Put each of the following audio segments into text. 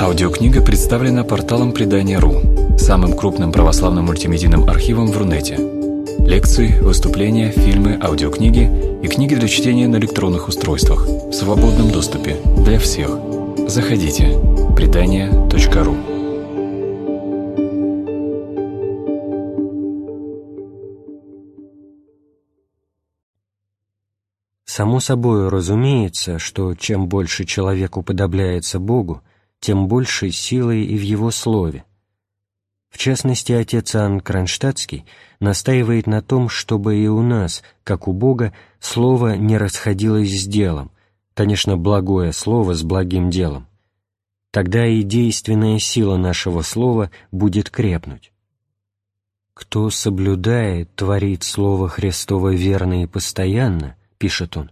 Аудиокнига представлена порталом Предания.ру, самым крупным православным мультимедийным архивом в Рунете. Лекции, выступления, фильмы, аудиокниги и книги для чтения на электронных устройствах в свободном доступе для всех. Заходите. Предания.ру Само собой разумеется, что чем больше человек уподобляется Богу, тем большей силой и в его слове. В частности, отец Иоанн Кронштадтский настаивает на том, чтобы и у нас, как у Бога, слово не расходилось с делом, конечно, благое слово с благим делом. Тогда и действенная сила нашего слова будет крепнуть. «Кто соблюдает, творит Слово Христово верно и постоянно, пишет он,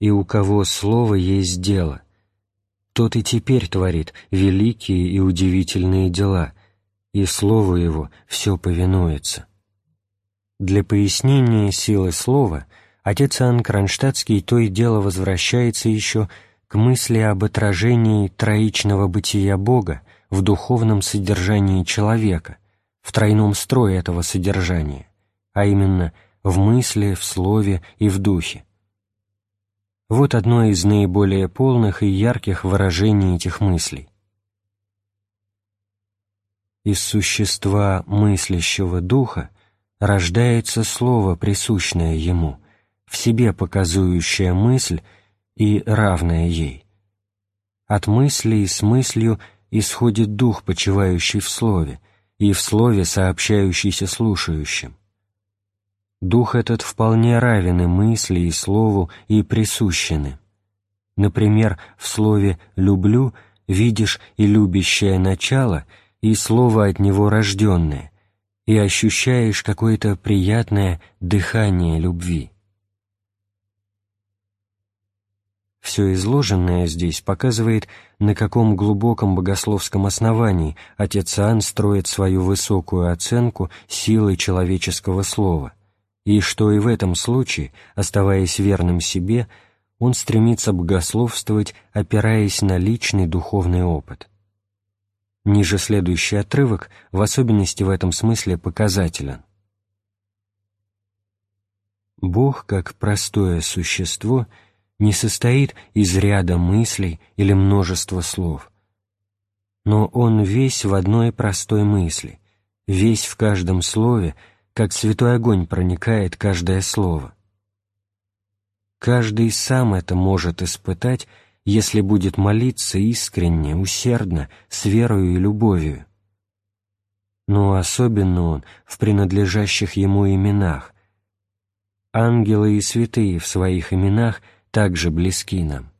«и у кого слово есть дело, тот и теперь творит великие и удивительные дела, и слову его все повинуется». Для пояснения силы слова отец Иоанн Кронштадтский то и дело возвращается еще к мысли об отражении троичного бытия Бога в духовном содержании человека, в тройном строе этого содержания, а именно – в мысли, в слове и в духе. Вот одно из наиболее полных и ярких выражений этих мыслей. Из существа мыслящего духа рождается слово, присущное ему, в себе показующая мысль и равная ей. От мысли и с мыслью исходит дух, почивающий в слове, и в слове сообщающийся слушающим. Дух этот вполне равен и мысли, и слову, и присущены. Например, в слове «люблю» видишь и любящее начало, и слово от него рожденное, и ощущаешь какое-то приятное дыхание любви. Все изложенное здесь показывает, на каком глубоком богословском основании отец Иоанн строит свою высокую оценку силы человеческого слова – и что и в этом случае, оставаясь верным себе, он стремится богословствовать, опираясь на личный духовный опыт. Ниже следующий отрывок в особенности в этом смысле показателен. Бог, как простое существо, не состоит из ряда мыслей или множества слов, но Он весь в одной простой мысли, весь в каждом слове, как святой огонь проникает каждое слово. Каждый сам это может испытать, если будет молиться искренне, усердно, с верою и любовью. Но особенно он в принадлежащих ему именах. Ангелы и святые в своих именах также близки нам.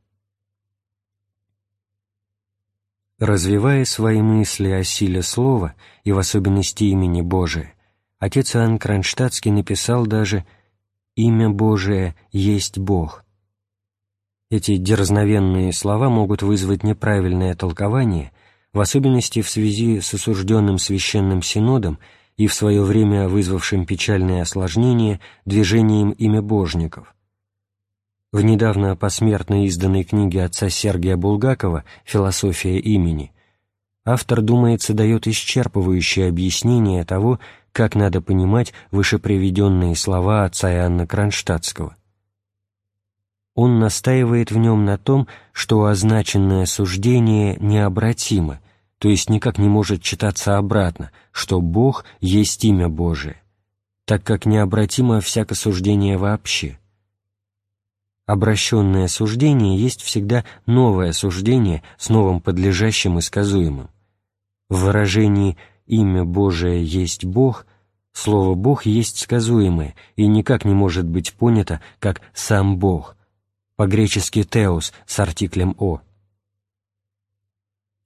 Развивая свои мысли о силе слова и в особенности имени Божия, отец Иоанн Кронштадтский написал даже «Имя Божие есть Бог». Эти дерзновенные слова могут вызвать неправильное толкование, в особенности в связи с осужденным священным синодом и в свое время вызвавшим печальное осложнение движением имя божников. В недавно посмертно изданной книге отца Сергия Булгакова «Философия имени» автор, думается, дает исчерпывающее объяснение того, как надо понимать вышеприведенные слова отца Иоанна Кронштадтского. Он настаивает в нем на том, что означенное суждение необратимо, то есть никак не может читаться обратно, что Бог есть имя Божие, так как необратимо всякое суждение вообще. Обращенное суждение есть всегда новое суждение с новым подлежащим и сказуемым. В выражении «имя Божие есть Бог» слово «Бог» есть сказуемое и никак не может быть понято как «сам Бог», по-гречески «теос» с артиклем «о».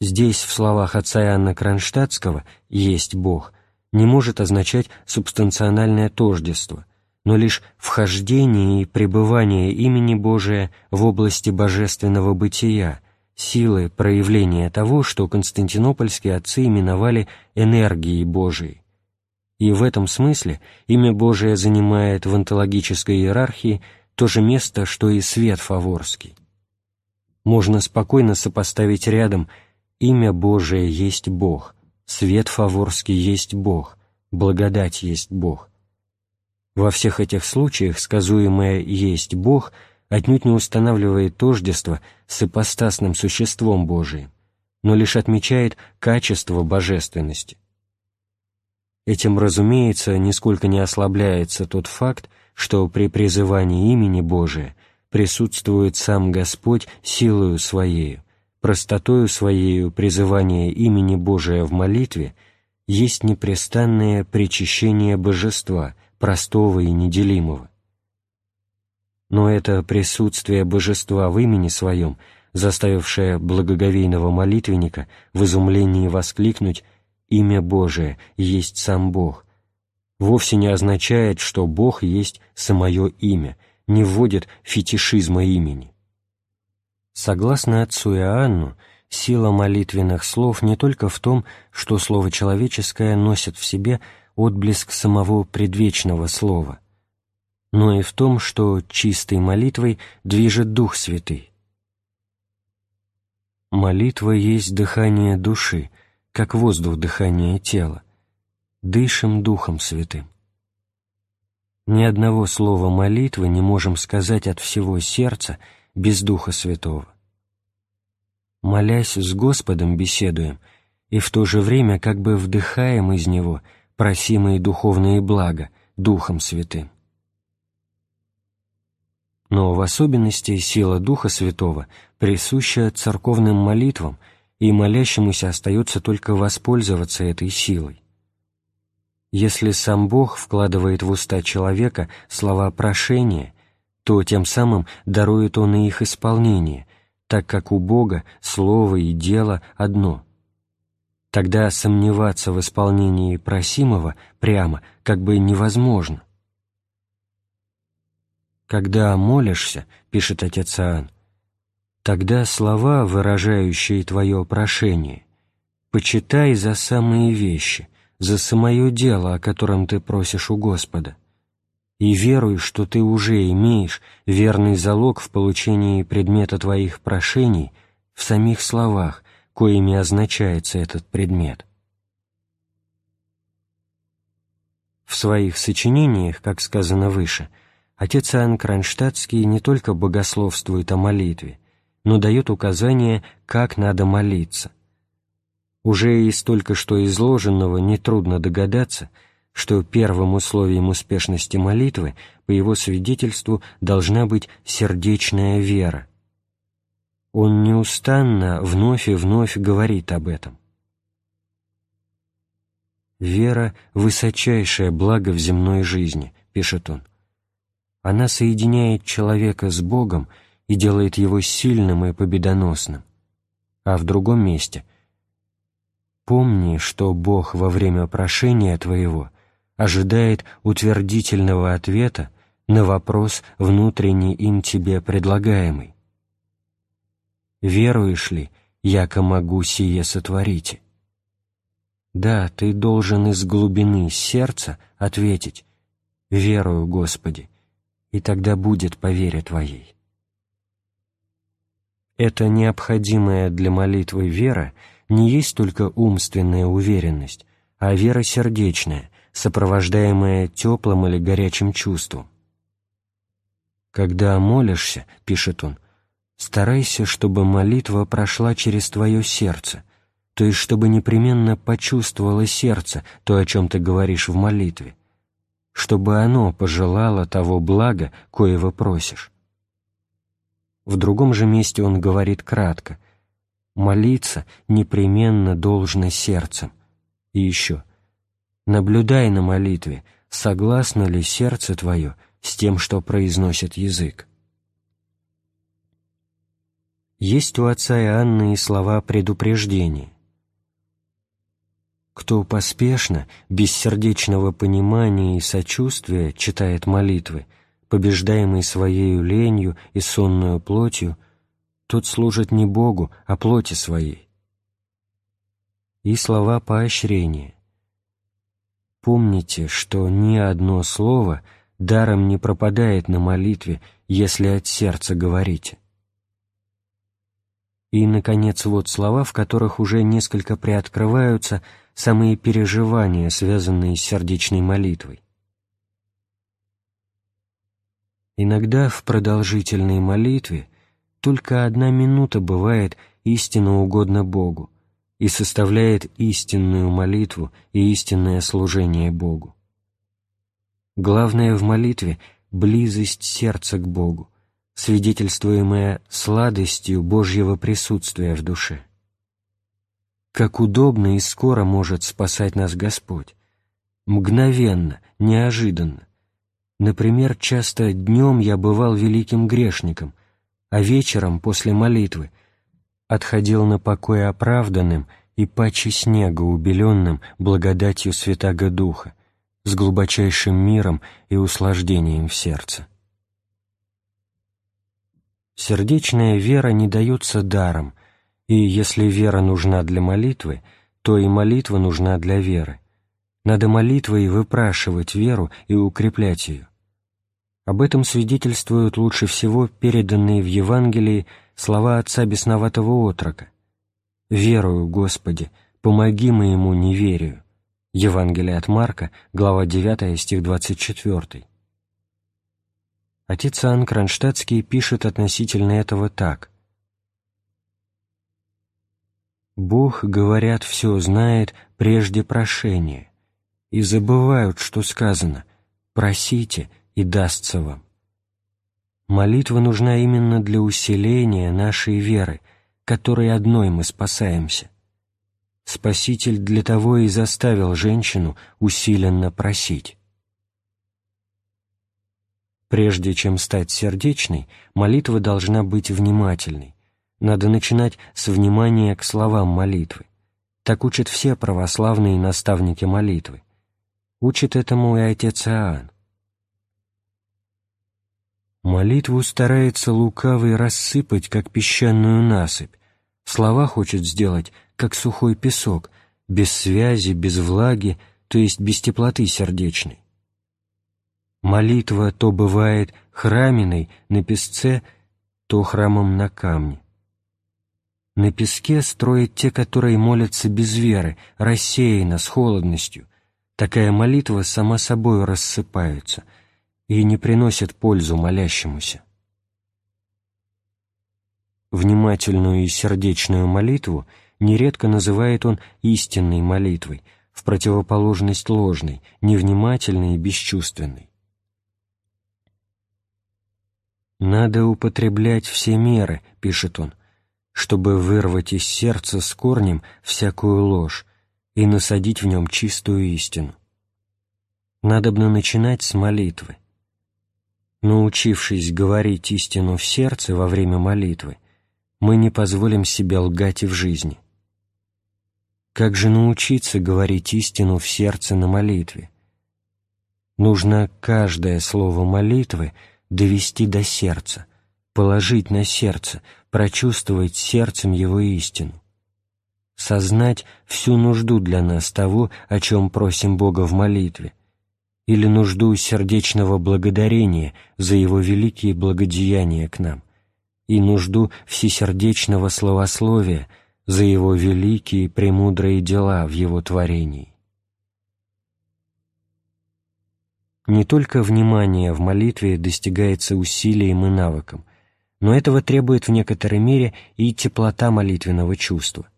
Здесь в словах отца Иоанна Кронштадтского «есть Бог» не может означать субстанциональное тождество, но лишь вхождение и пребывание имени Божия в области божественного бытия – силы проявления того, что константинопольские отцы именовали энергией Божией. И в этом смысле имя Божие занимает в онтологической иерархии то же место, что и свет фаворский. Можно спокойно сопоставить рядом имя Божие есть Бог, свет фаворский есть Бог, благодать есть Бог. Во всех этих случаях сказуемое «есть Бог» отнюдь не устанавливает тождество с ипостасным существом Божиим, но лишь отмечает качество божественности. Этим, разумеется, нисколько не ослабляется тот факт, что при призывании имени Божия присутствует сам Господь силою Своею, простотою Своею призывание имени Божия в молитве есть непрестанное причащение Божества, простого и неделимого. Но это присутствие Божества в имени Своем, заставившее благоговейного молитвенника в изумлении воскликнуть «Имя Божие есть сам Бог», вовсе не означает, что Бог есть самое имя, не вводит фетишизма имени. Согласно отцу Иоанну, сила молитвенных слов не только в том, что слово человеческое носит в себе отблеск самого предвечного слова, но и в том, что чистой молитвой движет Дух Святый. Молитва есть дыхание души, как воздух дыхание тела дышим Духом Святым. Ни одного слова молитвы не можем сказать от всего сердца без Духа Святого. Молясь с Господом беседуем, и в то же время как бы вдыхаем из Него просимые духовные блага Духом Святым. Но в особенности сила Духа Святого присуща церковным молитвам, и молящемуся остается только воспользоваться этой силой. Если сам Бог вкладывает в уста человека слова прошения, то тем самым дарует он и их исполнение, так как у Бога слово и дело одно. Тогда сомневаться в исполнении просимого прямо как бы невозможно. «Когда молишься, — пишет отец Иоанн, — тогда слова, выражающие твое прошение, почитай за самые вещи, за самое дело, о котором ты просишь у Господа, и веруй, что ты уже имеешь верный залог в получении предмета твоих прошений в самих словах, коими означается этот предмет. В своих сочинениях, как сказано выше, отец Иоанн Кронштадтский не только богословствует о молитве, но дает указания, как надо молиться – уже из только что изложенного нетрудно догадаться, что первым условием успешности молитвы, по его свидетельству, должна быть сердечная вера. Он неустанно вновь и вновь говорит об этом. «Вера — высочайшее благо в земной жизни», — пишет он. «Она соединяет человека с Богом и делает его сильным и победоносным». А в другом месте — Помни, что Бог во время прошения твоего ожидает утвердительного ответа на вопрос, внутренний им тебе предлагаемый. Веруешь ли, яко могу сие сотворить? Да, ты должен из глубины сердца ответить «Верую, Господи», и тогда будет по вере твоей. Это необходимая для молитвы вера — не есть только умственная уверенность, а вера сердечная, сопровождаемая теплым или горячим чувством. «Когда молишься, — пишет он, — старайся, чтобы молитва прошла через твое сердце, то есть чтобы непременно почувствовало сердце то, о чем ты говоришь в молитве, чтобы оно пожелало того блага, коего просишь. В другом же месте он говорит кратко, молиться непременно должно сердцем. И еще, наблюдай на молитве, согласно ли сердце твое с тем, что произносит язык. Есть у отца Иоанна и слова предупреждения. Кто поспешно, без сердечного понимания и сочувствия читает молитвы, побеждаемый своею ленью и сонную плотью, тот служит не Богу, а плоти своей. И слова поощрения. Помните, что ни одно слово даром не пропадает на молитве, если от сердца говорите. И, наконец, вот слова, в которых уже несколько приоткрываются самые переживания, связанные с сердечной молитвой. Иногда в продолжительной молитве только одна минута бывает истинно угодно Богу и составляет истинную молитву и истинное служение Богу. Главное в молитве — близость сердца к Богу, свидетельствуемая сладостью Божьего присутствия в душе. Как удобно и скоро может спасать нас Господь. Мгновенно, неожиданно. Например, часто днем я бывал великим грешником, а вечером, после молитвы, отходил на покой оправданным и паче снега убеленным благодатью Святаго Духа, с глубочайшим миром и услаждением в сердце. Сердечная вера не дается даром, и если вера нужна для молитвы, то и молитва нужна для веры. Надо молитвой выпрашивать веру и укреплять ее. Об этом свидетельствуют лучше всего переданные в Евангелии слова отца бесноватого отрока. «Верую, Господи, помоги моему неверию». Евангелие от Марка, глава 9, стих 24. Отец Иоанн Кронштадтский пишет относительно этого так. «Бог, говорят, все знает прежде прошения, и забывают, что сказано «просите, и дастся вам». Молитва нужна именно для усиления нашей веры, которой одной мы спасаемся. Спаситель для того и заставил женщину усиленно просить. Прежде чем стать сердечной, молитва должна быть внимательной. Надо начинать с внимания к словам молитвы. Так учат все православные наставники молитвы. Учит этому и отец Иоанн. Молитву старается лукавый рассыпать, как песчаную насыпь. Слова хочет сделать, как сухой песок, без связи, без влаги, то есть без теплоты сердечной. Молитва то бывает храминой на песце, то храмом на камне. На песке строят те, которые молятся без веры, рассеянно, с холодностью. Такая молитва сама собой рассыпается и не приносит пользу молящемуся. Внимательную и сердечную молитву нередко называет он истинной молитвой, в противоположность ложной, невнимательной и бесчувственной. «Надо употреблять все меры», — пишет он, «чтобы вырвать из сердца с корнем всякую ложь и насадить в нем чистую истину. Надобно начинать с молитвы. Научившись говорить истину в сердце во время молитвы, мы не позволим себе лгать и в жизни. Как же научиться говорить истину в сердце на молитве? Нужно каждое слово молитвы — довести до сердца, положить на сердце, прочувствовать сердцем его истину. Сознать всю нужду для нас того, о чем просим Бога в молитве, или нужду сердечного благодарения за Его великие благодеяния к нам, и нужду всесердечного словословия за Его великие премудрые дела в Его творении. Не только внимание в молитве достигается усилием и навыком, но этого требует в некоторой мере и теплота молитвенного чувства.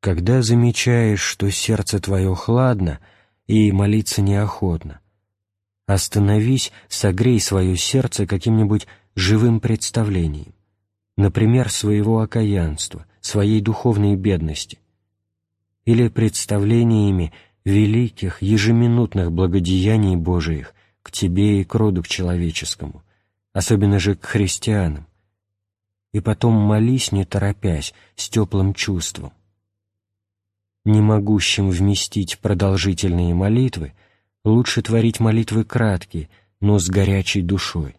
Когда замечаешь, что сердце твое хладно и молиться неохотно, остановись, согрей свое сердце каким-нибудь живым представлением, например, своего окаянства, своей духовной бедности, или представлениями великих, ежеминутных благодеяний Божиих к тебе и к роду к человеческому, особенно же к христианам. И потом молись, не торопясь, с теплым чувством. Не могущим вместить продолжительные молитвы, лучше творить молитвы краткие, но с горячей душой.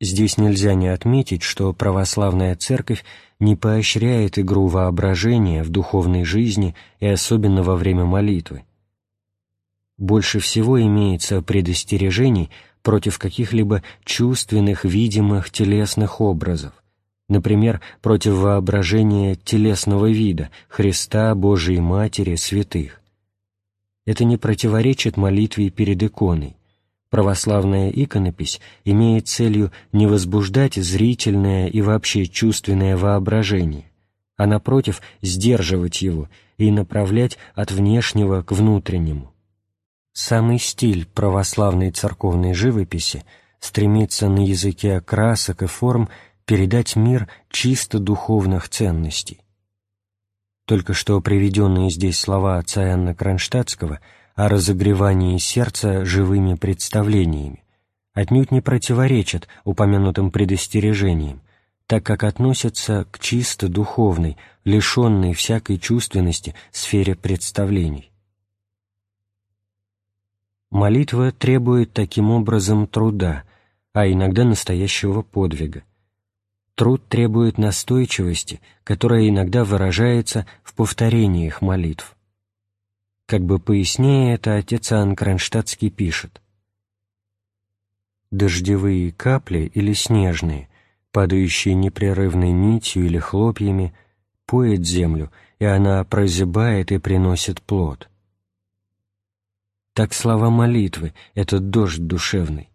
Здесь нельзя не отметить, что православная церковь не поощряет игру воображения в духовной жизни и особенно во время молитвы. Больше всего имеется предостережений против каких-либо чувственных, видимых телесных образов, например, против воображения телесного вида Христа, Божией Матери, святых. Это не противоречит молитве перед иконой. Православная иконопись имеет целью не возбуждать зрительное и вообще чувственное воображение, а, напротив, сдерживать его и направлять от внешнего к внутреннему. Самый стиль православной церковной живописи стремится на языке красок и форм передать мир чисто духовных ценностей. Только что приведенные здесь слова отца Иоанна Кронштадтского о разогревании сердца живыми представлениями отнюдь не противоречат упомянутым предостережениям, так как относятся к чисто духовной, лишенной всякой чувственности сфере представлений. Молитва требует таким образом труда, а иногда настоящего подвига. Труд требует настойчивости, которая иногда выражается в повторениях молитв. Как бы пояснее это отец Иоанн Кронштадтский пишет. «Дождевые капли или снежные, падающие непрерывной нитью или хлопьями, поет землю, и она прозябает и приносит плод. Так слова молитвы — этот дождь душевный.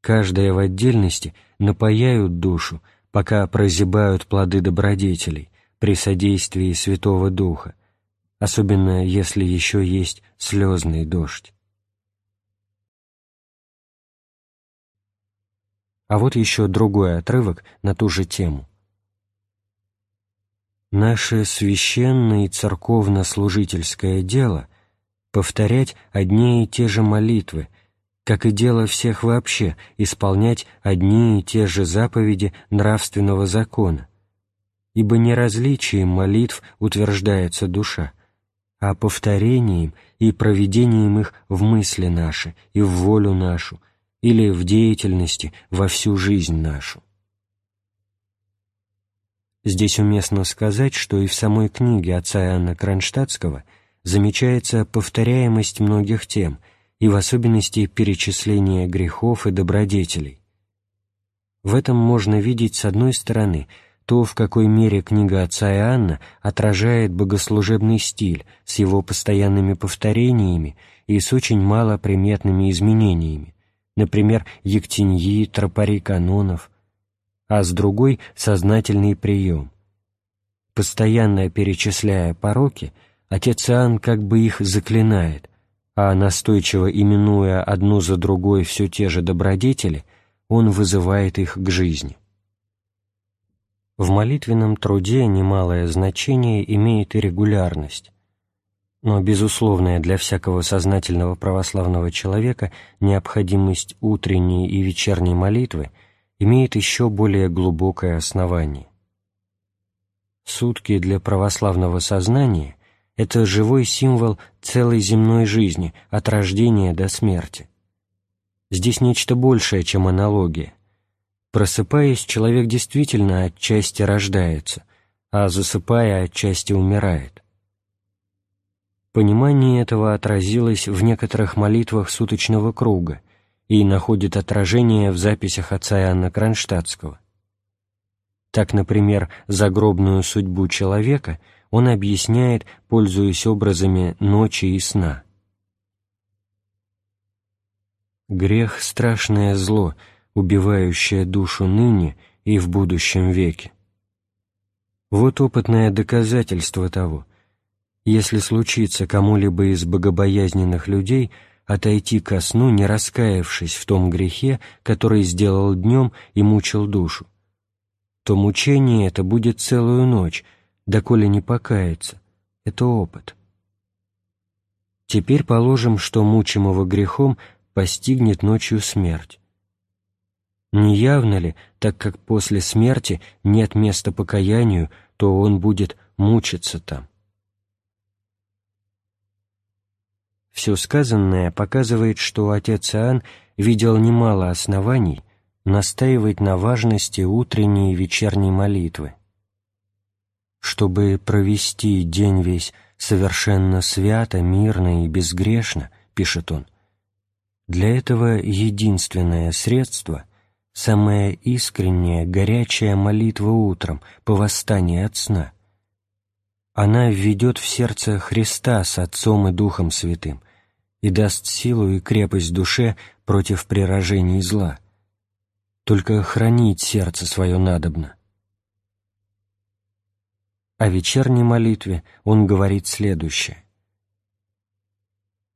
Каждая в отдельности напаяют душу, пока прозябают плоды добродетелей при содействии Святого Духа, особенно если еще есть слезный дождь. А вот еще другой отрывок на ту же тему. Наше священное и церковно-служительское дело — повторять одни и те же молитвы, как и дело всех вообще исполнять одни и те же заповеди нравственного закона, ибо не различием молитв утверждается душа, а повторением и проведением их в мысли наши и в волю нашу, или в деятельности во всю жизнь нашу. Здесь уместно сказать, что и в самой книге отца Иоанна Кронштадтского замечается повторяемость многих тем – и в особенности перечисление грехов и добродетелей. В этом можно видеть, с одной стороны, то, в какой мере книга отца Иоанна отражает богослужебный стиль с его постоянными повторениями и с очень малоприметными изменениями, например, ектеньи, тропари канонов, а с другой — сознательный прием. Постоянно перечисляя пороки, отец Иоанн как бы их заклинает — а настойчиво именуя одну за другой все те же добродетели, он вызывает их к жизни. В молитвенном труде немалое значение имеет и регулярность, но безусловная для всякого сознательного православного человека необходимость утренней и вечерней молитвы имеет еще более глубокое основание. Сутки для православного сознания это живой символ целой земной жизни, от рождения до смерти. Здесь нечто большее, чем аналогия. Просыпаясь, человек действительно отчасти рождается, а засыпая, отчасти умирает. Понимание этого отразилось в некоторых молитвах суточного круга и находит отражение в записях отца Иоанна Кронштадтского. Так, например, загробную судьбу человека – он объясняет, пользуясь образами ночи и сна. Грех — страшное зло, убивающее душу ныне и в будущем веке. Вот опытное доказательство того. Если случится кому-либо из богобоязненных людей отойти ко сну, не раскаявшись в том грехе, который сделал днем и мучил душу, то мучение это будет целую ночь, доколе не покается. Это опыт. Теперь положим, что мучимого грехом постигнет ночью смерть. Не явно ли, так как после смерти нет места покаянию, то он будет мучиться там? Все сказанное показывает, что отец Иоанн видел немало оснований настаивать на важности утренней и вечерней молитвы чтобы провести день весь совершенно свято, мирно и безгрешно, пишет он, «для этого единственное средство — самая искренняя, горячая молитва утром по восстании от сна. Она введет в сердце Христа с Отцом и Духом Святым и даст силу и крепость душе против прирожений зла. Только хранить сердце свое надобно, о вечерней молитве он говорит следующее.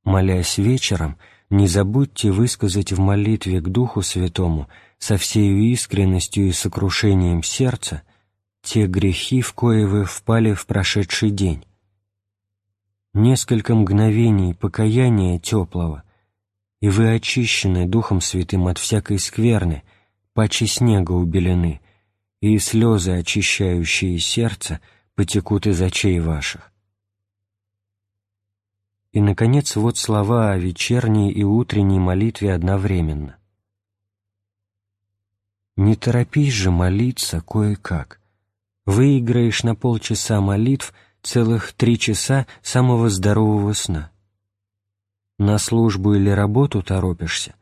«Молясь вечером, не забудьте высказать в молитве к Духу Святому со всею искренностью и сокрушением сердца те грехи, в кое вы впали в прошедший день. Несколько мгновений покаяния теплого, и вы очищены Духом Святым от всякой скверны, паче снега убелены, и слезы, очищающие сердце, — потекут из очей ваших. И, наконец, вот слова о вечерней и утренней молитве одновременно. «Не торопись же молиться кое-как. Выиграешь на полчаса молитв целых три часа самого здорового сна. На службу или работу торопишься?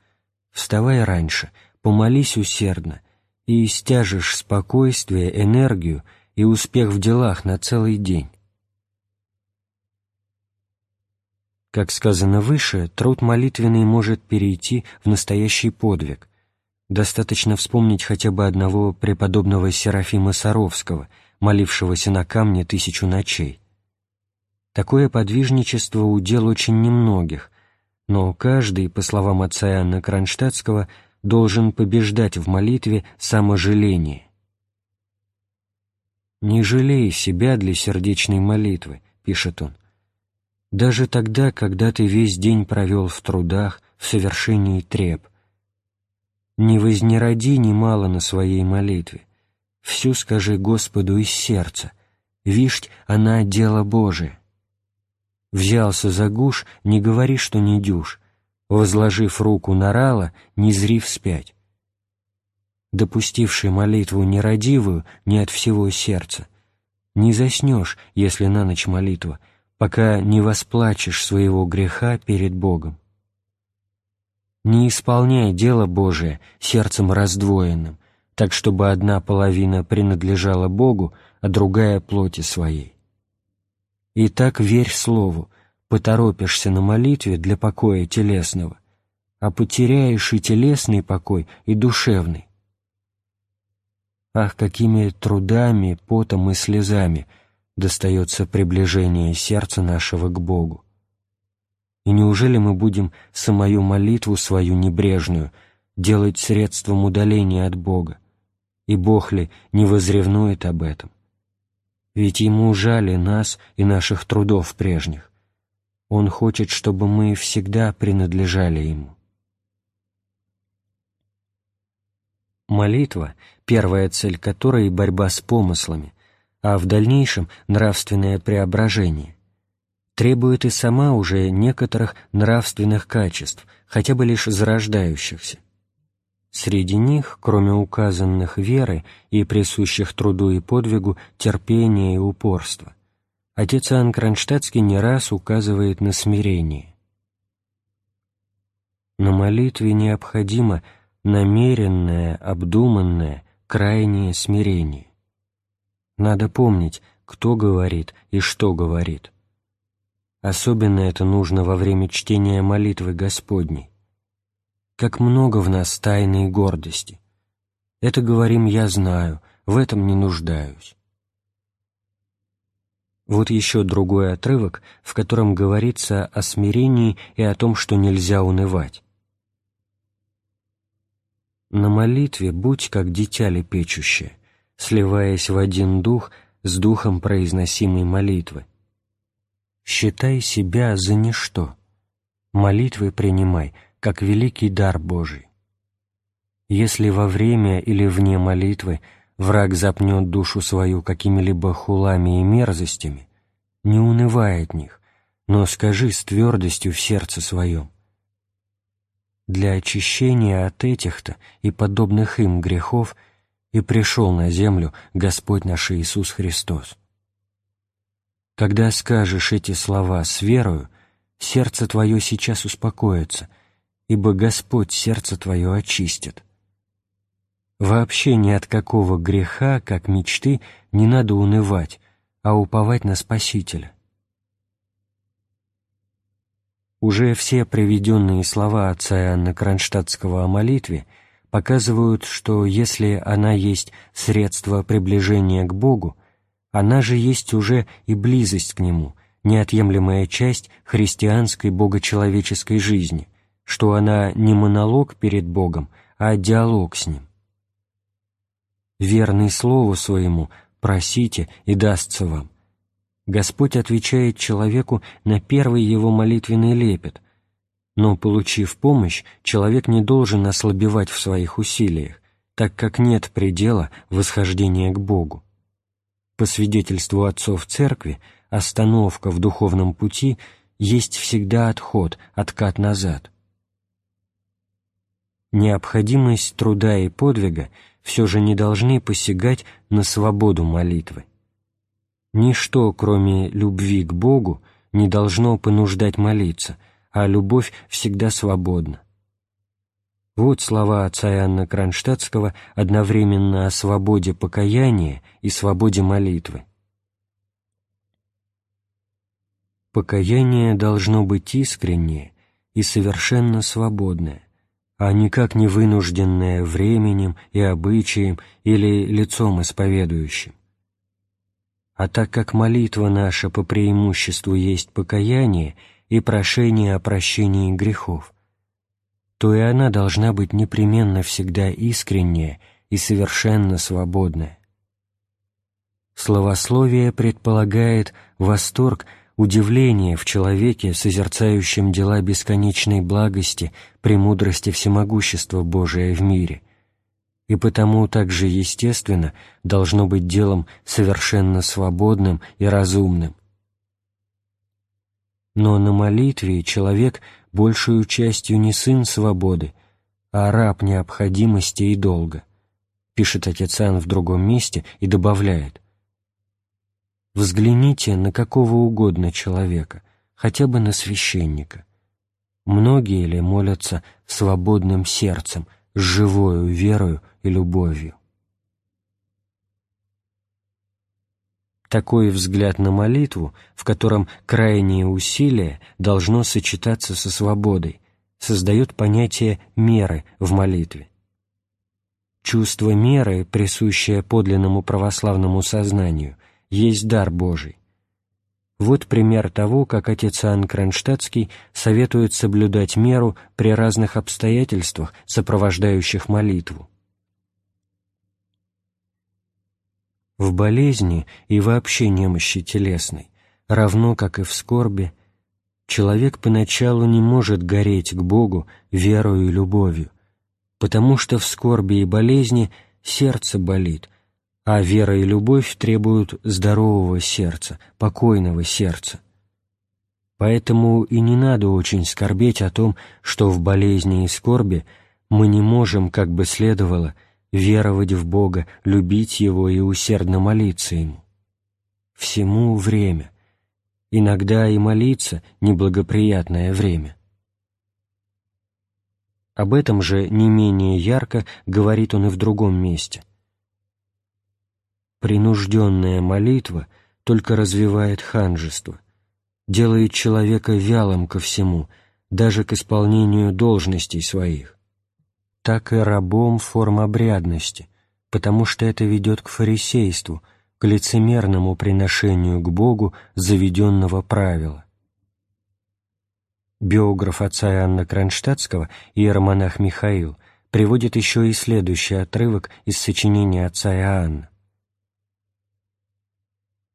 Вставай раньше, помолись усердно, и стяжешь спокойствие, энергию и успех в делах на целый день. Как сказано выше, труд молитвенный может перейти в настоящий подвиг. Достаточно вспомнить хотя бы одного преподобного Серафима Саровского, молившегося на камне тысячу ночей. Такое подвижничество удел очень немногих, но каждый, по словам отца Иоанна Кронштадтского, должен побеждать в молитве саможаление. «Не жалей себя для сердечной молитвы», — пишет он. «Даже тогда, когда ты весь день провел в трудах, в совершении треб. Не вознероди немало на своей молитве. Всю скажи Господу из сердца. Вишь, она дело Божие. Взялся за гуш, не говори, что не дюж. Возложив руку на рало, не зри вспять допустивший молитву нерадивую не от всего сердца. Не заснешь, если на ночь молитва, пока не восплачешь своего греха перед Богом. Не исполняй дело Божие сердцем раздвоенным, так чтобы одна половина принадлежала Богу, а другая — плоти своей. И так верь Слову, поторопишься на молитве для покоя телесного, а потеряешь и телесный покой, и душевный, Ах, какими трудами, потом и слезами достается приближение сердца нашего к Богу! И неужели мы будем самую молитву свою небрежную делать средством удаления от Бога? И Бог ли не возревнует об этом? Ведь Ему жали нас и наших трудов прежних. Он хочет, чтобы мы всегда принадлежали Ему. Молитва, первая цель которой — борьба с помыслами, а в дальнейшем — нравственное преображение, требует и сама уже некоторых нравственных качеств, хотя бы лишь зарождающихся. Среди них, кроме указанных веры и присущих труду и подвигу, терпения и упорства, отец Иоанн Кронштадтский не раз указывает на смирение. На молитве необходимо — намеренное, обдуманное, крайнее смирение. Надо помнить, кто говорит и что говорит. Особенно это нужно во время чтения молитвы Господней. Как много в нас тайной гордости. Это говорим «я знаю», в этом не нуждаюсь. Вот еще другой отрывок, в котором говорится о смирении и о том, что нельзя унывать. На молитве будь как дитя лепечущее, сливаясь в один дух с духом произносимой молитвы. Считай себя за ничто. Молитвы принимай, как великий дар Божий. Если во время или вне молитвы враг запнет душу свою какими-либо хулами и мерзостями, не унывай от них, но скажи с твердостью в сердце своем, для очищения от этих-то и подобных им грехов и пришел на землю Господь наш Иисус Христос. Когда скажешь эти слова с верою, сердце твое сейчас успокоится, ибо Господь сердце твое очистит. Вообще ни от какого греха, как мечты, не надо унывать, а уповать на Спасителя. Уже все приведенные слова отца Иоанна Кронштадтского о молитве показывают, что если она есть средство приближения к Богу, она же есть уже и близость к Нему, неотъемлемая часть христианской богочеловеческой жизни, что она не монолог перед Богом, а диалог с Ним. Верный Слову Своему просите, и дастся вам. Господь отвечает человеку на первый его молитвенный лепет, но, получив помощь, человек не должен ослабевать в своих усилиях, так как нет предела восхождения к Богу. По свидетельству отцов Церкви, остановка в духовном пути есть всегда отход, откат назад. Необходимость труда и подвига все же не должны посягать на свободу молитвы. Ничто, кроме любви к Богу, не должно понуждать молиться, а любовь всегда свободна. Вот слова отца Иоанна Кронштадтского одновременно о свободе покаяния и свободе молитвы. Покаяние должно быть искреннее и совершенно свободное, а никак не вынужденное временем и обычаем или лицом исповедующим. А так как молитва наша по преимуществу есть покаяние и прошение о прощении грехов, то и она должна быть непременно всегда искренняя и совершенно свободная. Словословие предполагает восторг, удивление в человеке, созерцающем дела бесконечной благости, премудрости всемогущества Божия в мире, и потому также естественно должно быть делом совершенно свободным и разумным. Но на молитве человек большую частью не сын свободы, а раб необходимости и долга, пишет отец Иоанн в другом месте и добавляет «Взгляните на какого угодно человека, хотя бы на священника. Многие ли молятся свободным сердцем, с живою верою и любовью. Такой взгляд на молитву, в котором крайнее усилие должно сочетаться со свободой, создает понятие меры в молитве. Чувство меры, присущее подлинному православному сознанию, есть дар Божий. Вот пример того, как отец Иоанн Кронштадтский советует соблюдать меру при разных обстоятельствах, сопровождающих молитву. В болезни и вообще немощи телесной, равно как и в скорби, человек поначалу не может гореть к Богу верою и любовью, потому что в скорби и болезни сердце болит, а вера и любовь требуют здорового сердца, покойного сердца. Поэтому и не надо очень скорбеть о том, что в болезни и скорби мы не можем, как бы следовало, веровать в Бога, любить Его и усердно молиться Ему. Всему время. Иногда и молиться — неблагоприятное время. Об этом же не менее ярко говорит он и в другом месте. Принужденная молитва только развивает ханжество, делает человека вялым ко всему, даже к исполнению должностей своих так и рабом форм обрядности, потому что это ведет к фарисейству, к лицемерному приношению к Богу заведенного правила. Биограф отца Иоанна Кронштадтского, иеромонах Михаил, приводит еще и следующий отрывок из сочинения отца Иоанна.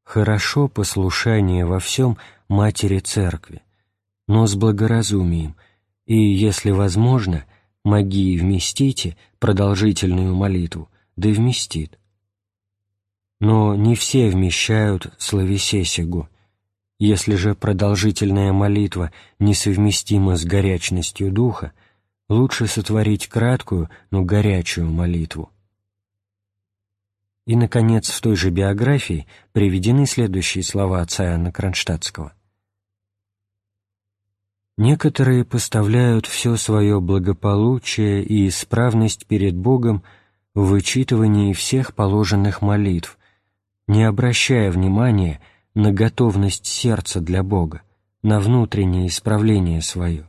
«Хорошо послушание во всем Матери Церкви, но с благоразумием, и, если возможно, моги вместите продолжительную молитву, да и вместит. Но не все вмещают словесе сего. Если же продолжительная молитва несовместима с горячностью духа, лучше сотворить краткую, но горячую молитву. И, наконец, в той же биографии приведены следующие слова отца Иоанна Кронштадтского. Некоторые поставляют все свое благополучие и исправность перед Богом в вычитывании всех положенных молитв, не обращая внимания на готовность сердца для Бога, на внутреннее исправление свое.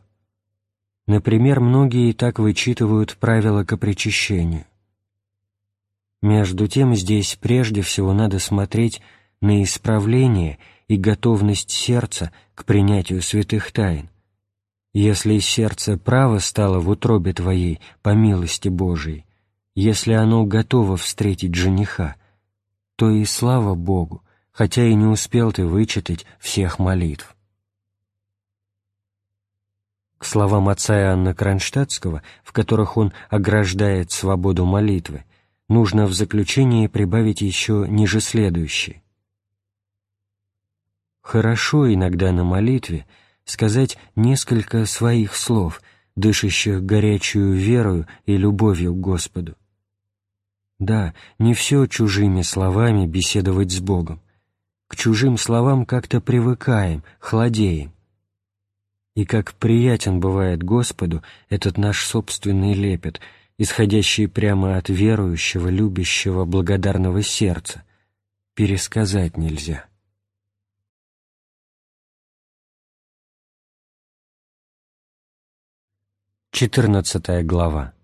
Например, многие так вычитывают правила к причащению. Между тем здесь прежде всего надо смотреть на исправление и готовность сердца к принятию святых тайн, если сердце право стало в утробе твоей по милости Божией, если оно готово встретить жениха, то и слава Богу, хотя и не успел ты вычитать всех молитв. К словам отца Иоанна Кронштадтского, в которых он ограждает свободу молитвы, нужно в заключении прибавить еще ниже следующее. Хорошо иногда на молитве — сказать несколько своих слов, дышащих горячую верою и любовью к Господу. Да, не все чужими словами беседовать с Богом. К чужим словам как-то привыкаем, хладеем. И как приятен бывает Господу этот наш собственный лепет, исходящий прямо от верующего, любящего, благодарного сердца, пересказать нельзя. 14 глава.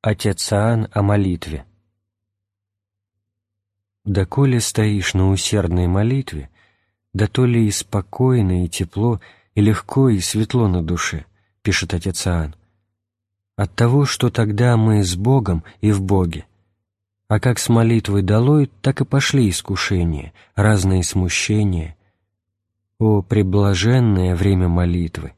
Отец Аан о молитве. «Доколе стоишь на усердной молитве, да то ли и спокойно, и тепло, и легко, и светло на душе», — пишет отец Аан, «от того, что тогда мы с Богом и в Боге. А как с молитвой долой, так и пошли искушения, разные смущения. О, преблаженное время молитвы!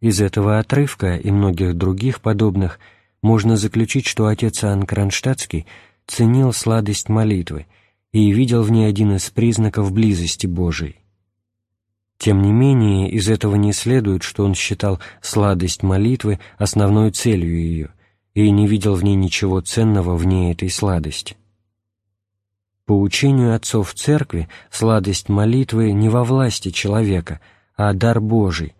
Из этого отрывка и многих других подобных можно заключить, что отец Иоанн Кронштадтский ценил сладость молитвы и видел в ней один из признаков близости Божией. Тем не менее, из этого не следует, что он считал сладость молитвы основной целью ее и не видел в ней ничего ценного вне этой сладости. По учению отцов Церкви, сладость молитвы не во власти человека, а дар Божий,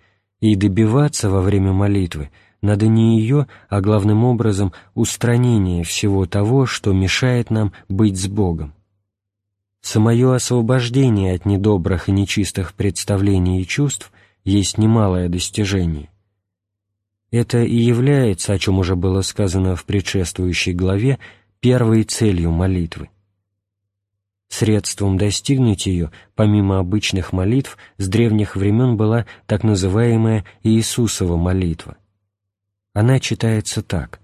и добиваться во время молитвы надо не ее, а главным образом устранение всего того, что мешает нам быть с Богом. Самое освобождение от недобрых и нечистых представлений и чувств есть немалое достижение. Это и является, о чем уже было сказано в предшествующей главе, первой целью молитвы. Средством достигнуть ее, помимо обычных молитв, с древних времен была так называемая Иисусова молитва. Она читается так.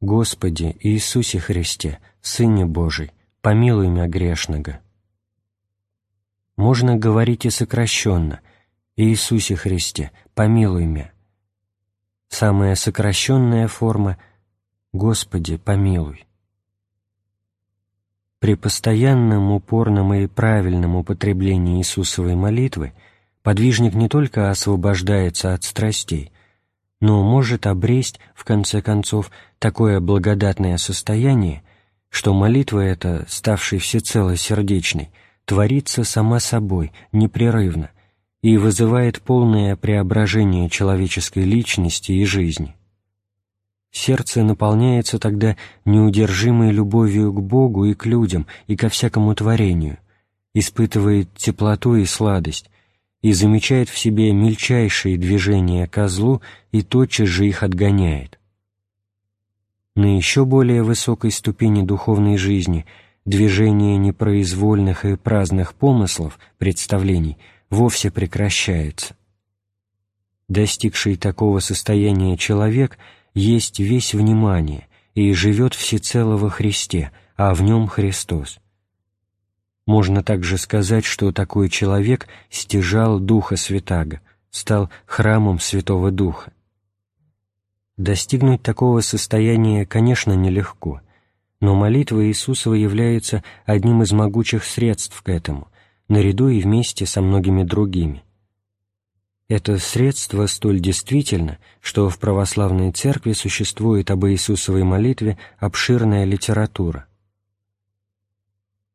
«Господи Иисусе Христе, Сыне Божий, помилуй меня грешного». Можно говорить и сокращенно «Иисусе Христе, помилуй меня». Самая сокращенная форма «Господи, помилуй». При постоянном, упорном и правильном употреблении Иисусовой молитвы подвижник не только освобождается от страстей, но может обресть, в конце концов, такое благодатное состояние, что молитва эта, ставшая всецело сердечной, творится сама собой, непрерывно, и вызывает полное преображение человеческой личности и жизни. Сердце наполняется тогда неудержимой любовью к Богу и к людям, и ко всякому творению, испытывает теплоту и сладость, и замечает в себе мельчайшие движения козлу и тотчас же их отгоняет. На еще более высокой ступени духовной жизни движение непроизвольных и праздных помыслов, представлений, вовсе прекращается. Достигший такого состояния человек – есть весь внимание и живет всецело во Христе, а в нем Христос. Можно также сказать, что такой человек стяжал Духа Святаго, стал храмом Святого Духа. Достигнуть такого состояния, конечно, нелегко, но молитва Иисусова является одним из могучих средств к этому, наряду и вместе со многими другими. Это средство столь действительно, что в православной церкви существует об Иисусовой молитве обширная литература.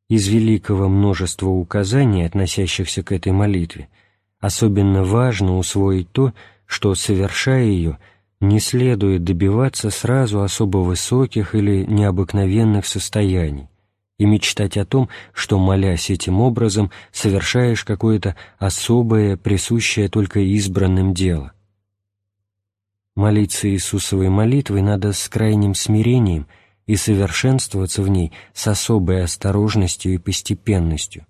Из великого множества указаний, относящихся к этой молитве, особенно важно усвоить то, что, совершая ее, не следует добиваться сразу особо высоких или необыкновенных состояний и мечтать о том, что, молясь этим образом, совершаешь какое-то особое, присущее только избранным дело. Молиться Иисусовой молитвой надо с крайним смирением и совершенствоваться в ней с особой осторожностью и постепенностью.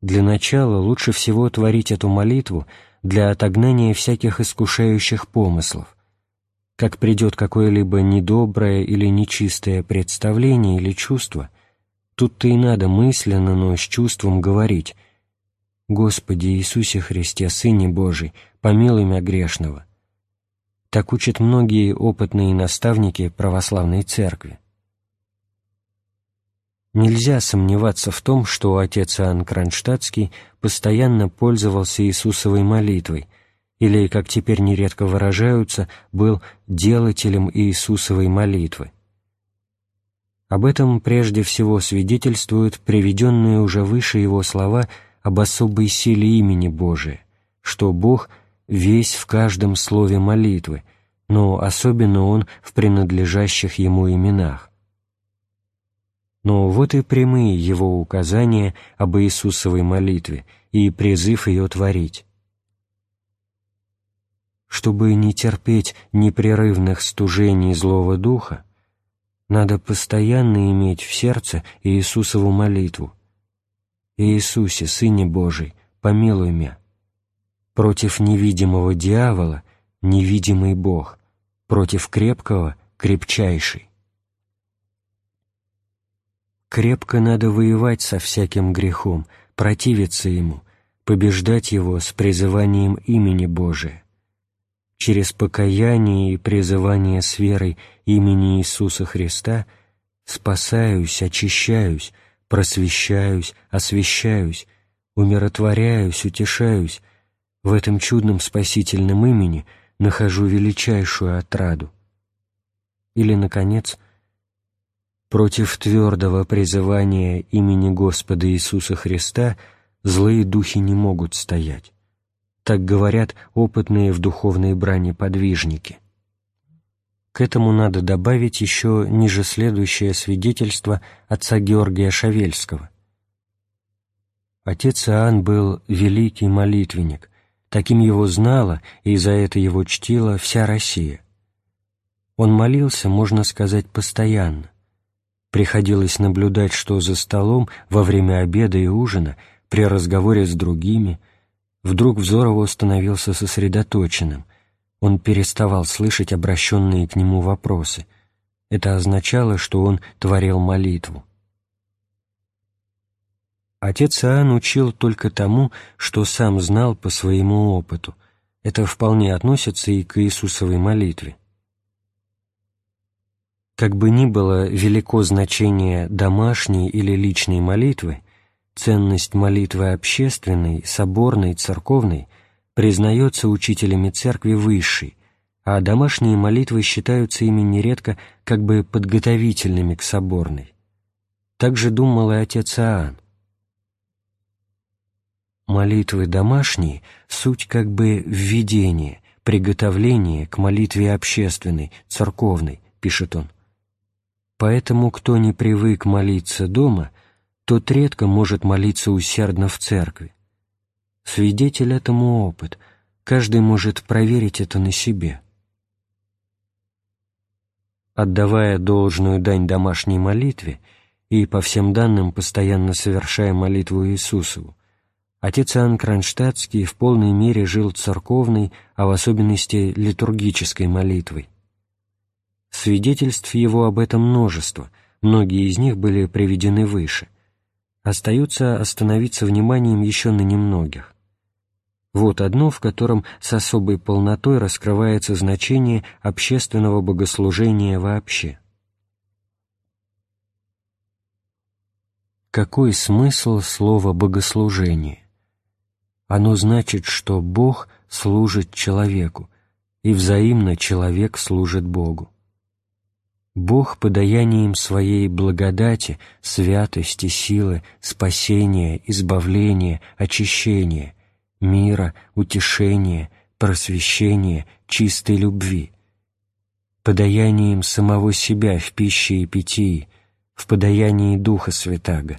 Для начала лучше всего творить эту молитву для отогнания всяких искушающих помыслов, как придет какое-либо недоброе или нечистое представление или чувство, тут-то и надо мысленно, но с чувством говорить «Господи Иисусе Христе, Сыне Божий, помилуй меня грешного». Так учат многие опытные наставники православной церкви. Нельзя сомневаться в том, что отец Иоанн Кронштадтский постоянно пользовался Иисусовой молитвой – или, как теперь нередко выражаются, был делателем Иисусовой молитвы. Об этом прежде всего свидетельствуют приведенные уже выше его слова об особой силе имени Божия, что Бог весь в каждом слове молитвы, но особенно Он в принадлежащих Ему именах. Но вот и прямые Его указания об Иисусовой молитве и призыв ее творить чтобы не терпеть непрерывных стужений злого духа, надо постоянно иметь в сердце Иисусову молитву. «Иисусе, Сыне Божий, помилуй меня». Против невидимого дьявола — невидимый Бог, против крепкого — крепчайший. Крепко надо воевать со всяким грехом, противиться ему, побеждать его с призыванием имени Божия через покаяние и призывание с верой имени Иисуса Христа спасаюсь, очищаюсь, просвещаюсь, освящаюсь, умиротворяюсь, утешаюсь, в этом чудном спасительном имени нахожу величайшую отраду. Или, наконец, против твердого призывания имени Господа Иисуса Христа злые духи не могут стоять так говорят опытные в духовной брани подвижники. К этому надо добавить еще ниже следующее свидетельство отца Георгия Шавельского. Отец Иоанн был великий молитвенник, таким его знала и за это его чтила вся Россия. Он молился, можно сказать, постоянно. Приходилось наблюдать, что за столом во время обеда и ужина, при разговоре с другими – Вдруг взор его становился сосредоточенным. Он переставал слышать обращенные к нему вопросы. Это означало, что он творил молитву. Отец Иоанн учил только тому, что сам знал по своему опыту. Это вполне относится и к Иисусовой молитве. Как бы ни было велико значение домашней или личной молитвы, Ценность молитвы общественной, соборной, церковной признается учителями церкви высшей, а домашние молитвы считаются ими нередко как бы подготовительными к соборной. Так же думал и отец Иоанн. Молитвы домашние — суть как бы введение, приготовление к молитве общественной, церковной, пишет он. Поэтому кто не привык молиться дома — тот редко может молиться усердно в церкви. Свидетель этому опыт, каждый может проверить это на себе. Отдавая должную дань домашней молитве и, по всем данным, постоянно совершая молитву Иисусову, отец Иоанн Кронштадтский в полной мере жил церковной, а в особенности литургической молитвой. Свидетельств его об этом множество, многие из них были приведены выше – Остается остановиться вниманием еще на немногих. Вот одно, в котором с особой полнотой раскрывается значение общественного богослужения вообще. Какой смысл слова «богослужение»? Оно значит, что Бог служит человеку, и взаимно человек служит Богу. Бог подаянием Своей благодати, святости, силы, спасения, избавления, очищения мира, утешения, просвещения, чистой любви, подаянием самого себя в пище и питии, в подаянии Духа Святаго.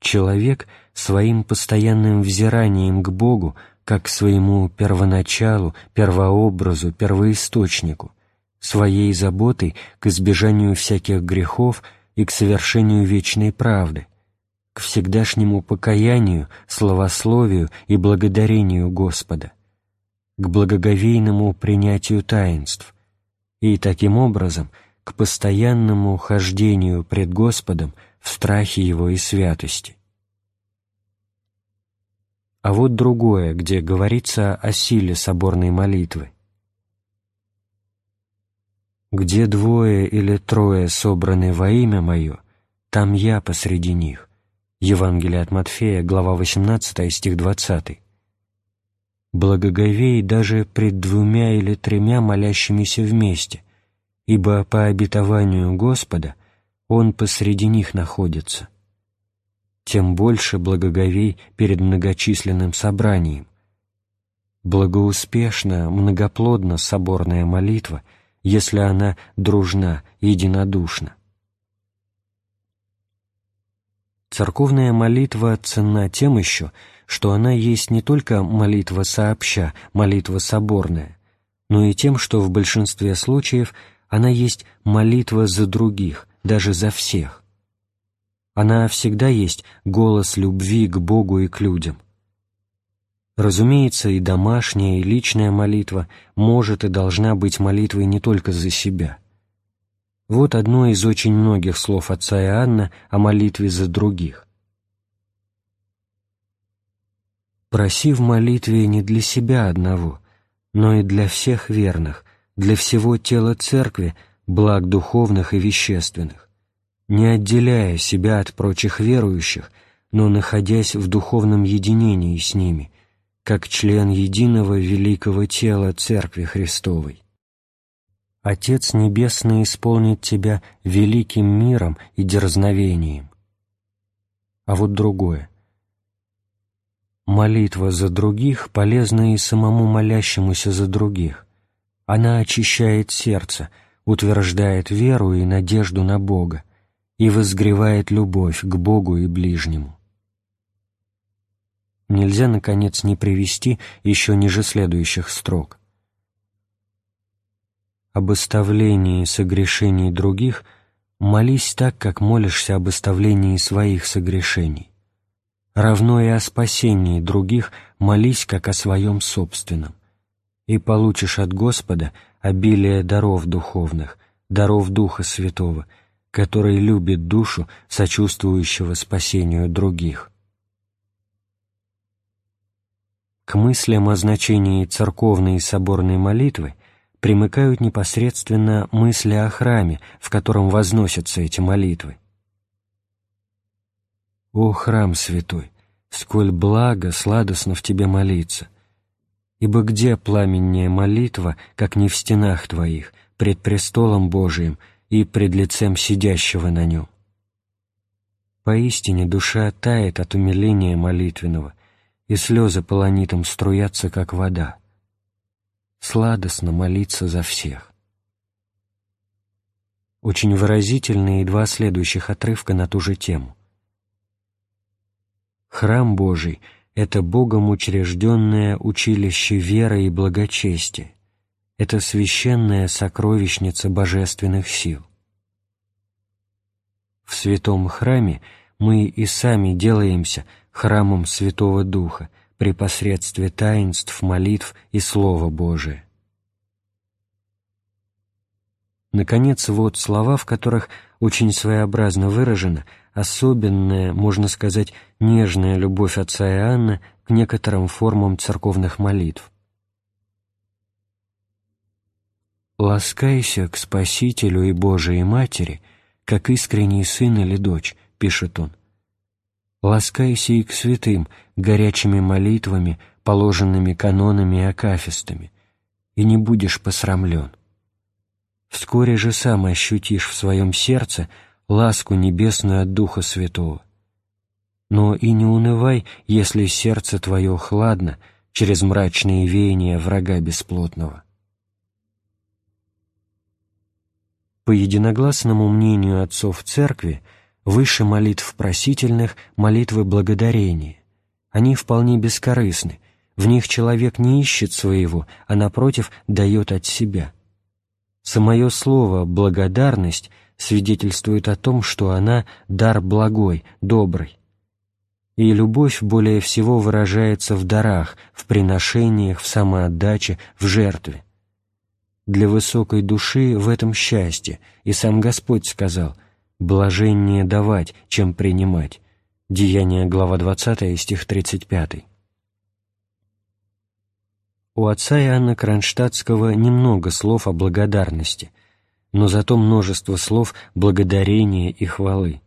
Человек своим постоянным взиранием к Богу, как к своему первоначалу, первообразу, первоисточнику, своей заботой к избежанию всяких грехов и к совершению вечной правды, к всегдашнему покаянию, славословию и благодарению Господа, к благоговейному принятию таинств и, таким образом, к постоянному хождению пред Господом в страхе Его и святости. А вот другое, где говорится о силе соборной молитвы. «Где двое или трое собраны во имя Мое, там Я посреди них». Евангелие от Матфея, глава 18, стих 20. «Благоговей даже пред двумя или тремя молящимися вместе, ибо по обетованию Господа Он посреди них находится. Тем больше благоговей перед многочисленным собранием. Благоуспешна, многоплодна соборная молитва, если она дружна, единодушна. Церковная молитва ценна тем еще, что она есть не только молитва сообща, молитва соборная, но и тем, что в большинстве случаев она есть молитва за других, даже за всех. Она всегда есть голос любви к Богу и к людям. Разумеется, и домашняя, и личная молитва может и должна быть молитвой не только за себя – вот одно из очень многих слов отца Иоанна о молитве за других. «Проси в молитве не для себя одного, но и для всех верных, для всего тела Церкви, благ духовных и вещественных, не отделяя себя от прочих верующих, но находясь в духовном единении с ними, как член единого великого тела Церкви Христовой. Отец Небесный исполнит тебя великим миром и дерзновением. А вот другое. Молитва за других полезна и самому молящемуся за других. Она очищает сердце, утверждает веру и надежду на Бога и возгревает любовь к Богу и ближнему. Нельзя, наконец, не привести еще ниже следующих строк об оставлении согрешений других, молись так, как молишься об оставлении своих согрешений. Равно и о спасении других молись, как о своем собственном. И получишь от Господа обилие даров духовных, даров Духа Святого, который любит душу, сочувствующего спасению других. К мыслям о значении церковной и соборной молитвы примыкают непосредственно мысли о храме, в котором возносятся эти молитвы. «О храм святой, сколь благо, сладостно в тебе молиться! Ибо где пламеннее молитва, как не в стенах твоих, пред престолом Божиим и пред лицем сидящего на нем?» Поистине душа тает от умиления молитвенного, и слезы полонитом струятся, как вода сладостно молиться за всех. Очень выразительные два следующих отрывка на ту же тему. Храм Божий — это Богом учрежденное училище веры и благочестия, это священная сокровищница божественных сил. В святом храме мы и сами делаемся храмом Святого Духа — при посредстве таинств, молитв и Слова Божия. Наконец, вот слова, в которых очень своеобразно выражена особенная, можно сказать, нежная любовь отца Иоанна к некоторым формам церковных молитв. «Ласкайся к Спасителю и Божией Матери, как искренний сын или дочь», — пишет он, ласкайся и к святым горячими молитвами, положенными канонами и акафистами, и не будешь посрамлен. Вскоре же сам ощутишь в своем сердце ласку небесную от Духа Святого. но и не унывай, если сердце твое хладно через мрачные веяния врага бесплотного. По единогласному мнению отцов Церкви, выше молитв просительных молитвы благодарения. Они вполне бескорыстны, в них человек не ищет своего, а, напротив, дает от себя. Самое слово «благодарность» свидетельствует о том, что она – дар благой, добрый. И любовь более всего выражается в дарах, в приношениях, в самоотдаче, в жертве. Для высокой души в этом счастье, и сам Господь сказал «блаженнее давать, чем принимать». Деяние, глава 20, стих 35. У отца Иоанна Кронштадтского немного слов о благодарности, но зато множество слов благодарения и хвалы.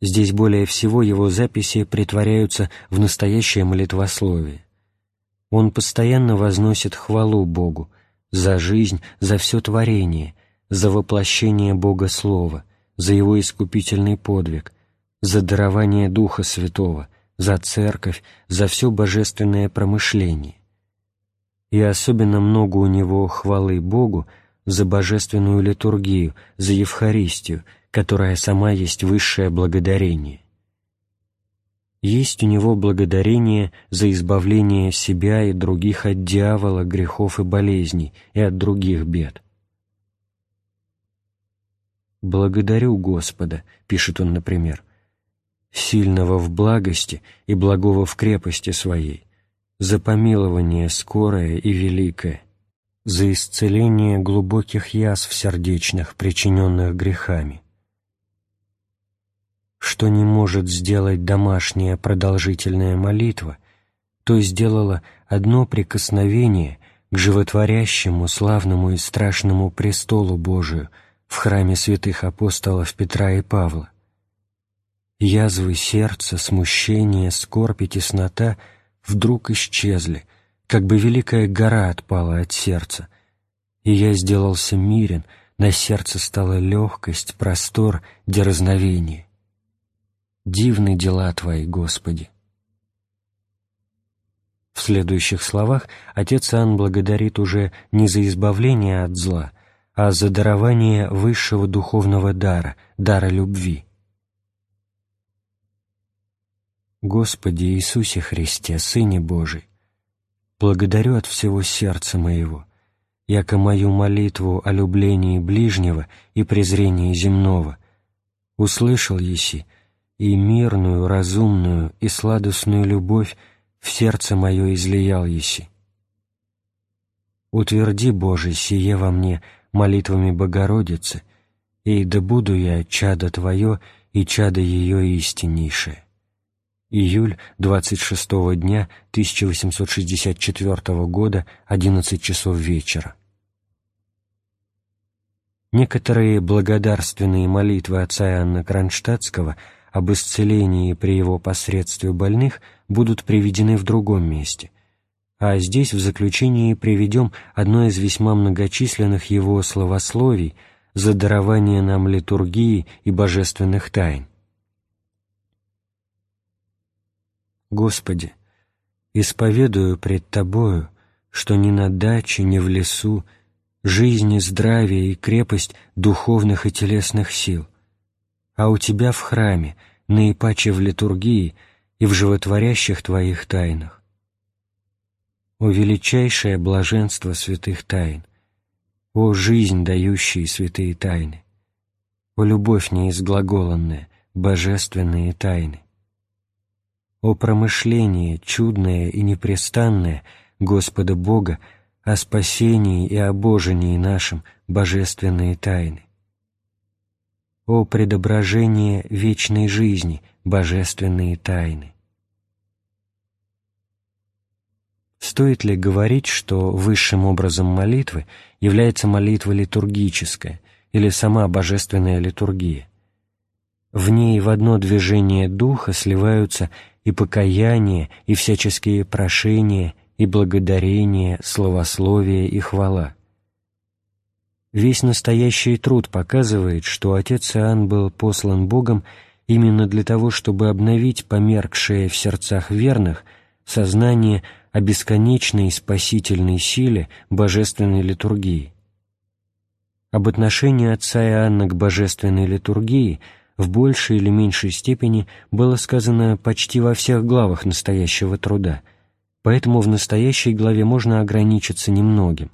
Здесь более всего его записи притворяются в настоящее молитвословие. Он постоянно возносит хвалу Богу за жизнь, за все творение, за воплощение Бога Слова, за Его искупительный подвиг, за дарование Духа Святого, за Церковь, за все божественное промышление. И особенно много у него хвалы Богу за божественную литургию, за Евхаристию, которая сама есть высшее благодарение. Есть у него благодарение за избавление себя и других от дьявола, грехов и болезней, и от других бед. «Благодарю Господа», — пишет он, например, «сильного в благости и благого в крепости своей, за помилование скорое и великое, за исцеление глубоких язв сердечных, причиненных грехами, что не может сделать домашняя продолжительная молитва, то сделала одно прикосновение к животворящему, славному и страшному престолу Божию в храме святых апостолов Петра и Павла. Язвы сердца, смущение, скорбь и теснота вдруг исчезли, как бы великая гора отпала от сердца, и я сделался мирен, на сердце стала легкость, простор, дерзновение. Дивны дела Твои, Господи!» В следующих словах отец Иоанн благодарит уже не за избавление от зла, а за дарование высшего духовного дара, дара любви. Господи Иисусе Христе, Сыне Божий, благодарю от всего сердца моего, яко мою молитву о люблении ближнего и презрении земного, услышал еси, и мирную, разумную и сладостную любовь в сердце мое излиял еси. Утверди, Боже, сие во мне молитвами Богородицы, и да буду я чадо Твое и чадо ее истиннейшее. Июль 26 дня 1864 года, 11 часов вечера. Некоторые благодарственные молитвы отца Иоанна Кронштадтского – об исцелении при его посредстве больных будут приведены в другом месте, а здесь в заключении приведем одно из весьма многочисленных его словословий за дарование нам литургии и божественных тайн. Господи, исповедую пред Тобою, что ни на даче, ни в лесу жизнь и здравие и крепость духовных и телесных сил — а у Тебя в храме, наипаче в литургии и в животворящих Твоих тайнах. О величайшее блаженство святых тайн! О жизнь, дающие святые тайны! О любовь неизглаголанная, божественные тайны! О промышление чудное и непрестанное Господа Бога о спасении и обожении нашим божественные тайны! о предображение вечной жизни, божественные тайны. Стоит ли говорить, что высшим образом молитвы является молитва литургическая или сама божественная литургия? В ней в одно движение духа сливаются и покаяние, и всяческие прошения, и благодарение, словословие и хвала – Весь настоящий труд показывает, что отец Иоанн был послан Богом именно для того, чтобы обновить померкшее в сердцах верных сознание о бесконечной спасительной силе божественной литургии. Об отношении отца Иоанна к божественной литургии в большей или меньшей степени было сказано почти во всех главах настоящего труда, поэтому в настоящей главе можно ограничиться немногим.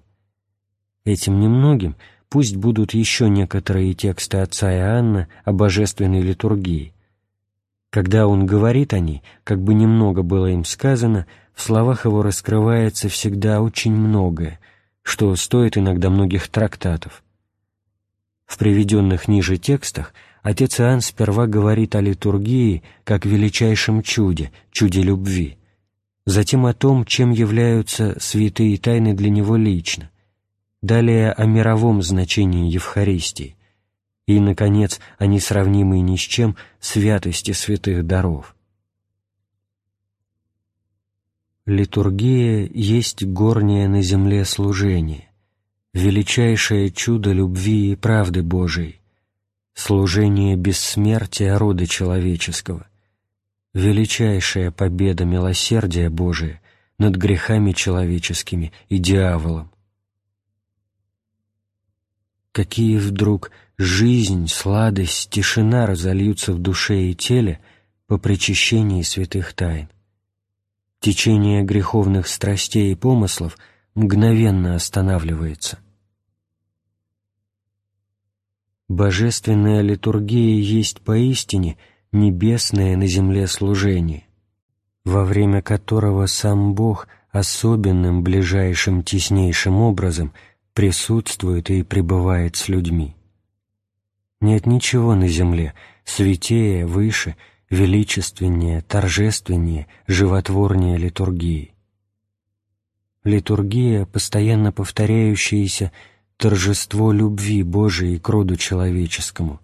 Этим немногим пусть будут еще некоторые тексты отца Иоанна о божественной литургии. Когда он говорит о ней, как бы немного было им сказано, в словах его раскрывается всегда очень многое, что стоит иногда многих трактатов. В приведенных ниже текстах отец Иоанн сперва говорит о литургии как величайшем чуде, чуде любви, затем о том, чем являются святые тайны для него лично, далее о мировом значении Евхаристии и, наконец, о несравнимой ни с чем святости святых даров. Литургия есть горнее на земле служение, величайшее чудо любви и правды Божией, служение бессмертия рода человеческого, величайшая победа милосердия Божия над грехами человеческими и дьяволом, какие вдруг жизнь, сладость, тишина разольются в душе и теле по причащении святых тайн. Течение греховных страстей и помыслов мгновенно останавливается. Божественная литургия есть поистине небесное на земле служение, во время которого сам Бог особенным, ближайшим, теснейшим образом – присутствует и пребывает с людьми. Нет ничего на земле святее, выше, величественнее, торжественнее, животворнее литургии. Литургия, постоянно повторяющееся торжество любви Божией к роду человеческому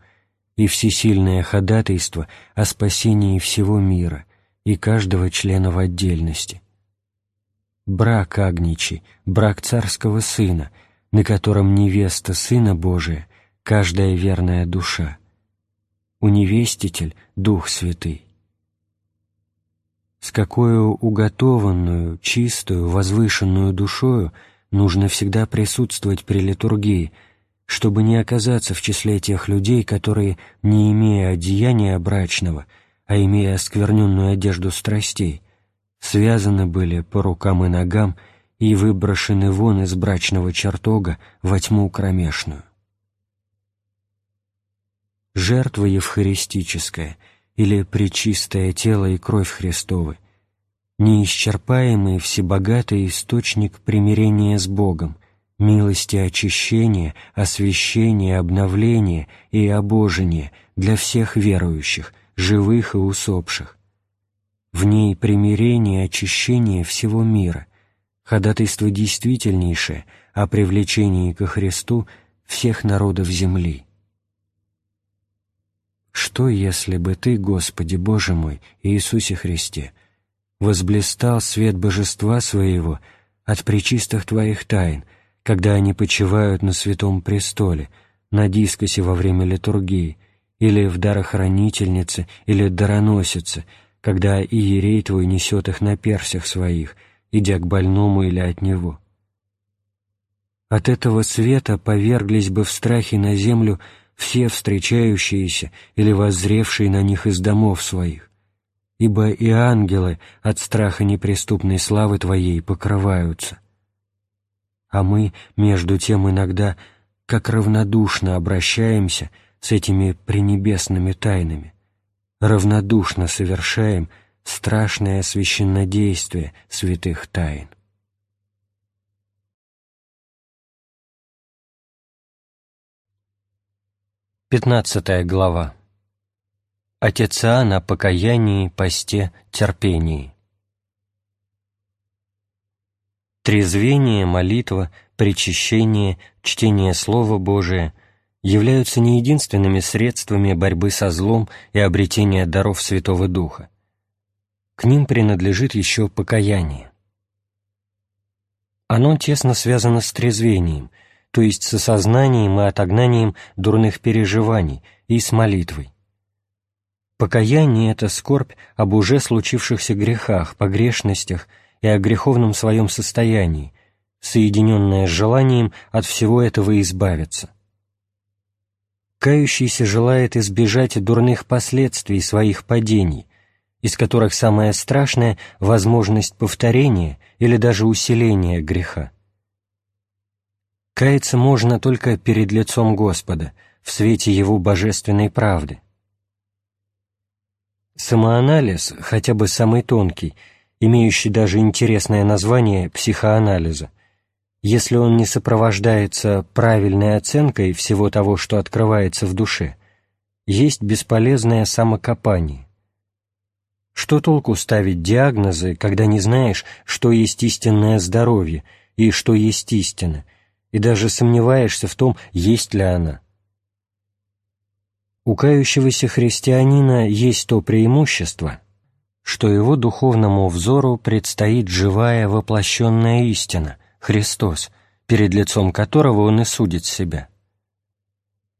и всесильное ходатайство о спасении всего мира и каждого члена в отдельности. Брак Агничи, брак царского сына — на котором невеста Сына Божия, каждая верная душа, уневеститель — Дух Святый. С какой уготованную, чистую, возвышенную душою нужно всегда присутствовать при литургии, чтобы не оказаться в числе тех людей, которые, не имея одеяния брачного, а имея оскверненную одежду страстей, связаны были по рукам и ногам — и выброшены вон из брачного чертога во тьму кромешную. Жертва евхаристическая или пречистое тело и кровь Христовы, неисчерпаемый всебогатый источник примирения с Богом, милости очищения, освящения, обновления и обожения для всех верующих, живых и усопших. В ней примирение и очищение всего мира, ходатайство действительнейшее о привлечении ко Христу всех народов земли. Что, если бы Ты, Господи Боже мой, Иисусе Христе, возблистал свет Божества Своего от причистых Твоих тайн, когда они почивают на святом престоле, на дискосе во время литургии, или в дарохранительнице, или дароносице, когда иерей Твой несет их на персях своих — идя к больному или от него. От этого света поверглись бы в страхе на землю все встречающиеся или воззревшие на них из домов своих, ибо и ангелы от страха неприступной славы Твоей покрываются. А мы, между тем, иногда как равнодушно обращаемся с этими пренебесными тайнами, равнодушно совершаем — страшное священнодействие святых тайн. Пятнадцатая глава. Отец Иоанн о покаянии, посте, терпении. Трезвение, молитва, причащение, чтение Слова Божия являются не единственными средствами борьбы со злом и обретения даров Святого Духа к ним принадлежит еще покаяние. Оно тесно связано с трезвением, то есть с осознанием и отогнанием дурных переживаний и с молитвой. Покаяние — это скорбь об уже случившихся грехах, погрешностях и о греховном своем состоянии, соединенное с желанием от всего этого избавиться. Кающийся желает избежать дурных последствий своих падений, из которых самое страшное — возможность повторения или даже усиления греха. Каяться можно только перед лицом Господа, в свете Его божественной правды. Самоанализ, хотя бы самый тонкий, имеющий даже интересное название психоанализа, если он не сопровождается правильной оценкой всего того, что открывается в душе, есть бесполезное самокопание. Что толку ставить диагнозы, когда не знаешь, что есть истинное здоровье и что есть истина, и даже сомневаешься в том, есть ли она? У кающегося христианина есть то преимущество, что его духовному взору предстоит живая воплощенная истина, Христос, перед лицом которого он и судит себя.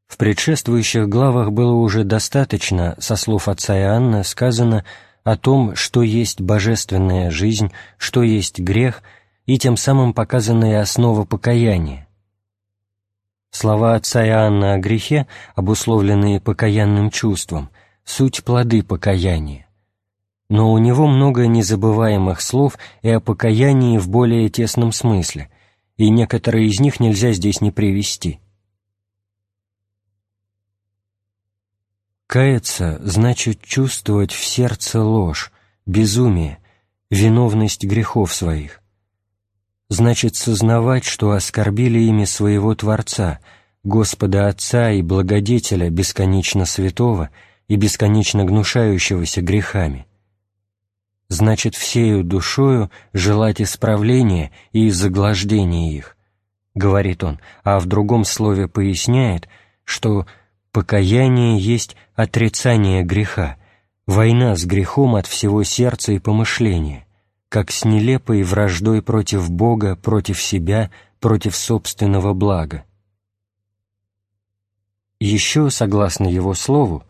В предшествующих главах было уже достаточно, со слов отца Иоанна, сказано о том, что есть божественная жизнь, что есть грех, и тем самым показанная основа покаяния. Слова отца Иоанна о грехе, обусловленные покаянным чувством, суть плоды покаяния. Но у него много незабываемых слов и о покаянии в более тесном смысле, и некоторые из них нельзя здесь не привести. Каяться значит чувствовать в сердце ложь, безумие, виновность грехов своих, значит сознавать, что оскорбили ими своего Творца, Господа Отца и Благодетеля бесконечно святого и бесконечно гнушающегося грехами. Значит, всею душою желать исправления и заглаждения их, говорит он, а в другом слове поясняет, что покаяние есть отрицание греха, война с грехом от всего сердца и помышления – как с нелепой враждой против Бога, против себя, против собственного блага. Еще, согласно его слову,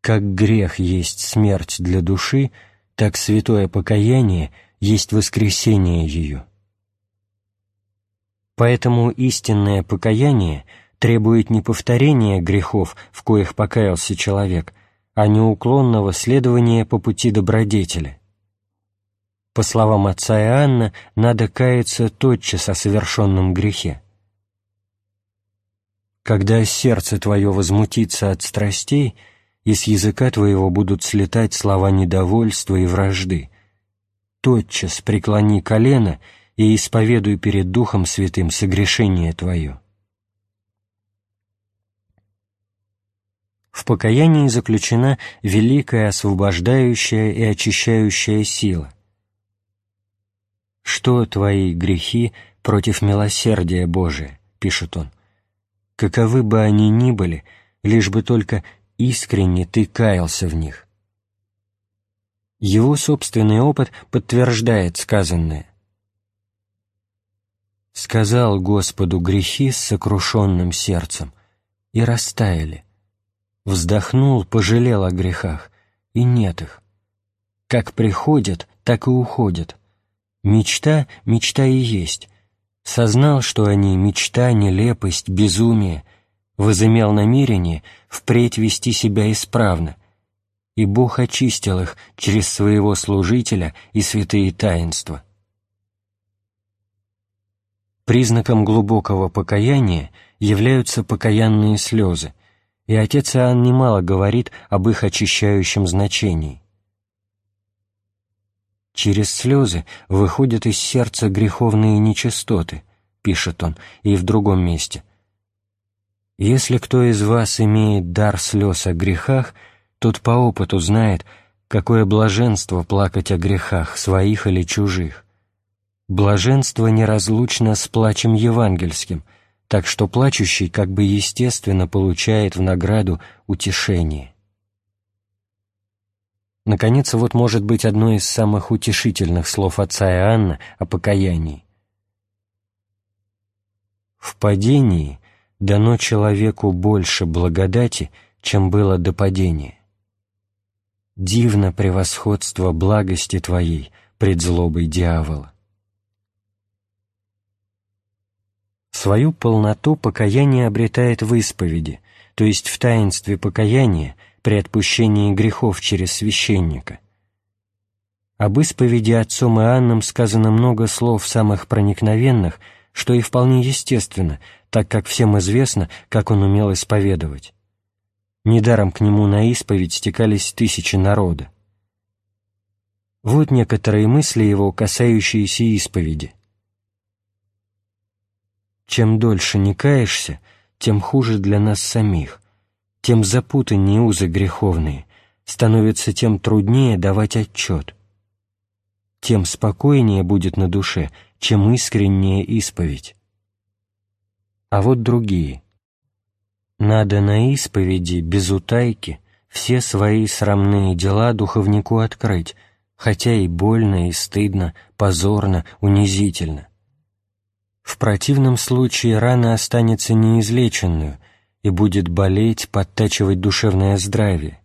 как грех есть смерть для души, так святое покаяние есть воскресение ее. Поэтому истинное покаяние требует не повторения грехов, в коих покаялся человек, а неуклонного следования по пути добродетели – по словам отца Иоанна, надо каяться тотчас о совершенном грехе. Когда сердце твое возмутится от страстей, и с языка твоего будут слетать слова недовольства и вражды, тотчас преклони колено и исповедуй перед Духом Святым согрешение твое. В покаянии заключена великая освобождающая и очищающая сила, «Что твои грехи против милосердия Божия?» — пишет он. «Каковы бы они ни были, лишь бы только искренне ты каялся в них». Его собственный опыт подтверждает сказанное. «Сказал Господу грехи с сокрушенным сердцем, и растаяли. Вздохнул, пожалел о грехах, и нет их. Как приходят, так и уходят» Мечта — мечта и есть. Сознал, что они — мечта, нелепость, безумие, возымел намерение впредь вести себя исправно, и Бог очистил их через своего служителя и святые таинства. Признаком глубокого покаяния являются покаянные слезы, и отец Иоанн немало говорит об их очищающем значении. Через слезы выходят из сердца греховные нечистоты, пишет он, и в другом месте. Если кто из вас имеет дар слез о грехах, тот по опыту знает, какое блаженство плакать о грехах, своих или чужих. Блаженство неразлучно с плачем евангельским, так что плачущий как бы естественно получает в награду утешение. Наконец, вот может быть одно из самых утешительных слов отца Иоанна о покаянии. «В падении дано человеку больше благодати, чем было до падения». Дивно превосходство благости Твоей пред злобой дьявола. Свою полноту покаяние обретает в исповеди, то есть в таинстве покаяния при отпущении грехов через священника. Об исповеди отцом Иоанном сказано много слов самых проникновенных, что и вполне естественно, так как всем известно, как он умел исповедовать. Недаром к нему на исповедь стекались тысячи народа. Вот некоторые мысли его, касающиеся исповеди. Чем дольше не каешься, тем хуже для нас самих, тем запутаннее узы греховные, становится тем труднее давать отчет. Тем спокойнее будет на душе, чем искренняя исповедь. А вот другие — надо на исповеди, без утайки, все свои срамные дела духовнику открыть, хотя и больно, и стыдно, позорно, унизительно. В противном случае рана останется неизлеченную и будет болеть, подтачивать душевное здравие.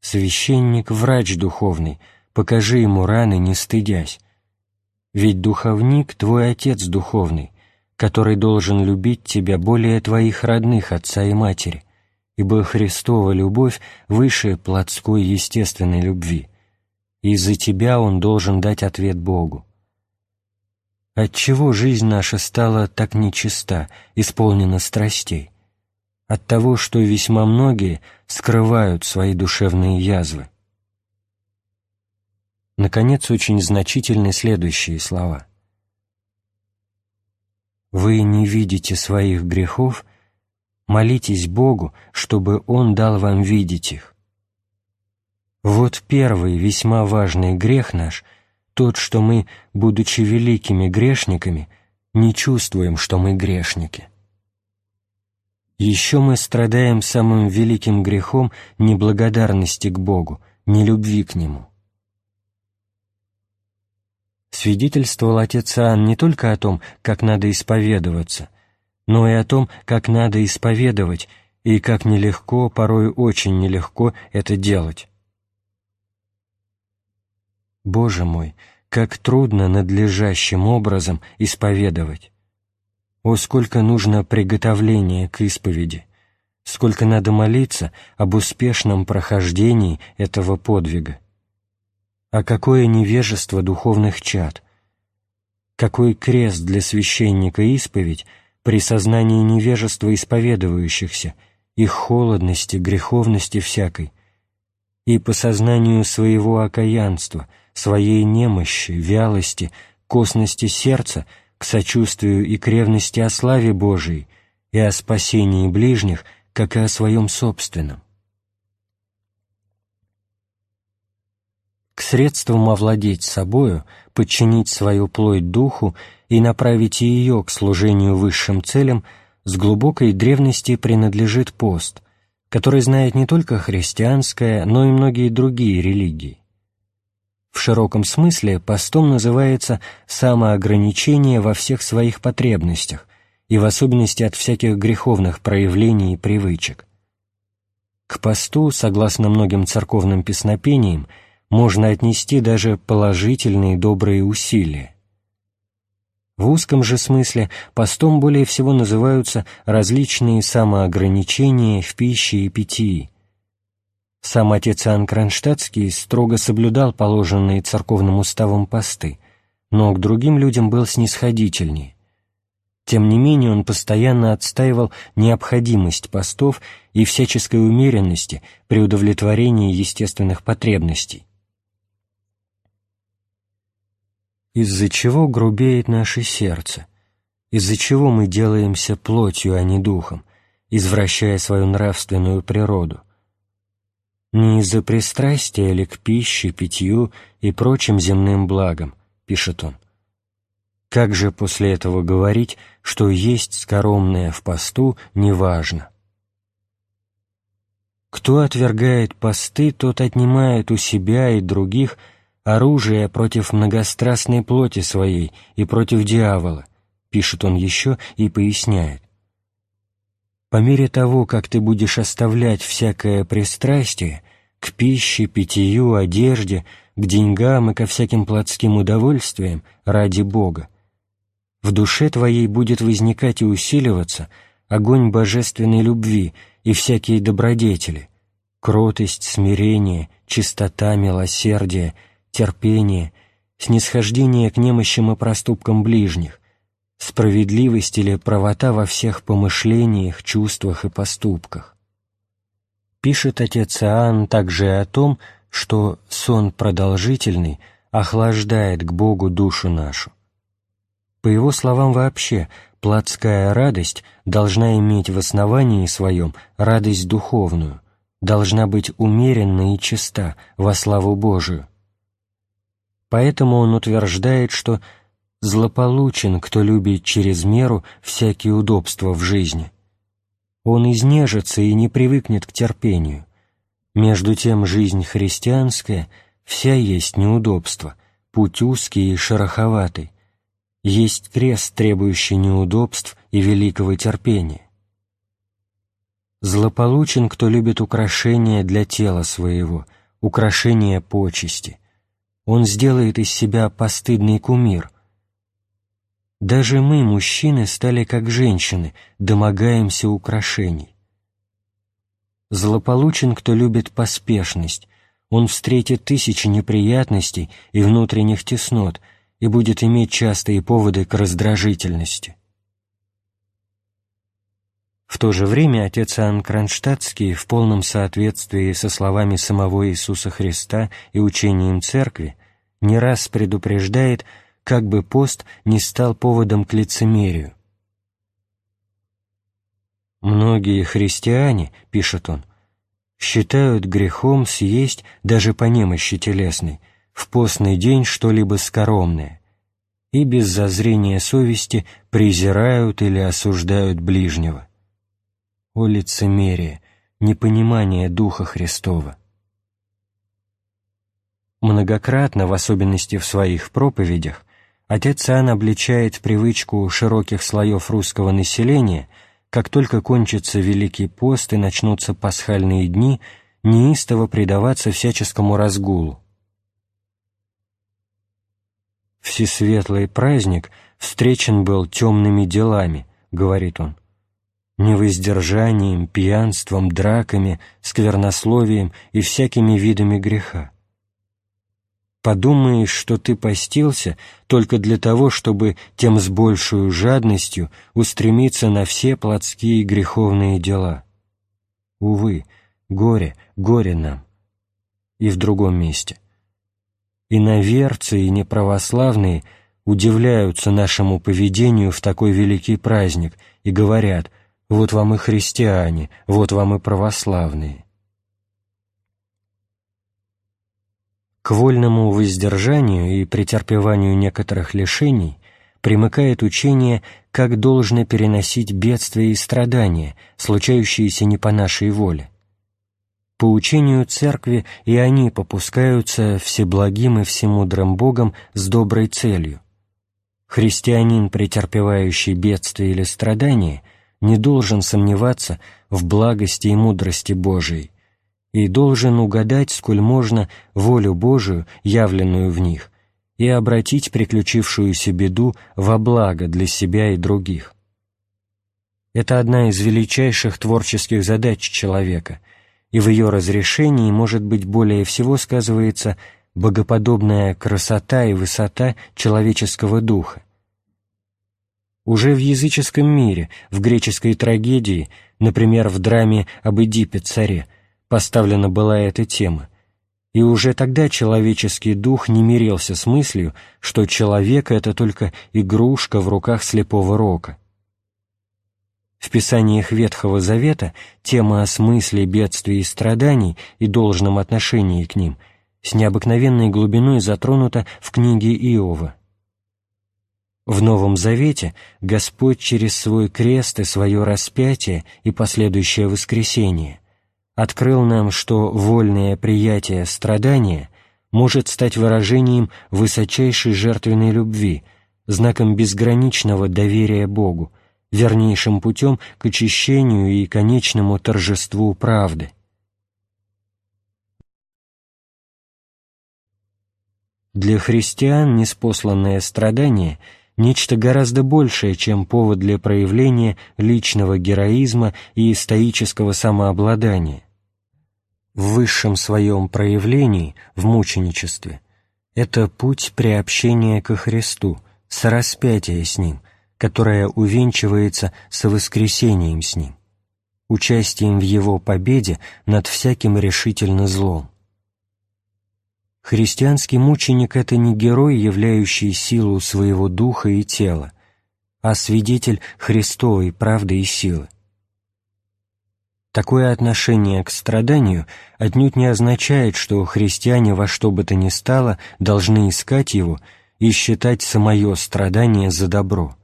Священник — врач духовный, покажи ему раны, не стыдясь. Ведь духовник — твой отец духовный, который должен любить тебя более твоих родных отца и матери, ибо Христова любовь выше плотской естественной любви, и за тебя Он должен дать ответ Богу. Отчего жизнь наша стала так нечиста, исполнена страстей? От того, что весьма многие скрывают свои душевные язвы. Наконец, очень значительны следующие слова – вы не видите своих грехов, молитесь Богу, чтобы Он дал вам видеть их. Вот первый весьма важный грех наш, тот, что мы, будучи великими грешниками, не чувствуем, что мы грешники. Еще мы страдаем самым великим грехом неблагодарности к Богу, нелюбви к Нему свидетельствовал отец Иоанн не только о том, как надо исповедоваться, но и о том, как надо исповедовать и как нелегко, порой очень нелегко это делать. Боже мой, как трудно надлежащим образом исповедовать! О, сколько нужно приготовления к исповеди! Сколько надо молиться об успешном прохождении этого подвига! а какое невежество духовных чад! Какой крест для священника исповедь при сознании невежества исповедующихся, их холодности, греховности всякой, и по сознанию своего окаянства, своей немощи, вялости, косности сердца к сочувствию и к ревности о славе Божией и о спасении ближних, как и о своем собственном. к средствам овладеть собою, подчинить свою плоть духу и направить ее к служению высшим целям, с глубокой древности принадлежит пост, который знает не только христианская, но и многие другие религии. В широком смысле постом называется самоограничение во всех своих потребностях и в особенности от всяких греховных проявлений и привычек. К посту, согласно многим церковным песнопениям, можно отнести даже положительные добрые усилия. В узком же смысле постом более всего называются различные самоограничения в пище и питье. Сам отец Иоанн Кронштадтский строго соблюдал положенные церковным уставом посты, но к другим людям был снисходительнее. Тем не менее он постоянно отстаивал необходимость постов и всяческой умеренности при удовлетворении естественных потребностей. из-за чего грубеет наше сердце, из-за чего мы делаемся плотью, а не духом, извращая свою нравственную природу. Не из-за пристрастия ли к пище, питью и прочим земным благам, пишет он. Как же после этого говорить, что есть скоромное в посту неважно? Кто отвергает посты, тот отнимает у себя и других – оружие против многострастной плоти своей и против дьявола, пишет он еще и поясняет. По мере того, как ты будешь оставлять всякое пристрастие, к пище, питью, одежде, к деньгам и ко всяким плотским удовольствиям ради Бога, в душе твоей будет возникать и усиливаться огонь божественной любви и всякие добродетели, кротость, смирение, чистота, милосердие, терпение, снисхождение к немощам и проступкам ближних, справедливость или правота во всех помышлениях, чувствах и поступках. Пишет отец Иоанн также о том, что сон продолжительный охлаждает к Богу душу нашу. По его словам вообще, плотская радость должна иметь в основании своем радость духовную, должна быть умеренна и чиста во славу Божию. Поэтому он утверждает, что «злополучен, кто любит через меру всякие удобства в жизни». Он изнежится и не привыкнет к терпению. Между тем жизнь христианская вся есть неудобство, путь узкий и шероховатый, есть крест, требующий неудобств и великого терпения. Злополучен, кто любит украшения для тела своего, украшения почести. Он сделает из себя постыдный кумир. Даже мы, мужчины, стали как женщины, домогаемся украшений. Злополучен, кто любит поспешность. Он встретит тысячи неприятностей и внутренних теснот — и будет иметь частые поводы к раздражительности. В то же время отец Иоанн Кронштадтский в полном соответствии со словами самого Иисуса Христа и учением Церкви не раз предупреждает, как бы пост не стал поводом к лицемерию. «Многие христиане, — пишет он, — считают грехом съесть даже по немощи телесной — в постный день что-либо скоромное и без зазрения совести презирают или осуждают ближнего. О лицемерие, непонимание Духа Христова! Многократно, в особенности в своих проповедях, отец Иоанн обличает привычку широких слоев русского населения, как только кончится Великий пост и начнутся пасхальные дни, неистово предаваться всяческому разгулу. «Всесветлый праздник встречен был темными делами», — говорит он, «невоздержанием, пьянством, драками, сквернословием и всякими видами греха. Подумаешь, что ты постился только для того, чтобы тем с большей жадностью устремиться на все плотские греховные дела. Увы, горе, горе нам. И в другом месте. Иноверцы и неправославные удивляются нашему поведению в такой великий праздник и говорят «вот вам и христиане, вот вам и православные». К вольному воздержанию и претерпеванию некоторых лишений примыкает учение, как должно переносить бедствия и страдания, случающиеся не по нашей воле. По учению Церкви и они попускаются всеблагим и всемудрым Богом с доброй целью. Христианин, претерпевающий бедствие или страдания, не должен сомневаться в благости и мудрости Божией и должен угадать, сколь можно, волю Божию, явленную в них, и обратить приключившуюся беду во благо для себя и других. Это одна из величайших творческих задач человека — и в ее разрешении, может быть, более всего сказывается богоподобная красота и высота человеческого духа. Уже в языческом мире, в греческой трагедии, например, в драме об Эдипе-царе, поставлена была эта тема, и уже тогда человеческий дух не мирился с мыслью, что человек — это только игрушка в руках слепого рока. В писаниях Ветхого Завета тема о смысле бедствий и страданий и должном отношении к ним с необыкновенной глубиной затронута в книге Иова. В Новом Завете Господь через свой крест и свое распятие и последующее воскресение открыл нам, что вольное приятие страдания может стать выражением высочайшей жертвенной любви, знаком безграничного доверия Богу, вернейшим путем к очищению и конечному торжеству правды. Для христиан неспосланное страдание – нечто гораздо большее, чем повод для проявления личного героизма и стоического самообладания. В высшем своем проявлении, в мученичестве, это путь приобщения ко Христу, сораспятия с Ним, которое увенчивается со воскресением с Ним, участием в Его победе над всяким решительно злом. Христианский мученик — это не герой, являющий силу своего духа и тела, а свидетель Христовой правды и силы. Такое отношение к страданию отнюдь не означает, что христиане во что бы то ни стало должны искать его и считать самое страдание за добро.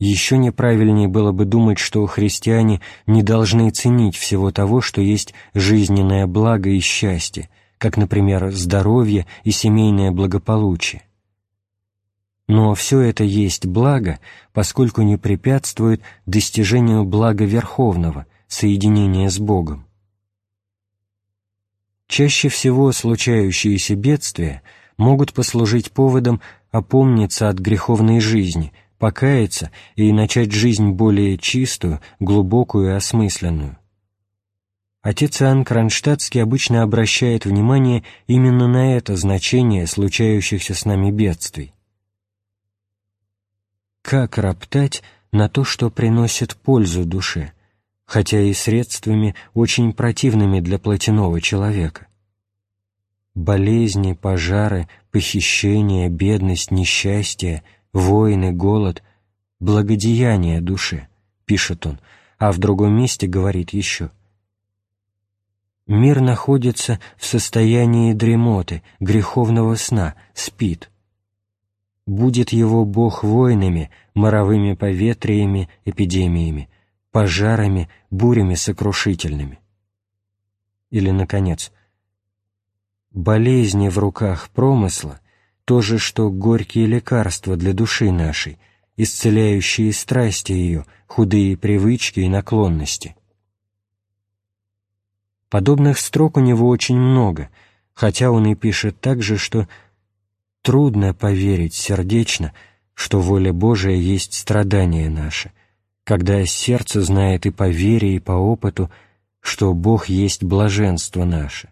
Еще неправильнее было бы думать, что христиане не должны ценить всего того, что есть жизненное благо и счастье, как, например, здоровье и семейное благополучие. Но все это есть благо, поскольку не препятствует достижению блага Верховного, соединения с Богом. Чаще всего случающиеся бедствия могут послужить поводом опомниться от греховной жизни, покаяться и начать жизнь более чистую, глубокую и осмысленную. Отец Иоанн Кронштадтский обычно обращает внимание именно на это значение случающихся с нами бедствий. Как роптать на то, что приносит пользу душе, хотя и средствами очень противными для плотяного человека? Болезни, пожары, похищения, бедность, несчастье, войны, голод — благодеяние душе, пишет он, а в другом месте говорит еще — Мир находится в состоянии дремоты, греховного сна, спит. Будет его Бог войнами, моровыми поветриями, эпидемиями, пожарами, бурями сокрушительными. Или, наконец, болезни в руках промысла — то же, что горькие лекарства для души нашей, исцеляющие страсти ее, худые привычки и наклонности — Подобных строк у него очень много, хотя он и пишет также, что «трудно поверить сердечно, что воля Божия есть страдание наше, когда сердце знает и по вере, и по опыту, что Бог есть блаженство наше.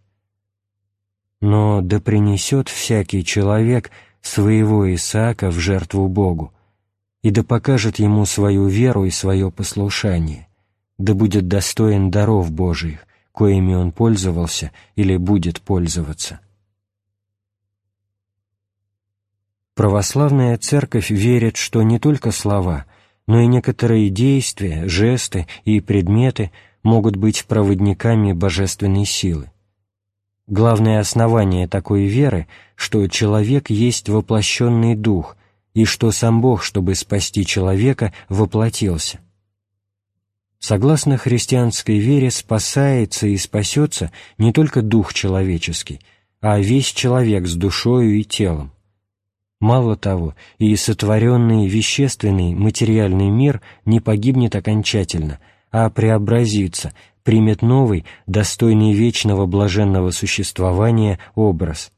Но да принесет всякий человек своего Исаака в жертву Богу, и да покажет ему свою веру и свое послушание, да будет достоин даров Божиих, коими он пользовался или будет пользоваться. Православная Церковь верит, что не только слова, но и некоторые действия, жесты и предметы могут быть проводниками божественной силы. Главное основание такой веры, что человек есть воплощенный дух, и что сам Бог, чтобы спасти человека, воплотился. Согласно христианской вере, спасается и спасется не только дух человеческий, а весь человек с душою и телом. Мало того, и сотворенный вещественный материальный мир не погибнет окончательно, а преобразится, примет новый, достойный вечного блаженного существования образ.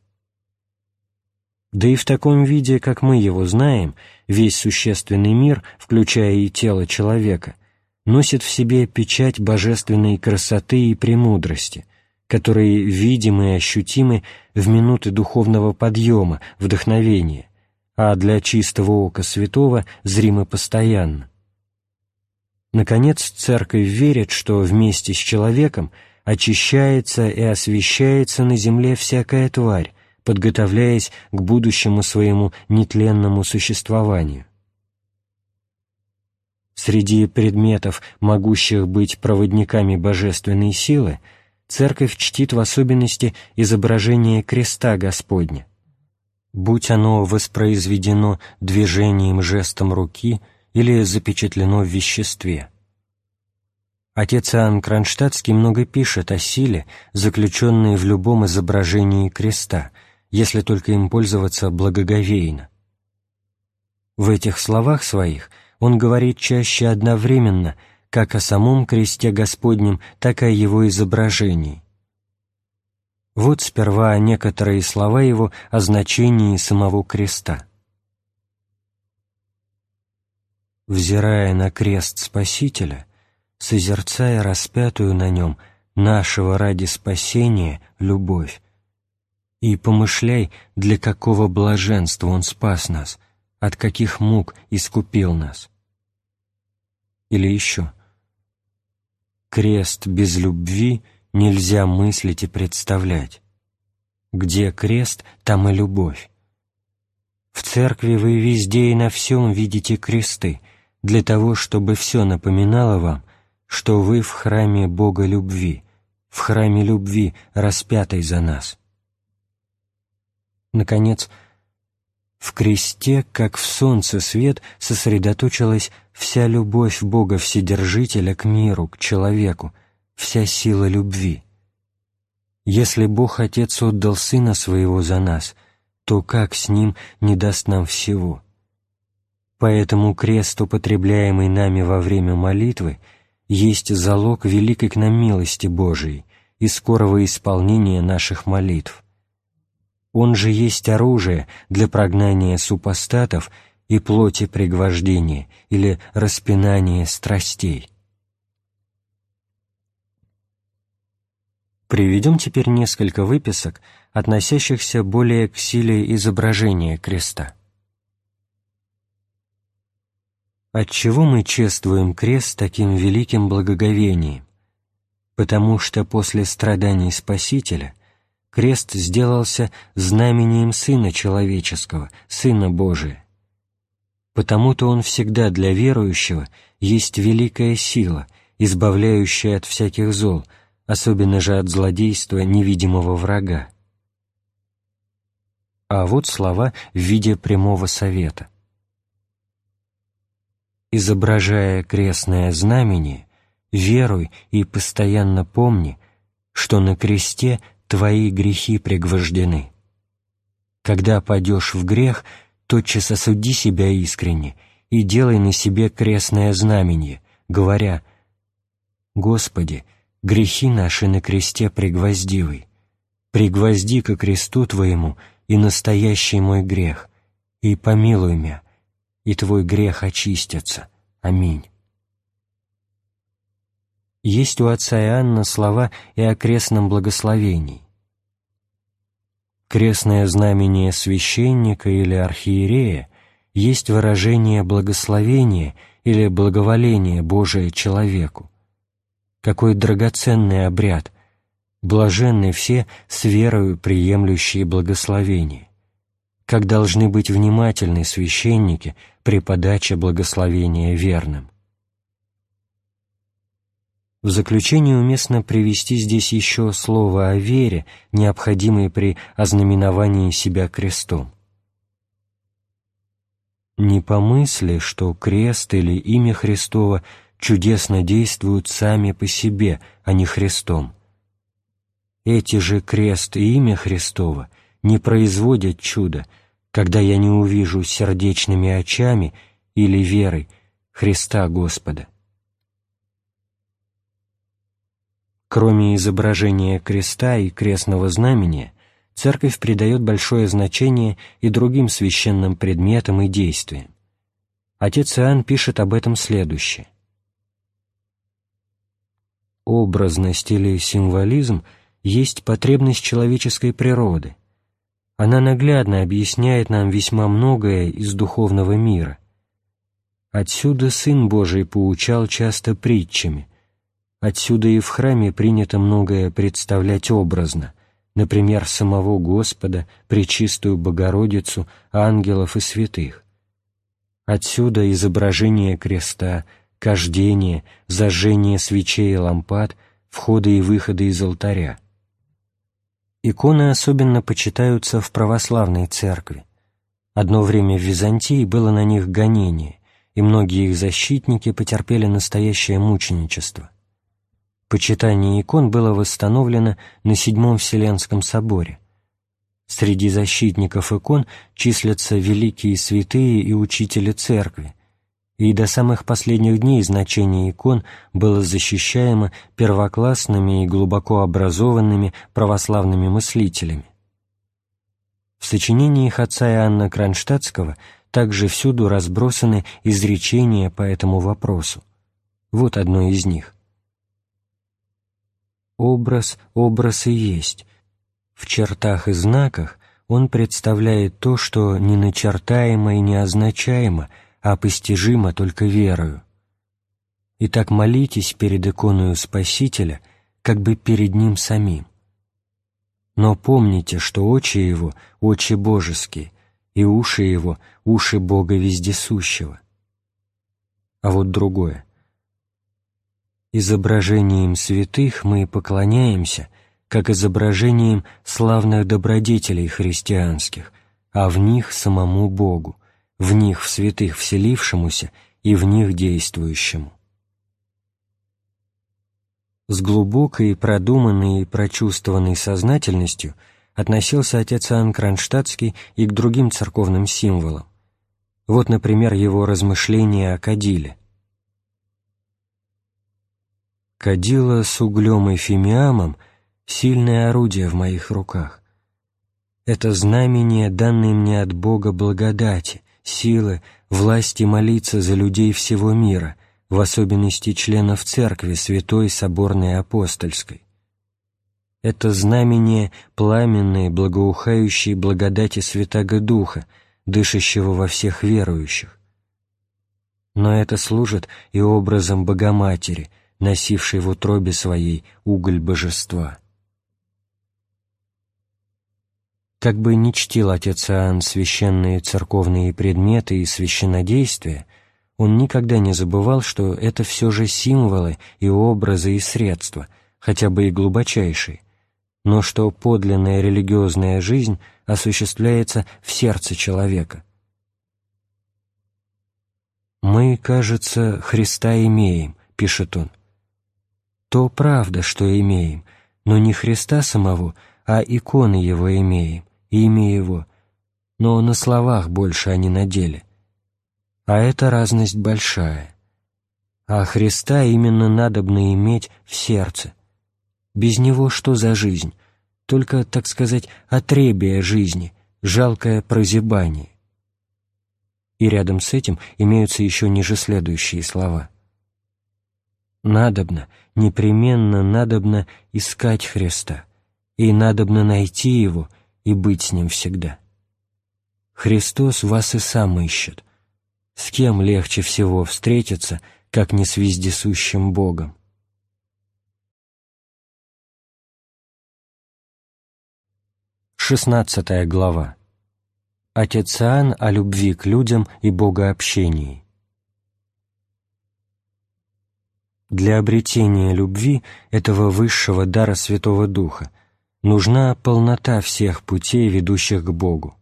Да и в таком виде, как мы его знаем, весь существенный мир, включая и тело человека – носит в себе печать божественной красоты и премудрости, которые видимы и ощутимы в минуты духовного подъема, вдохновения, а для чистого ока святого зримы постоянно. Наконец, Церковь верит, что вместе с человеком очищается и освещается на земле всякая тварь, подготовляясь к будущему своему нетленному существованию. Среди предметов, могущих быть проводниками божественной силы, Церковь чтит в особенности изображение креста Господня. Будь оно воспроизведено движением жестом руки или запечатлено в веществе. Отец Иоанн Кронштадтский много пишет о силе, заключенной в любом изображении креста, если только им пользоваться благоговейно. В этих словах своих – он говорит чаще одновременно как о самом кресте Господнем, так и о его изображении. Вот сперва некоторые слова его о значении самого креста. Взирая на крест Спасителя, созерцая распятую на нем нашего ради спасения любовь, и помышляй, для какого блаженства Он спас нас, от каких мук искупил нас. Или еще. Крест без любви нельзя мыслить и представлять. Где крест, там и любовь. В церкви вы везде и на всем видите кресты, для того, чтобы все напоминало вам, что вы в храме Бога любви, в храме любви, распятой за нас. Наконец, в кресте, как в солнце свет, сосредоточилась вся любовь Бога Вседержителя к миру, к человеку, вся сила любви. Если Бог Отец отдал Сына Своего за нас, то как с Ним не даст нам всего? Поэтому крест, употребляемый нами во время молитвы, есть залог великой к нам милости Божией и скорого исполнения наших молитв. Он же есть оружие для прогнания супостатов и плоти пригвождения или распинания страстей. Приведем теперь несколько выписок, относящихся более к силе изображения креста. Отчего мы чествуем крест таким великим благоговением? Потому что после страданий Спасителя – крест сделался знамением Сына Человеческого, Сына Божия. Потому-то он всегда для верующего есть великая сила, избавляющая от всяких зол, особенно же от злодейства невидимого врага. А вот слова в виде прямого совета. Изображая крестное знамение, веруй и постоянно помни, что на кресте твои грехи пригвождены. Когда падешь в грех, тотчас осуди себя искренне и делай на себе крестное знамение, говоря «Господи, грехи наши на кресте пригвоздивый, пригвозди ко кресту Твоему и настоящий мой грех, и помилуй меня, и Твой грех очистится. Аминь» есть у отца Иоанна слова и о крестном благословении. Крестное знамение священника или архиерея есть выражение благословения или благоволения Божия человеку. Какой драгоценный обряд, блаженны все с верою приемлющие благословение. Как должны быть внимательны священники при подаче благословения верным. В заключение уместно привести здесь еще слово о вере, необходимое при ознаменовании себя крестом. Не помысли, что крест или имя Христово чудесно действуют сами по себе, а не Христом. Эти же крест и имя Христово не производят чуда, когда я не увижу сердечными очами или верой Христа Господа. Кроме изображения креста и крестного знамения, Церковь придает большое значение и другим священным предметам и действиям. Отец Иоанн пишет об этом следующее. Образность или символизм есть потребность человеческой природы. Она наглядно объясняет нам весьма многое из духовного мира. Отсюда Сын Божий поучал часто притчами – Отсюда и в храме принято многое представлять образно, например, самого Господа, Пречистую Богородицу, ангелов и святых. Отсюда изображение креста, кождение, зажжение свечей и лампад, входы и выходы из алтаря. Иконы особенно почитаются в православной церкви. Одно время в Византии было на них гонение, и многие их защитники потерпели настоящее мученичество. Почитание икон было восстановлено на Седьмом Вселенском соборе. Среди защитников икон числятся великие святые и учители церкви, и до самых последних дней значение икон было защищаемо первоклассными и глубоко образованными православными мыслителями. В сочинениях отца Иоанна Кронштадтского также всюду разбросаны изречения по этому вопросу. Вот одно из них. Образ, образ и есть. В чертах и знаках он представляет то, что не начертаемо и не означаемо, а постижимо только верою. Итак, молитесь перед иконою Спасителя, как бы перед Ним самим. Но помните, что очи Его — очи божеские, и уши Его — уши Бога Вездесущего. А вот другое. Изображением святых мы поклоняемся, как изображением славных добродетелей христианских, а в них самому Богу, в них в святых вселившемуся и в них действующему. С глубокой, продуманной и прочувствованной сознательностью относился отец Иоанн Кронштадтский и к другим церковным символам. Вот, например, его размышления о кадиле. «Кадила с углем и фимиамом — сильное орудие в моих руках. Это знамение, данное мне от Бога благодати, силы, власти молиться за людей всего мира — в особенности членов Церкви Святой Соборной Апостольской. Это знамение пламенной, благоухающей благодати Святаго Духа, дышащего во всех верующих. Но это служит и образом Богоматери, носившей в утробе своей уголь божества. Как бы ни чтил отец Иоанн священные церковные предметы и священнодействия, он никогда не забывал, что это все же символы и образы и средства, хотя бы и глубочайшие, но что подлинная религиозная жизнь осуществляется в сердце человека. «Мы, кажется, Христа имеем», — пишет он. «То правда, что имеем, но не Христа самого, а иконы Его имеем, имя Его, но на словах больше, а не на деле а эта разность большая. А Христа именно надобно иметь в сердце. Без Него что за жизнь? Только, так сказать, отребие жизни, жалкое прозябание. И рядом с этим имеются еще ниже следующие слова. «Надобно, непременно надобно искать Христа, и надобно найти Его и быть с Ним всегда. Христос вас и сам ищет, с кем легче всего встретиться, как не с вездесущим Богом? Шестнадцатая глава. Отец Иоанн о любви к людям и богообщении. Для обретения любви, этого высшего дара Святого Духа, нужна полнота всех путей, ведущих к Богу.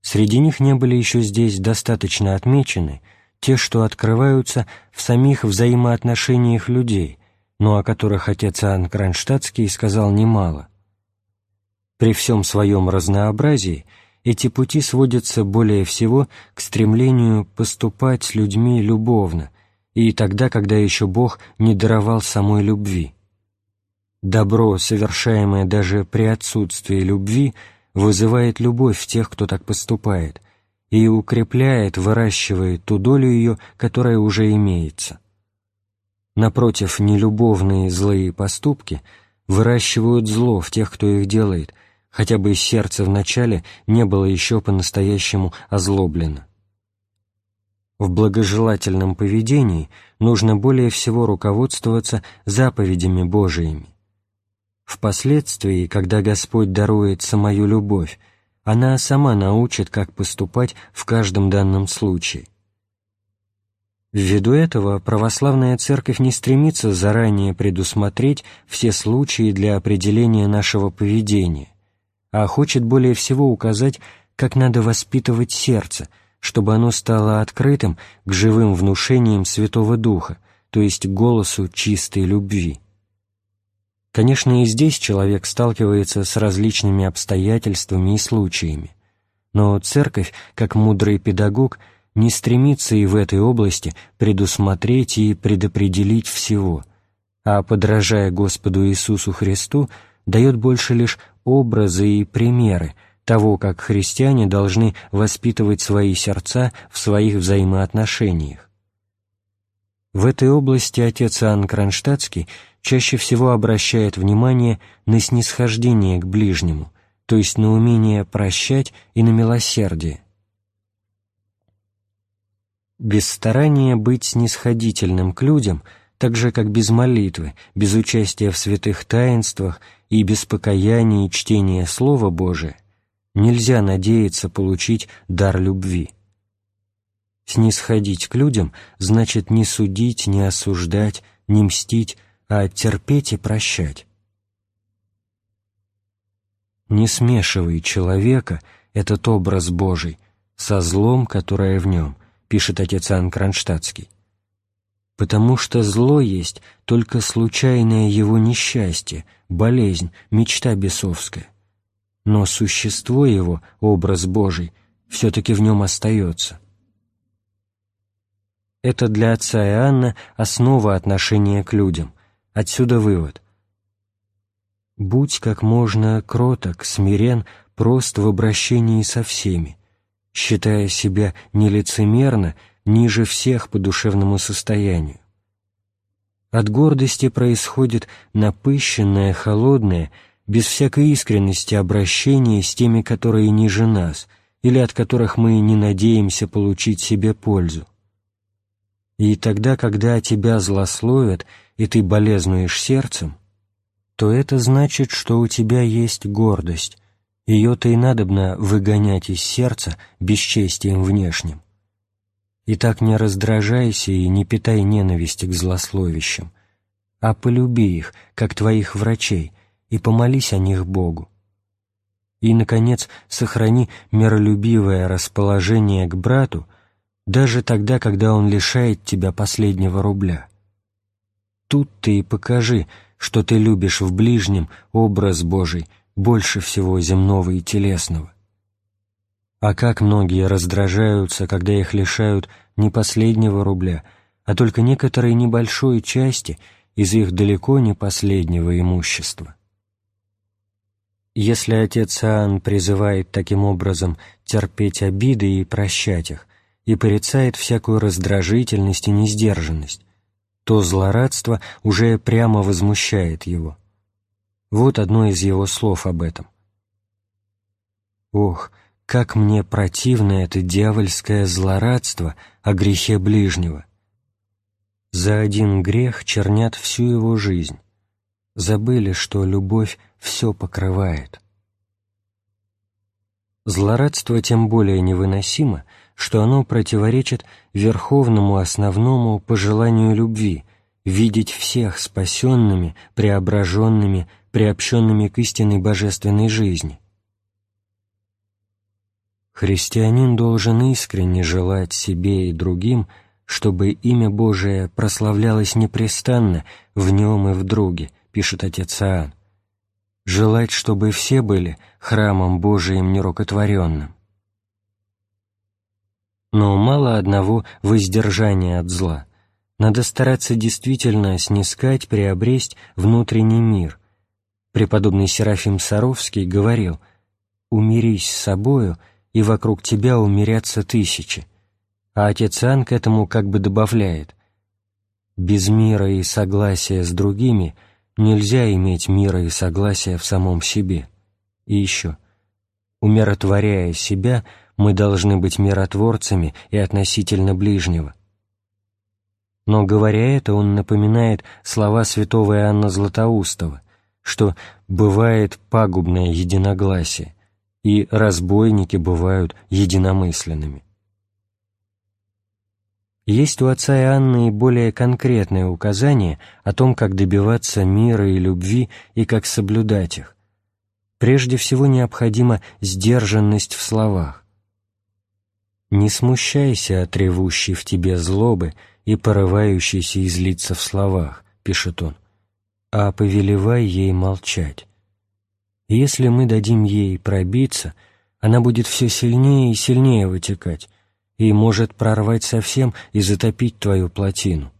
Среди них не были еще здесь достаточно отмечены те, что открываются в самих взаимоотношениях людей, но о которых отец Иоанн Кронштадтский сказал немало. При всем своем разнообразии эти пути сводятся более всего к стремлению поступать с людьми любовно, и тогда, когда еще Бог не даровал самой любви. Добро, совершаемое даже при отсутствии любви, вызывает любовь в тех, кто так поступает, и укрепляет, выращивает ту долю ее, которая уже имеется. Напротив, нелюбовные злые поступки выращивают зло в тех, кто их делает, хотя бы сердце вначале не было еще по-настоящему озлоблено. В благожелательном поведении нужно более всего руководствоваться заповедями Божиими. Впоследствии, когда Господь дарует самую любовь, она сама научит, как поступать в каждом данном случае. Ввиду этого православная церковь не стремится заранее предусмотреть все случаи для определения нашего поведения, а хочет более всего указать, как надо воспитывать сердце, чтобы оно стало открытым к живым внушениям Святого Духа, то есть голосу чистой любви. Конечно, и здесь человек сталкивается с различными обстоятельствами и случаями, но церковь, как мудрый педагог, не стремится и в этой области предусмотреть и предопределить всего, а, подражая Господу Иисусу Христу, дает больше лишь образы и примеры того, как христиане должны воспитывать свои сердца в своих взаимоотношениях. В этой области отец Иоанн Кронштадтский чаще всего обращает внимание на снисхождение к ближнему, то есть на умение прощать и на милосердие. Без старания быть снисходительным к людям, так же как без молитвы, без участия в святых таинствах и без покаяния и чтения Слова Божия, нельзя надеяться получить дар любви. Снисходить к людям значит не судить, не осуждать, не мстить, а терпеть и прощать. Не смешивай человека, этот образ Божий, со злом, которое в нем, пишет отец Иоанн Кронштадтский. Потому что зло есть только случайное его несчастье, болезнь, мечта бесовская. Но существо его, образ Божий, все-таки в нем остается. Это для отца Иоанна основа отношения к людям. Отсюда вывод. «Будь как можно кроток, смирен, прост в обращении со всеми, считая себя нелицемерно, ниже всех по душевному состоянию. От гордости происходит напыщенное, холодное, без всякой искренности обращение с теми, которые ниже нас, или от которых мы не надеемся получить себе пользу. И тогда, когда тебя злословят, и ты болезнуешь сердцем, то это значит, что у тебя есть гордость, ее-то и надобно выгонять из сердца бесчестием внешним. И так не раздражайся и не питай ненависти к злословящим, а полюби их, как твоих врачей, и помолись о них Богу. И, наконец, сохрани миролюбивое расположение к брату, даже тогда, когда он лишает тебя последнего рубля. Тут ты и покажи, что ты любишь в ближнем образ Божий больше всего земного и телесного. А как многие раздражаются, когда их лишают не последнего рубля, а только некоторой небольшой части из их далеко не последнего имущества. Если отец Иоанн призывает таким образом терпеть обиды и прощать их, и порицает всякую раздражительность и несдержанность, то злорадство уже прямо возмущает его. Вот одно из его слов об этом. «Ох, как мне противно это дьявольское злорадство о грехе ближнего! За один грех чернят всю его жизнь. Забыли, что любовь все покрывает». Злорадство тем более невыносимо, что оно противоречит верховному основному пожеланию любви видеть всех спасенными, преображенными, приобщенными к истинной божественной жизни. Христианин должен искренне желать себе и другим, чтобы имя Божие прославлялось непрестанно в нем и в друге, пишет отец Иоанн. Желать, чтобы все были храмом Божиим нерукотворенным. Но мало одного воздержания от зла. Надо стараться действительно снискать, приобресть внутренний мир. Преподобный Серафим Саровский говорил «Умирись с собою, и вокруг тебя умирятся тысячи». А отец Ан к этому как бы добавляет «Без мира и согласия с другими нельзя иметь мира и согласия в самом себе». И еще «Умиротворяя себя, — мы должны быть миротворцами и относительно ближнего. Но, говоря это, он напоминает слова святого Иоанна Златоустова, что бывает пагубное единогласие, и разбойники бывают единомысленными. Есть у отца Иоанна и более конкретное указание о том, как добиваться мира и любви и как соблюдать их. Прежде всего необходима сдержанность в словах. Не смущайся от ревущей в тебе злобы и порывающейся излиться в словах, пишет он, а повелевай ей молчать. Если мы дадим ей пробиться, она будет все сильнее и сильнее вытекать, и может прорвать совсем и затопить твою плотину.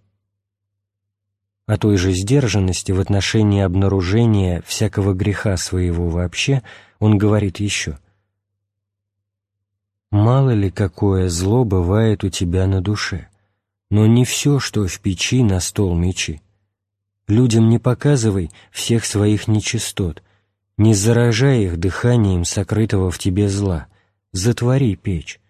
О той же сдержанности в отношении обнаружения всякого греха своего вообще он говорит еще. «Мало ли какое зло бывает у тебя на душе, но не все, что в печи, на стол мечи. Людям не показывай всех своих нечистот, не заражай их дыханием сокрытого в тебе зла, затвори печь.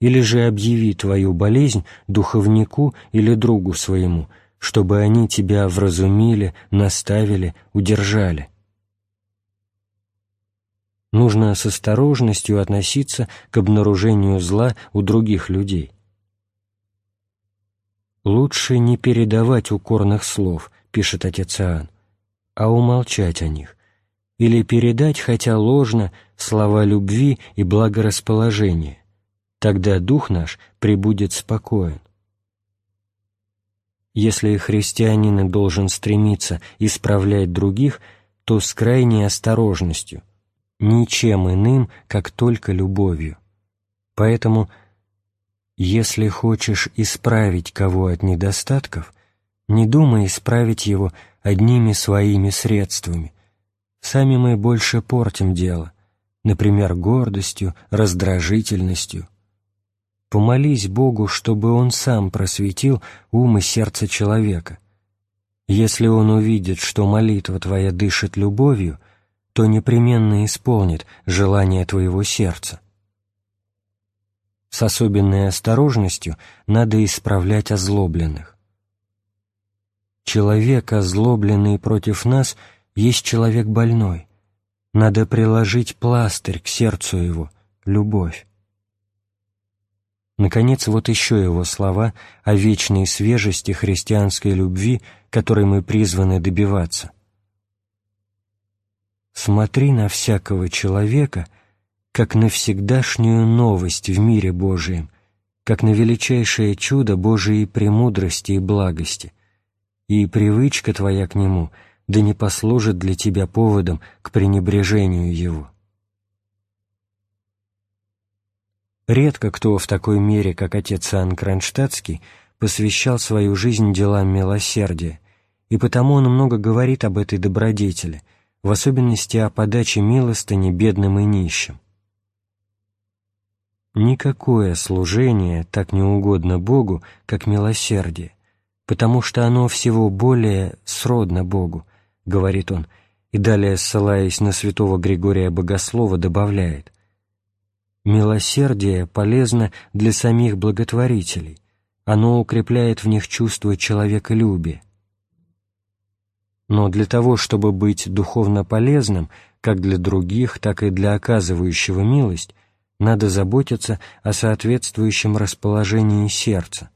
Или же объяви твою болезнь духовнику или другу своему, чтобы они тебя вразумили, наставили, удержали. Нужно с осторожностью относиться к обнаружению зла у других людей. Лучше не передавать укорных слов, пишет отец Иоанн, а умолчать о них, или передать, хотя ложно, слова любви и благорасположения. Тогда дух наш пребудет спокоен. Если христианин должен стремиться исправлять других, то с крайней осторожностью, ничем иным, как только любовью. Поэтому, если хочешь исправить кого от недостатков, не думай исправить его одними своими средствами. Сами мы больше портим дело, например, гордостью, раздражительностью. Помолись Богу, чтобы Он сам просветил ум и сердце человека. Если Он увидит, что молитва твоя дышит любовью, то непременно исполнит желание твоего сердца. С особенной осторожностью надо исправлять озлобленных. Человек, озлобленный против нас, есть человек больной. Надо приложить пластырь к сердцу его, любовь. Наконец, вот еще его слова о вечной свежести христианской любви, которой мы призваны добиваться. «Смотри на всякого человека, как на всегдашнюю новость в мире Божием, как на величайшее чудо Божией премудрости и благости, и привычка твоя к нему да не послужит для тебя поводом к пренебрежению его. Редко кто в такой мере, как отец Иоанн Кронштадтский, посвящал свою жизнь делам милосердия, и потому он много говорит об этой добродетели, в особенности о подаче милостыни бедным и нищим. Никакое служение так не угодно Богу, как милосердие, потому что оно всего более сродно Богу, говорит он, и далее, ссылаясь на святого Григория Богослова, добавляет «Милосердие полезно для самих благотворителей, оно укрепляет в них чувство человеколюбия. Но для того, чтобы быть духовно полезным, как для других, так и для оказывающего милость, надо заботиться о соответствующем расположении сердца,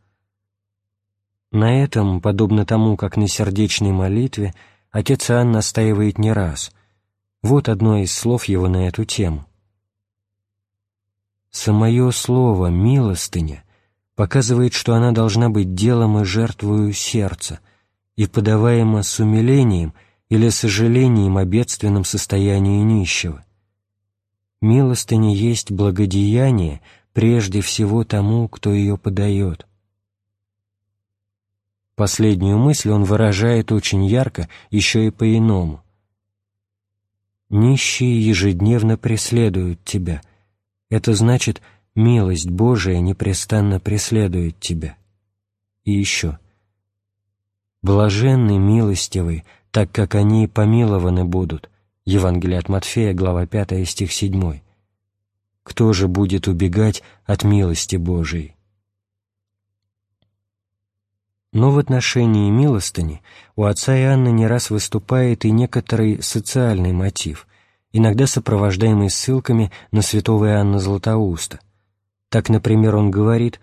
на этом, подобно тому, как на сердечной молитве, отец Иоанн настаивает не раз. Вот одно из слов его на эту тему. Самое слово «милостыня» показывает, что она должна быть делом и жертвою сердца и подаваема с умилением или сожалением о бедственном состоянии нищего. Милостыня есть благодеяние прежде всего тому, кто ее подает. Последнюю мысль он выражает очень ярко, еще и по-иному. «Нищие ежедневно преследуют тебя. Это значит, милость Божия непрестанно преследует тебя». И еще. «Блаженны милостивые, так как они помилованы будут». Евангелие от Матфея, глава 5, стих 7. «Кто же будет убегать от милости Божией?» Но в отношении милостыни у отца Иоанна не раз выступает и некоторый социальный мотив, иногда сопровождаемый ссылками на святого Иоанна Златоуста. Так, например, он говорит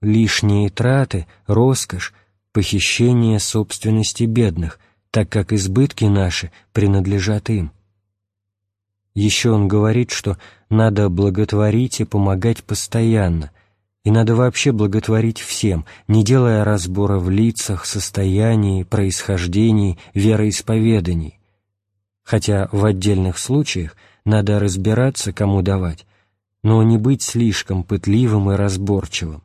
«лишние траты, роскошь, похищение собственности бедных, так как избытки наши принадлежат им». Еще он говорит, что надо благотворить и помогать постоянно – и надо вообще благотворить всем, не делая разбора в лицах, состоянии, происхождении, вероисповеданий. Хотя в отдельных случаях надо разбираться, кому давать, но не быть слишком пытливым и разборчивым.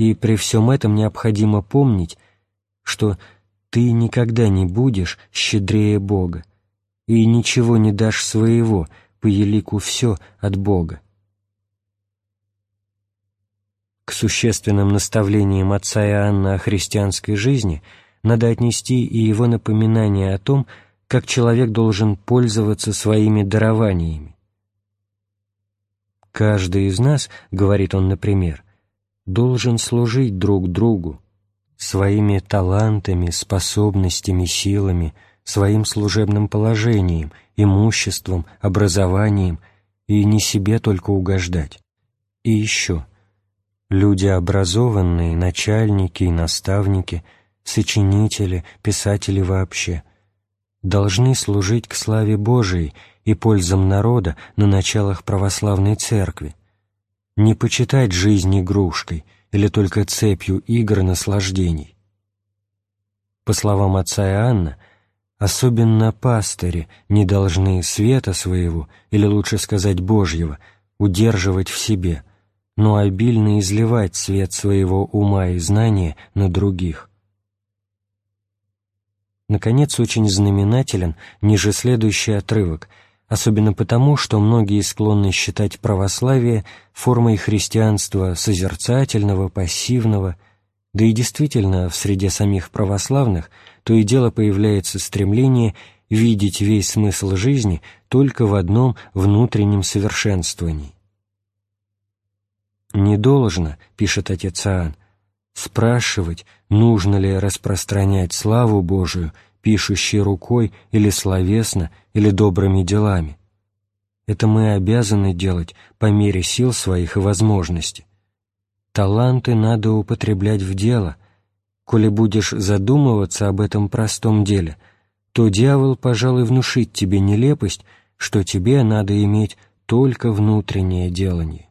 И при всем этом необходимо помнить, что ты никогда не будешь щедрее Бога, и ничего не дашь своего, по елику все от Бога. К существенным наставлениям отца Иоанна о христианской жизни надо отнести и его напоминание о том, как человек должен пользоваться своими дарованиями. «Каждый из нас, — говорит он, например, — должен служить друг другу своими талантами, способностями, силами, своим служебным положением, имуществом, образованием и не себе только угождать. И еще. Люди образованные, начальники и наставники, сочинители, писатели вообще, должны служить к славе Божией и пользам народа на началах православной церкви, не почитать жизнь игрушкой или только цепью игр наслаждений. По словам отца Иоанна, особенно пастыри не должны света своего, или лучше сказать Божьего, удерживать в себе, но обильно изливать свет своего ума и знания на других. Наконец, очень знаменателен ниже следующий отрывок, особенно потому, что многие склонны считать православие формой христианства созерцательного, пассивного, да и действительно в среде самих православных то и дело появляется стремление видеть весь смысл жизни только в одном внутреннем совершенствовании. «Не должно, — пишет отец Иоанн, спрашивать, нужно ли распространять славу Божию, пишущей рукой или словесно, или добрыми делами. Это мы обязаны делать по мере сил своих и возможностей. Таланты надо употреблять в дело. Коли будешь задумываться об этом простом деле, то дьявол, пожалуй, внушит тебе нелепость, что тебе надо иметь только внутреннее делание.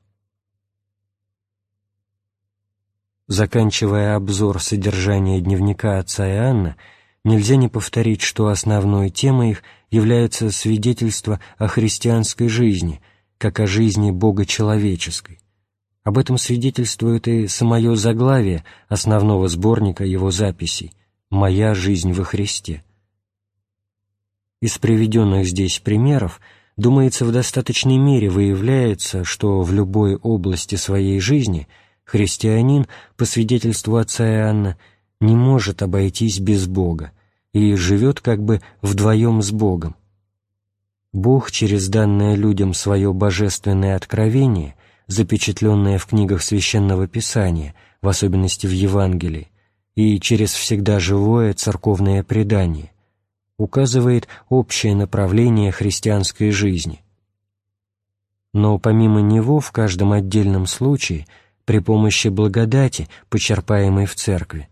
Заканчивая обзор содержания дневника отца Иоанна, нельзя не повторить, что основной темой их является свидетельство о христианской жизни, как о жизни Бога человеческой. Об этом свидетельствует и самое заглавие основного сборника его записей «Моя жизнь во Христе». Из приведенных здесь примеров, думается, в достаточной мере выявляется, что в любой области своей жизни – Христианин, по свидетельству отца Иоанна, не может обойтись без Бога и живет как бы вдвоем с Богом. Бог через данное людям свое божественное откровение, запечатленное в книгах Священного Писания, в особенности в Евангелии, и через всегда живое церковное предание, указывает общее направление христианской жизни. Но помимо него в каждом отдельном случае – при помощи благодати, почерпаемой в церкви,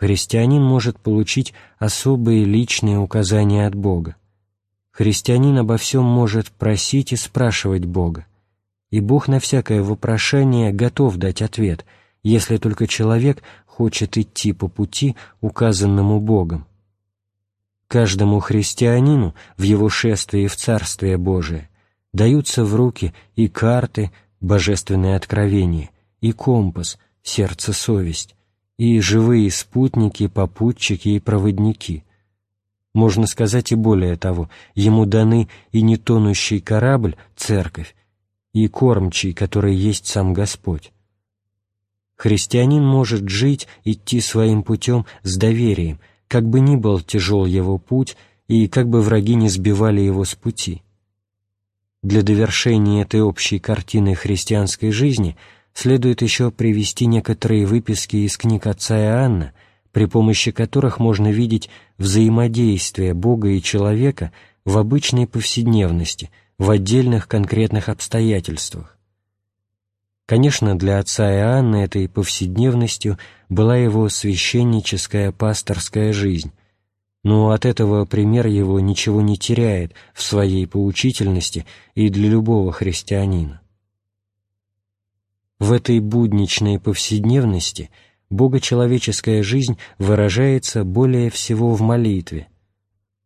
христианин может получить особые личные указания от Бога. Христианин обо всем может просить и спрашивать Бога, и Бог на всякое вопрошение готов дать ответ, если только человек хочет идти по пути, указанному Богом. Каждому христианину в его шествии в Царствие Божие даются в руки и карты, божественные откровения – и компас, сердце-совесть, и живые спутники, попутчики и проводники. Можно сказать и более того, ему даны и нетонущий корабль, церковь, и кормчий, который есть сам Господь. Христианин может жить, идти своим путем с доверием, как бы ни был тяжел его путь и как бы враги не сбивали его с пути. Для довершения этой общей картины христианской жизни – следует еще привести некоторые выписки из книг отца Иоанна, при помощи которых можно видеть взаимодействие Бога и человека в обычной повседневности, в отдельных конкретных обстоятельствах. Конечно, для отца Иоанна этой повседневностью была его священническая пасторская жизнь, но от этого пример его ничего не теряет в своей поучительности и для любого христианина. В этой будничной повседневности богочеловеческая жизнь выражается более всего в молитве.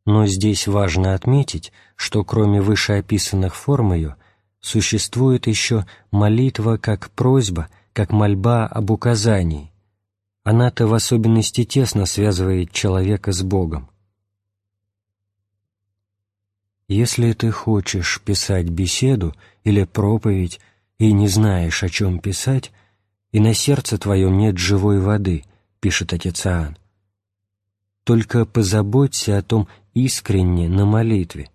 Но здесь важно отметить, что кроме вышеописанных форм ее, существует еще молитва как просьба, как мольба об указании. Она-то в особенности тесно связывает человека с Богом. Если ты хочешь писать беседу или проповедь и не знаешь, о чем писать, и на сердце твоем нет живой воды, пишет отец Иоанн, только позаботься о том искренне на молитве,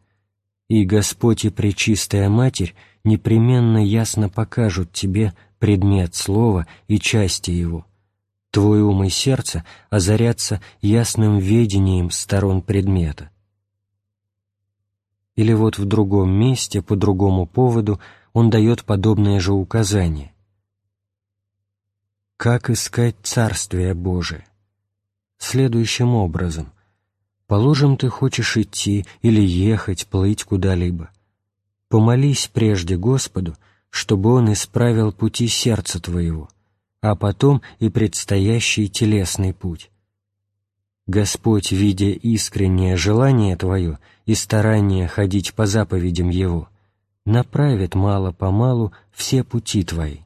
и Господь и Пречистая Матерь непременно ясно покажут тебе предмет слова и части его. Твой ум и сердце озарятся ясным ведением сторон предмета. Или вот в другом месте, по другому поводу, он дает подобное же указание. Как искать Царствие Божие? Следующим образом. Положим, ты хочешь идти или ехать, плыть куда-либо. Помолись прежде Господу, чтобы Он исправил пути сердца твоего, а потом и предстоящий телесный путь. Господь, видя искреннее желание твое и старание ходить по заповедям Его, направит мало-помалу все пути твои.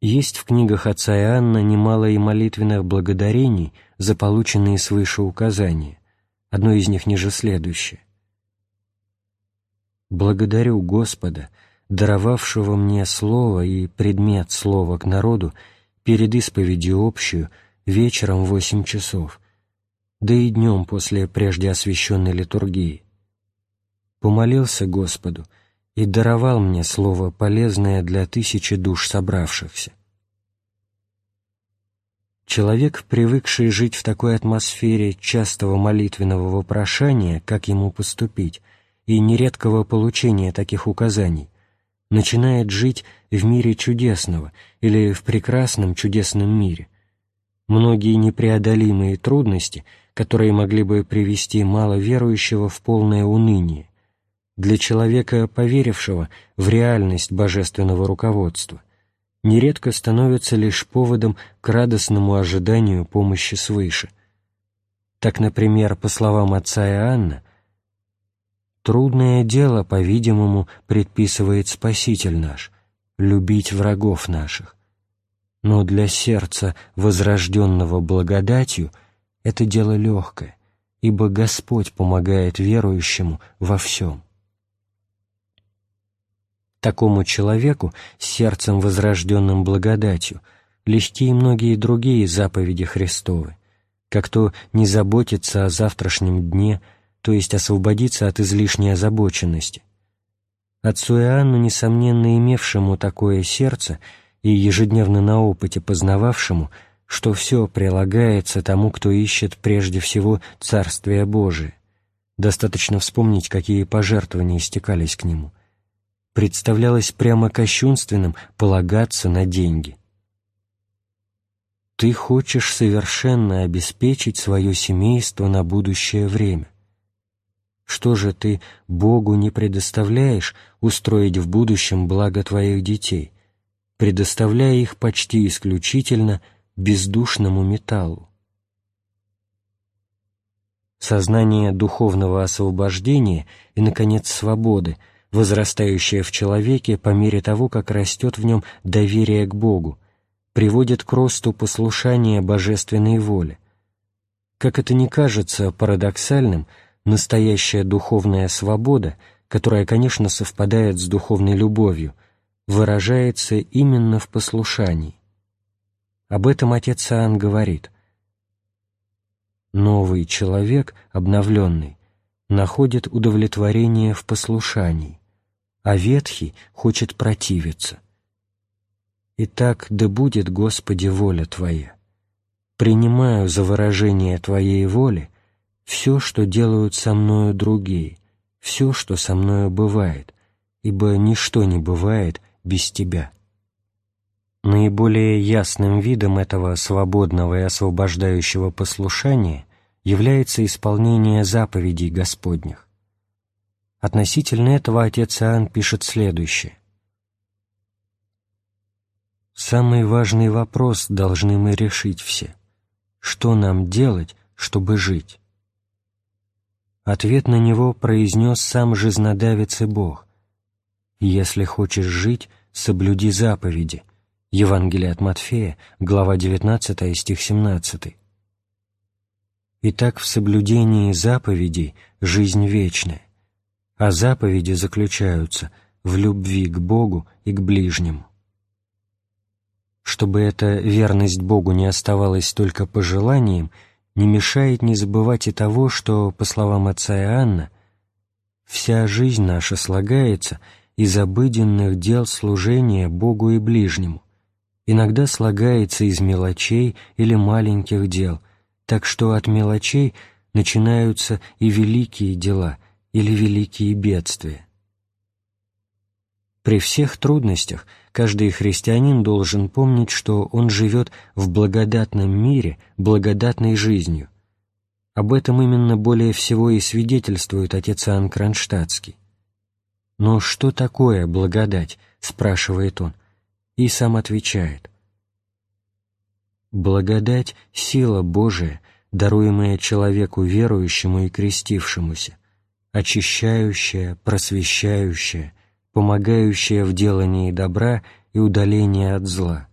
Есть в книгах отца Иоанна немало и молитвенных благодарений за полученные свыше указания. Одно из них ниже следующее. «Благодарю Господа, даровавшего мне слово и предмет слова к народу перед исповедью общую вечером в восемь часов, да и днем после прежде освященной литургии. Помолился Господу и даровал мне слово полезное для тысячи душ собравшихся. Человек, привыкший жить в такой атмосфере частого молитвенного вопрошания, как ему поступить, и нередкого получения таких указаний, начинает жить в мире чудесного или в прекрасном чудесном мире. Многие непреодолимые трудности — которые могли бы привести маловерующего в полное уныние, для человека, поверившего в реальность божественного руководства, нередко становятся лишь поводом к радостному ожиданию помощи свыше. Так, например, по словам отца Иоанна, «Трудное дело, по-видимому, предписывает Спаситель наш — любить врагов наших. Но для сердца, возрожденного благодатью — это дело легкое, ибо Господь помогает верующему во всем. Такому человеку, с сердцем возрожденным благодатью, легки и многие другие заповеди Христовы, как то не заботиться о завтрашнем дне, то есть освободиться от излишней озабоченности. Отцу Иоанну, несомненно имевшему такое сердце и ежедневно на опыте познававшему, что все прилагается тому, кто ищет прежде всего Царствие Божие. Достаточно вспомнить, какие пожертвования истекались к нему. Представлялось прямо кощунственным полагаться на деньги. Ты хочешь совершенно обеспечить свое семейство на будущее время. Что же ты Богу не предоставляешь устроить в будущем благо твоих детей, предоставляя их почти исключительно – бездушному металлу. Сознание духовного освобождения и, наконец, свободы, возрастающее в человеке по мере того, как растет в нем доверие к Богу, приводит к росту послушания божественной воле. Как это ни кажется парадоксальным, настоящая духовная свобода, которая, конечно, совпадает с духовной любовью, выражается именно в послушании. Об этом отец Иоанн говорит. Новый человек, обновленный, находит удовлетворение в послушании, а ветхий хочет противиться. Итак, да будет, Господи, воля Твоя. Принимаю за выражение Твоей воли все, что делают со мною другие, все, что со мною бывает, ибо ничто не бывает без Тебя. Наиболее ясным видом этого свободного и освобождающего послушания является исполнение заповедей Господних. Относительно этого отец Иоанн пишет следующее. «Самый важный вопрос должны мы решить все. Что нам делать, чтобы жить?» Ответ на него произнес сам жизнодавец и Бог, «Если хочешь жить, соблюди заповеди». Евангелие от Матфея, глава 19, стих 17. Итак, в соблюдении заповедей жизнь вечная, а заповеди заключаются в любви к Богу и к ближнему. Чтобы эта верность Богу не оставалась только пожеланием, не мешает не забывать и того, что, по словам отца Иоанна, вся жизнь наша слагается из обыденных дел служения Богу и ближнему, иногда слагается из мелочей или маленьких дел – так что от мелочей начинаются и великие дела или великие бедствия. При всех трудностях каждый христианин должен помнить, что он живет в благодатном мире, благодатной жизнью. Об этом именно более всего и свидетельствует отец Иоанн Кронштадтский. «Но что такое благодать?» — спрашивает он, и сам отвечает. Благодать — сила Божия, даруемая человеку верующему и крестившемуся, очищающая, просвещающая, помогающая в делании добра и удалении от зла,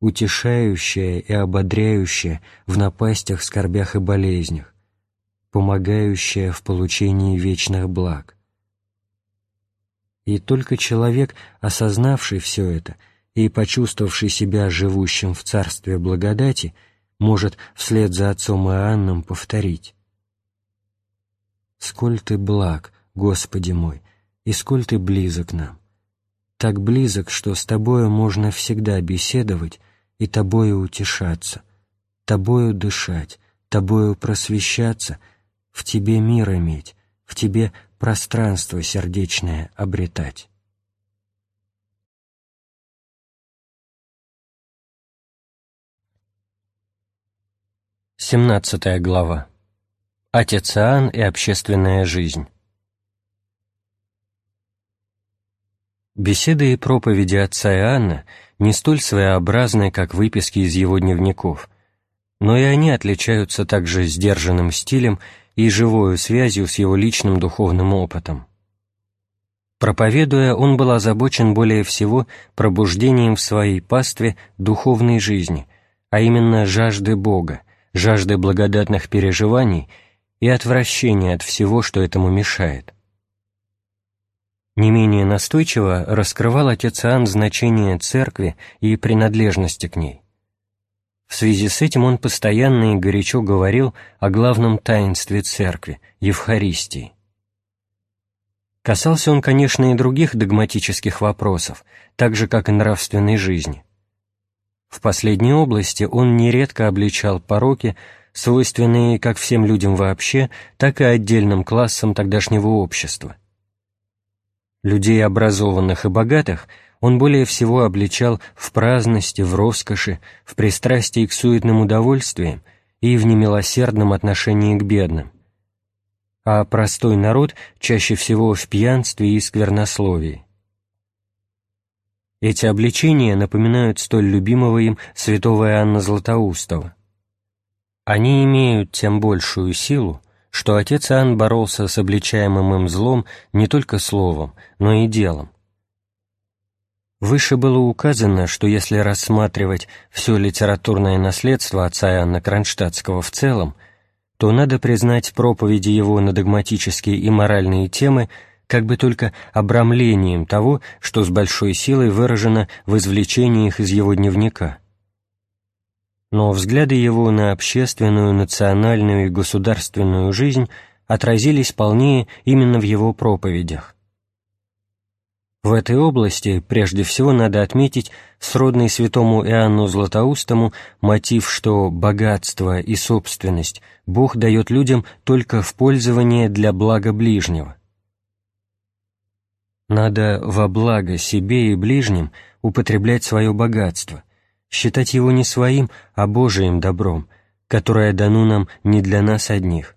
утешающая и ободряющая в напастях, скорбях и болезнях, помогающая в получении вечных благ. И только человек, осознавший все это — и, почувствовавший себя живущим в царстве благодати, может вслед за отцом Иоанном повторить «Сколь ты благ, Господи мой, и сколь ты близок нам! Так близок, что с Тобою можно всегда беседовать и Тобою утешаться, Тобою дышать, Тобою просвещаться, в Тебе мир иметь, в Тебе пространство сердечное обретать». 17 глава. Отец Иоанн и общественная жизнь. Беседы и проповеди отца Иоанна не столь своеобразны, как выписки из его дневников, но и они отличаются также сдержанным стилем и живою связью с его личным духовным опытом. Проповедуя, он был озабочен более всего пробуждением в своей пастве духовной жизни, а именно жажды Бога, жажды благодатных переживаний и отвращения от всего, что этому мешает. Не менее настойчиво раскрывал отец Иоанн значение церкви и принадлежности к ней. В связи с этим он постоянно и горячо говорил о главном таинстве церкви – Евхаристии. Касался он, конечно, и других догматических вопросов, так же, как и нравственной жизни – в последней области он нередко обличал пороки, свойственные как всем людям вообще, так и отдельным классам тогдашнего общества. Людей образованных и богатых он более всего обличал в праздности, в роскоши, в пристрастии к суетным удовольствиям и в немилосердном отношении к бедным, а простой народ чаще всего в пьянстве и сквернословии. Эти обличения напоминают столь любимого им святого Иоанна Златоустова. Они имеют тем большую силу, что отец Иоанн боролся с обличаемым им злом не только словом, но и делом. Выше было указано, что если рассматривать все литературное наследство отца Иоанна Кронштадтского в целом, то надо признать проповеди его на догматические и моральные темы – как бы только обрамлением того, что с большой силой выражено в извлечениях из его дневника. Но взгляды его на общественную, национальную и государственную жизнь отразились полнее именно в его проповедях. В этой области прежде всего надо отметить сродный святому Иоанну Златоустому мотив, что богатство и собственность Бог дает людям только в пользование для блага ближнего – надо во благо себе и ближним употреблять свое богатство, считать его не своим, а Божиим добром, которое дано нам не для нас одних.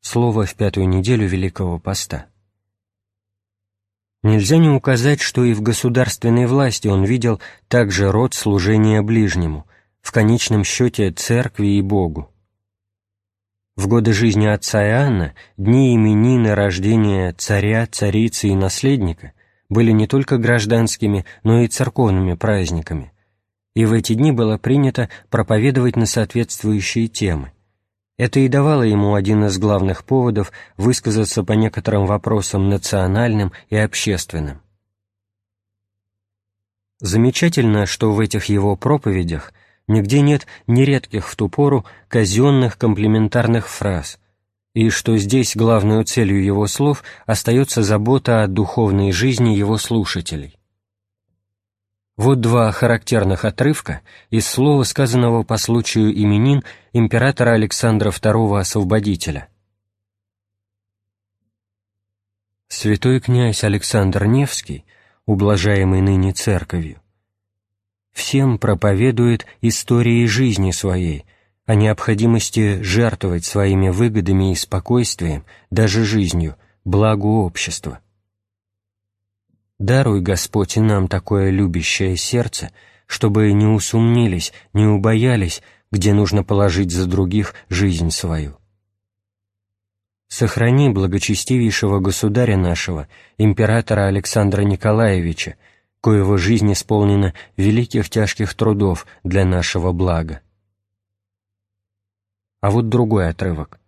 Слово в пятую неделю Великого Поста. Нельзя не указать, что и в государственной власти он видел также род служения ближнему, в конечном счете церкви и Богу. В годы жизни отца Иоанна дни именины рождения царя, царицы и наследника были не только гражданскими, но и церковными праздниками, и в эти дни было принято проповедовать на соответствующие темы. Это и давало ему один из главных поводов высказаться по некоторым вопросам национальным и общественным. Замечательно, что в этих его проповедях нигде нет нередких в ту пору казенных комплементарных фраз, и что здесь главной целью его слов остается забота о духовной жизни его слушателей. Вот два характерных отрывка из слова, сказанного по случаю именин императора Александра II Освободителя. Святой князь Александр Невский, ублажаемый ныне церковью, всем проповедует истории жизни своей, о необходимости жертвовать своими выгодами и спокойствием, даже жизнью, благу общества. Даруй, Господь, нам такое любящее сердце, чтобы не усумнились, не убоялись, где нужно положить за других жизнь свою. Сохрани благочестивейшего государя нашего, императора Александра Николаевича, коего жизнь исполнена великих тяжких трудов для нашего блага. А вот другой отрывок.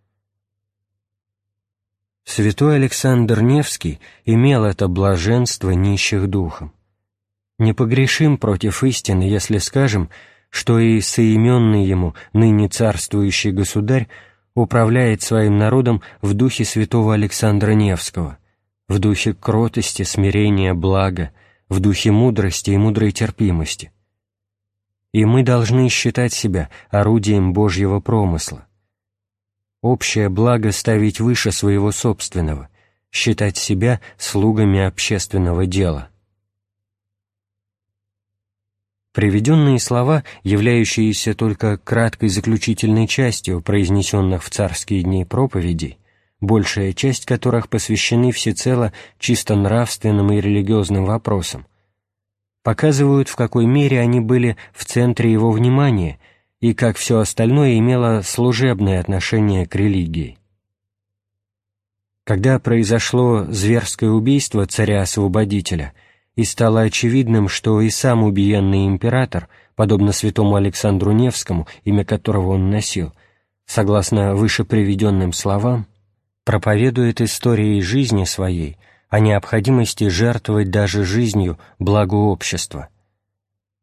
Святой Александр Невский имел это блаженство нищих духом. Не погрешим против истины, если скажем, что и соименный ему, ныне царствующий государь, управляет своим народом в духе святого Александра Невского, в духе кротости, смирения, блага, в духе мудрости и мудрой терпимости. И мы должны считать себя орудием Божьего промысла общее благо ставить выше своего собственного, считать себя слугами общественного дела. Приведенные слова, являющиеся только краткой заключительной частью произнесенных в царские дни проповедей, большая часть которых посвящены всецело чисто нравственным и религиозным вопросам, показывают, в какой мере они были в центре его внимания – и, как все остальное, имело служебное отношение к религии. Когда произошло зверское убийство царя-освободителя, и стало очевидным, что и сам убиенный император, подобно святому Александру Невскому, имя которого он носил, согласно выше приведенным словам, проповедует историей жизни своей о необходимости жертвовать даже жизнью благу общества.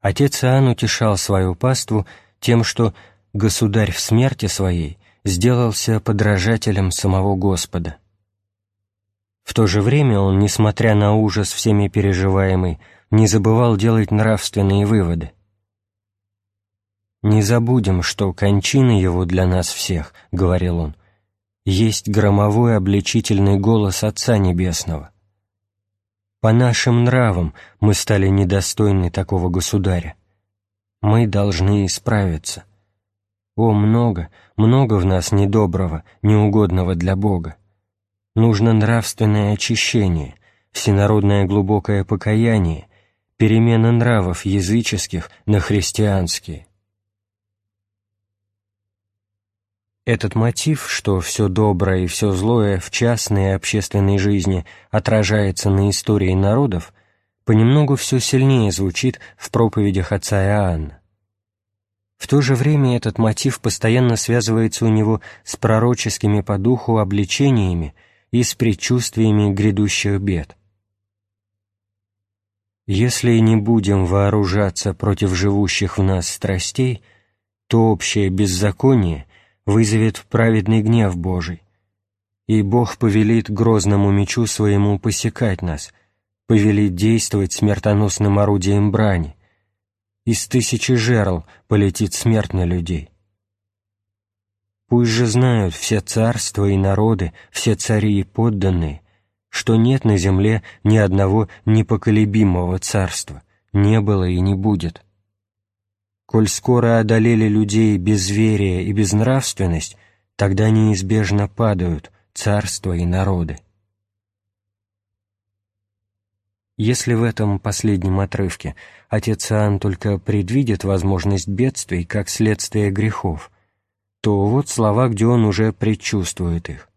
Отец Иоанн утешал свою паству тем, что «государь в смерти своей сделался подражателем самого Господа». В то же время он, несмотря на ужас всеми переживаемый, не забывал делать нравственные выводы. «Не забудем, что кончина его для нас всех, — говорил он, — есть громовой обличительный голос Отца Небесного. По нашим нравам мы стали недостойны такого государя. Мы должны исправиться. О, много, много в нас недоброго, неугодного для Бога. Нужно нравственное очищение, всенародное глубокое покаяние, перемена нравов языческих на христианские. Этот мотив, что все доброе и все злое в частной и общественной жизни отражается на истории народов, понемногу все сильнее звучит в проповедях отца Иоанна. В то же время этот мотив постоянно связывается у него с пророческими по духу обличениями и с предчувствиями грядущих бед. Если не будем вооружаться против живущих в нас страстей, то общее беззаконие вызовет праведный гнев Божий, и Бог повелит грозному мечу своему посекать нас, повелит действовать смертоносным орудием брани, из тысячи жерл полетит смерть на людей. Пусть же знают все царства и народы, все цари и подданные, что нет на земле ни одного непоколебимого царства, не было и не будет. Коль скоро одолели людей безверие и безнравственность, тогда неизбежно падают царства и народы. Если в этом последнем отрывке отец Иоанн только предвидит возможность бедствий как следствие грехов, то вот слова, где он уже предчувствует их.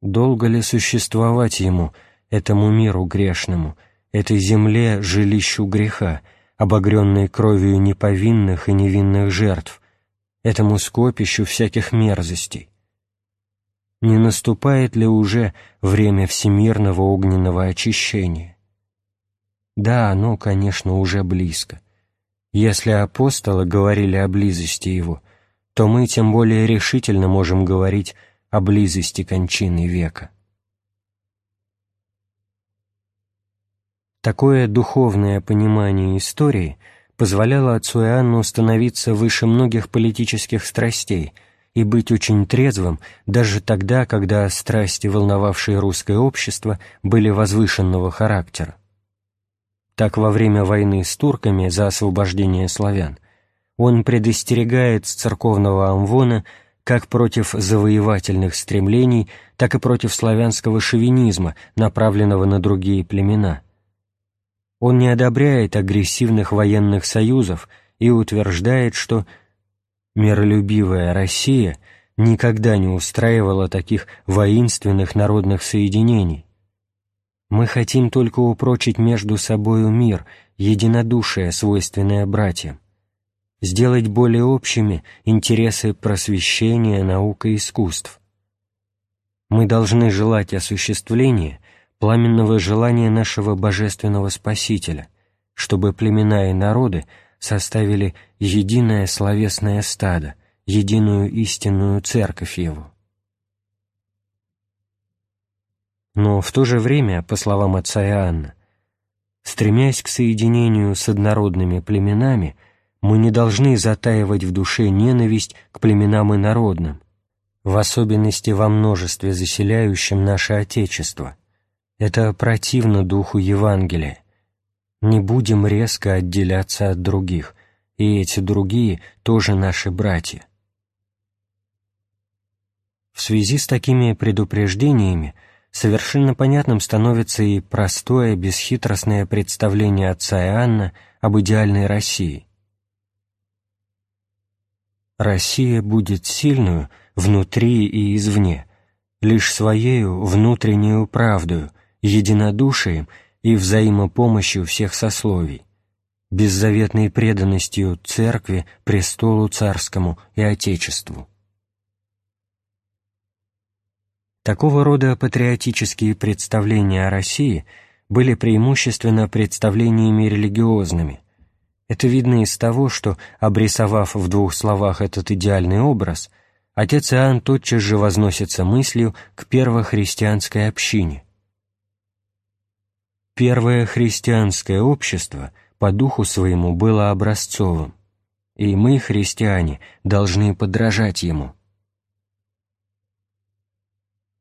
Долго ли существовать ему, этому миру грешному, этой земле, жилищу греха, обогренной кровью неповинных и невинных жертв, этому скопищу всяких мерзостей? Не наступает ли уже время всемирного огненного очищения? Да, оно, конечно, уже близко. Если апостолы говорили о близости его, то мы тем более решительно можем говорить о близости кончины века. Такое духовное понимание истории позволяло отцу Иоанну становиться выше многих политических страстей и быть очень трезвым даже тогда, когда страсти, волновавшие русское общество, были возвышенного характера. Так во время войны с турками за освобождение славян он предостерегает церковного амвона как против завоевательных стремлений, так и против славянского шовинизма, направленного на другие племена. Он не одобряет агрессивных военных союзов и утверждает, что миролюбивая Россия никогда не устраивала таких воинственных народных соединений. Мы хотим только упрочить между собою мир, единодушие, свойственное братьям сделать более общими интересы просвещения, наук и искусств. Мы должны желать осуществления пламенного желания нашего Божественного Спасителя, чтобы племена и народы составили единое словесное стадо, единую истинную церковь Его. Но в то же время, по словам отца Иоанна, стремясь к соединению с однородными племенами – мы не должны затаивать в душе ненависть к племенам и народным, в особенности во множестве заселяющим наше Отечество. Это противно духу Евангелия. Не будем резко отделяться от других, и эти другие тоже наши братья. В связи с такими предупреждениями совершенно понятным становится и простое, бесхитростное представление отца Иоанна об идеальной России. Россия будет сильную внутри и извне, лишь своею внутреннюю правдою, единодушием и взаимопомощью всех сословий, беззаветной преданностью Церкви, престолу царскому и Отечеству. Такого рода патриотические представления о России были преимущественно представлениями религиозными – это видно из того, что, обрисовав в двух словах этот идеальный образ, отец Иоанн тотчас же возносится мыслью к первохристианской общине. Первое христианское общество по духу своему было образцовым, и мы, христиане, должны подражать ему.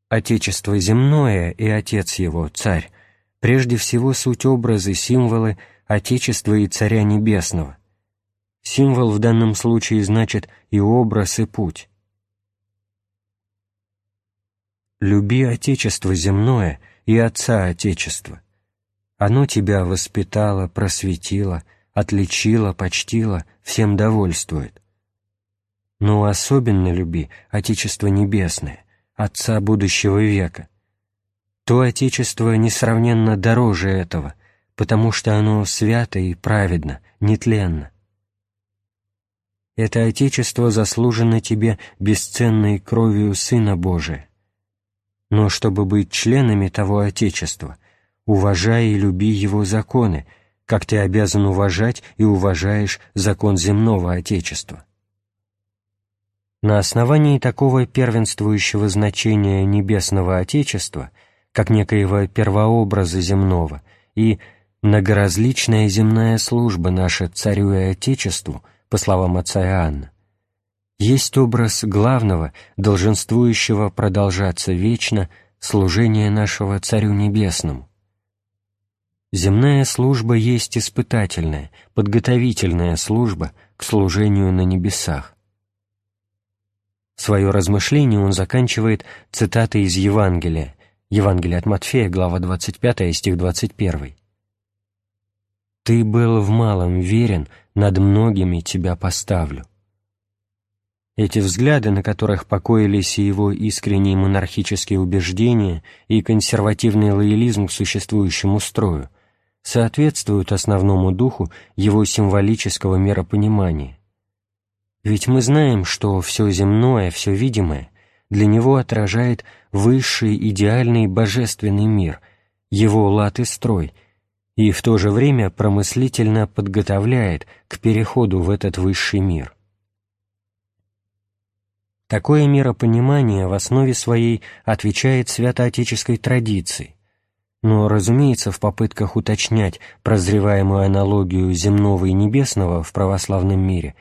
Отечество земное и Отец его, Царь, прежде всего суть образы, символы Отечества и Царя Небесного. Символ в данном случае значит и образ, и путь. Люби Отечество земное и Отца Отечества. Оно тебя воспитало, просветило, отличило, почтило, всем довольствует. Но особенно люби Отечество Небесное, Отца будущего века. То Отечество несравненно дороже этого, потому что оно свято и праведно, нетленно. Это Отечество заслужено тебе бесценной кровью Сына Божия. Но чтобы быть членами того Отечества, уважай и люби Его законы, как ты обязан уважать и уважаешь закон земного Отечества. На основании такого первенствующего значения Небесного Отечества, как некоего первообраза земного, и Многоразличная земная служба наша царю и отечеству, по словам отца Иоанна, есть образ главного, долженствующего продолжаться вечно, служения нашего Царю Небесному. Земная служба есть испытательная, подготовительная служба к служению на небесах. Свое размышление он заканчивает цитатой из Евангелия, Евангелие от Матфея, глава 25, стих 21. Ты был в малом верен, над многими тебя поставлю. Эти взгляды, на которых покоились и его искренние монархические убеждения, и консервативный лоялизм к существующему строю, соответствуют основному духу его символического миропонимания. Ведь мы знаем, что все земное, все видимое для него отражает высший идеальный божественный мир, его лад и строй, и в то же время промыслительно подготовляет к переходу в этот высший мир. Такое миропонимание в основе своей отвечает святоотеческой традиции, но, разумеется, в попытках уточнять прозреваемую аналогию земного и небесного в православном мире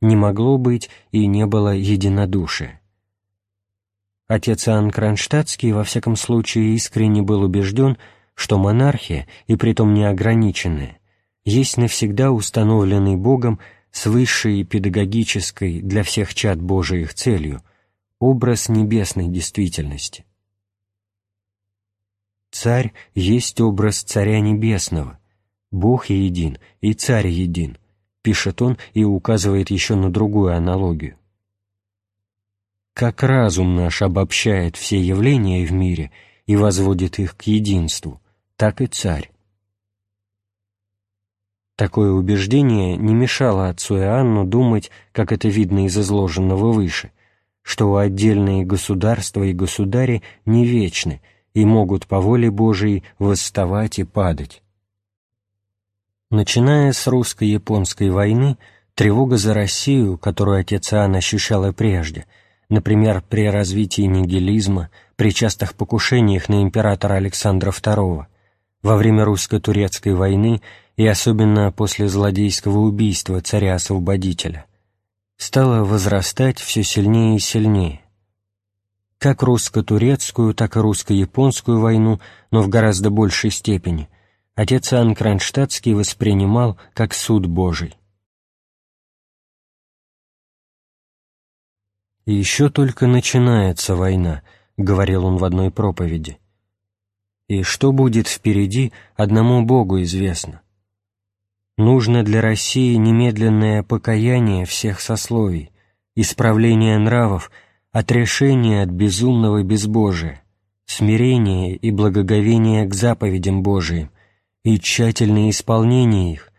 не могло быть и не было единодушия. Отец Иоанн Кронштадтский, во всяком случае, искренне был убежден, что монархия, и притом неограниченная, есть навсегда установленный Богом с высшей педагогической для всех чад Божиих целью образ небесной действительности. Царь есть образ Царя Небесного, Бог един и Царь един, пишет он и указывает еще на другую аналогию. Как разум наш обобщает все явления в мире и возводит их к единству, так и Царь. Такое убеждение не мешало отцу Иоанну думать, как это видно из изложенного выше, что отдельные государства и государи не вечны и могут по воле Божией восставать и падать. Начиная с русско-японской войны, тревога за Россию, которую отец Иоанн ощущал и прежде, например, при развитии нигилизма, при частых покушениях на императора Александра II, во время русско-турецкой войны и особенно после злодейского убийства царя-освободителя, стала возрастать все сильнее и сильнее. Как русско-турецкую, так и русско-японскую войну, но в гораздо большей степени, отец Иоанн Кронштадтский воспринимал как суд Божий. «И еще только начинается война», — говорил он в одной проповеди. «И что будет впереди, одному Богу известно нужно для России немедленное покаяние всех сословий, исправление нравов, отрешение от безумного безбожия, смирение и благоговение к заповедям Божиим и тщательное исполнение их,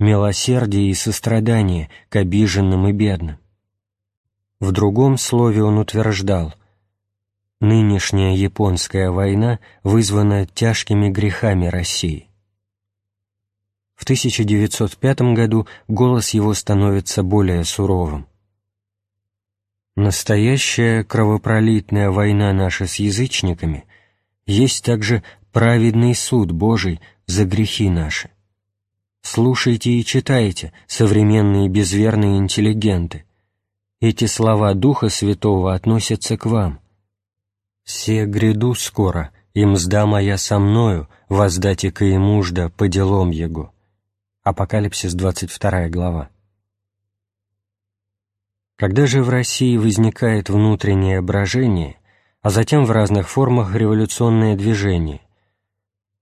милосердие и сострадание к обиженным и бедным. В другом слове он утверждал, «Нынешняя японская война вызвана тяжкими грехами России». В 1905 году голос его становится более суровым. Настоящая кровопролитная война наша с язычниками есть также праведный суд Божий за грехи наши. Слушайте и читайте, современные безверные интеллигенты. Эти слова Духа Святого относятся к вам. «Се гряду скоро, и мзда моя со мною, воздайте-ка и мужда по делам его». Апокалипсис, 22 глава. Когда же в России возникает внутреннее брожение, а затем в разных формах революционное движение,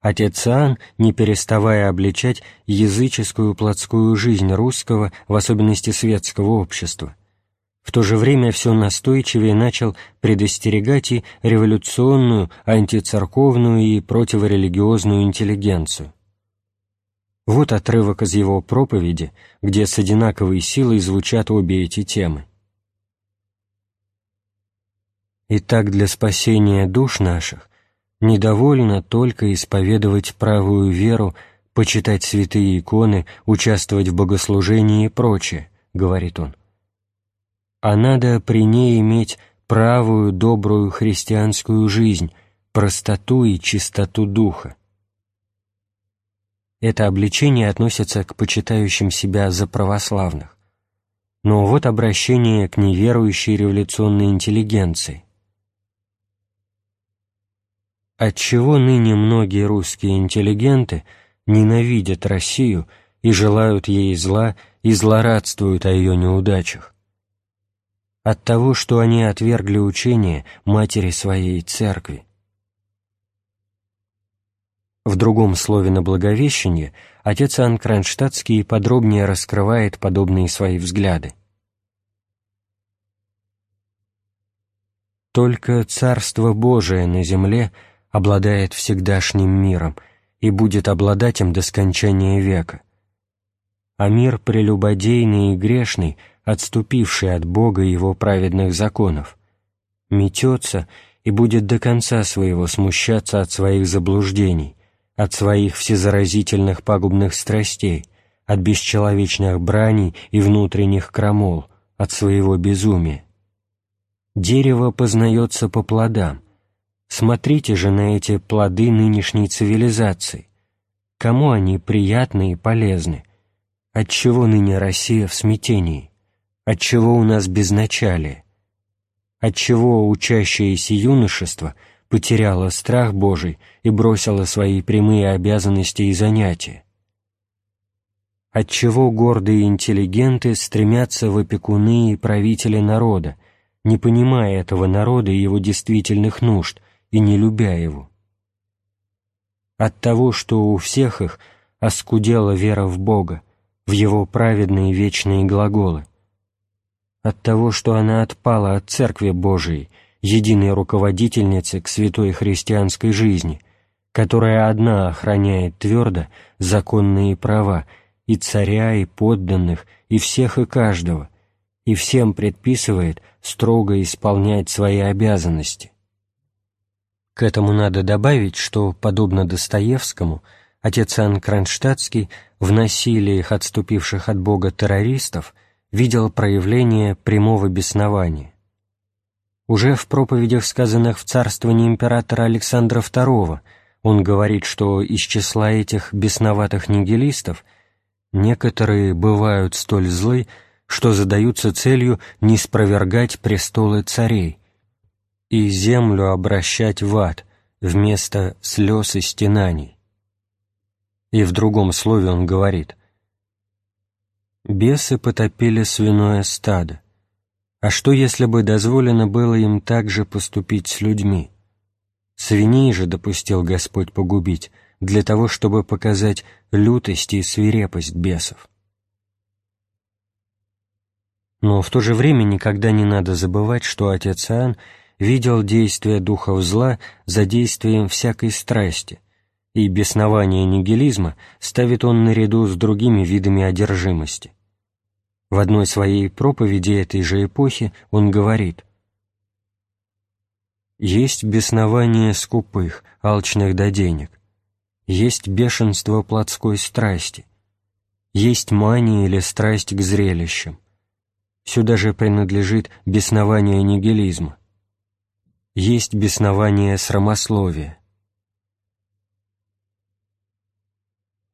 отец Иоанн, не переставая обличать языческую плотскую жизнь русского, в особенности светского общества, в то же время все настойчивее начал предостерегать и революционную, антицерковную и противорелигиозную интеллигенцию. Вот отрывок из его проповеди, где с одинаковой силой звучат обе эти темы. Итак, для спасения душ наших недовольно только исповедовать правую веру, почитать святые иконы, участвовать в богослужении и прочее, говорит он. А надо при ней иметь правую, добрую христианскую жизнь, простоту и чистоту духа. Это обличение относится к почитающим себя за православных. Но вот обращение к неверующей революционной интеллигенции. Отчего ныне многие русские интеллигенты ненавидят Россию и желают ей зла и злорадствуют о ее неудачах? От того, что они отвергли учение матери своей церкви. В другом слове на Благовещение отец Иоанн Кронштадтский подробнее раскрывает подобные свои взгляды. Только Царство Божие на земле обладает всегдашним миром и будет обладать им до скончания века. А мир прелюбодейный и грешный, отступивший от Бога и Его праведных законов, метется и будет до конца своего смущаться от своих заблуждений, от своих всезаразительных пагубных страстей, от бесчеловечных браней и внутренних крамол, от своего безумия. Дерево познается по плодам. Смотрите же на эти плоды нынешней цивилизации. Кому они приятны и полезны? Отчего ныне Россия в смятении? Отчего у нас безначалие? Отчего учащееся юношество потеряло страх Божий и бросило свои прямые обязанности и занятия? Отчего гордые интеллигенты стремятся в опекуны и правители народа, не понимая этого народа и его действительных нужд и не любя его? От того, что у всех их оскудела вера в Бога, в Его праведные вечные глаголы. От того, что она отпала от Церкви Божией, единой руководительницы к святой христианской жизни, которая одна охраняет твердо законные права и царя, и подданных, и всех и каждого, и всем предписывает строго исполнять свои обязанности. К этому надо добавить, что, подобно Достоевскому, отец Иоанн Кронштадтский в насилиях отступивших от Бога террористов видел проявление прямого беснования. Уже в проповедях, сказанных в царствовании императора Александра II, он говорит, что из числа этих бесноватых нигилистов – Некоторые бывают столь злы, что задаются целью не спровергать престолы царей и землю обращать в ад вместо слез и стенаний. И в другом слове он говорит «Бесы потопили свиное стадо. А что, если бы дозволено было им также поступить с людьми? Свиней же допустил Господь погубить, для того, чтобы показать лютость и свирепость бесов. Но в то же время никогда не надо забывать, что отец Иоанн видел действие духов зла за действием всякой страсти, и беснование нигилизма ставит он наряду с другими видами одержимости. В одной своей проповеди этой же эпохи он говорит «Есть беснование скупых, алчных до денег, есть бешенство плотской страсти, есть мания или страсть к зрелищам. Сюда же принадлежит беснование нигилизма. Есть беснование срамословия.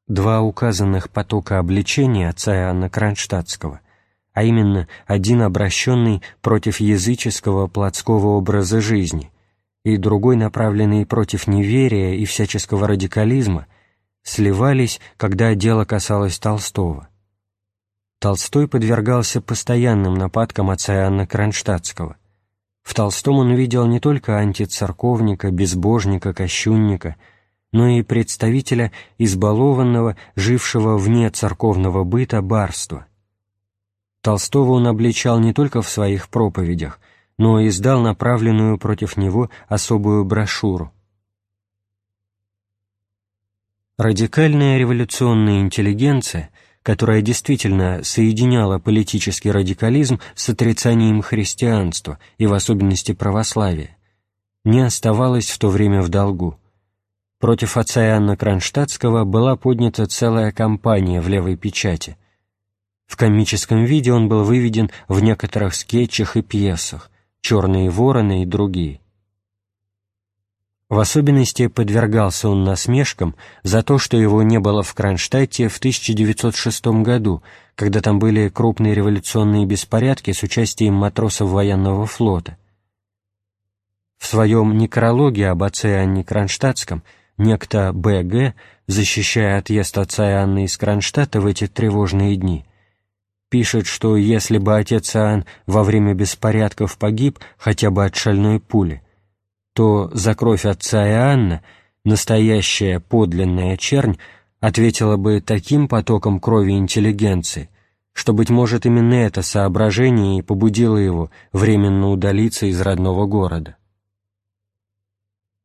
Два указанных потока обличения отца Иоанна Кронштадтского, а именно один обращенный против языческого плотского образа жизни, и другой, направленный против неверия и всяческого радикализма, сливались, когда дело касалось Толстого. Толстой подвергался постоянным нападкам отца Иоанна Кронштадтского. В Толстом он видел не только антицерковника, безбожника, кощунника, но и представителя избалованного, жившего вне церковного быта барства. Толстого он обличал не только в своих проповедях, но издал направленную против него особую брошюру. Радикальная революционная интеллигенция, которая действительно соединяла политический радикализм с отрицанием христианства и в особенности православия, не оставалась в то время в долгу. Против отца Иоанна Кронштадтского была поднята целая кампания в левой печати. В комическом виде он был выведен в некоторых скетчах и пьесах, черные вороны и другие. В особенности подвергался он насмешкам за то, что его не было в Кронштадте в 1906 году, когда там были крупные революционные беспорядки с участием матросов военного флота. В своем некрологе об отце Иоанне Кронштадтском некто Б.Г., защищая отъезд отца Иоанна из Кронштадта в эти тревожные дни, пишет, что если бы отец Иоанн во время беспорядков погиб хотя бы от шальной пули, то за кровь отца Иоанна настоящая подлинная чернь ответила бы таким потоком крови интеллигенции, что, быть может, именно это соображение и побудило его временно удалиться из родного города.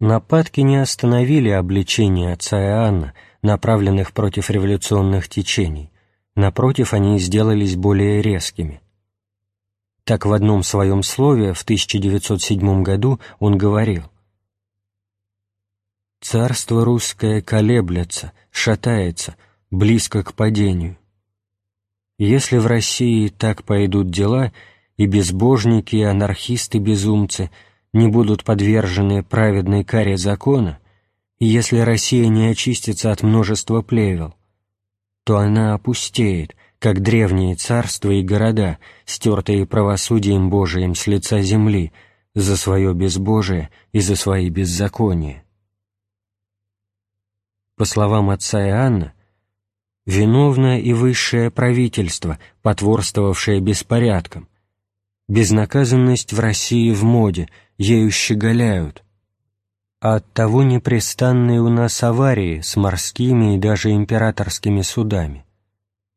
Нападки не остановили обличения отца Иоанна, направленных против революционных течений, напротив, они сделались более резкими. Так в одном своем слове в 1907 году он говорил «Царство русское колеблется, шатается, близко к падению. Если в России так пойдут дела, и безбожники, и анархисты-безумцы не будут подвержены праведной каре закона, и если Россия не очистится от множества плевел, то она опустеет, как древние царства и города, стертые правосудием Божиим с лица земли, за свое безбожие и за свои беззакония. По словам отца Иоанна, виновно и высшее правительство, потворствовавшее беспорядкам. Безнаказанность в России в моде, ею щеголяют. А оттого непрестанные у нас аварии с морскими и даже императорскими судами.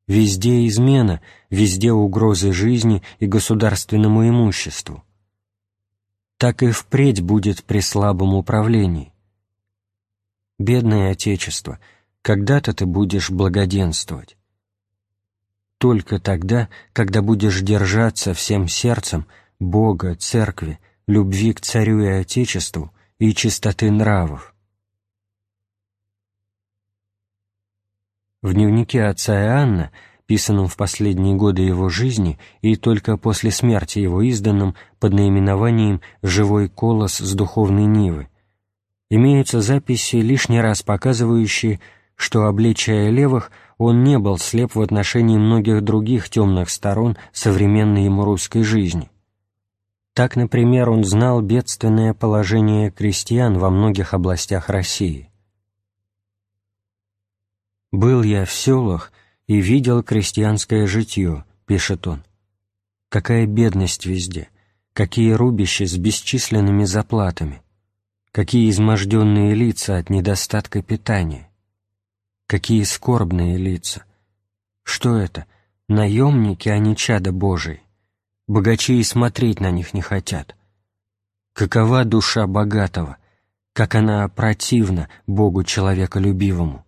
Везде измена, везде угрозы жизни и государственному имуществу. Так и впредь будет при слабом управлении. Бедное Отечество — когда-то ты будешь благоденствовать. Только тогда, когда будешь держаться всем сердцем Бога, Церкви, любви к Царю и Отечеству и чистоты нравов. В дневнике отца Иоанна, писанном в последние годы его жизни и только после смерти его изданном под наименованием «Живой колос с духовной нивы», имеются записи, лишний раз показывающие, что, обличая левых, он не был слеп в отношении многих других темных сторон современной ему русской жизни. Так, например, он знал бедственное положение крестьян во многих областях России. «Был я в селах и видел крестьянское житье», — пишет он. «Какая бедность везде, какие рубища с бесчисленными заплатами, какие изможденные лица от недостатка питания. Какие скорбные лица! Что это? Наемники, а не чада Божии. Богачи и смотреть на них не хотят. Какова душа богатого, как она противна Богу человеколюбивому.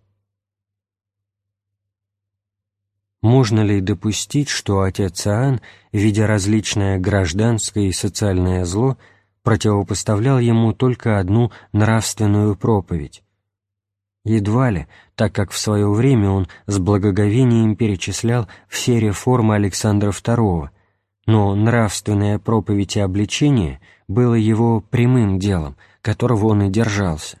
Можно ли допустить, что отец Иоанн, видя различное гражданское и социальное зло, противопоставлял ему только одну нравственную проповедь Едва ли, так как в свое время он с благоговением перечислял все реформы Александра II, но нравственная проповедь и обличение было его прямым делом, которого он и держался.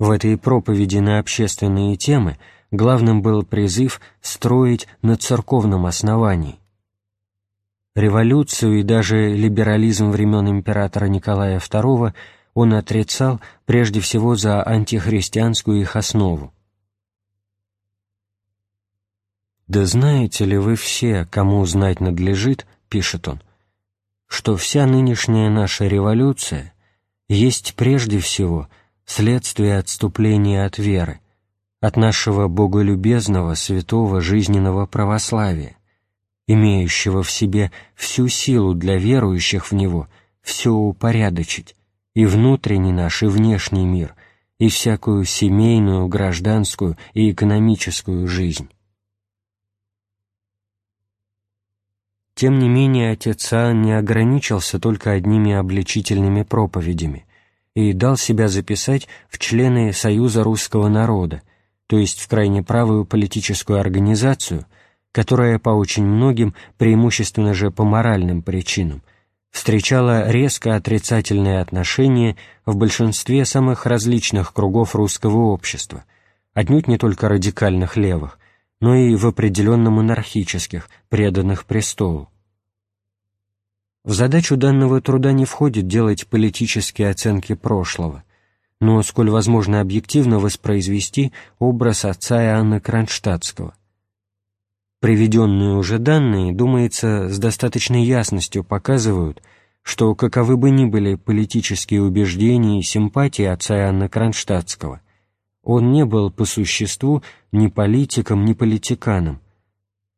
В этой проповеди на общественные темы главным был призыв строить на церковном основании. Революцию и даже либерализм времен императора Николая II – он отрицал прежде всего за антихристианскую их основу. «Да знаете ли вы все, кому знать надлежит, — пишет он, — что вся нынешняя наша революция есть прежде всего следствие отступления от веры, от нашего боголюбезного, святого, жизненного православия, имеющего в себе всю силу для верующих в него все упорядочить, и внутренний наш, и внешний мир, и всякую семейную, гражданскую и экономическую жизнь. Тем не менее, отец Иоанн не ограничился только одними обличительными проповедями и дал себя записать в члены Союза русского народа, то есть в крайне правую политическую организацию, которая по очень многим, преимущественно же по моральным причинам, встречала резко отрицательное отношение в большинстве самых различных кругов русского общества, отнюдь не только радикальных левых, но и в определенно монархических, преданных престолу. В задачу данного труда не входит делать политические оценки прошлого, но, сколь возможно объективно воспроизвести образ отца Иоанна Кронштадтского, Приведенные уже данные, думается, с достаточной ясностью показывают, что каковы бы ни были политические убеждения и симпатии отца Иоанна Кронштадтского, он не был по существу ни политиком, ни политиканом.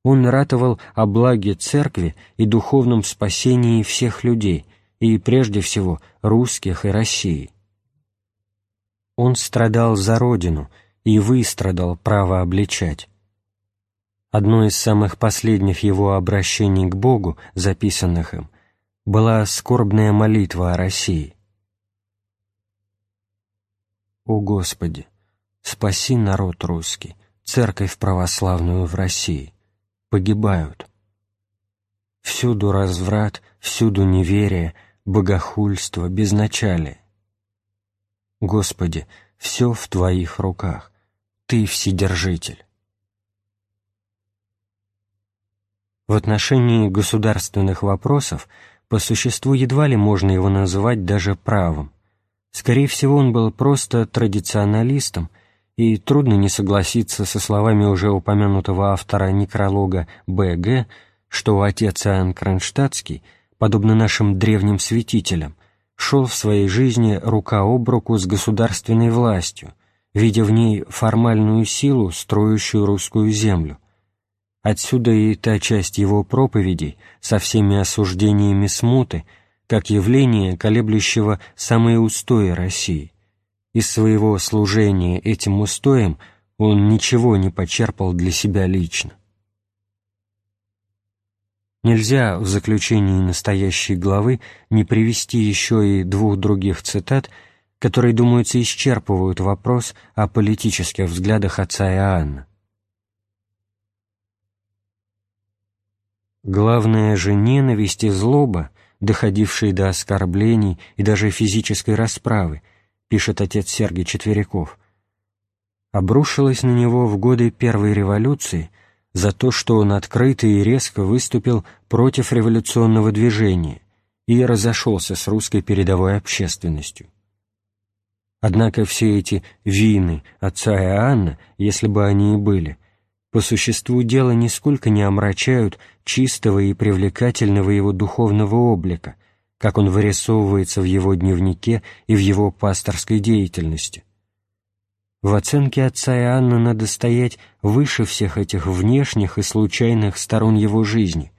Он ратовал о благе Церкви и духовном спасении всех людей, и прежде всего русских и России. Он страдал за Родину и выстрадал право обличать. Одно из самых последних его обращений к Богу, записанных им, была скорбная молитва о России. «О Господи, спаси народ русский, церковь православную в России, погибают. Всюду разврат, всюду неверие, богохульство, безначалие. Господи, все в Твоих руках, Ты Вседержитель». В отношении государственных вопросов по существу едва ли можно его называть даже правым. Скорее всего, он был просто традиционалистом, и трудно не согласиться со словами уже упомянутого автора некролога Б.Г., что отец Иоанн Кронштадтский, подобно нашим древним святителям, шел в своей жизни рука об руку с государственной властью, видя в ней формальную силу, строящую русскую землю. Отсюда и та часть его проповедей со всеми осуждениями смуты – как явление, колеблющего самые устои России. Из своего служения этим устоям он ничего не почерпал для себя лично. Нельзя в заключении настоящей главы не привести еще и двух других цитат, которые, думается, исчерпывают вопрос о политических взглядах отца Иоанна. Главное же ненависть и злоба доходившие до оскорблений и даже физической расправы, пишет отец Сергий Четверяков, обрушилась на него в годы Первой революции за то, что он открыто и резко выступил против революционного движения и разошелся с русской передовой общественностью. Однако все эти вины отца Иоанна, если бы они и были, по существу дела нисколько не омрачают чистого и привлекательного его духовного облика, как он вырисовывается в его дневнике и в его пасторской деятельности. В оценке отца Иоанна надо стоять выше всех этих внешних и случайных сторон его жизни,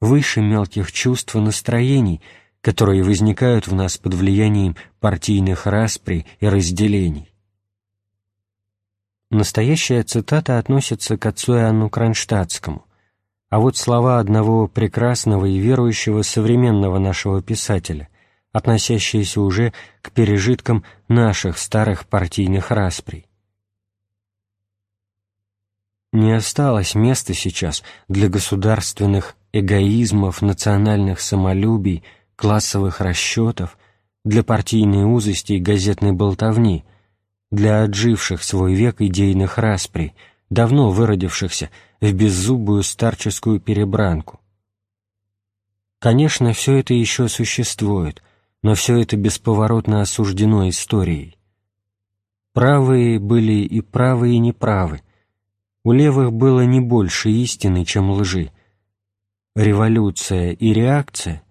выше мелких чувств и настроений, которые возникают в нас под влиянием партийных распри и разделений. Настоящая цитата относится к отцу Иоанну Кронштадтскому, а вот слова одного прекрасного и верующего современного нашего писателя, относящиеся уже к пережиткам наших старых партийных расприй. Не осталось места сейчас для государственных эгоизмов, национальных самолюбий, классовых расчетов, для партийной узости и газетной болтовни – для отживших свой век идейных расприй, давно выродившихся в беззубую старческую перебранку. Конечно, все это еще существует, но все это бесповоротно осуждено историей. Правые были и правы, и неправы. У левых было не больше истины, чем лжи. Революция и реакция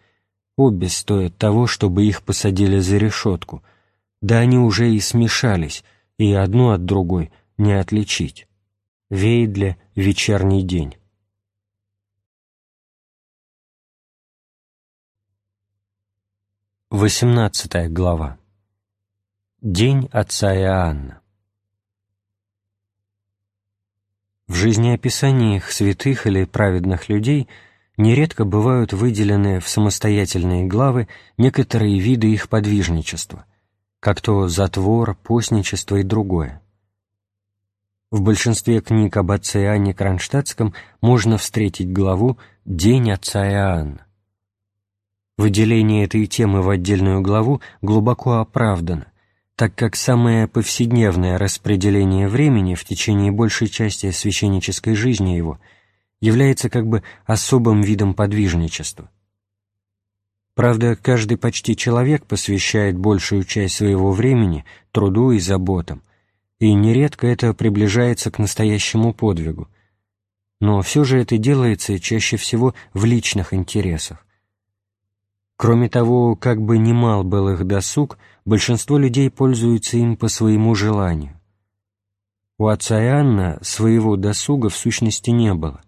обе стоят того, чтобы их посадили за решетку — да они уже и смешались, и одну от другой не отличить. Вейдле «Вечерний день». Восемнадцатая глава. День отца Иоанна. В жизнеописаниях святых или праведных людей нередко бывают выделены в самостоятельные главы некоторые виды их подвижничества – как то затвор, постничество и другое. В большинстве книг об отце Иоанне Кронштадтском можно встретить главу «День отца Иоанна». Выделение этой темы в отдельную главу глубоко оправдано, так как самое повседневное распределение времени в течение большей части священнической жизни его является как бы особым видом подвижничества. Правда, каждый почти человек посвящает большую часть своего времени труду и заботам, и нередко это приближается к настоящему подвигу. Но все же это делается чаще всего в личных интересах. Кроме того, как бы ни мал был их досуг, большинство людей пользуются им по своему желанию. У отца Иоанна своего досуга в сущности не было,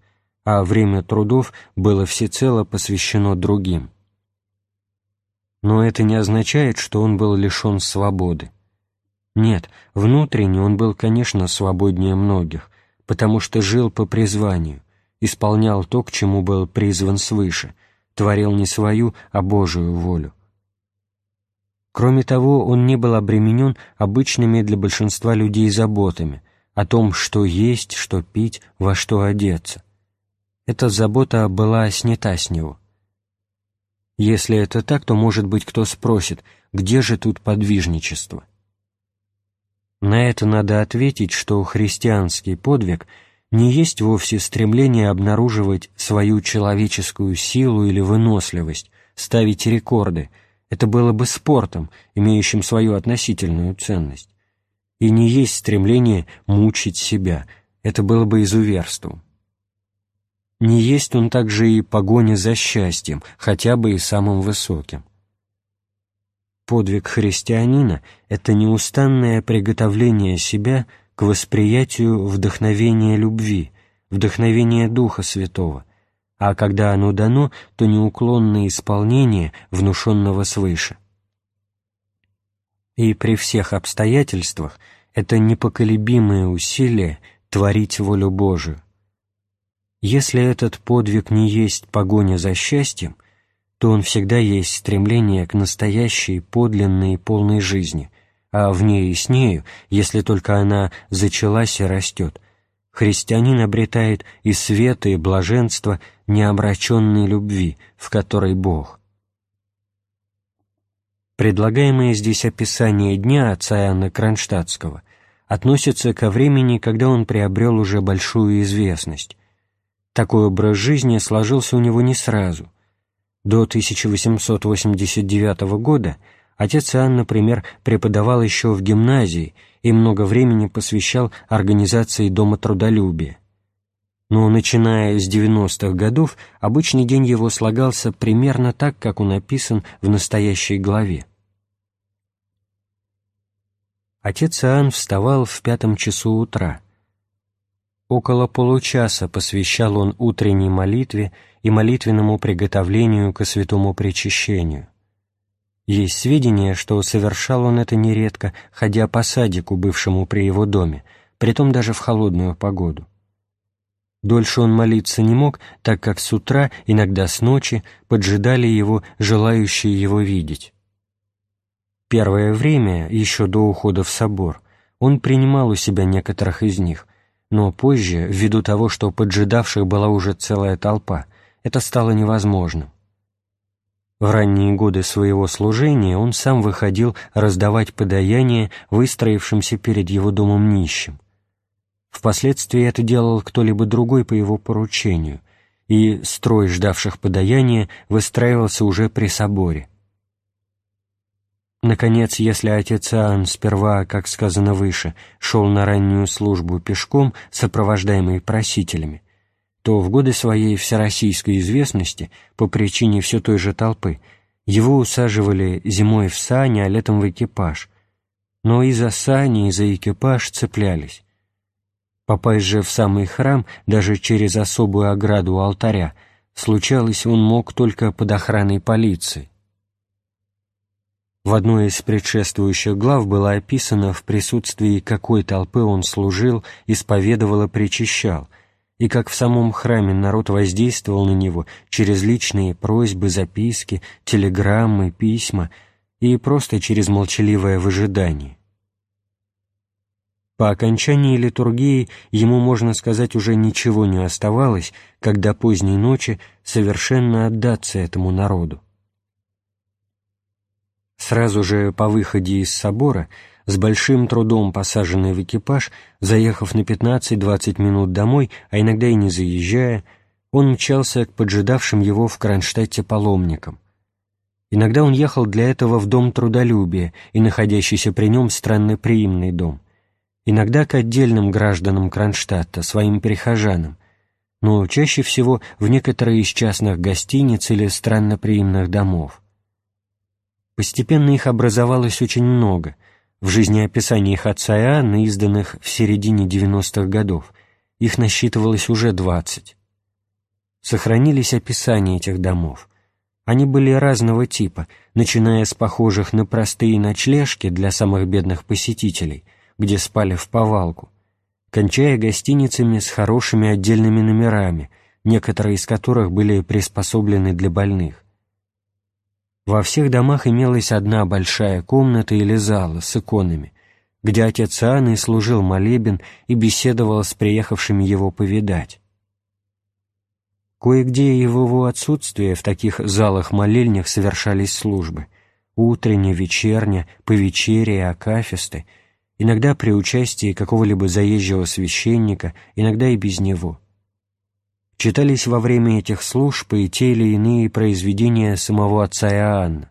а время трудов было всецело посвящено другим. Но это не означает, что он был лишен свободы. Нет, внутренне он был, конечно, свободнее многих, потому что жил по призванию, исполнял то, к чему был призван свыше, творил не свою, а Божию волю. Кроме того, он не был обременен обычными для большинства людей заботами о том, что есть, что пить, во что одеться. Эта забота была снята с него. Если это так, то, может быть, кто спросит, где же тут подвижничество? На это надо ответить, что христианский подвиг не есть вовсе стремление обнаруживать свою человеческую силу или выносливость, ставить рекорды. Это было бы спортом, имеющим свою относительную ценность. И не есть стремление мучить себя, это было бы изуверством. Не есть он также и погоня за счастьем, хотя бы и самым высоким. Подвиг христианина — это неустанное приготовление себя к восприятию вдохновения любви, вдохновения Духа Святого, а когда оно дано, то неуклонное исполнение внушенного свыше. И при всех обстоятельствах это непоколебимое усилие творить волю Божию. Если этот подвиг не есть погоня за счастьем — то он всегда есть стремление к настоящей, подлинной и полной жизни, а в ней и с нею, если только она зачалась и растет, христианин обретает и свет, и блаженство необращенной любви, в которой Бог. Предлагаемое здесь описание дня отца Иоанна Кронштадтского относится ко времени, когда он приобрел уже большую известность. Такой образ жизни сложился у него не сразу – до 1889 года отец Иоанн, например, преподавал еще в гимназии и много времени посвящал организации Дома трудолюбия. Но начиная с 90-х годов, обычный день его слагался примерно так, как он описан в настоящей главе. Отец Иоанн вставал в пятом часу утра – Около получаса посвящал он утренней молитве и молитвенному приготовлению ко святому причащению. Есть сведения, что совершал он это нередко, ходя по садику, бывшему при его доме, притом даже в холодную погоду. Дольше он молиться не мог, так как с утра, иногда с ночи, поджидали его желающие его видеть. Первое время, еще до ухода в собор, он принимал у себя некоторых из них, но позже, ввиду того, что поджидавших была уже целая толпа, это стало невозможным. В ранние годы своего служения он сам выходил раздавать подаяние выстроившимся перед его домом нищим. Впоследствии это делал кто-либо другой по его поручению, и строй ждавших подаяния выстраивался уже при соборе. Наконец, если отец Иоанн сперва, как сказано выше, шел на раннюю службу пешком, сопровождаемый просителями, то в годы своей всероссийской известности, по причине все той же толпы, его усаживали зимой в сани, а летом в экипаж, но и за сани, и за экипаж цеплялись. Попасть же в самый храм, даже через особую ограду у алтаря, случалось, он мог только под охраной полиции. В одной из предшествующих глав было описано, в присутствии какой толпы он служил, исповедовал и причащал, и как в самом храме народ воздействовал на него через личные просьбы, записки, телеграммы, письма и просто через молчаливое выжидание. По окончании литургии ему, можно сказать, уже ничего не оставалось, когда поздней ночи совершенно отдаться этому народу. Сразу же по выходе из собора, с большим трудом посаженный в экипаж, заехав на 15-20 минут домой, а иногда и не заезжая, он мчался к поджидавшим его в Кронштадте паломникам. Иногда он ехал для этого в дом трудолюбия и находящийся при нем странноприимный дом. Иногда к отдельным гражданам Кронштадта, своим прихожанам, но чаще всего в некоторые из частных гостиниц или странноприимных домов. Постепенно их образовалось очень много. В жизнеописаниях отца Иоанна, изданных в середине 90-х годов, их насчитывалось уже 20. Сохранились описания этих домов. Они были разного типа, начиная с похожих на простые ночлежки для самых бедных посетителей, где спали в повалку, кончая гостиницами с хорошими отдельными номерами, некоторые из которых были приспособлены для больных. Во всех домах имелась одна большая комната или зала с иконами, где отец Иоанн служил молебен и беседовал с приехавшими его повидать. Кое-где и в его отсутствие в таких залах-молельнях совершались службы — утренне, вечерня, по вечере, акафисты, иногда при участии какого-либо заезжего священника, иногда и без него. Читались во время этих служб и те или иные произведения самого отца Иоанна.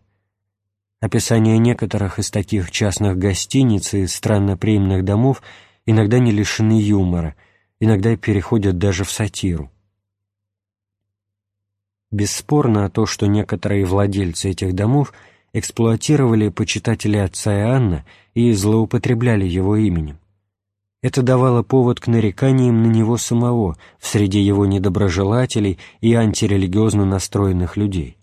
Описания некоторых из таких частных гостиниц и странноприимных домов иногда не лишены юмора, иногда переходят даже в сатиру. Бесспорно то, что некоторые владельцы этих домов эксплуатировали почитателей отца Иоанна и злоупотребляли его именем. Это давало повод к нареканиям на него самого в среде его недоброжелателей и антирелигиозно настроенных людей.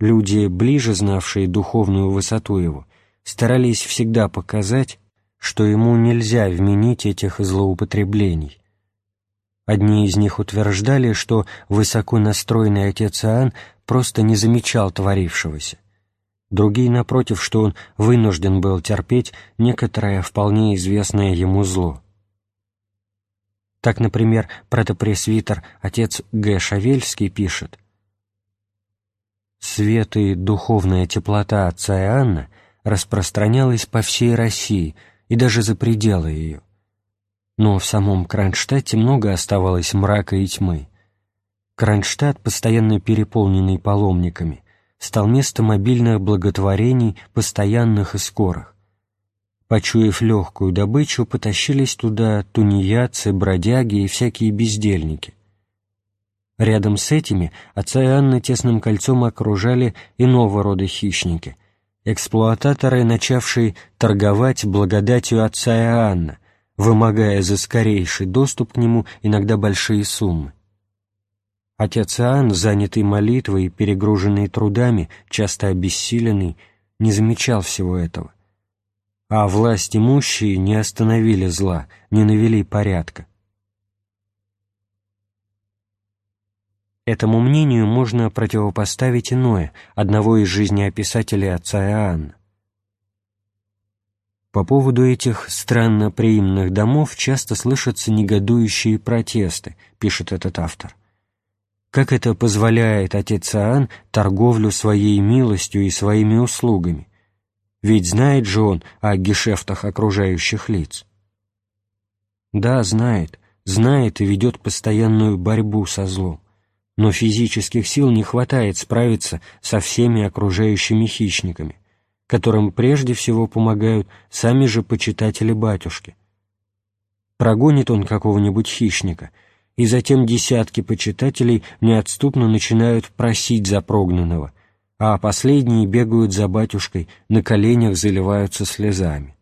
Люди, ближе знавшие духовную высоту его, старались всегда показать, что ему нельзя вменить этих злоупотреблений. Одни из них утверждали, что высоко настроенный отец Иоанн просто не замечал творившегося. Другие, напротив, что он вынужден был терпеть некоторое вполне известное ему зло. Так, например, протопресвитер отец Г. Шавельский пишет, Свет и духовная теплота отца Иоанна распространялась по всей России и даже за пределы ее. Но в самом Кронштадте много оставалось мрака и тьмы. Кронштадт, постоянно переполненный паломниками, стал местом обильных благотворений, постоянных и скорых. Почуяв легкую добычу, потащились туда тунеядцы, бродяги и всякие бездельники. Рядом с этими отца Иоанна тесным кольцом окружали иного рода хищники, эксплуататоры, начавшие торговать благодатью отца Иоанна, вымогая за скорейший доступ к нему иногда большие суммы. Отец Иоанн, занятый молитвой перегруженный трудами, часто обессиленный, не замечал всего этого. А власть имущие не остановили зла, не навели порядка. Этому мнению можно противопоставить иное, одного из жизнеописателей отца Иоанна. По поводу этих странно приимных домов часто слышатся негодующие протесты, пишет этот автор. Как это позволяет отец Иоанн торговлю своей милостью и своими услугами? Ведь знает же он о гешефтах окружающих лиц. Да, знает, знает и ведет постоянную борьбу со злом но физических сил не хватает справиться со всеми окружающими хищниками, которым прежде всего помогают сами же почитатели батюшки. Прогонит он какого-нибудь хищника, и затем десятки почитателей неотступно начинают просить за прогнанного, а последние бегают за батюшкой, на коленях заливаются слезами.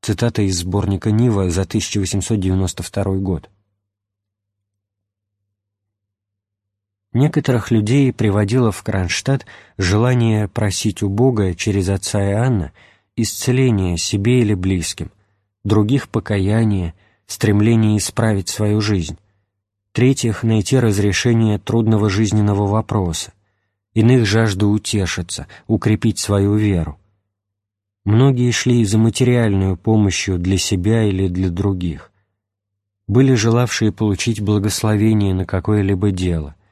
Цитата из сборника «Нива» за 1892 год. Некоторых людей приводило в Кронштадт желание просить у Бога через отца Иоанна исцеления себе или близким, других — покаяние, стремление исправить свою жизнь, третьих — найти разрешение трудного жизненного вопроса, иных — жажду утешиться, укрепить свою веру. Многие шли за материальную помощью для себя или для других. Были желавшие получить благословение на какое-либо дело —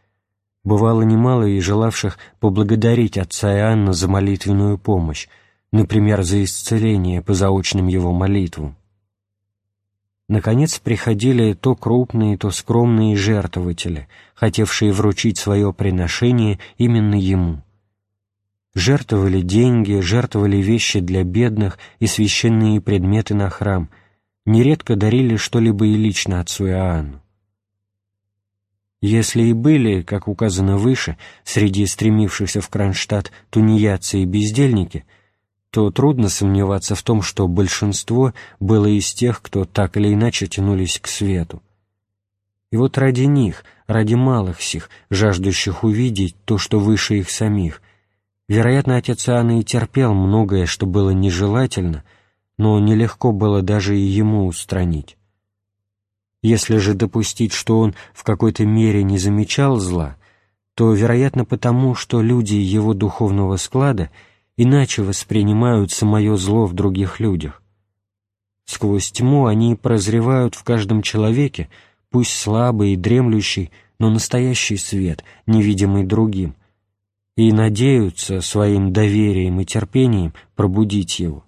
Бывало немало и желавших поблагодарить отца Иоанна за молитвенную помощь, например, за исцеление по заочным его молитвам. Наконец приходили то крупные, то скромные жертвователи, хотевшие вручить свое приношение именно ему. Жертвовали деньги, жертвовали вещи для бедных и священные предметы на храм, нередко дарили что-либо и лично отцу Иоанну. Если и были, как указано выше, среди стремившихся в Кронштадт тунеядцы и бездельники, то трудно сомневаться в том, что большинство было из тех, кто так или иначе тянулись к свету. И вот ради них, ради малых сих, жаждущих увидеть то, что выше их самих. Вероятно, отец Иоанн и терпел многое, что было нежелательно, но нелегко было даже и ему устранить. Если же допустить, что он в какой-то мере не замечал зла, то, вероятно, потому, что люди его духовного склада иначе воспринимают самое зло в других людях. Сквозь тьму они прозревают в каждом человеке, пусть слабый и дремлющий, но настоящий свет, невидимый другим, и надеются своим доверием и терпением пробудить его.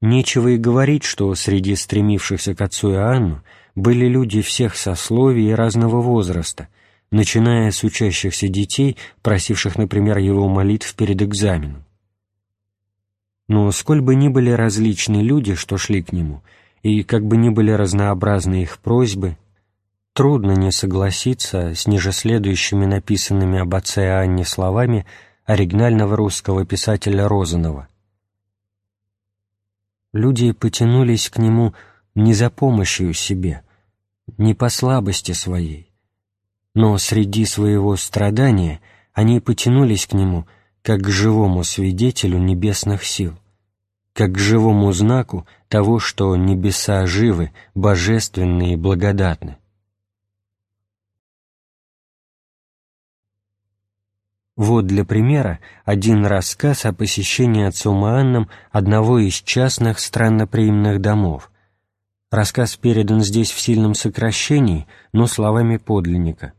Нечего и говорить, что среди стремившихся к отцу Иоанну были люди всех сословий и разного возраста, начиная с учащихся детей, просивших, например, его молитв перед экзаменом. Но сколь бы ни были различные люди, что шли к нему, и как бы ни были разнообразны их просьбы, трудно не согласиться с нижеследующими написанными об отце Иоанне словами оригинального русского писателя Розанова люди потянулись к нему не за помощью себе, не по слабости своей, но среди своего страдания они потянулись к нему как к живому свидетелю небесных сил, как к живому знаку того, что небеса живы, божественны и благодатны. Вот для примера один рассказ о посещении отцом Иоанном одного из частных странноприимных домов. Рассказ передан здесь в сильном сокращении, но словами подлинника.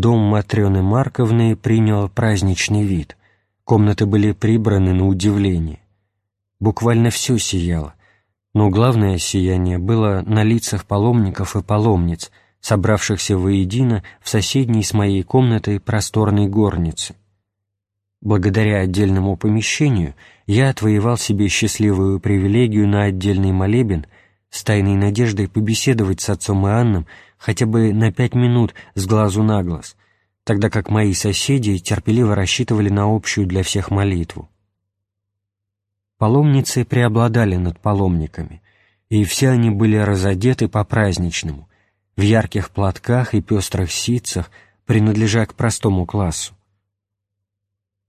Дом Матрёны Марковны принял праздничный вид. Комнаты были прибраны на удивление. Буквально все сияло, но главное сияние было на лицах паломников и паломниц — собравшихся воедино в соседней с моей комнатой просторной горнице. Благодаря отдельному помещению я отвоевал себе счастливую привилегию на отдельный молебен с тайной надеждой побеседовать с отцом Иоанном хотя бы на пять минут с глазу на глаз, тогда как мои соседи терпеливо рассчитывали на общую для всех молитву. Паломницы преобладали над паломниками, и все они были разодеты по-праздничному, в ярких платках и пестрых ситцах, принадлежа к простому классу.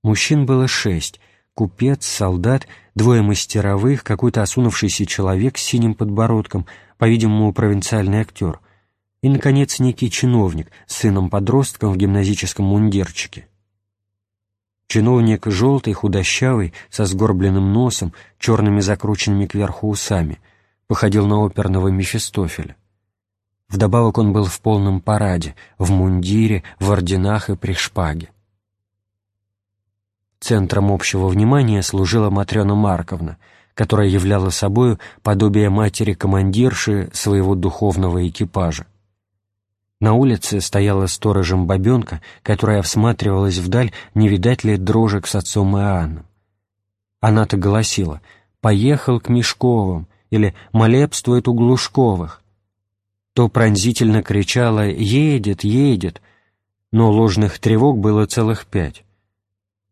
Мужчин было шесть — купец, солдат, двое мастеровых, какой-то осунувшийся человек с синим подбородком, по-видимому, провинциальный актер, и, наконец, некий чиновник с сыном-подростком в гимназическом мундирчике. Чиновник желтый, худощавый, со сгорбленным носом, черными закрученными кверху усами, походил на оперного Мефистофеля. Вдобавок он был в полном параде, в мундире, в орденах и при шпаге. Центром общего внимания служила Матрена Марковна, которая являла собою подобие матери-командирши своего духовного экипажа. На улице стояла сторожем бабенка, которая всматривалась вдаль, не видать ли дрожек с отцом Иоанном. Она-то голосила «Поехал к Мешковым» или «Молебствует у Глушковых», то пронзительно кричала «Едет, едет!», но ложных тревог было целых пять.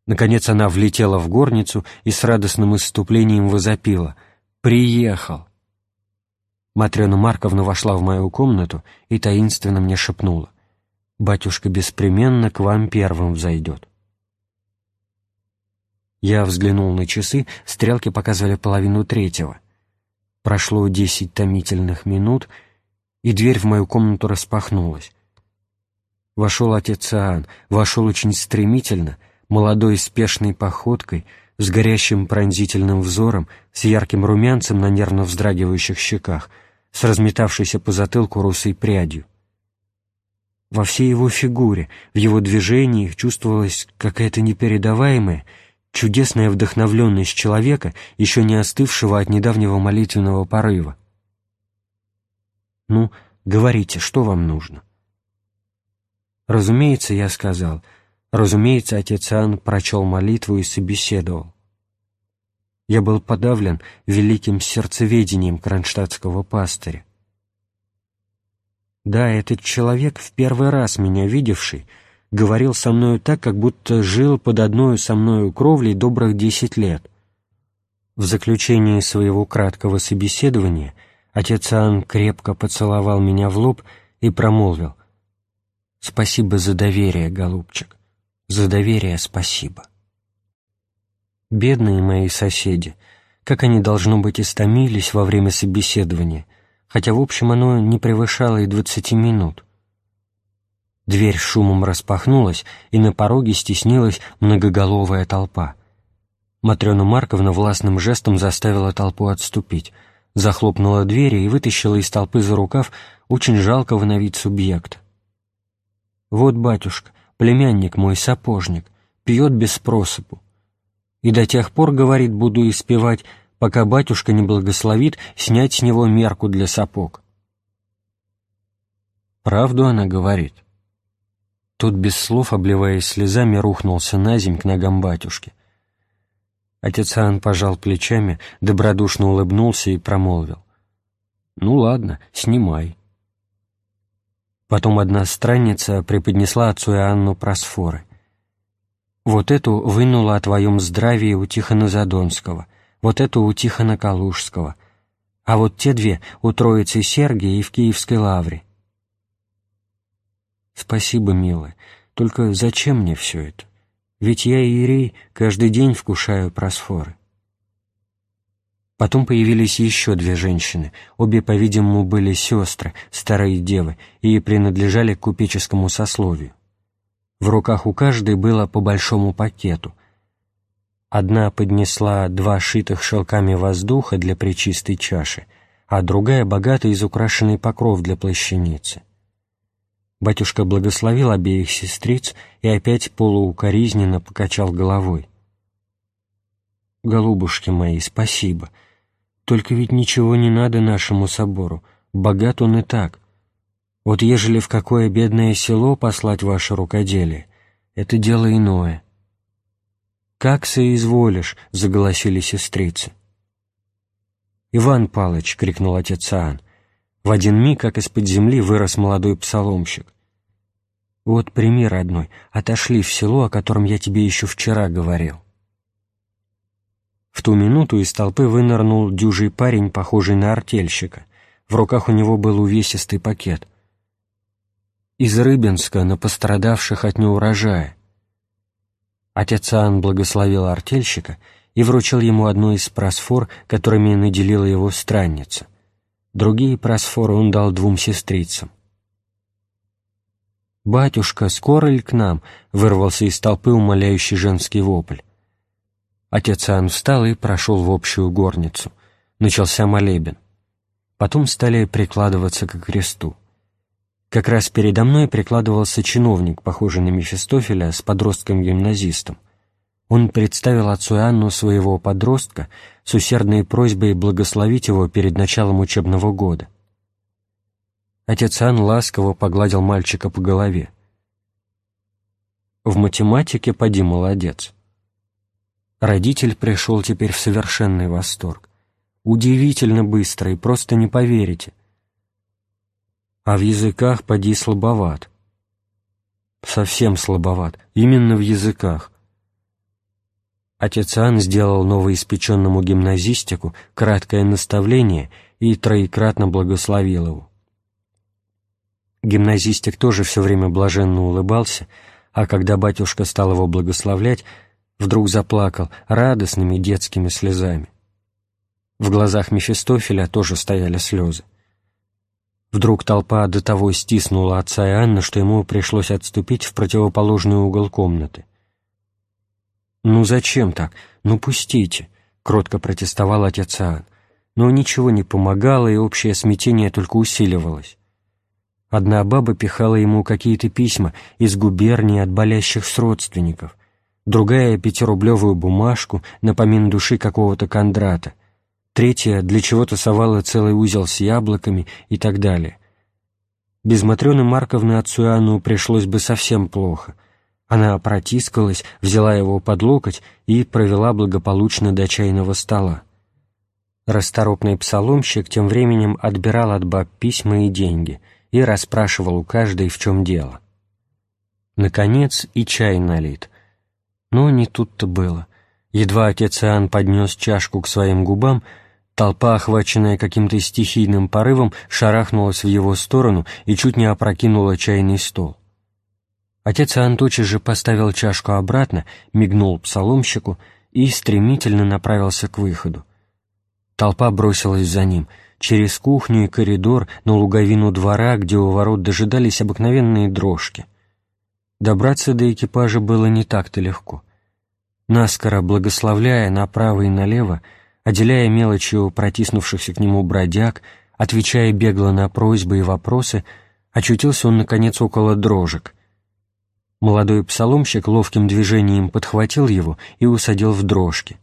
Наконец она влетела в горницу и с радостным исступлением возопила «Приехал!». Матрена Марковна вошла в мою комнату и таинственно мне шепнула «Батюшка беспременно к вам первым взойдет». Я взглянул на часы, стрелки показывали половину третьего. Прошло десять томительных минут — и дверь в мою комнату распахнулась. Вошел отец Иоанн, вошел очень стремительно, молодой спешной походкой, с горящим пронзительным взором, с ярким румянцем на нервно вздрагивающих щеках, с разметавшейся по затылку русой прядью. Во всей его фигуре, в его движениях чувствовалась какая-то непередаваемая, чудесная вдохновленность человека, еще не остывшего от недавнего молитвенного порыва. «Ну, говорите, что вам нужно?» Разумеется, я сказал. Разумеется, отец Иоанн прочел молитву и собеседовал. Я был подавлен великим сердцеведением кронштадтского пастыря. Да, этот человек, в первый раз меня видевший, говорил со мною так, как будто жил под одной со мною кровлей добрых десять лет. В заключении своего краткого собеседования Отец Иоанн крепко поцеловал меня в лоб и промолвил «Спасибо за доверие, голубчик, за доверие спасибо». Бедные мои соседи, как они, должно быть, истомились во время собеседования, хотя, в общем, оно не превышало и двадцати минут. Дверь шумом распахнулась, и на пороге стеснилась многоголовая толпа. Матрена Марковна властным жестом заставила толпу отступить, захлопнула двери и вытащила из толпы за рукав очень жалкого на вид субъекта. «Вот, батюшка, племянник мой, сапожник, пьет без просыпу. И до тех пор, — говорит, — буду испевать, пока батюшка не благословит снять с него мерку для сапог». Правду она говорит. Тот без слов, обливаясь слезами, рухнулся на земь к ногам батюшки. Отец Иоанн пожал плечами, добродушно улыбнулся и промолвил. «Ну ладно, снимай». Потом одна странница преподнесла отцу Иоанну просфоры. «Вот эту вынула о твоем здравии у Тихона Задонского, вот эту у Тихона Калужского, а вот те две у Троицы Сергия и в Киевской лавре. «Спасибо, милая. Только зачем мне все это? Ведь я, Иерей, каждый день вкушаю просфоры». Потом появились еще две женщины. Обе, по-видимому, были сестры, старые девы, и принадлежали к купеческому сословию. В руках у каждой было по большому пакету. Одна поднесла два шитых шелками воздуха для причистой чаши, а другая — богато изукрашенный покров для плащаницы. Батюшка благословил обеих сестриц и опять полуукоризненно покачал головой. «Голубушки мои, спасибо. Только ведь ничего не надо нашему собору. Богат он и так. Вот ежели в какое бедное село послать ваше рукоделие, это дело иное». «Как соизволишь!» — заголосили сестрицы. «Иван Палыч!» — крикнул отец Аан. В один миг, как из-под земли, вырос молодой псаломщик. Вот пример одной. Отошли в село, о котором я тебе еще вчера говорил. В ту минуту из толпы вынырнул дюжий парень, похожий на артельщика. В руках у него был увесистый пакет. Из Рыбинска на пострадавших от неурожая. Отец Иоанн благословил артельщика и вручил ему одну из просфор, которыми наделила его странница. Другие просфоры он дал двум сестрицам. «Батюшка, скоро ли к нам?» — вырвался из толпы умоляющий женский вопль. Отец Иоанн встал и прошел в общую горницу. Начался молебен. Потом стали прикладываться к кресту. Как раз передо мной прикладывался чиновник, похожий на Мефистофеля, с подростком-гимназистом. Он представил отцу Иоанну своего подростка с усердной просьбой благословить его перед началом учебного года. Отец Ан ласково погладил мальчика по голове. В математике поди молодец. Родитель пришел теперь в совершенный восторг. Удивительно быстро и просто не поверите. А в языках поди слабоват. Совсем слабоват, именно в языках. Отец Ан сделал новоиспеченному гимназистику краткое наставление и троекратно благословил его. Гимназистик тоже все время блаженно улыбался, а когда батюшка стал его благословлять, вдруг заплакал радостными детскими слезами. В глазах Мефистофеля тоже стояли слезы. Вдруг толпа до того стиснула отца Иоанна, что ему пришлось отступить в противоположный угол комнаты. «Ну зачем так? Ну пустите!» — кротко протестовал отец Иоанн. Но ничего не помогало, и общее смятение только усиливалось. Одна баба пихала ему какие-то письма из губернии от болящих с родственников, другая — пятирублевую бумажку на помин души какого-то Кондрата, третья для чего-то совала целый узел с яблоками и так далее. Без Матрёны Марковны отцу Иоанну пришлось бы совсем плохо. Она протискалась, взяла его под локоть и провела благополучно до чайного стола. Расторопный псаломщик тем временем отбирал от баб письма и деньги — и расспрашивал у каждой, в чем дело. Наконец и чай налит. Но не тут-то было. Едва отец Иоанн поднес чашку к своим губам, Толпа, охваченная каким-то стихийным порывом, шарахнулась в его сторону и чуть не опрокинула чайный стол. Отец тотчас же поставил чашку обратно, мигнул псаломщику и стремительно направился к выходу. Толпа бросилась за ним, через кухню и коридор на луговину двора, где у ворот дожидались обыкновенные дрожки. Добраться до экипажа было не так-то легко. Наскоро благословляя направо и налево, отделяя мелочью протиснувшихся к нему бродяг, отвечая бегло на просьбы и вопросы, очутился он, наконец, около дрожек. Молодой псаломщик ловким движением подхватил его и усадил в дрожки.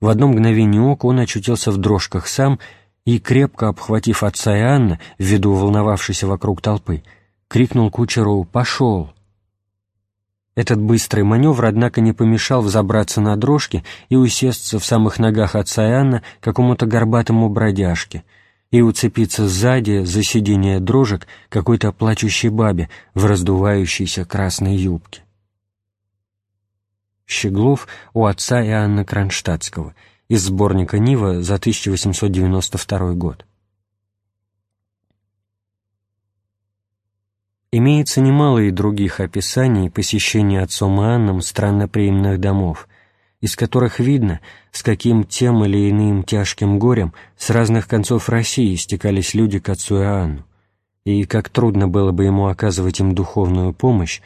В одно мгновение ока он очутился в дрожках сам и, крепко обхватив отца Иоанна, ввиду волновавшейся вокруг толпы, крикнул кучеру «Пошел!». Этот быстрый маневр, однако, не помешал взобраться на дрожки и усесться в самых ногах отца Иоанна какому-то горбатому бродяжке и уцепиться сзади за сиденье дрожек какой-то плачущей бабе в раздувающейся красной юбке. Щеглов у отца Иоанна Кронштадтского из сборника «Нива» за 1892 год. Имеется немало и других описаний посещения отцом Иоанном странноприимных домов, из которых видно, с каким тем или иным тяжким горем с разных концов России стекались люди к отцу Иоанну, и как трудно было бы ему оказывать им духовную помощь,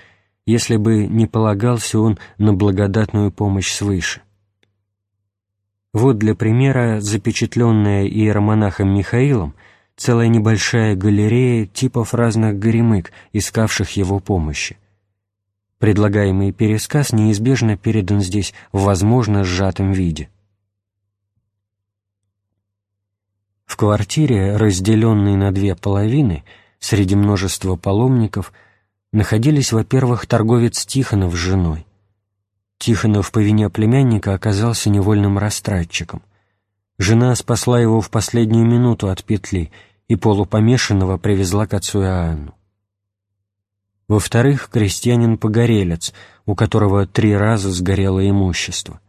если бы не полагался он на благодатную помощь свыше. Вот для примера запечатленная иеромонахом Михаилом – целая небольшая галерея типов разных горемык, искавших его помощи. Предлагаемый пересказ неизбежно передан здесь в возможно сжатом виде. В квартире, разделенной на две половины, среди множества паломников, находились, во-первых, торговец Тихонов с женой. Тихонов по вине племянника оказался невольным растратчиком. Жена спасла его в последнюю минуту от петли и полупомешанного привезла к отцу Иоанну. Во-вторых, крестьянин-погорелец, у которого три раза сгорело имущество.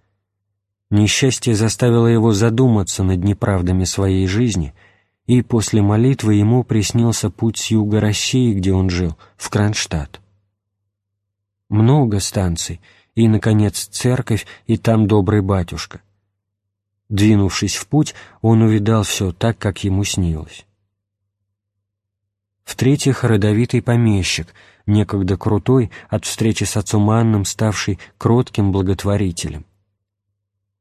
Несчастье заставило его задуматься над неправдами своей жизни, и после молитвы ему приснился путь с юга России, где он жил, в Кронштадт. Много станций, и, наконец, церковь, и там добрый батюшка. Двинувшись в путь, он увидал все так, как ему снилось. В-третьих, родовитый помещик, некогда крутой, от встречи с отцом Анном ставший кротким благотворителем.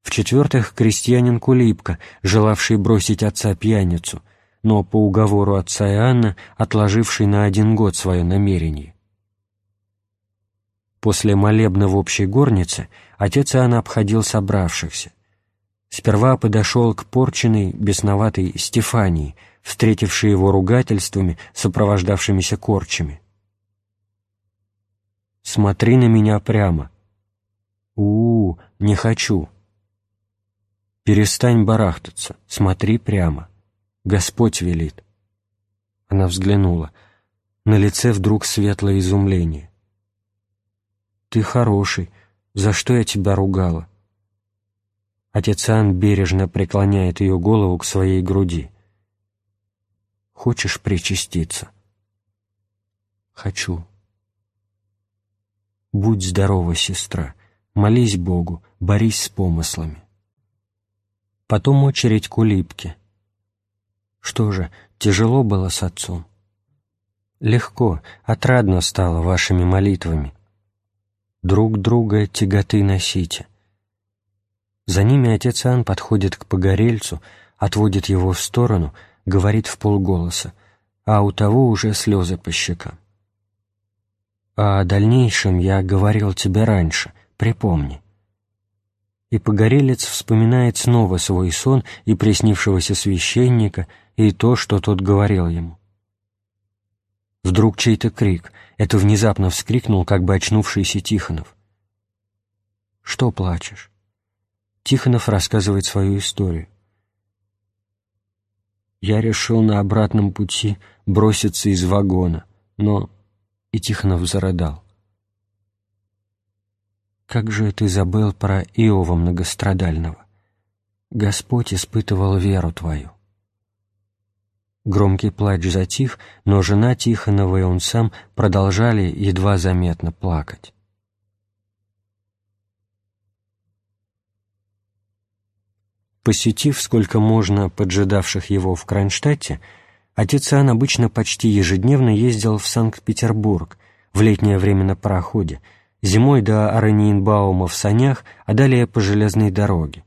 В-четвертых, крестьянин Кулипка, желавший бросить отца пьяницу, но по уговору отца Иоанна отложивший на один год свое намерение. После молебна в общей горнице отец Иоанн обходил собравшихся. Сперва подошел к порченной, бесноватой Стефании, встретившей его ругательствами, сопровождавшимися корчами. «Смотри на меня прямо». «У, -у не хочу». «Перестань барахтаться, смотри прямо. Господь велит». Она взглянула. На лице вдруг светлое изумление. «Ты хороший. За что я тебя ругала?» Отец Ан бережно преклоняет ее голову к своей груди. «Хочешь причаститься?» «Хочу». «Будь здорова, сестра, молись Богу, борись с помыслами». Потом очередь к улыбке. «Что же, тяжело было с отцом?» «Легко, отрадно стало вашими молитвами. Друг друга тяготы носите» За ними отец Иоанн подходит к погорельцу, отводит его в сторону, говорит в полголоса, а у того уже слезы по щекам. «А о дальнейшем я говорил тебе раньше, припомни». И погорелец вспоминает снова свой сон и приснившегося священника, и то, что тот говорил ему. Вдруг чей-то крик, это внезапно вскрикнул, как бы очнувшийся Тихонов. «Что плачешь?» Тихонов рассказывает свою историю. Я решил на обратном пути броситься из вагона, но... И Тихонов зарыдал. Как же ты забыл про Иова многострадального? Господь испытывал веру твою. Громкий плач затих, но жена Тихонова и он сам продолжали едва заметно плакать. Посетив сколько можно поджидавших его в Кронштадте, отец Иоанн обычно почти ежедневно ездил в Санкт-Петербург, в летнее время на пароходе, зимой до Араньинбаума в санях, а далее по железной дороге.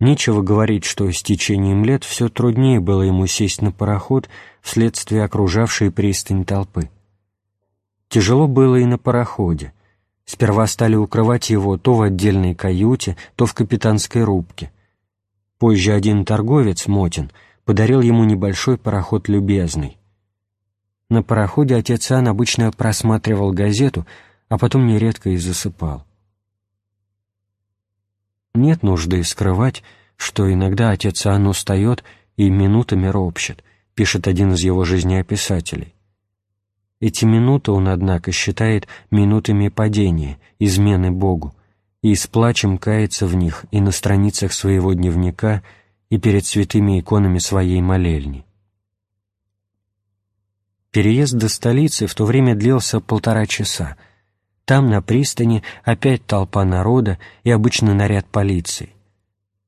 Нечего говорить, что с течением лет все труднее было ему сесть на пароход вследствие окружавшей пристань толпы. Тяжело было и на пароходе. Сперва стали укрывать его то в отдельной каюте, то в капитанской рубке. Позже один торговец, Мотин, подарил ему небольшой пароход «Любезный». На пароходе отец Ан обычно просматривал газету, а потом нередко и засыпал. Нет нужды скрывать, что иногда отец Иоанн устает и минутами ропщет, пишет один из его жизнеописателей. Эти минуты он, однако, считает минутами падения, измены Богу, и с плачем кается в них и на страницах своего дневника, и перед святыми иконами своей молельни. Переезд до столицы в то время длился полтора часа — там, на пристани, опять толпа народа и обычно наряд полиции.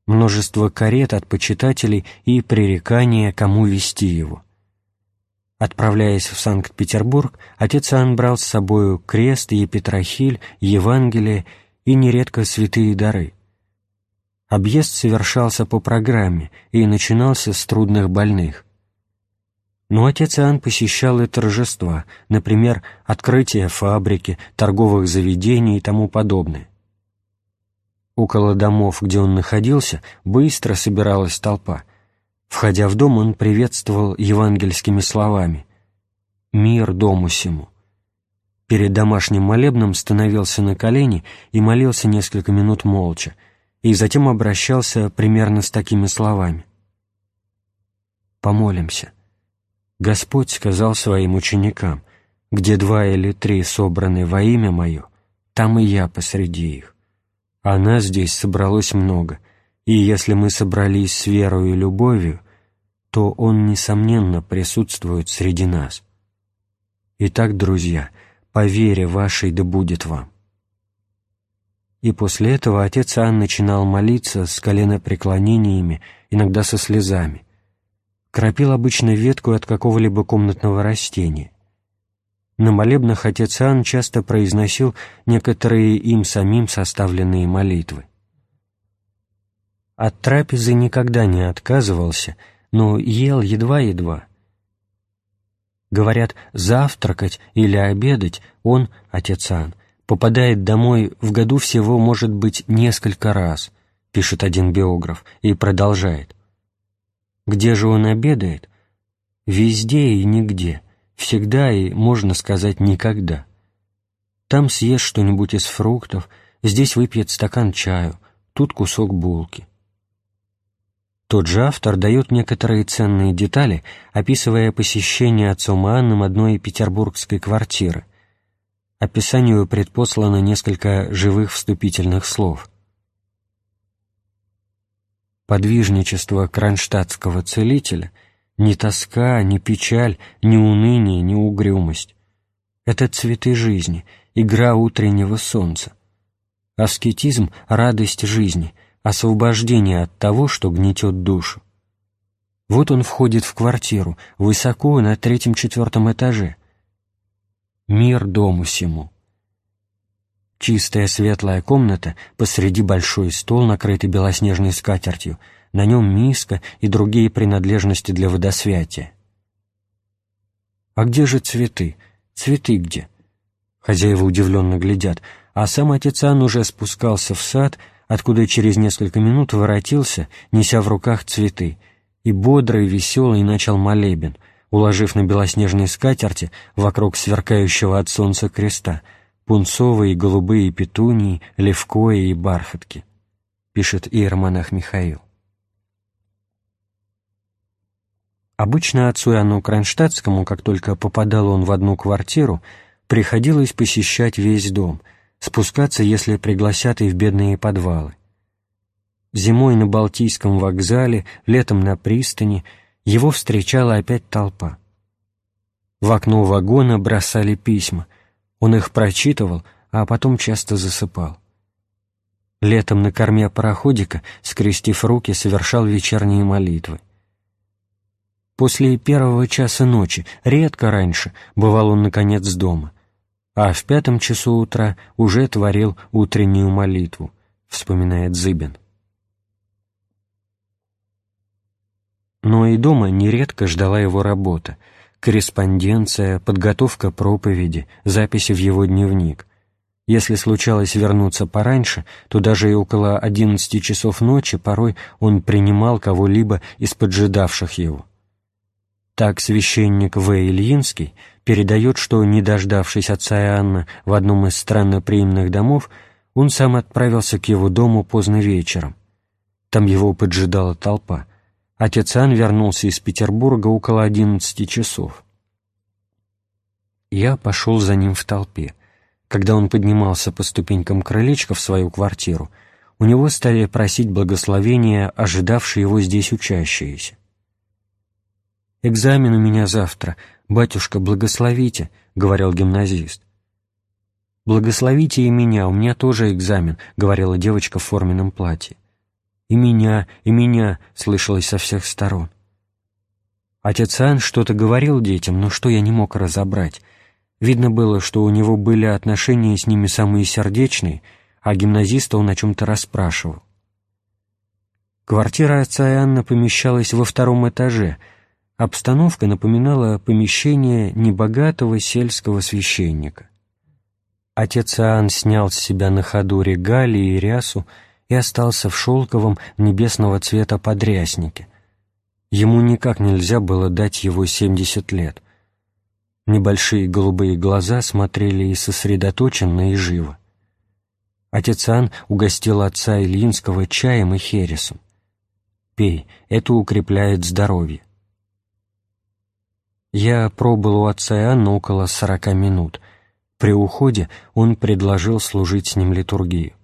Множество карет от почитателей и пререкания, кому вести его. Отправляясь в Санкт-Петербург, отец Иоанн брал с собою крест, епитрахиль, Евангелие и нередко святые дары. Объезд совершался по программе и начинался с трудных больных. Но отец Иоанн посещал и торжества, например, открытие фабрики, торговых заведений и тому подобное. Около домов, где он находился, быстро собиралась толпа. Входя в дом, он приветствовал евангельскими словами «Мир дому сему». Перед домашним молебном становился на колени и молился несколько минут молча, и затем обращался примерно с такими словами «Помолимся». Господь сказал своим ученикам, «Где два или три собраны во имя Мое, там и я посреди их. А нас здесь собралось много, и если мы собрались с верою и любовью, то Он, несомненно, присутствует среди нас. Итак, друзья, по вере вашей да будет вам». И после этого отец Иоанн начинал молиться с коленопреклонениями, иногда со слезами, кропил обычно ветку от какого-либо комнатного растения. На молебнах отец Иоанн часто произносил некоторые им самим составленные молитвы. От трапезы никогда не отказывался, но ел едва-едва. Говорят, завтракать или обедать он, отец Иоанн, попадает домой в году всего, может быть, несколько раз, пишет один биограф, и продолжает. Где же он обедает? Везде и нигде, всегда и, можно сказать, никогда. Там съест что-нибудь из фруктов, здесь выпьет стакан чаю, тут кусок булки. Тот же автор дает некоторые ценные детали, описывая посещение отцом Иоанном одной петербургской квартиры. Описанию предпослано несколько живых вступительных слов подвижничество кронштадтского целителя, ни тоска, ни печаль, ни уныние, ни угрюмость. Это цветы жизни, игра утреннего солнца. Аскетизм — радость жизни, освобождение от того, что гнетет душу. Вот он входит в квартиру, высоко, на третьем-четвертом этаже. Мир дому сему. Чистая светлая комната, посреди большой стол, накрытый белоснежной скатертью, на нем миска и другие принадлежности для водосвятия. «А где же цветы? Цветы где?» Хозяева удивленно глядят, а сам отец Ан уже спускался в сад, откуда через несколько минут воротился, неся в руках цветы, и бодрый, веселый начал молебен, уложив на белоснежной скатерти вокруг сверкающего от солнца креста — пунцовые и голубые петунии, левкои и бархатки, пишет иеромонах Михаил. Обычно отцу Иоанну Кронштадтскому, как только попадал он в одну квартиру, приходилось посещать весь дом, спускаться, если пригласят и в бедные подвалы. Зимой на Балтийском вокзале, летом на пристани его встречала опять толпа. В окно вагона бросали письма. Он их прочитывал, а потом часто засыпал. Летом на корме пароходика, скрестив руки, совершал вечерние молитвы. После первого часа ночи, редко раньше, бывал он, наконец, дома, а в пятом часу утра уже творил утреннюю молитву, вспоминает Зыбин. Но и дома нередко ждала его работа, корреспонденция, подготовка проповеди, записи в его дневник. Если случалось вернуться пораньше, то даже и около одиннадцати часов ночи порой он принимал кого-либо из поджидавших его. Так священник В. Ильинский передает, что, не дождавшись отца Иоанна в одном из странноприимных домов, он сам отправился к его дому поздно вечером. Там его поджидала толпа. Отец Иоанн вернулся из Петербурга около одиннадцати часов. Я пошел за ним в толпе. Когда он поднимался по ступенькам крылечка в свою квартиру, у него стали просить благословения ожидавшие его здесь учащиеся. «Экзамен у меня завтра. Батюшка, благословите», — говорил гимназист. «Благословите и меня, у меня тоже экзамен», — говорила девочка в форменном платье. «И меня, и меня», — слышалось со всех сторон. Отец Ан что-то говорил детям, но что я не мог разобрать. Видно было, что у него были отношения с ними самые сердечные, а гимназиста он о чем-то расспрашивал. Квартира отца Иоанна помещалась во втором этаже — Обстановка напоминала помещение небогатого сельского священника. Отец Иоанн снял с себя на ходу регалии и рясу и остался в шелковом небесного цвета подряснике. Ему никак нельзя было дать его семьдесят лет. Небольшие голубые глаза смотрели и сосредоточенно, и живо. Отец Иоанн угостил отца Ильинского чаем и хересом. «Пей, это укрепляет здоровье». Я пробыл у отца Иоанна около сорока минут. При уходе он предложил служить с ним литургию.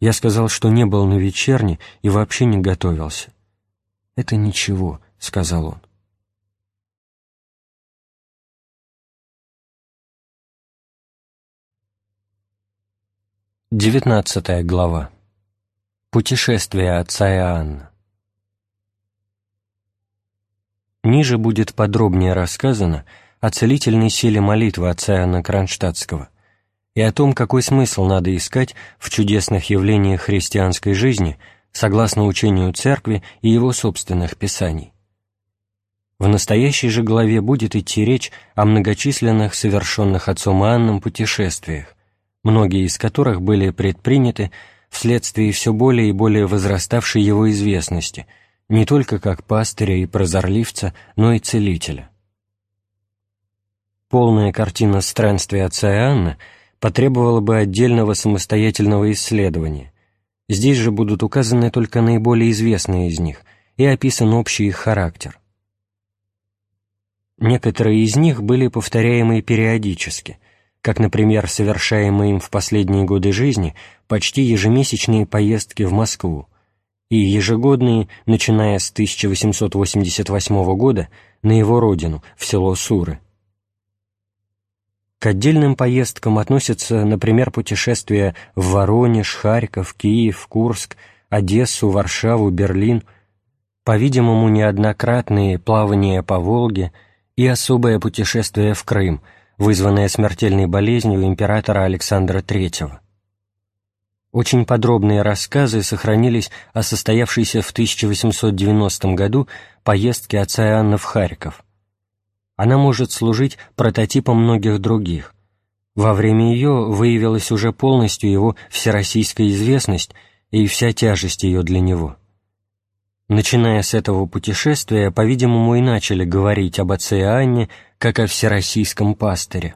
Я сказал, что не был на вечерне и вообще не готовился. «Это ничего», — сказал он. Девятнадцатая глава. Путешествие отца Иоанна. Ниже будет подробнее рассказано о целительной силе молитвы отца Иоанна Кронштадтского и о том, какой смысл надо искать в чудесных явлениях христианской жизни согласно учению Церкви и его собственных писаний. В настоящей же главе будет идти речь о многочисленных совершенных отцом Иоанном путешествиях, многие из которых были предприняты вследствие все более и более возраставшей его известности – не только как пастыря и прозорливца, но и целителя. Полная картина странствия отца Иоанна потребовала бы отдельного самостоятельного исследования. Здесь же будут указаны только наиболее известные из них и описан общий их характер. Некоторые из них были повторяемы периодически, как, например, совершаемые им в последние годы жизни почти ежемесячные поездки в Москву, и ежегодные, начиная с 1888 года, на его родину, в село Суры. К отдельным поездкам относятся, например, путешествия в Воронеж, Харьков, Киев, Курск, Одессу, Варшаву, Берлин, по-видимому, неоднократные плавания по Волге и особое путешествие в Крым, вызванное смертельной болезнью императора Александра III. Очень подробные рассказы сохранились о состоявшейся в 1890 году поездке отца Иоанна в Харьков. Она может служить прототипом многих других. Во время ее выявилась уже полностью его всероссийская известность и вся тяжесть ее для него. Начиная с этого путешествия, по-видимому, и начали говорить об отце Иоанне как о всероссийском пастыре.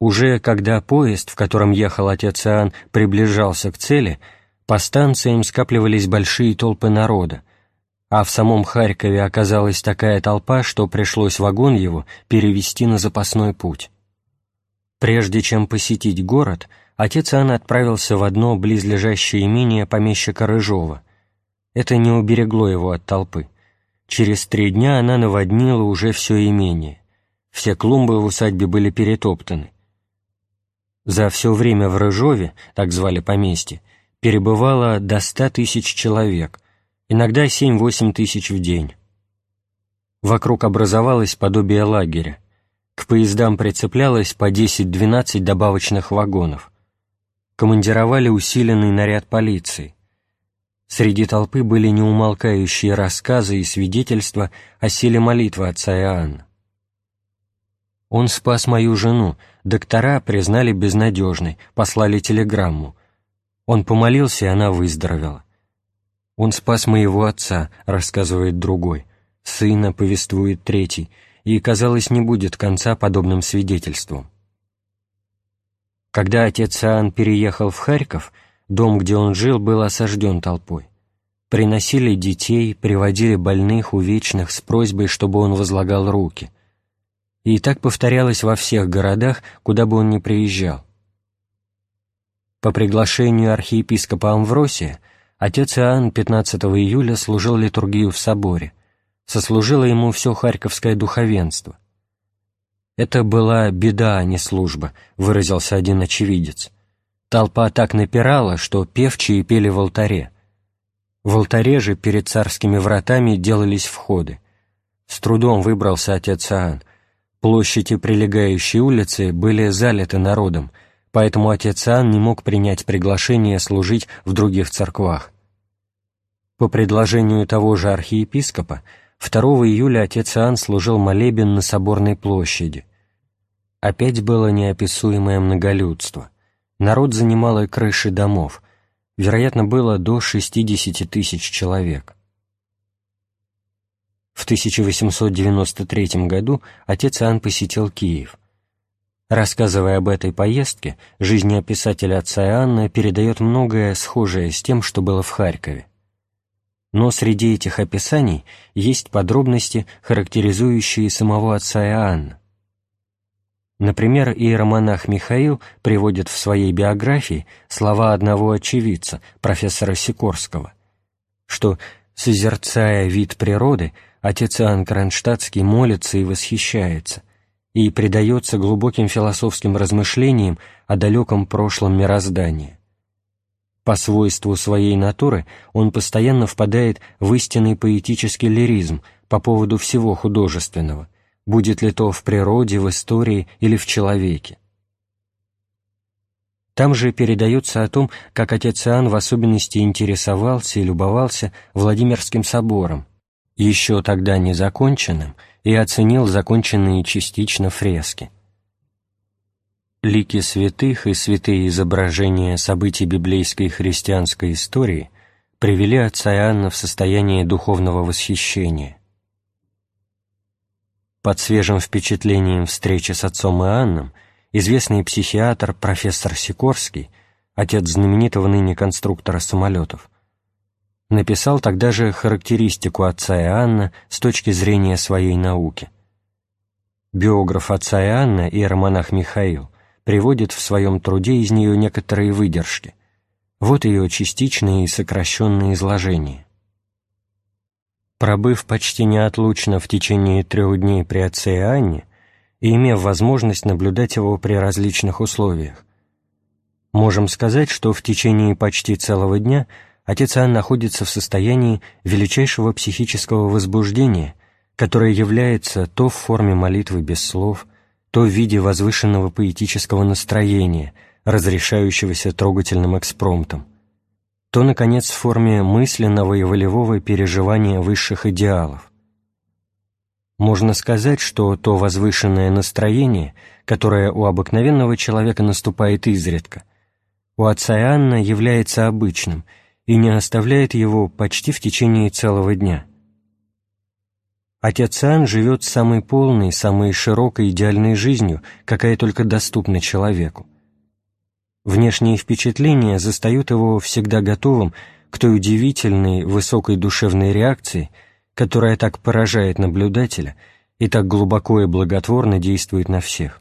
Уже когда поезд, в котором ехал отец Иоанн, приближался к цели, по станциям скапливались большие толпы народа, а в самом Харькове оказалась такая толпа, что пришлось вагон его перевести на запасной путь. Прежде чем посетить город, отец Иоанн отправился в одно близлежащее имение помещика Рыжова. Это не уберегло его от толпы. Через три дня она наводнила уже все имение. Все клумбы в усадьбе были перетоптаны. За все время в Рыжове, так звали поместье, перебывало до ста тысяч человек, иногда семь-восемь тысяч в день. Вокруг образовалось подобие лагеря. К поездам прицеплялось по 10-12 добавочных вагонов. Командировали усиленный наряд полиции. Среди толпы были неумолкающие рассказы и свидетельства о силе молитвы отца Иоанна. Он спас мою жену, доктора признали безнадежной, послали телеграмму. Он помолился, и она выздоровела. Он спас моего отца, рассказывает другой, сына, повествует третий, и, казалось, не будет конца подобным свидетельствам. Когда отец Иоанн переехал в Харьков, дом, где он жил, был осажден толпой. Приносили детей, приводили больных, увечных с просьбой, чтобы он возлагал руки – и так повторялось во всех городах, куда бы он ни приезжал. По приглашению архиепископа Амвросия отец Иоанн 15 июля служил литургию в соборе, сослужило ему все харьковское духовенство. «Это была беда, а не служба», — выразился один очевидец. Толпа так напирала, что певчие пели в алтаре. В алтаре же перед царскими вратами делались входы. С трудом выбрался отец Иоанн, Площади прилегающей улицы были залиты народом, поэтому отец Иоанн не мог принять приглашение служить в других церквах. По предложению того же архиепископа, 2 июля отец Иоанн служил молебен на Соборной площади. Опять было неописуемое многолюдство. Народ занимал и крыши домов. Вероятно, было до 60 тысяч человек. В 1893 году отец Иоанн посетил Киев. Рассказывая об этой поездке, жизнеописатель отца Иоанна передает многое схожее с тем, что было в Харькове. Но среди этих описаний есть подробности, характеризующие самого отца Иоанна. Например, иеромонах Михаил приводит в своей биографии слова одного очевидца, профессора Сикорского, что, созерцая вид природы, отец Иоанн Кронштадтский молится и восхищается, и предается глубоким философским размышлениям о далеком прошлом мироздании. По свойству своей натуры он постоянно впадает в истинный поэтический лиризм по поводу всего художественного, будет ли то в природе, в истории или в человеке. Там же передается о том, как отец Иоанн в особенности интересовался и любовался Владимирским собором, еще тогда незаконченным, и оценил законченные частично фрески. Лики святых и святые изображения событий библейской христианской истории привели отца Иоанна в состояние духовного восхищения. Под свежим впечатлением встречи с отцом Иоанном известный психиатр профессор Сикорский, отец знаменитого ныне конструктора самолетов, написал тогда же характеристику отца Иоанна с точки зрения своей науки. Биограф отца Иоанна, иеромонах Михаил, приводит в своем труде из нее некоторые выдержки. Вот ее частичные и сокращенные изложения. Пробыв почти неотлучно в течение трех дней при отце Иоанне и имев возможность наблюдать его при различных условиях, можем сказать, что в течение почти целого дня – отец Иоанн находится в состоянии величайшего психического возбуждения, которое является то в форме молитвы без слов, то в виде возвышенного поэтического настроения, разрешающегося трогательным экспромтом, то, наконец, в форме мысленного и волевого переживания высших идеалов. Можно сказать, что то возвышенное настроение, которое у обыкновенного человека наступает изредка, у отца Иоанна является обычным – и не оставляет его почти в течение целого дня. Отец Иоанн живет самой полной, самой широкой идеальной жизнью, какая только доступна человеку. Внешние впечатления застают его всегда готовым к той удивительной, высокой душевной реакции, которая так поражает наблюдателя и так глубоко и благотворно действует на всех.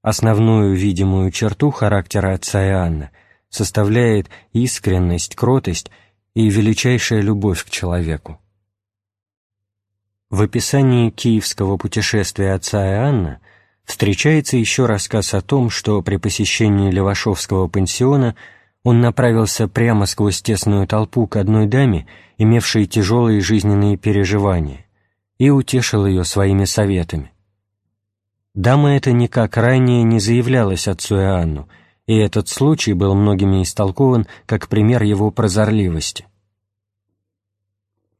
Основную видимую черту характера отца Иоанна составляет искренность, кротость и величайшая любовь к человеку. В описании киевского путешествия отца Иоанна встречается еще рассказ о том, что при посещении Левашовского пансиона он направился прямо сквозь тесную толпу к одной даме, имевшей тяжелые жизненные переживания, и утешил ее своими советами. Дама эта никак ранее не заявлялась отцу Иоанну, и этот случай был многими истолкован как пример его прозорливости.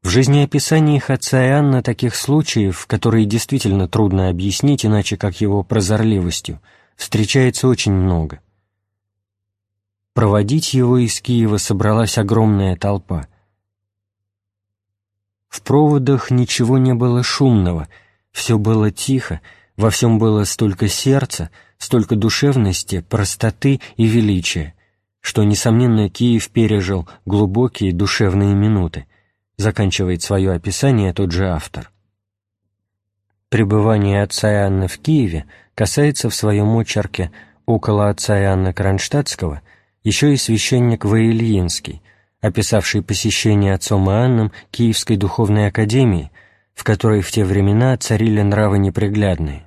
В жизнеописаниях отца Иоанна таких случаев, которые действительно трудно объяснить иначе как его прозорливостью, встречается очень много. Проводить его из Киева собралась огромная толпа. В проводах ничего не было шумного, все было тихо, во всем было столько сердца, столько душевности, простоты и величия, что, несомненно, Киев пережил глубокие душевные минуты, заканчивает свое описание тот же автор. Пребывание отца Иоанна в Киеве касается в своем очерке около отца Иоанна Кронштадтского еще и священник Ваильинский, описавший посещение отцом Иоанном Киевской духовной академии, в которой в те времена царили нравы неприглядные.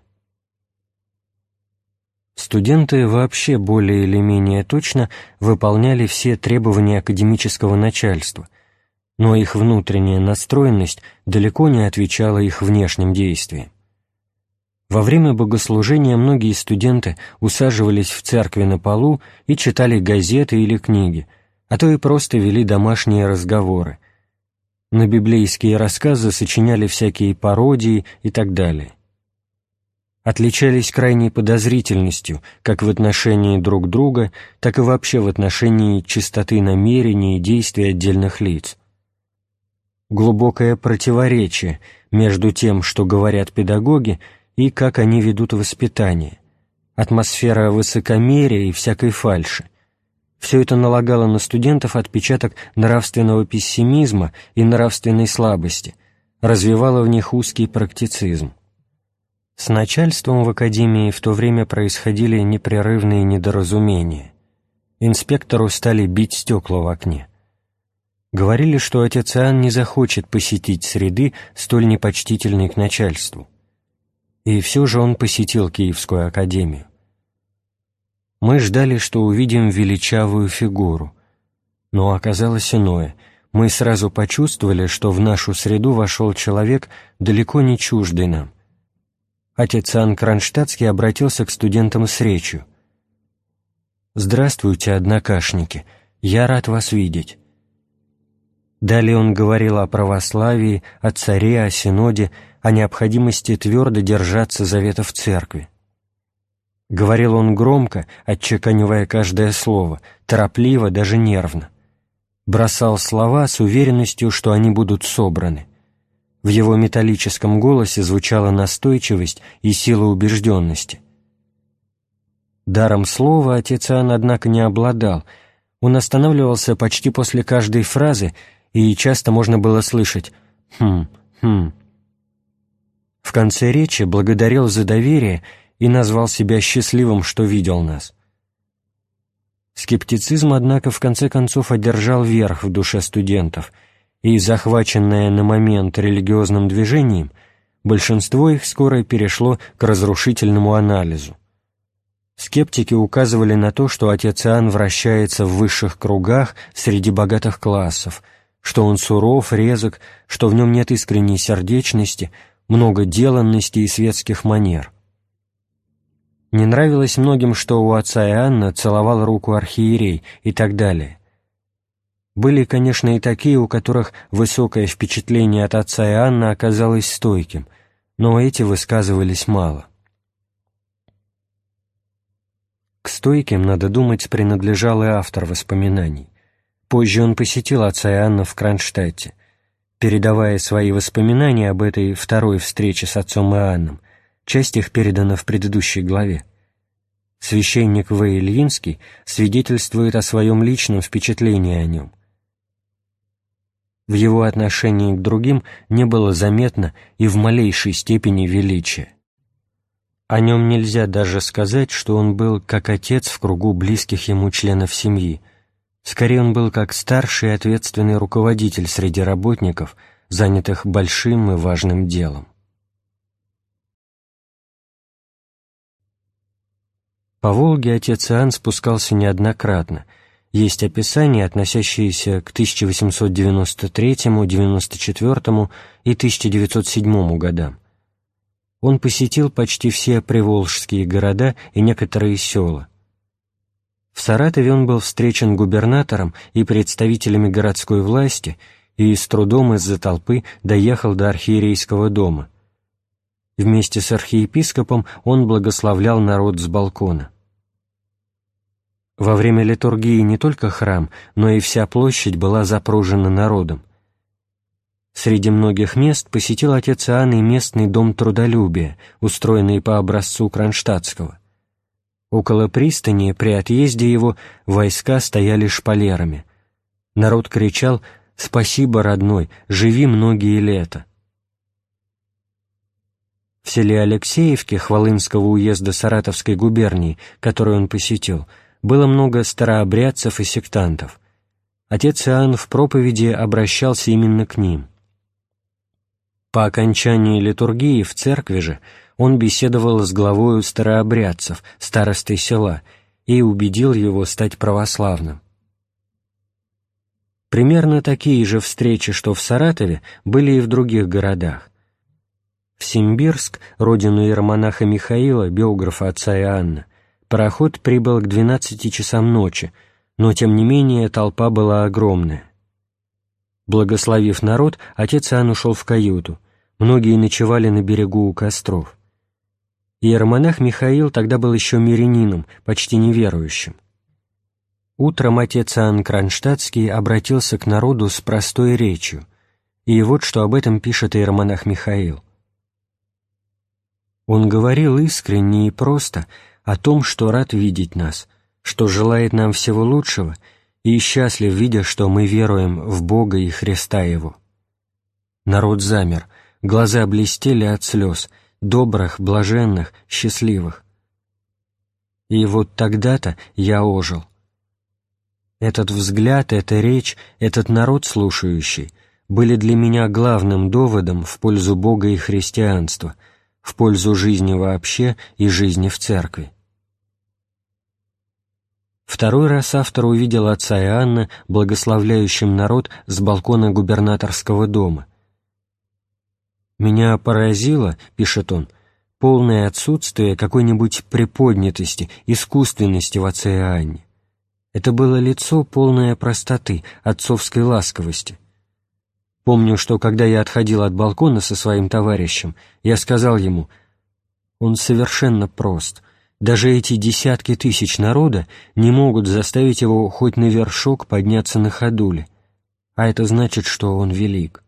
Студенты вообще более или менее точно выполняли все требования академического начальства, но их внутренняя настроенность далеко не отвечала их внешним действиям. Во время богослужения многие студенты усаживались в церкви на полу и читали газеты или книги, а то и просто вели домашние разговоры. На библейские рассказы сочиняли всякие пародии и так далее отличались крайней подозрительностью как в отношении друг друга, так и вообще в отношении чистоты намерений и действий отдельных лиц. Глубокое противоречие между тем, что говорят педагоги, и как они ведут воспитание, атмосфера высокомерия и всякой фальши. Все это налагало на студентов отпечаток нравственного пессимизма и нравственной слабости, развивало в них узкий практицизм. С начальством в академии в то время происходили непрерывные недоразумения. Инспектору стали бить стекла в окне. Говорили, что отец Иоанн не захочет посетить среды, столь непочтительной к начальству. И все же он посетил Киевскую академию. Мы ждали, что увидим величавую фигуру. Но оказалось иное. Мы сразу почувствовали, что в нашу среду вошел человек, далеко не чуждый нам — отец Ан Кронштадтский обратился к студентам с речью. «Здравствуйте, однокашники, я рад вас видеть». Далее он говорил о православии, о царе, о синоде, о необходимости твердо держаться заветов церкви. Говорил он громко, отчеканивая каждое слово, торопливо, даже нервно. Бросал слова с уверенностью, что они будут собраны. В его металлическом голосе звучала настойчивость и сила убежденности. Даром слова отец Иоанн, однако, не обладал. Он останавливался почти после каждой фразы, и часто можно было слышать «хм, хм». В конце речи благодарил за доверие и назвал себя счастливым, что видел нас. Скептицизм, однако, в конце концов одержал верх в душе студентов — и захваченное на момент религиозным движением, большинство их скоро перешло к разрушительному анализу. Скептики указывали на то, что отец Иоанн вращается в высших кругах среди богатых классов, что он суров, резок, что в нем нет искренней сердечности, много деланности и светских манер. Не нравилось многим, что у отца Иоанна целовал руку архиерей и так далее. Были, конечно, и такие, у которых высокое впечатление от отца Иоанна оказалось стойким, но эти высказывались мало. К стойким, надо думать, принадлежал и автор воспоминаний. Позже он посетил отца Иоанна в Кронштадте. Передавая свои воспоминания об этой второй встрече с отцом Иоанном, часть их передана в предыдущей главе. Священник В. Ильинский свидетельствует о своем личном впечатлении о нем в его отношении к другим не было заметно и в малейшей степени величия. О нем нельзя даже сказать, что он был как отец в кругу близких ему членов семьи. Скорее, он был как старший ответственный руководитель среди работников, занятых большим и важным делом. По Волге отец Иоанн спускался неоднократно. Есть описания, относящиеся к 1893, 1894 и 1907 годам. Он посетил почти все приволжские города и некоторые села. В Саратове он был встречен губернатором и представителями городской власти и с трудом из-за толпы доехал до архиерейского дома – Вместе с архиепископом он благословлял народ с балкона. Во время литургии не только храм, но и вся площадь была запружена народом. Среди многих мест посетил отец Иоанн и местный дом трудолюбия, устроенный по образцу Кронштадтского. Около пристани, при отъезде его, войска стояли шпалерами. Народ кричал «Спасибо, родной, живи многие лета». В селе Алексеевке Хвалынского уезда Саратовской губернии, который он посетил, было много старообрядцев и сектантов. Отец Иоанн в проповеди обращался именно к ним. По окончании литургии в церкви же он беседовал с главою старообрядцев, старостой села, и убедил его стать православным. Примерно такие же встречи, что в Саратове, были и в других городах. В Симбирск, родину иеромонаха Михаила, биографа отца Иоанна, пароход прибыл к 12 часам ночи, но, тем не менее, толпа была огромная. Благословив народ, отец Иоанн ушел в каюту. Многие ночевали на берегу у костров. Иеромонах Михаил тогда был еще мирянином, почти неверующим. Утром отец Иоанн Кронштадтский обратился к народу с простой речью, и вот что об этом пишет иеромонах Михаил. Он говорил искренне и просто о том, что рад видеть нас, что желает нам всего лучшего и счастлив, видя, что мы веруем в Бога и Христа Его. Народ замер, глаза блестели от слез, добрых, блаженных, счастливых. И вот тогда-то я ожил. Этот взгляд, эта речь, этот народ слушающий были для меня главным доводом в пользу Бога и христианства — в пользу жизни вообще и жизни в церкви. Второй раз автор увидел отца Иоанна, благословляющим народ с балкона губернаторского дома. «Меня поразило, — пишет он, — полное отсутствие какой-нибудь приподнятости, искусственности в отце Иоанне. Это было лицо, полное простоты, отцовской ласковости. Помню, что когда я отходил от балкона со своим товарищем, я сказал ему, «Он совершенно прост. Даже эти десятки тысяч народа не могут заставить его хоть на вершок подняться на ходуле, а это значит, что он велик».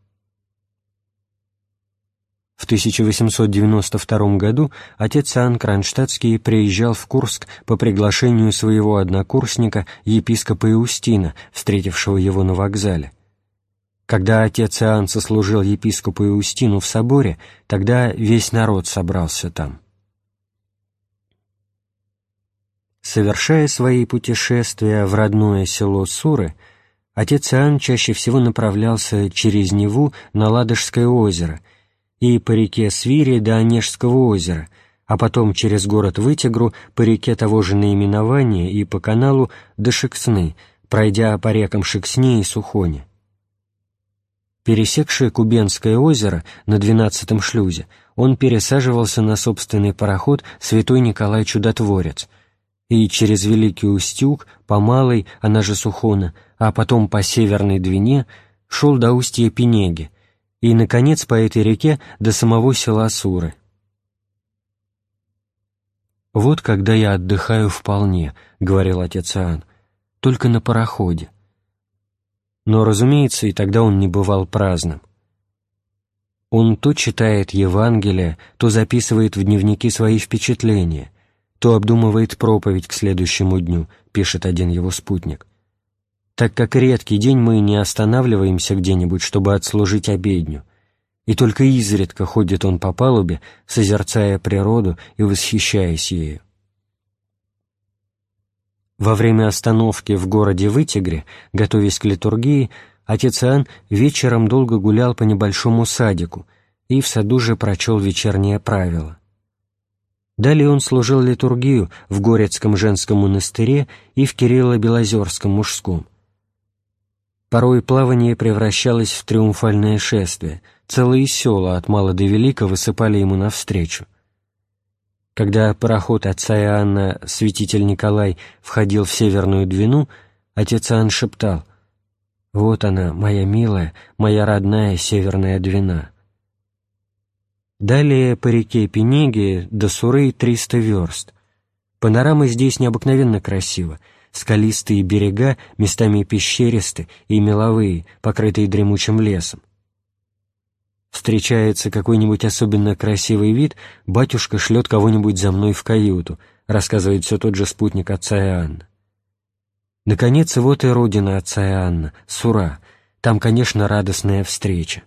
В 1892 году отец Иоанн Кронштадтский приезжал в Курск по приглашению своего однокурсника, епископа Иустина, встретившего его на вокзале. Когда отец Иоанн сослужил епископу Иустину в соборе, тогда весь народ собрался там. Совершая свои путешествия в родное село Суры, отец Иоанн чаще всего направлялся через Неву на Ладожское озеро и по реке Свири до Онежского озера, а потом через город Вытегру по реке того же наименования и по каналу до Шексны, пройдя по рекам Шексне и Сухоне. Пересекший Кубенское озеро на двенадцатом шлюзе, он пересаживался на собственный пароход «Святой Николай Чудотворец» и через Великий Устюг, по Малой, она же Сухона, а потом по Северной Двине, шел до устья Пенеги и, наконец, по этой реке до самого села Суры. «Вот когда я отдыхаю вполне», — говорил отец Иоанн, — «только на пароходе» но, разумеется, и тогда он не бывал праздным. Он то читает Евангелие, то записывает в дневники свои впечатления, то обдумывает проповедь к следующему дню, пишет один его спутник. Так как редкий день мы не останавливаемся где-нибудь, чтобы отслужить обедню, и только изредка ходит он по палубе, созерцая природу и восхищаясь ею. Во время остановки в городе Вытигре, готовясь к литургии, отец Иоанн вечером долго гулял по небольшому садику и в саду же прочел вечернее правило. Далее он служил литургию в Горецком женском монастыре и в Кирилло-Белозерском мужском. Порой плавание превращалось в триумфальное шествие, целые села от мала до велика высыпали ему навстречу. Когда пароход отца Иоанна, святитель Николай, входил в Северную Двину, отец Иоанн шептал «Вот она, моя милая, моя родная Северная Двина». Далее по реке Пенеги до Суры 300 верст. Панорама здесь необыкновенно красива. Скалистые берега, местами пещеристы и меловые, покрытые дремучим лесом. Встречается какой-нибудь особенно красивый вид, батюшка шлет кого-нибудь за мной в каюту, рассказывает все тот же спутник отца Иоанна. Наконец, вот и родина отца Иоанна, Сура. Там, конечно, радостная встреча.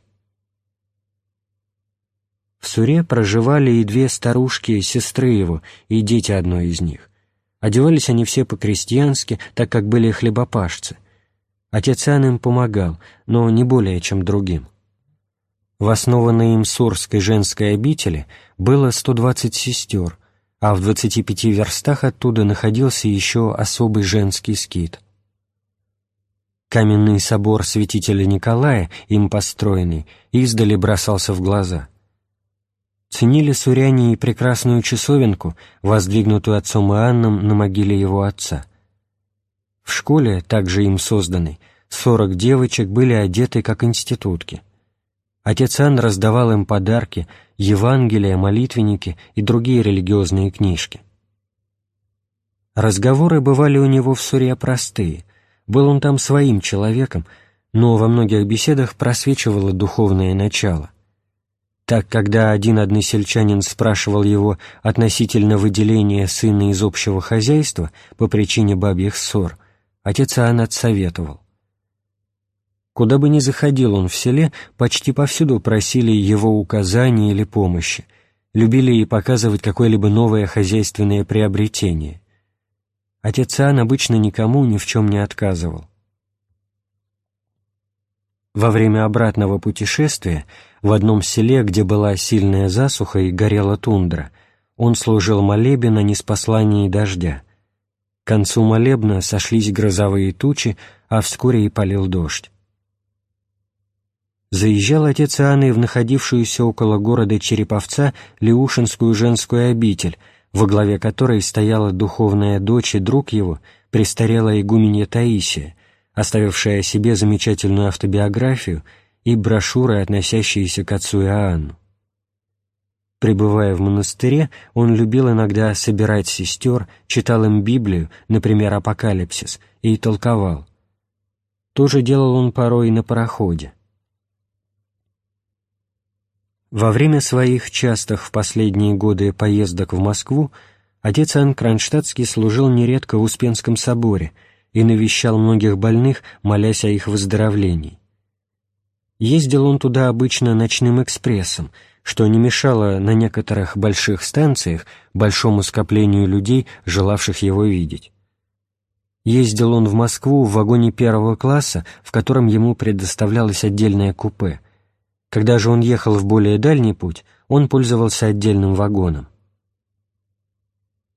В Суре проживали и две старушки, сестры его, и дети одной из них. Одевались они все по-крестьянски, так как были хлебопашцы. Отец Иоанн им помогал, но не более, чем другим. В основанной им Сурской женской обители было 120 сестер, а в 25 верстах оттуда находился еще особый женский скит. Каменный собор святителя Николая, им построенный, издали бросался в глаза — ценили суряне и прекрасную часовенку, воздвигнутую отцом Иоанном на могиле его отца. В школе, также им созданной, сорок девочек были одеты как институтки. Отец Иоанн раздавал им подарки, Евангелия, молитвенники и другие религиозные книжки. Разговоры бывали у него в Суре простые, был он там своим человеком, но во многих беседах просвечивало духовное начало. Так, когда один односельчанин спрашивал его относительно выделения сына из общего хозяйства по причине бабьих ссор, отец Иоанн отсоветовал. Куда бы ни заходил он в селе, почти повсюду просили его указания или помощи, любили и показывать какое-либо новое хозяйственное приобретение. Отец Иоанн обычно никому ни в чем не отказывал. Во время обратного путешествия в одном селе, где была сильная засуха и горела тундра, он служил молебен о неспослании дождя. К концу молебна сошлись грозовые тучи, а вскоре и полил дождь. Заезжал отец Иоанн в находившуюся около города Череповца Леушинскую женскую обитель, во главе которой стояла духовная дочь и друг его, престарелая игуменья Таисия, оставившая себе замечательную автобиографию и брошюры, относящиеся к отцу Иоанну. Пребывая в монастыре, он любил иногда собирать сестер, читал им Библию, например, «Апокалипсис», и толковал. То же делал он порой и на пароходе. Во время своих частых в последние годы поездок в Москву отец Иоанн Кронштадтский служил нередко в Успенском соборе – и навещал многих больных, молясь о их выздоровлении. Ездил он туда обычно ночным экспрессом, что не мешало на некоторых больших станциях большому скоплению людей, желавших его видеть. Ездил он в Москву в вагоне первого класса, в котором ему предоставлялось отдельное купе. Когда же он ехал в более дальний путь, он пользовался отдельным вагоном.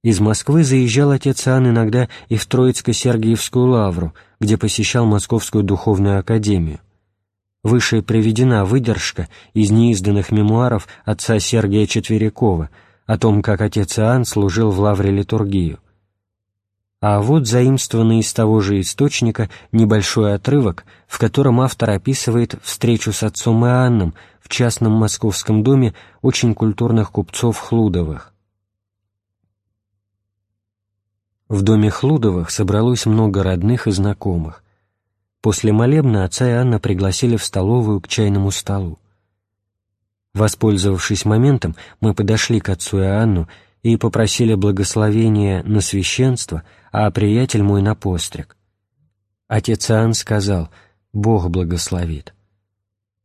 Из Москвы заезжал отец Иоанн иногда и в Троицко-Сергиевскую лавру, где посещал Московскую духовную академию. Выше приведена выдержка из неизданных мемуаров отца Сергия Четверякова о том, как отец Иоанн служил в лавре литургию. А вот заимствованный из того же источника небольшой отрывок, в котором автор описывает встречу с отцом Иоанном в частном московском доме очень культурных купцов Хлудовых. В доме Хлудовых собралось много родных и знакомых. После молебна отца и Анна пригласили в столовую к чайному столу. Воспользовавшись моментом, мы подошли к отцу и Анну и попросили благословения на священство, а приятель мой на постриг. Отец Иоанн сказал «Бог благословит».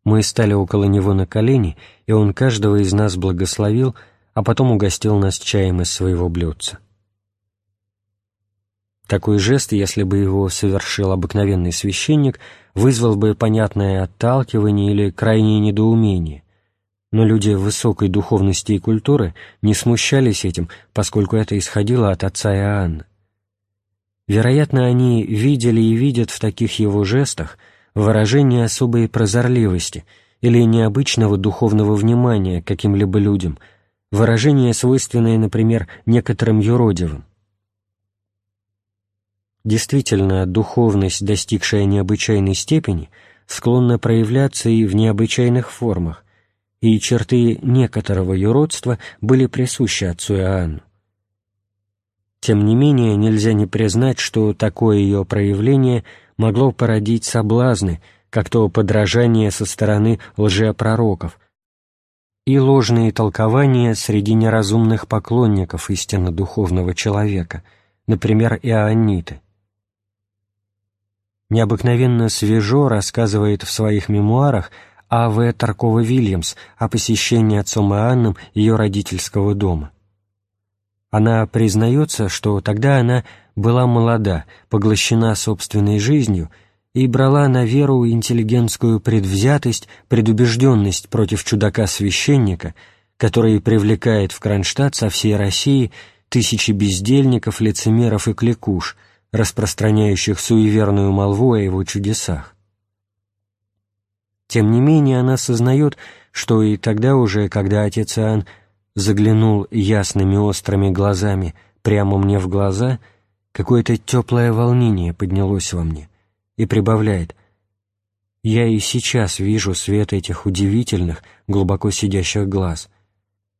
Мы стали около него на колени, и он каждого из нас благословил, а потом угостил нас чаем из своего блюдца. Такой жест, если бы его совершил обыкновенный священник, вызвал бы понятное отталкивание или крайнее недоумение. Но люди высокой духовности и культуры не смущались этим, поскольку это исходило от отца Иоанна. Вероятно, они видели и видят в таких его жестах выражение особой прозорливости или необычного духовного внимания к каким-либо людям, выражение, свойственное, например, некоторым юродивым. Действительно, духовность, достигшая необычайной степени, склонна проявляться и в необычайных формах, и черты некоторого юродства были присущи отцу Иоанну. Тем не менее, нельзя не признать, что такое ее проявление могло породить соблазны, как то подражание со стороны лжепророков, и ложные толкования среди неразумных поклонников истинно духовного человека, например, иоанниты. Необыкновенно свежо рассказывает в своих мемуарах А.В. Таркова-Вильямс о посещении отцом Иоанном ее родительского дома. Она признается, что тогда она была молода, поглощена собственной жизнью и брала на веру интеллигентскую предвзятость, предубежденность против чудака-священника, который привлекает в Кронштадт со всей России тысячи бездельников, лицемеров и кликуш, распространяющих суеверную молву о его чудесах. Тем не менее она сознает, что и тогда уже, когда отец Иоанн заглянул ясными острыми глазами прямо мне в глаза, какое-то теплое волнение поднялось во мне и прибавляет «Я и сейчас вижу свет этих удивительных, глубоко сидящих глаз.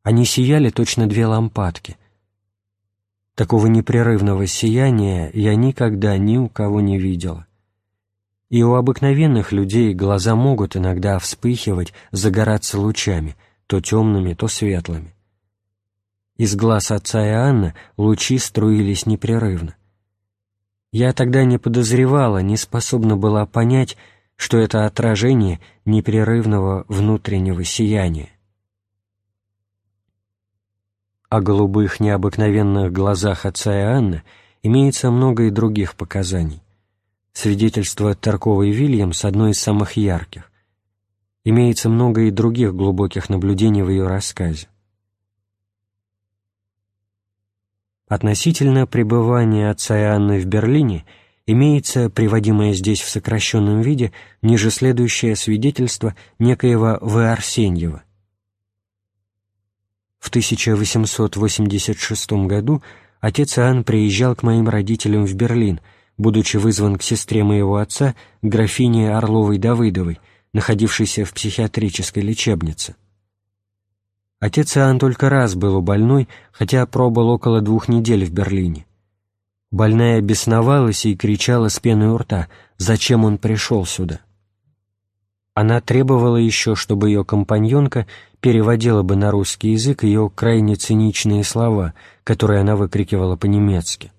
Они сияли точно две лампадки. Такого непрерывного сияния я никогда ни у кого не видела. И у обыкновенных людей глаза могут иногда вспыхивать, загораться лучами, то темными, то светлыми. Из глаз отца Иоанна лучи струились непрерывно. Я тогда не подозревала, не способна была понять, что это отражение непрерывного внутреннего сияния. О голубых необыкновенных глазах отца Иоанна имеется много и других показаний. Свидетельство Таркова и Вильямс одно из самых ярких. Имеется много и других глубоких наблюдений в ее рассказе. Относительно пребывания отца Иоанна в Берлине имеется, приводимое здесь в сокращенном виде, ниже следующее свидетельство некоего В. Арсеньева. В 1886 году отец Иоанн приезжал к моим родителям в Берлин, будучи вызван к сестре моего отца, графине Орловой-Давыдовой, находившейся в психиатрической лечебнице. Отец Иоанн только раз был у больной, хотя пробыл около двух недель в Берлине. Больная бесновалась и кричала с пеной у рта, зачем он пришел сюда. Она требовала еще, чтобы ее компаньонка переводила бы на русский язык ее крайне циничные слова, которые она выкрикивала по-немецки.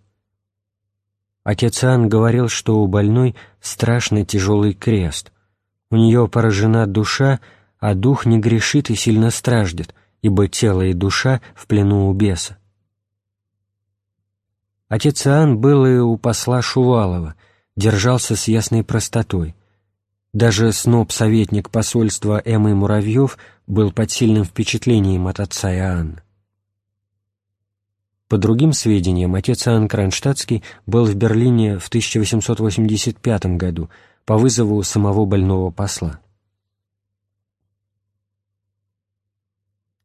Отец Иоанн говорил, что у больной страшно тяжелый крест. У нее поражена душа, а дух не грешит и сильно страждет — ибо тело и душа в плену у беса. Отец Иоанн был и у посла Шувалова, держался с ясной простотой. Даже сноб-советник посольства Эммы Муравьев был под сильным впечатлением от отца Иоанна. По другим сведениям, отец Иоанн Кронштадтский был в Берлине в 1885 году по вызову самого больного посла.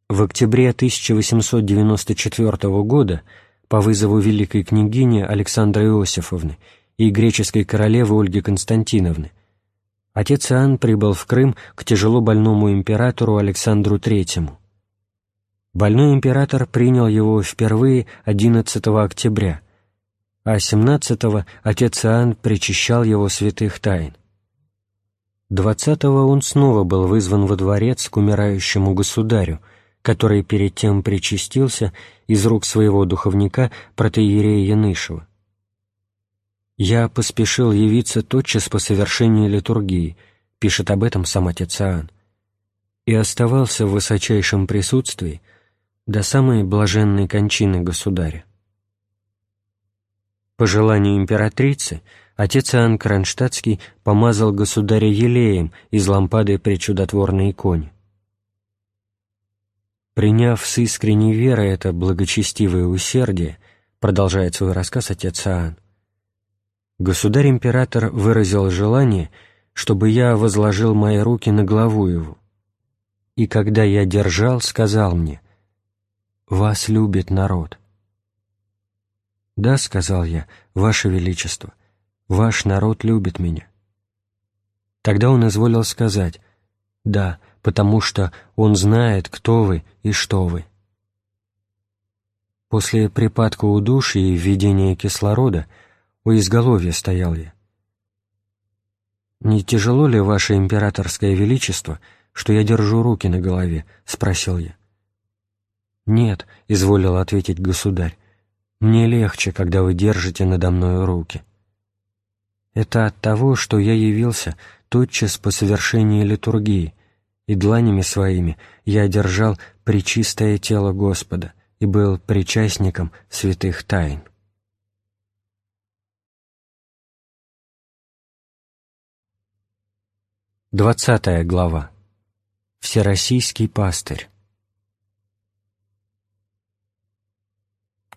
В октябре 1894 года по вызову великой княгини Александры Иосифовны и греческой королевы Ольги Константиновны отец Иоанн прибыл в Крым к тяжело больному императору Александру III. Больной император принял его впервые 11 октября, а 17-го отец Иоанн причащал его святых тайн. 20-го он снова был вызван во дворец к умирающему государю, который перед тем причастился из рук своего духовника протеерея Янышева. Я поспешил явиться тотчас по совершении литургии, пишет об этом сам отец Иоанн, и оставался в высочайшем присутствии до самой блаженной кончины государя. По желанию императрицы отец Иоанн Кронштадтский помазал государя елеем из лампады при чудотворной иконе. Приняв с искренней верой это благочестивое усердие, продолжает свой рассказ отец Иоанн, государь-император выразил желание, чтобы я возложил мои руки на главу его. И когда я держал, сказал мне, «Вас любит народ». «Да», — сказал я, — «Ваше Величество, ваш народ любит меня». Тогда он изволил сказать, «Да, потому что он знает, кто вы и что вы». После припадка удушья и введения кислорода у изголовья стоял я. «Не тяжело ли, Ваше Императорское Величество, что я держу руки на голове?» — спросил я. «Нет», — изволил ответить государь, мне легче, когда вы держите надо мною руки. Это от того, что я явился тотчас по совершении литургии, и дланями своими я держал причистое тело Господа и был причастником святых тайн. Двадцатая глава. Всероссийский пастырь.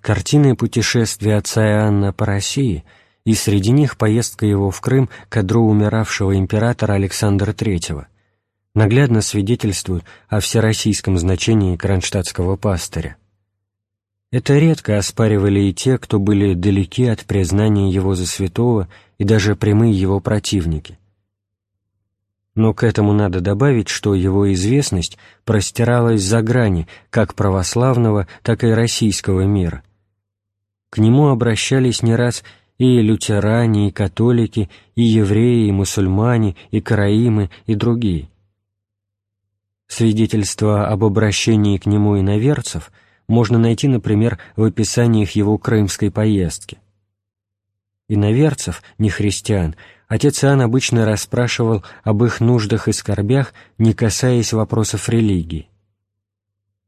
картины путешествия отца Иоанна по России, и среди них поездка его в Крым к одру умиравшего императора Александра III, наглядно свидетельствуют о всероссийском значении кронштадтского пастыря. Это редко оспаривали и те, кто были далеки от признания его за святого и даже прямые его противники. Но к этому надо добавить, что его известность простиралась за грани как православного, так и российского мира – к нему обращались не раз и лютеране, и католики, и евреи, и мусульмане, и караимы, и другие. Свидетельства об обращении к нему иноверцев можно найти, например, в описаниях его крымской поездки. Иноверцев, не христиан, отец Иоанн обычно расспрашивал об их нуждах и скорбях, не касаясь вопросов религии.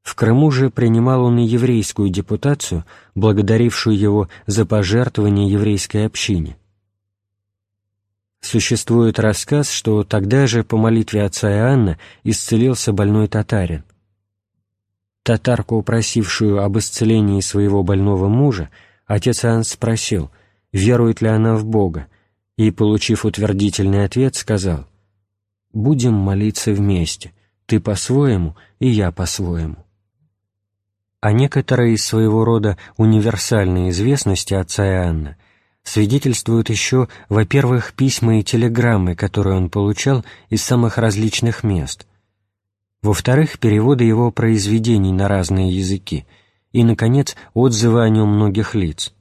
В Крыму же принимал он и еврейскую депутацию, благодарившую его за пожертвование еврейской общине. Существует рассказ, что тогда же по молитве отца Иоанна исцелился больной татарин. Татарку, просившую об исцелении своего больного мужа, отец Иоанн спросил, верует ли она в Бога, и, получив утвердительный ответ, сказал, «Будем молиться вместе, ты по-своему и я по-своему» а некоторые из своего рода универсальные известности отца Иоанна свидетельствуют еще, во-первых, письма и телеграммы, которые он получал из самых различных мест, во-вторых, переводы его произведений на разные языки, и, наконец, отзывы о нем многих лиц.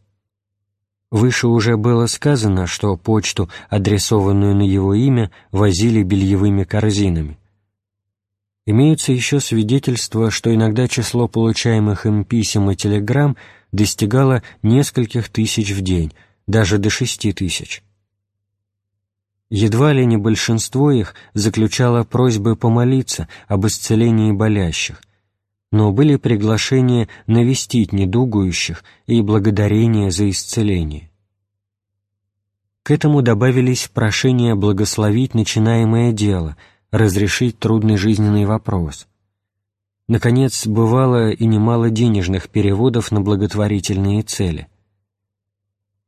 Выше уже было сказано, что почту, адресованную на его имя, возили бельевыми корзинами. Имеются еще свидетельства, что иногда число получаемых им писем и телеграмм достигало нескольких тысяч в день, даже до шести тысяч. Едва ли не большинство их заключало просьбы помолиться об исцелении болящих, но были приглашения навестить недугующих и благодарения за исцеление. К этому добавились прошения благословить начинаемое дело – разрешить трудный жизненный вопрос. Наконец, бывало и немало денежных переводов на благотворительные цели.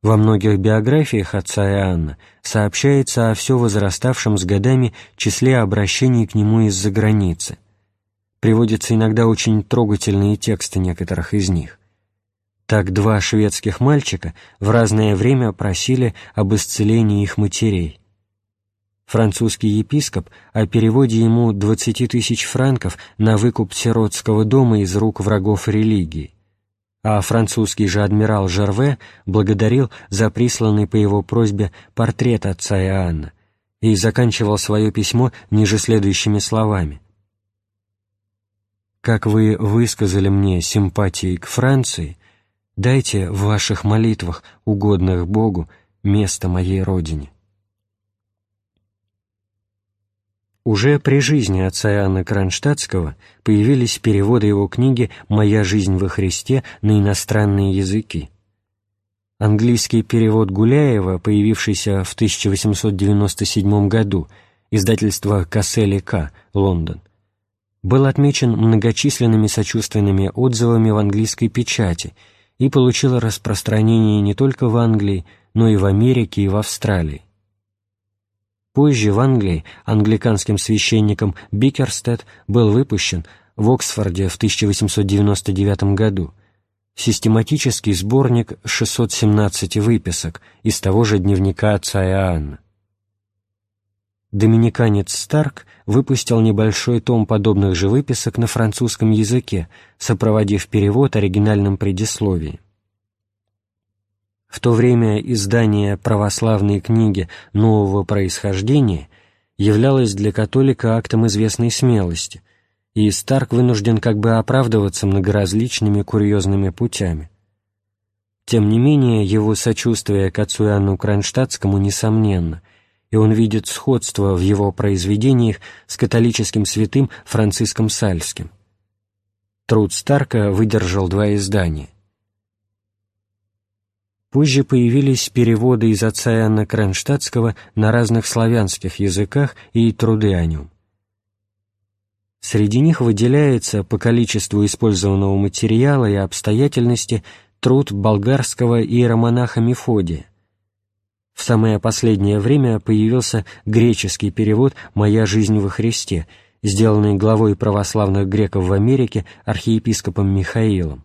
Во многих биографиях отца Иоанна сообщается о все возраставшем с годами числе обращений к нему из-за границы. Приводятся иногда очень трогательные тексты некоторых из них. Так два шведских мальчика в разное время просили об исцелении их матерей – французский епископ о переводе ему 20 тысяч франков на выкуп сиротского дома из рук врагов религии, а французский же адмирал Жерве благодарил за присланный по его просьбе портрет отца Иоанна и заканчивал свое письмо ниже следующими словами. «Как вы высказали мне симпатии к Франции, дайте в ваших молитвах, угодных Богу, место моей родине». Уже при жизни отца Иоанна Кронштадтского появились переводы его книги «Моя жизнь во Христе» на иностранные языки. Английский перевод Гуляева, появившийся в 1897 году, издательство Кассели К, Лондон, был отмечен многочисленными сочувственными отзывами в английской печати и получил распространение не только в Англии, но и в Америке и в Австралии. Позже в Англии англиканским священником Бикерстед был выпущен в Оксфорде в 1899 году систематический сборник 617 выписок из того же дневника отца Иоанна. Доминиканец Старк выпустил небольшой том подобных же выписок на французском языке, сопроводив перевод оригинальным предисловием. В то время издание православной книги нового происхождения являлось для католика актом известной смелости, и Старк вынужден как бы оправдываться многоразличными курьезными путями. Тем не менее, его сочувствие к отцу Иоанну Кронштадтскому несомненно, и он видит сходство в его произведениях с католическим святым Франциском Сальским. Труд Старка выдержал два издания. Позже появились переводы из отца Иоанна Кронштадтского на разных славянских языках и труды о нем. Среди них выделяется по количеству использованного материала и обстоятельности труд болгарского иеромонаха Мефодия. В самое последнее время появился греческий перевод «Моя жизнь во Христе», сделанный главой православных греков в Америке архиепископом Михаилом.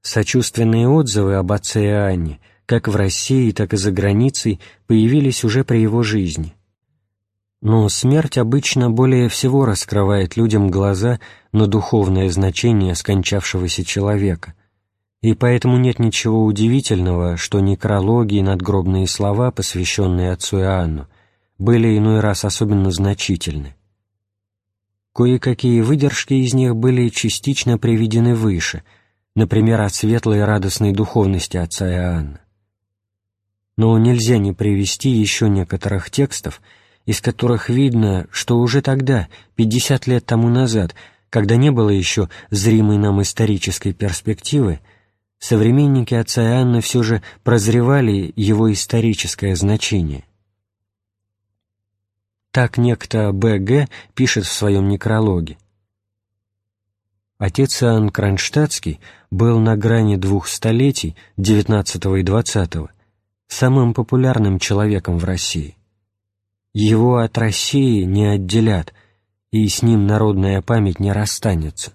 Сочувственные отзывы об отце Иоанне, как в России, так и за границей, появились уже при его жизни. Но смерть обычно более всего раскрывает людям глаза на духовное значение скончавшегося человека, и поэтому нет ничего удивительного, что некрологи и надгробные слова, посвященные отцу Иоанну, были иной раз особенно значительны. Кое-какие выдержки из них были частично приведены выше – например, о светлой и радостной духовности отца Иоанна. Но нельзя не привести еще некоторых текстов, из которых видно, что уже тогда, 50 лет тому назад, когда не было еще зримой нам исторической перспективы, современники отца Иоанна все же прозревали его историческое значение. Так некто Б.Г. пишет в своем некрологе. Отец Иоанн Кронштадтский был на грани двух столетий, XIX и XX, самым популярным человеком в России. Его от России не отделят, и с ним народная память не расстанется.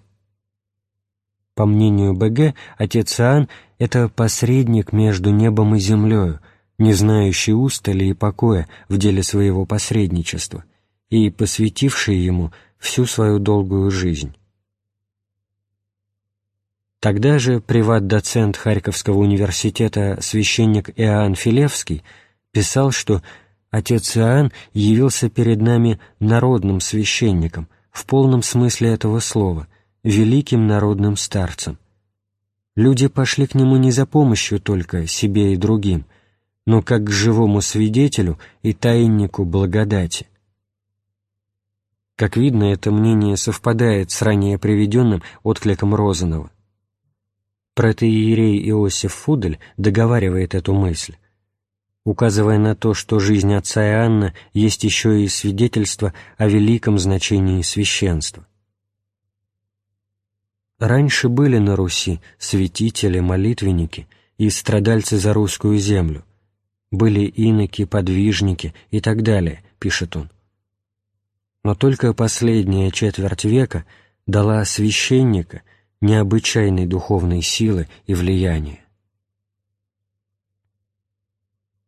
По мнению БГ, отец Иоанн — это посредник между небом и землею, не знающий устали и покоя в деле своего посредничества и посвятивший ему всю свою долгую жизнь. Тогда же приват-доцент Харьковского университета священник Иоанн Филевский писал, что отец Иоанн явился перед нами народным священником в полном смысле этого слова, великим народным старцем. Люди пошли к нему не за помощью только себе и другим, но как к живому свидетелю и таиннику благодати. Как видно, это мнение совпадает с ранее приведенным откликом Розанова. Протеерей Иосиф Фудель договаривает эту мысль, указывая на то, что жизнь отца Иоанна есть еще и свидетельство о великом значении священства. Раньше были на Руси святители, молитвенники и страдальцы за русскую землю, были иноки, подвижники и так далее, пишет он. Но только последняя четверть века дала священника – необычайной духовной силы и влияния.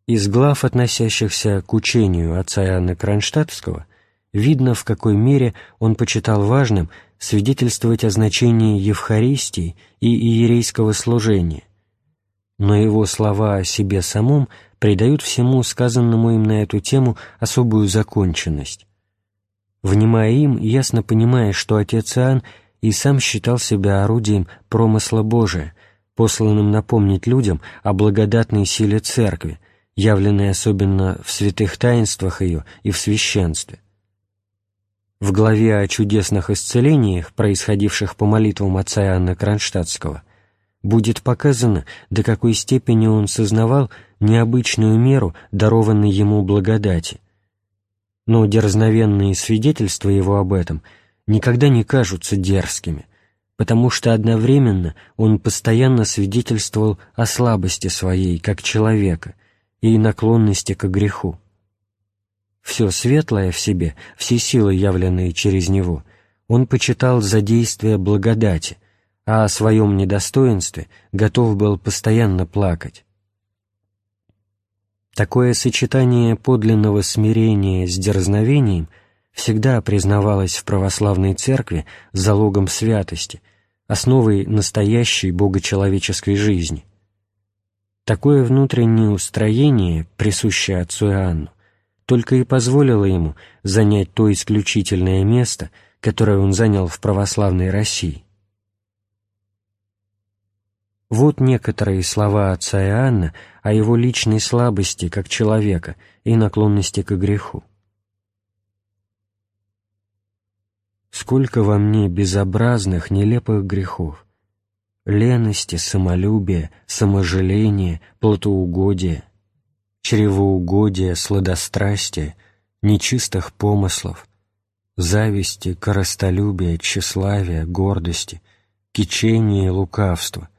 Из глав, относящихся к учению отца Иоанна Кронштадтского, видно, в какой мере он почитал важным свидетельствовать о значении Евхаристии и иерейского служения, но его слова о себе самом придают всему сказанному им на эту тему особую законченность. Внимая им, ясно понимая, что отец Иоанн и сам считал себя орудием промысла Божия, посланным напомнить людям о благодатной силе Церкви, явленный особенно в святых таинствах ее и в священстве. В главе о чудесных исцелениях, происходивших по молитвам отца Иоанна Кронштадтского, будет показано, до какой степени он сознавал необычную меру, дарованной ему благодати. Но дерзновенные свидетельства его об этом никогда не кажутся дерзкими, потому что одновременно он постоянно свидетельствовал о слабости своей, как человека, и наклонности к греху. Все светлое в себе, все силы, явленные через него, он почитал за действие благодати, а о своем недостоинстве готов был постоянно плакать. Такое сочетание подлинного смирения с дерзновением всегда признавалось в православной церкви залогом святости, основой настоящей богочеловеческой жизни. Такое внутреннее устроение, присущее отцу Иоанну, только и позволило ему занять то исключительное место, которое он занял в православной России. Вот некоторые слова отца Иоанна о его личной слабости как человека и наклонности к греху. сколько во мне безобразных, нелепых грехов, лености, самолюбия, саможаления, плотоугодия, чревоугодия, сладострастия, нечистых помыслов, зависти, коростолюбия, тщеславия, гордости, кичения и лукавства,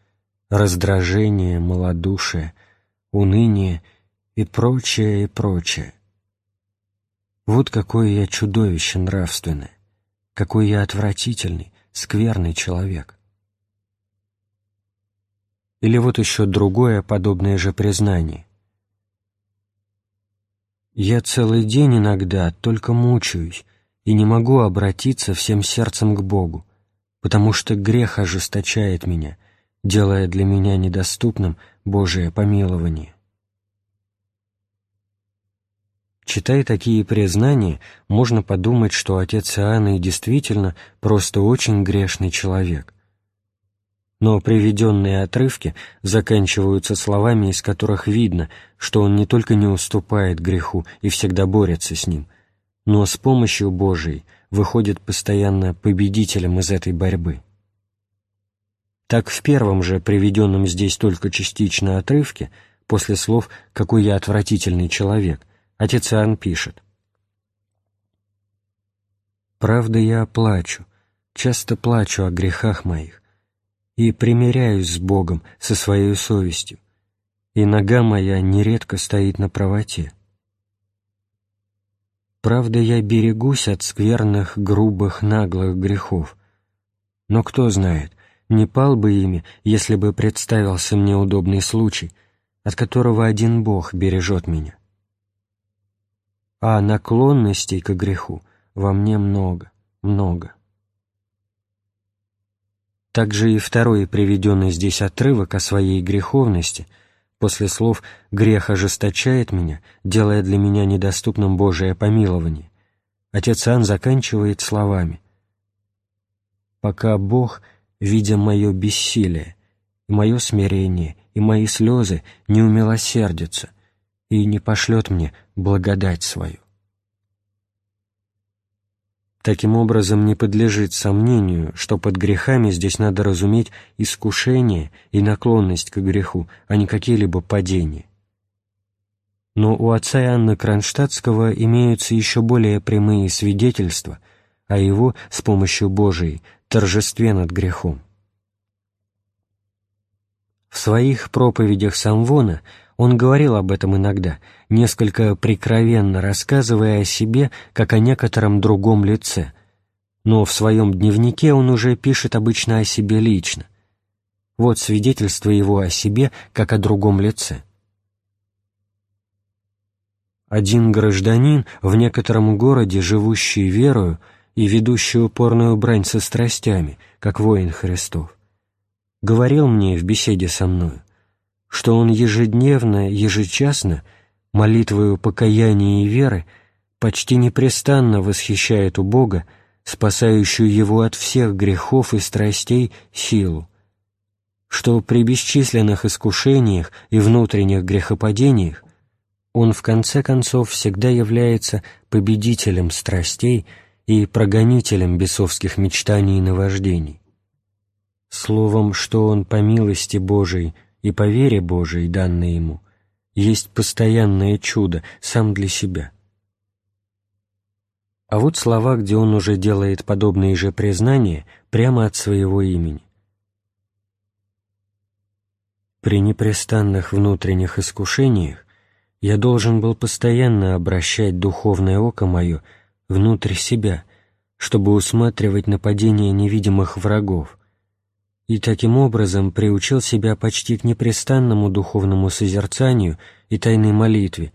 раздражения, малодушия, уныния и прочее, и прочее. Вот какое я чудовище нравственное какой я отвратительный, скверный человек. Или вот еще другое подобное же признание. Я целый день иногда только мучаюсь и не могу обратиться всем сердцем к Богу, потому что грех ожесточает меня, делая для меня недоступным Божие помилование. Читая такие признания, можно подумать, что отец Иоанна и действительно просто очень грешный человек. Но приведенные отрывки заканчиваются словами, из которых видно, что он не только не уступает греху и всегда борется с ним, но с помощью Божией выходит постоянно победителем из этой борьбы. Так в первом же приведенном здесь только частично отрывке, после слов «какой я отвратительный человек», Отец Иоанн пишет. «Правда, я плачу, часто плачу о грехах моих, и примиряюсь с Богом, со своей совестью, и нога моя нередко стоит на правоте. Правда, я берегусь от скверных, грубых, наглых грехов, но кто знает, не пал бы ими, если бы представился мне удобный случай, от которого один Бог бережет меня а наклонностей к греху во мне много, много. Также и второй приведенный здесь отрывок о своей греховности. После слов «грех ожесточает меня, делая для меня недоступным Божие помилование», отец Ан заканчивает словами. «Пока Бог, видя мое бессилие, и мое смирение, и мои слезы, не умилосердится, и не пошлет мне благодать свою. Таким образом, не подлежит сомнению, что под грехами здесь надо разуметь искушение и наклонность к греху, а не какие-либо падения. Но у отца Иоанна Кронштадтского имеются еще более прямые свидетельства о его, с помощью Божией, торжестве над грехом. В своих проповедях Самвона он говорил об этом иногда, несколько прикровенно рассказывая о себе, как о некотором другом лице. Но в своем дневнике он уже пишет обычно о себе лично. Вот свидетельство его о себе, как о другом лице. Один гражданин в некотором городе, живущий верою и ведущий упорную брань со страстями, как воин Христов, говорил мне в беседе со мною, что он ежедневно, ежечасно, молитвою покаяния и веры, почти непрестанно восхищает у Бога, спасающую его от всех грехов и страстей, силу, что при бесчисленных искушениях и внутренних грехопадениях он в конце концов всегда является победителем страстей и прогонителем бесовских мечтаний и наваждений. Словом, что он по милости Божией и по вере Божией, данной ему, есть постоянное чудо сам для себя. А вот слова, где он уже делает подобные же признания прямо от своего имени. При непрестанных внутренних искушениях я должен был постоянно обращать духовное око мое внутрь себя, чтобы усматривать нападения невидимых врагов, и таким образом приучил себя почти к непрестанному духовному созерцанию и тайной молитве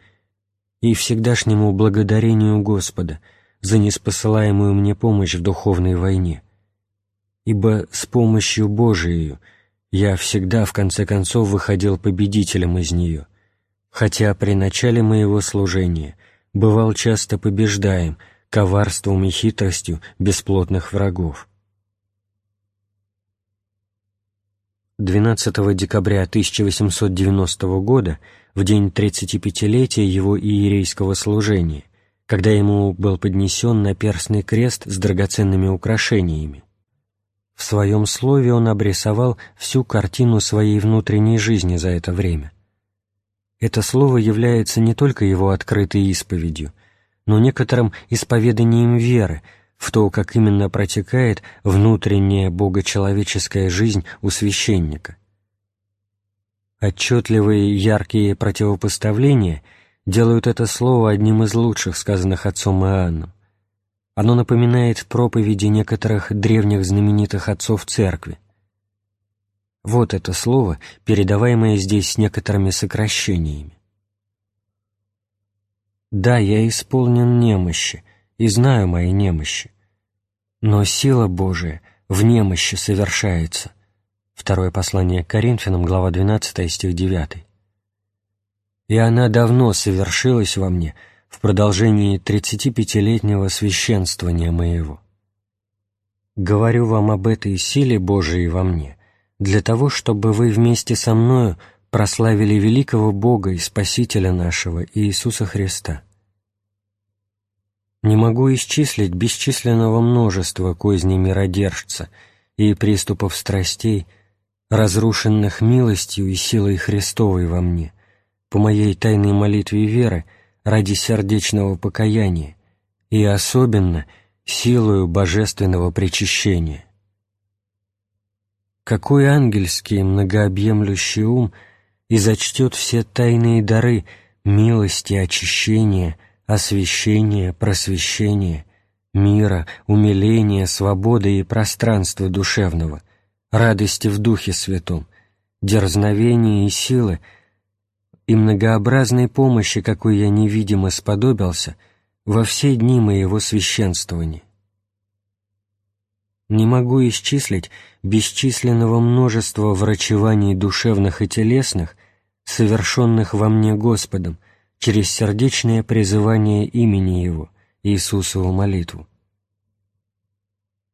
и всегдашнему благодарению Господа за неспосылаемую мне помощь в духовной войне. Ибо с помощью Божией я всегда, в конце концов, выходил победителем из нее, хотя при начале моего служения бывал часто побеждаем коварством и хитростью бесплотных врагов. 12 декабря 1890 года, в день 35-летия его иерейского служения, когда ему был поднесен наперстный крест с драгоценными украшениями. В своем слове он обрисовал всю картину своей внутренней жизни за это время. Это слово является не только его открытой исповедью, но некоторым исповеданием веры, в то, как именно протекает внутренняя богочеловеческая жизнь у священника. Отчетливые яркие противопоставления делают это слово одним из лучших, сказанных отцом Иоанном. Оно напоминает проповеди некоторых древних знаменитых отцов церкви. Вот это слово, передаваемое здесь с некоторыми сокращениями. «Да, я исполнен немощи, и знаю мои немощи. Но сила Божия в немощи совершается. Второе послание к Коринфянам, глава 12, стих 9. И она давно совершилась во мне в продолжении 35-летнего священствования моего. Говорю вам об этой силе Божией во мне, для того, чтобы вы вместе со мною прославили великого Бога и Спасителя нашего Иисуса Христа. Не могу исчислить бесчисленного множества козней миродержца и приступов страстей, разрушенных милостью и силой Христовой во мне, по моей тайной молитве веры ради сердечного покаяния и особенно силою божественного причащения. Какой ангельский многообъемлющий ум и зачтет все тайные дары милости, очищения, освещения, просвещения, мира, умиления, свободы и пространства душевного, радости в Духе Святом, дерзновения и силы, и многообразной помощи, какой я невидимо сподобился во все дни моего священствования. Не могу исчислить бесчисленного множества врачеваний душевных и телесных, совершенных во мне Господом, через сердечное призывание имени Его, Иисусову молитву.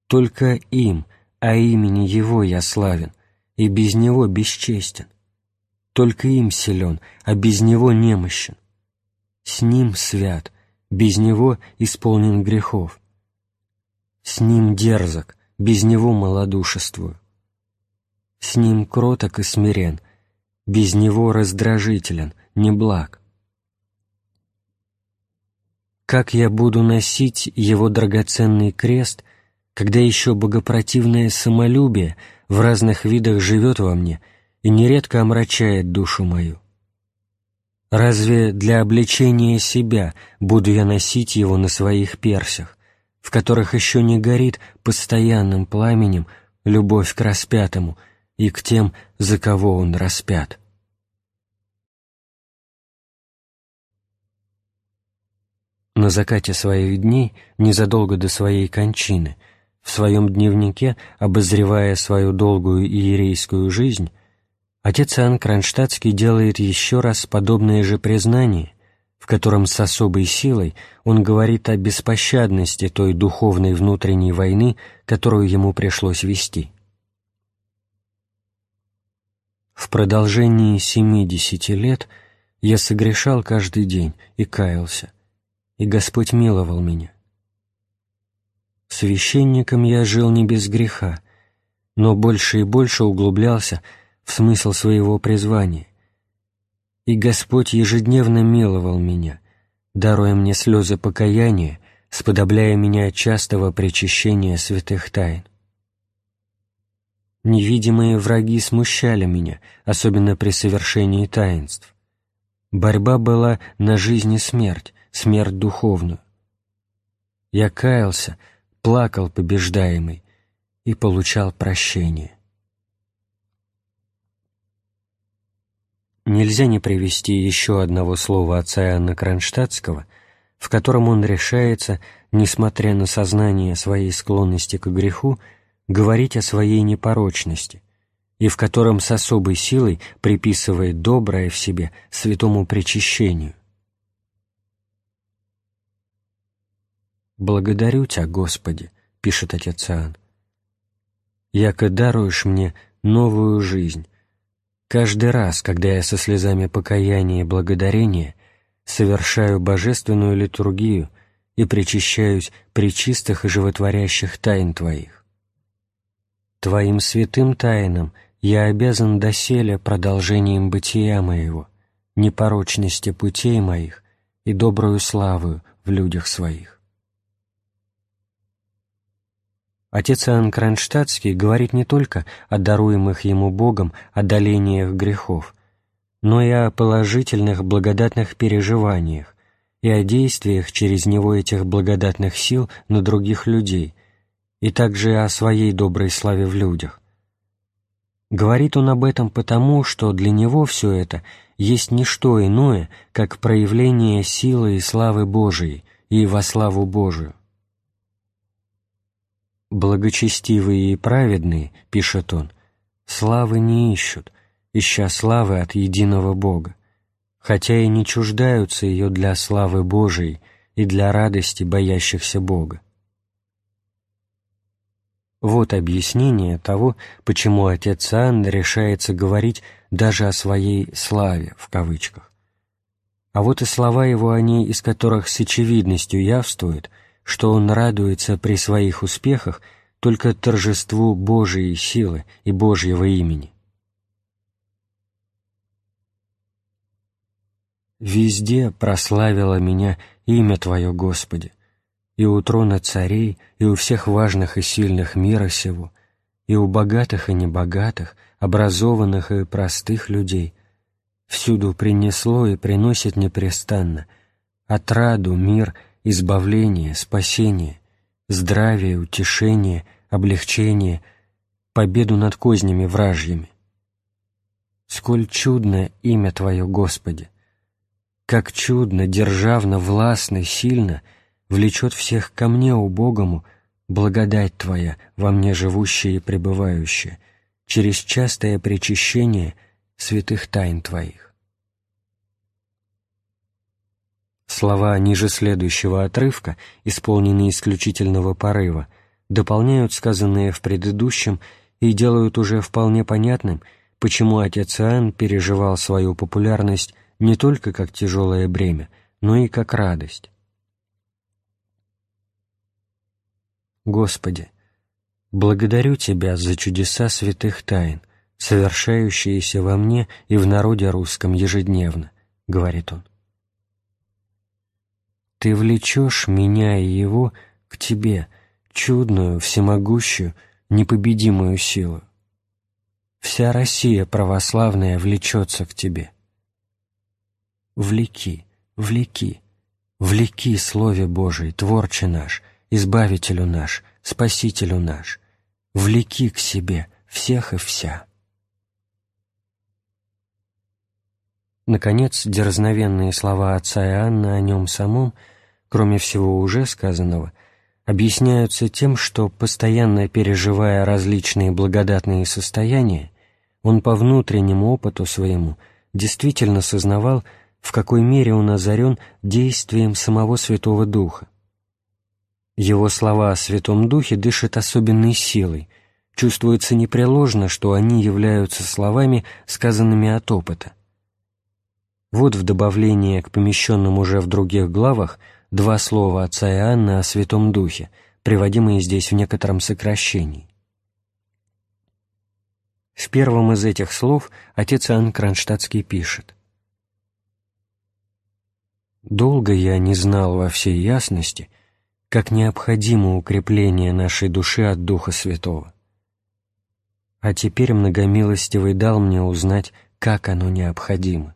Только им, а имени Его я славен, и без Него бесчестен. Только им силен, а без Него немощен. С Ним свят, без Него исполнен грехов. С Ним дерзок, без Него малодушествую. С Ним кроток и смирен, без Него раздражителен, неблаг как я буду носить его драгоценный крест, когда еще богопротивное самолюбие в разных видах живет во мне и нередко омрачает душу мою? Разве для обличения себя буду я носить его на своих персях, в которых еще не горит постоянным пламенем любовь к распятому и к тем, за кого он распят? На закате своих дней, незадолго до своей кончины, в своем дневнике, обозревая свою долгую иерейскую жизнь, отец Иоанн Кронштадтский делает еще раз подобное же признание, в котором с особой силой он говорит о беспощадности той духовной внутренней войны, которую ему пришлось вести. В продолжении семидесяти лет Я согрешал каждый день и каялся, и Господь миловал меня. Священником я жил не без греха, но больше и больше углублялся в смысл своего призвания. И Господь ежедневно миловал меня, даруя мне слезы покаяния, сподобляя меня частого причащения святых тайн. Невидимые враги смущали меня, особенно при совершении таинств. Борьба была на жизнь и смерть, смерть духовную. Я каялся, плакал побеждаемый и получал прощение. Нельзя не привести еще одного слова отца Иоанна Кронштадтского, в котором он решается, несмотря на сознание своей склонности к греху, говорить о своей непорочности, и в котором с особой силой приписывает доброе в себе святому причащению. «Благодарю Тебя, Господи», — пишет отец Иоанн, «яко даруешь мне новую жизнь. Каждый раз, когда я со слезами покаяния и благодарения совершаю божественную литургию и причащаюсь при чистых и животворящих тайн Твоих. Твоим святым тайнам я обязан доселе продолжением бытия моего, непорочности путей моих и добрую славу в людях своих. Отец Иоанн Кронштадтский говорит не только о даруемых ему Богом одолениях грехов, но и о положительных благодатных переживаниях и о действиях через него этих благодатных сил на других людей, и также о своей доброй славе в людях. Говорит он об этом потому, что для него все это есть не что иное, как проявление силы и славы Божией и во славу Божию. «Благочестивые и праведные, — пишет он, — славы не ищут, ища славы от единого Бога, хотя и не чуждаются ее для славы Божией и для радости боящихся Бога. Вот объяснение того, почему отец Иоанн решается говорить даже о своей «славе» в кавычках. А вот и слова его о ней, из которых с очевидностью явствует — что он радуется при своих успехах только торжеству Божией силы и Божьего имени. «Везде прославило меня имя Твое, Господи, и у трона царей, и у всех важных и сильных мира сего, и у богатых и небогатых, образованных и простых людей, всюду принесло и приносит непрестанно отраду, мир — избавление, спасение, здравие, утешение, облегчение, победу над кознями вражьими. Сколь чудно имя Твое, Господи! Как чудно, державно, властно, сильно влечет всех ко мне, убогому, благодать Твоя, во мне живущая и пребывающая, через частое причащение святых тайн Твоих. Слова ниже следующего отрывка, исполненные исключительного порыва, дополняют сказанное в предыдущем и делают уже вполне понятным, почему отец Иоанн переживал свою популярность не только как тяжелое бремя, но и как радость. Господи, благодарю Тебя за чудеса святых тайн, совершающиеся во мне и в народе русском ежедневно, — говорит он. Ты влечешь меня и его к тебе, чудную, всемогущую, непобедимую силу. Вся Россия православная влечется к тебе. Влеки, влеки, влеки, Слове Божий, Творче наш, Избавителю наш, Спасителю наш, влеки к себе всех и вся. Наконец, дерзновенные слова отца Иоанна о нем самом — кроме всего уже сказанного, объясняются тем, что, постоянно переживая различные благодатные состояния, он по внутреннему опыту своему действительно сознавал, в какой мере он озарен действием самого Святого Духа. Его слова о Святом Духе дышат особенной силой, чувствуется непреложно, что они являются словами, сказанными от опыта. Вот в добавление к помещенным уже в других главах два слова отца Иоанна о Святом Духе, приводимые здесь в некотором сокращении. В первом из этих слов отец Иоанн Кронштадтский пишет «Долго я не знал во всей ясности, как необходимо укрепление нашей души от Духа Святого. А теперь многомилостивый дал мне узнать, как оно необходимо.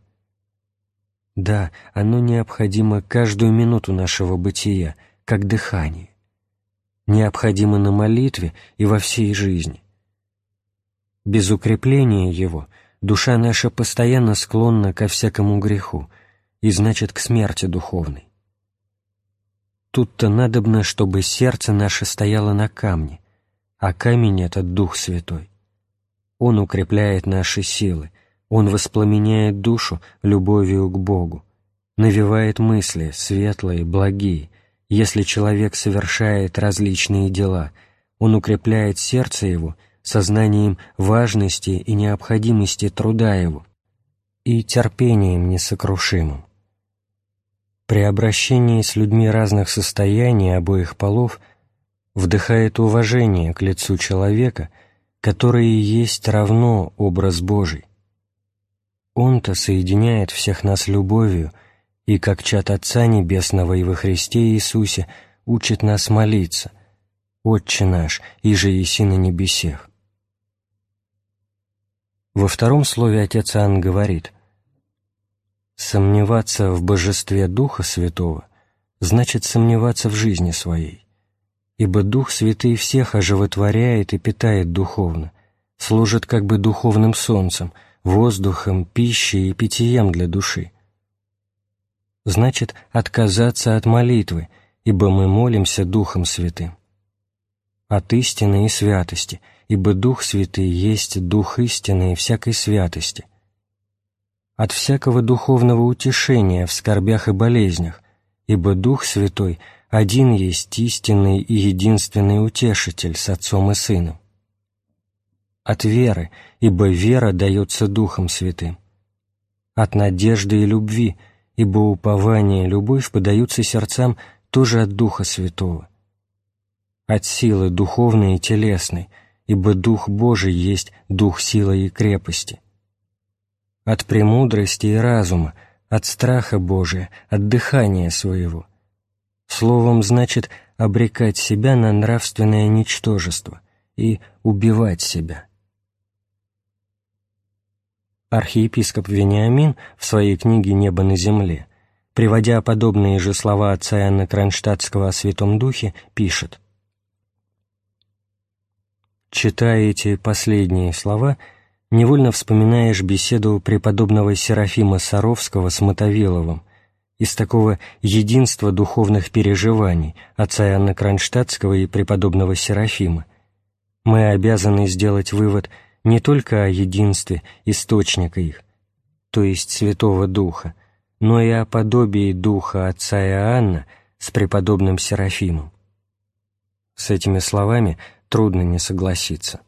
Да, оно необходимо каждую минуту нашего бытия, как дыхание. Необходимо на молитве и во всей жизни. Без укрепления его душа наша постоянно склонна ко всякому греху и, значит, к смерти духовной. Тут-то надобно, чтобы сердце наше стояло на камне, а камень — это Дух Святой. Он укрепляет наши силы, Он воспламеняет душу любовью к Богу, навевает мысли светлые, благие. Если человек совершает различные дела, он укрепляет сердце его сознанием важности и необходимости труда его и терпением несокрушимым. При обращении с людьми разных состояний обоих полов вдыхает уважение к лицу человека – который и есть равно образ Божий. Он-то соединяет всех нас любовью и, как чат Отца Небесного и во Христе Иисусе, учит нас молиться «Отче наш, иже еси на небесех». Во втором слове Отец Иоанн говорит «Сомневаться в божестве Духа Святого значит сомневаться в жизни своей ибо Дух Святый всех оживотворяет и питает духовно, служит как бы духовным солнцем, воздухом, пищей и питьем для души. Значит, отказаться от молитвы, ибо мы молимся Духом Святым. От истины и святости, ибо Дух Святый есть Дух истины и всякой святости. От всякого духовного утешения в скорбях и болезнях, ибо Дух Святой — один есть истинный и единственный утешитель с Отцом и Сыном. От веры, ибо вера дается Духом Святым. От надежды и любви, ибо упование и любовь подаются сердцам тоже от Духа Святого. От силы духовной и телесной, ибо Дух Божий есть Дух силы и крепости. От премудрости и разума, от страха Божия, от дыхания своего – Словом, значит обрекать себя на нравственное ничтожество и убивать себя. Архиепископ Вениамин в своей книге «Небо на земле», приводя подобные же слова отца Иоанна Кронштадтского о Святом Духе, пишет. Читая эти последние слова, невольно вспоминаешь беседу преподобного Серафима Саровского с Мотовиловым – из такого единства духовных переживаний отца Иоанна Кронштадтского и преподобного Серафима, мы обязаны сделать вывод не только о единстве источника их, то есть Святого Духа, но и о подобии Духа отца Иоанна с преподобным Серафимом. С этими словами трудно не согласиться.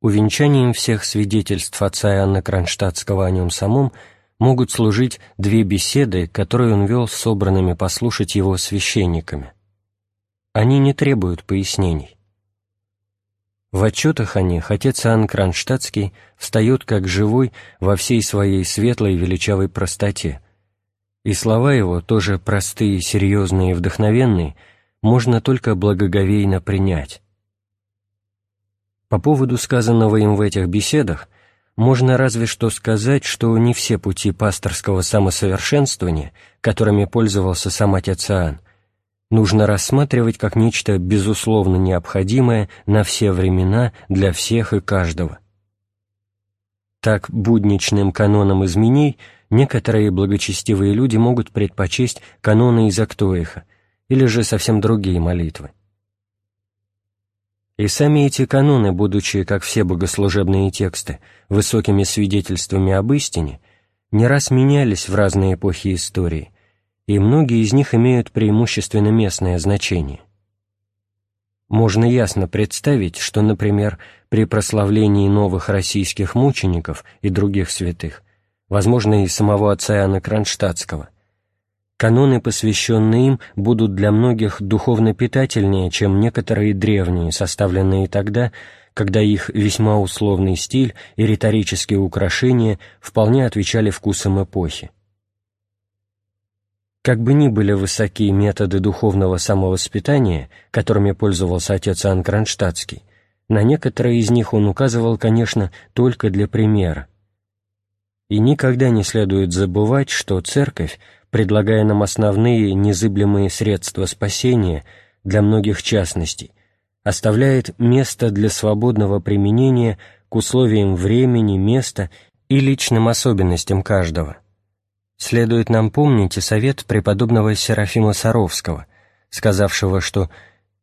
Увенчанием всех свидетельств отца Иоанна Кронштадтского о нем самом – могут служить две беседы, которые он вел с собранными послушать его священниками. Они не требуют пояснений. В отчетах о них отец Иоанн Кронштадтский встает как живой во всей своей светлой величавой простоте, и слова его, тоже простые, серьезные и вдохновенные, можно только благоговейно принять. По поводу сказанного им в этих беседах можно разве что сказать, что не все пути пасторского самосовершенствования, которыми пользовался сам отец Иоанн, нужно рассматривать как нечто безусловно необходимое на все времена для всех и каждого. Так будничным канонам изменений некоторые благочестивые люди могут предпочесть каноны из Актоиха или же совсем другие молитвы. И сами эти каноны, будучи, как все богослужебные тексты, высокими свидетельствами об истине, не раз менялись в разные эпохи истории, и многие из них имеют преимущественно местное значение. Можно ясно представить, что, например, при прославлении новых российских мучеников и других святых возможно, и самого отца Иоанна Кронштадтского. Каноны, посвященные им, будут для многих духовно питательнее, чем некоторые древние, составленные тогда, когда их весьма условный стиль и риторические украшения вполне отвечали вкусам эпохи. Как бы ни были высоки методы духовного самовоспитания, которыми пользовался отец Иоанн Кронштадтский, на некоторые из них он указывал, конечно, только для примера. И никогда не следует забывать, что Церковь, предлагая нам основные незыблемые средства спасения для многих частностей, оставляет место для свободного применения к условиям времени, места и личным особенностям каждого. Следует нам помнить и совет преподобного Серафима Саровского, сказавшего, что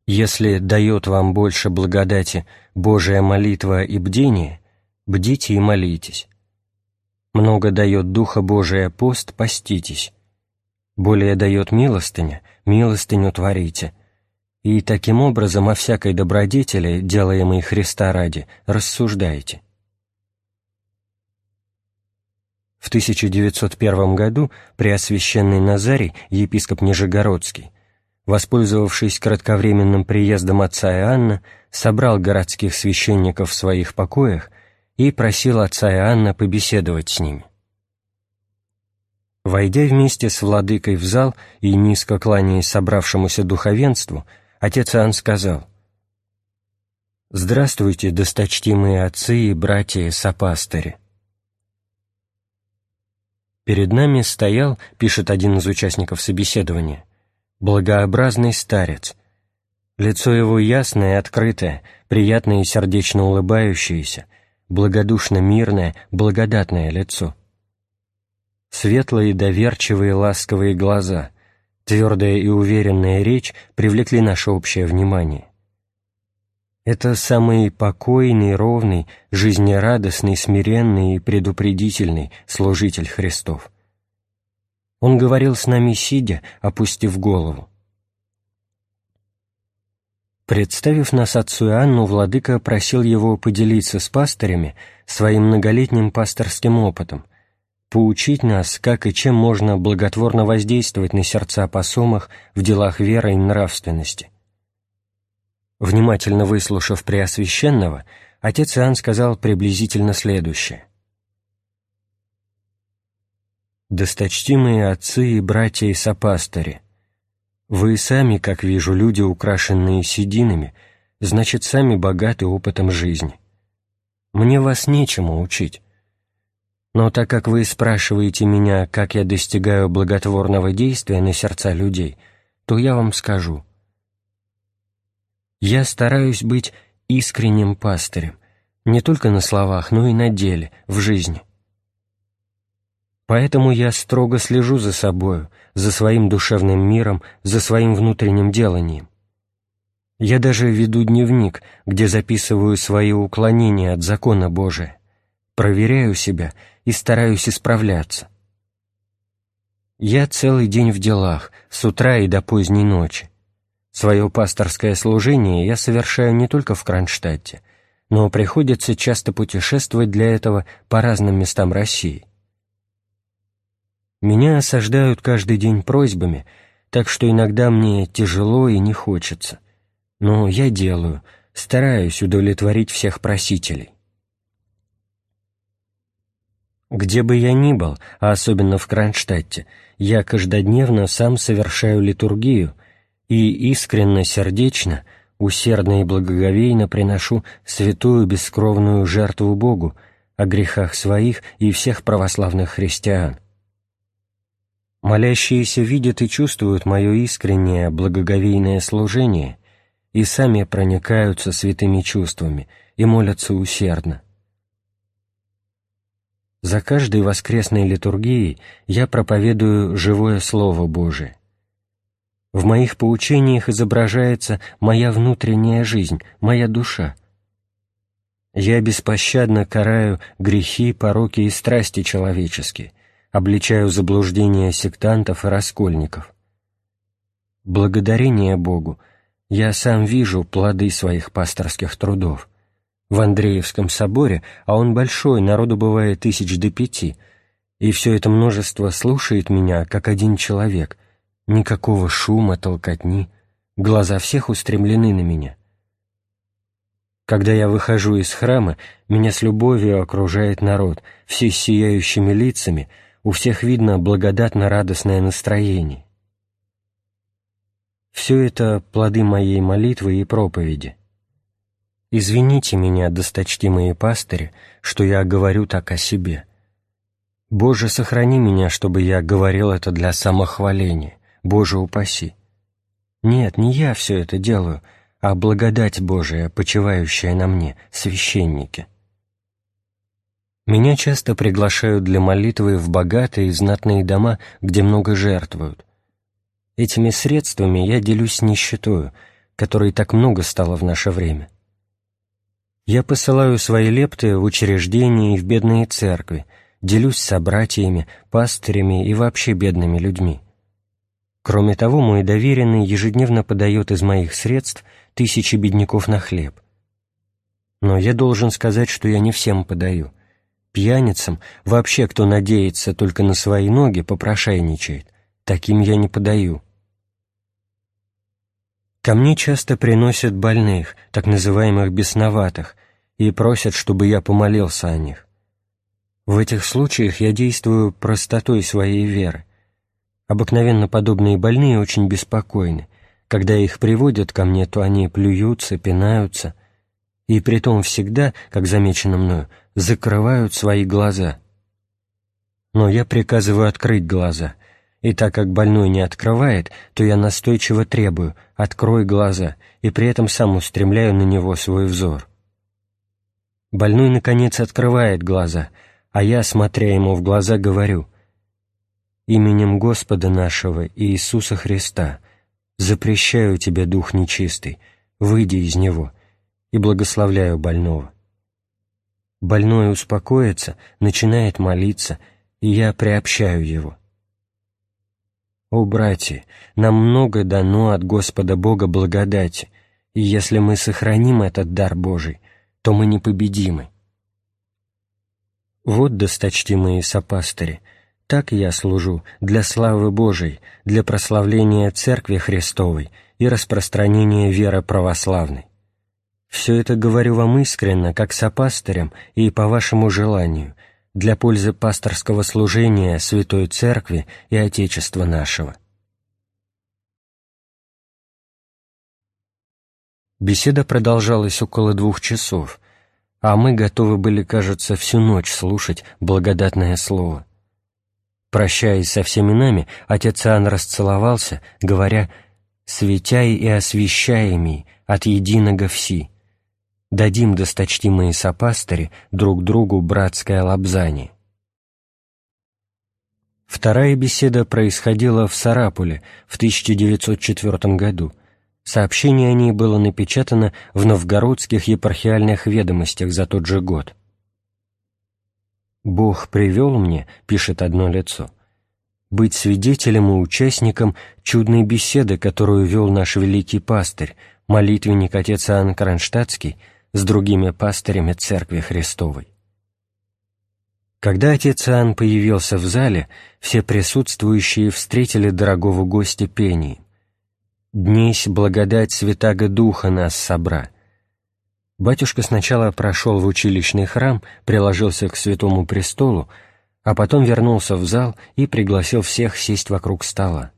«если дает вам больше благодати Божия молитва и бдение, бдите и молитесь. Много дает Духа Божия пост, поститесь. Более дает милостыня, милостыню творите. И таким образом о всякой добродетели, делаемой Христа ради, рассуждайте». В 1901 году Преосвященный Назарий, епископ Нижегородский, воспользовавшись кратковременным приездом отца Иоанна, собрал городских священников в своих покоях и просил отца Иоанна побеседовать с ними. Войдя вместе с владыкой в зал и низко кланяясь собравшемуся духовенству, отец Иоанн сказал «Здравствуйте, досточтимые отцы и братья и сопастыри!» Перед нами стоял, пишет один из участников собеседования, благообразный старец. Лицо его ясное и открытое, приятное и сердечно улыбающееся, благодушно мирное, благодатное лицо. Светлые, доверчивые, ласковые глаза, твердая и уверенная речь привлекли наше общее внимание. Это самый покойный, ровный, жизнерадостный, смиренный и предупредительный служитель Христов. Он говорил с нами сидя, опустив голову. Представив нас отцу Иоанну, владыка просил его поделиться с пастырями своим многолетним пасторским опытом, поучить нас, как и чем можно благотворно воздействовать на сердца посомах в делах веры и нравственности. Внимательно выслушав Преосвященного, отец Иоанн сказал приблизительно следующее. «Досточтимые отцы и братья и сопастыри, вы сами, как вижу, люди, украшенные сединами, значит, сами богаты опытом жизни. Мне вас нечему учить. Но так как вы спрашиваете меня, как я достигаю благотворного действия на сердца людей, то я вам скажу — я стараюсь быть искренним пастырем, не только на словах, но и на деле, в жизни. Поэтому я строго слежу за собою, за своим душевным миром, за своим внутренним деланием. Я даже веду дневник, где записываю свои уклонения от закона Божия, проверяю себя и стараюсь исправляться. Я целый день в делах, с утра и до поздней ночи. Свое пасторское служение я совершаю не только в Кронштадте, но приходится часто путешествовать для этого по разным местам России. Меня осаждают каждый день просьбами, так что иногда мне тяжело и не хочется. Но я делаю, стараюсь удовлетворить всех просителей. Где бы я ни был, а особенно в Кронштадте, я каждодневно сам совершаю литургию — и искренно, сердечно, усердно и благоговейно приношу святую бескровную жертву Богу о грехах своих и всех православных христиан. Молящиеся видят и чувствуют мое искреннее благоговейное служение и сами проникаются святыми чувствами и молятся усердно. За каждой воскресной литургией я проповедую живое Слово Божие. В моих поучениях изображается моя внутренняя жизнь, моя душа. Я беспощадно караю грехи, пороки и страсти человеческие, обличаю заблуждения сектантов и раскольников. Благодарение Богу, я сам вижу плоды своих пасторских трудов. В Андреевском соборе, а он большой, народу бывает тысяч до пяти, И все это множество слушает меня, как один человек. Никакого шума, толкотни. Глаза всех устремлены на меня. Когда я выхожу из храма, меня с любовью окружает народ, все с сияющими лицами, у всех видно благодатно-радостное настроение. Все это плоды моей молитвы и проповеди. Извините меня, досточтимые пастыри, что я говорю так о себе. Боже, сохрани меня, чтобы я говорил это для самохваления. Боже, упаси. Нет, не я все это делаю — а благодать Божия, почивающая на мне, священники. Меня часто приглашают для молитвы в богатые и знатные дома, где много жертвуют. Этими средствами я делюсь с нищетою, которой так много стало в наше время. Я посылаю свои лепты в учреждения и в бедные церкви, делюсь с собратьями, пастырями и вообще бедными людьми. Кроме того, мой доверенный ежедневно подает из моих средств тысячи бедняков на хлеб. Но я должен сказать, что я не всем подаю. Пьяницам, вообще кто надеется только на свои ноги, попрошайничает. Таким я не подаю. Ко мне часто приносят больных, так называемых бесноватых, и просят, чтобы я помолился о них. В этих случаях я действую простотой своей веры. Обыкновенно подобные больные очень беспокойны, когда их приводят ко мне, то они плюются, пинаются, и притом всегда, как замечено мною, закрывают свои глаза. Но я приказываю открыть глаза, и так как больной не открывает, то я настойчиво требую «открой глаза», и при этом сам устремляю на него свой взор. Больной, наконец, открывает глаза, а я, смотря ему в глаза, говорю «Именем Господа нашего Иисуса Христа» запрещаю тебе, дух нечистый, выйди из него, и благословляю больного. Больной успокоится, начинает молиться, и я приобщаю его. О, братья, нам много дано от Господа Бога благодати, и если мы сохраним этот дар Божий, то мы непобедимы. Вот, досточтимые сопастыри, — так я служу для славы Божией, для прославления Церкви Христовой и распространения веры православной. Все это говорю вам искренно, как сопастырям и по вашему желанию, для пользы пасторского служения Святой Церкви и Отечества нашего. Беседа продолжалась около двух часов, а мы готовы были, кажется, всю ночь слушать благодатное слово. Прощаясь со всеми нами, отец Иоанн расцеловался, говоря «Светяй и освящаемый от единого вси». Дадим, досточтимые сопастыри, друг другу братское лобзание. Вторая беседа происходила в Сарапуле в 1904 году. Сообщение о ней было напечатано в новгородских епархиальных ведомостях за тот же год. «Бог привел мне», — пишет одно лицо, «быть свидетелем и участником чудной беседы, которую вел наш великий пастырь, молитвенник отец Иоанн Кронштадтский, с другими пастырями Церкви Христовой. Когда отец Иоанн появился в зале, все присутствующие встретили дорогого гостя пением. «Днесь благодать Святаго Духа нас собра», Батюшка сначала прошел в училищный храм, приложился к святому престолу, а потом вернулся в зал и пригласил всех сесть вокруг стола.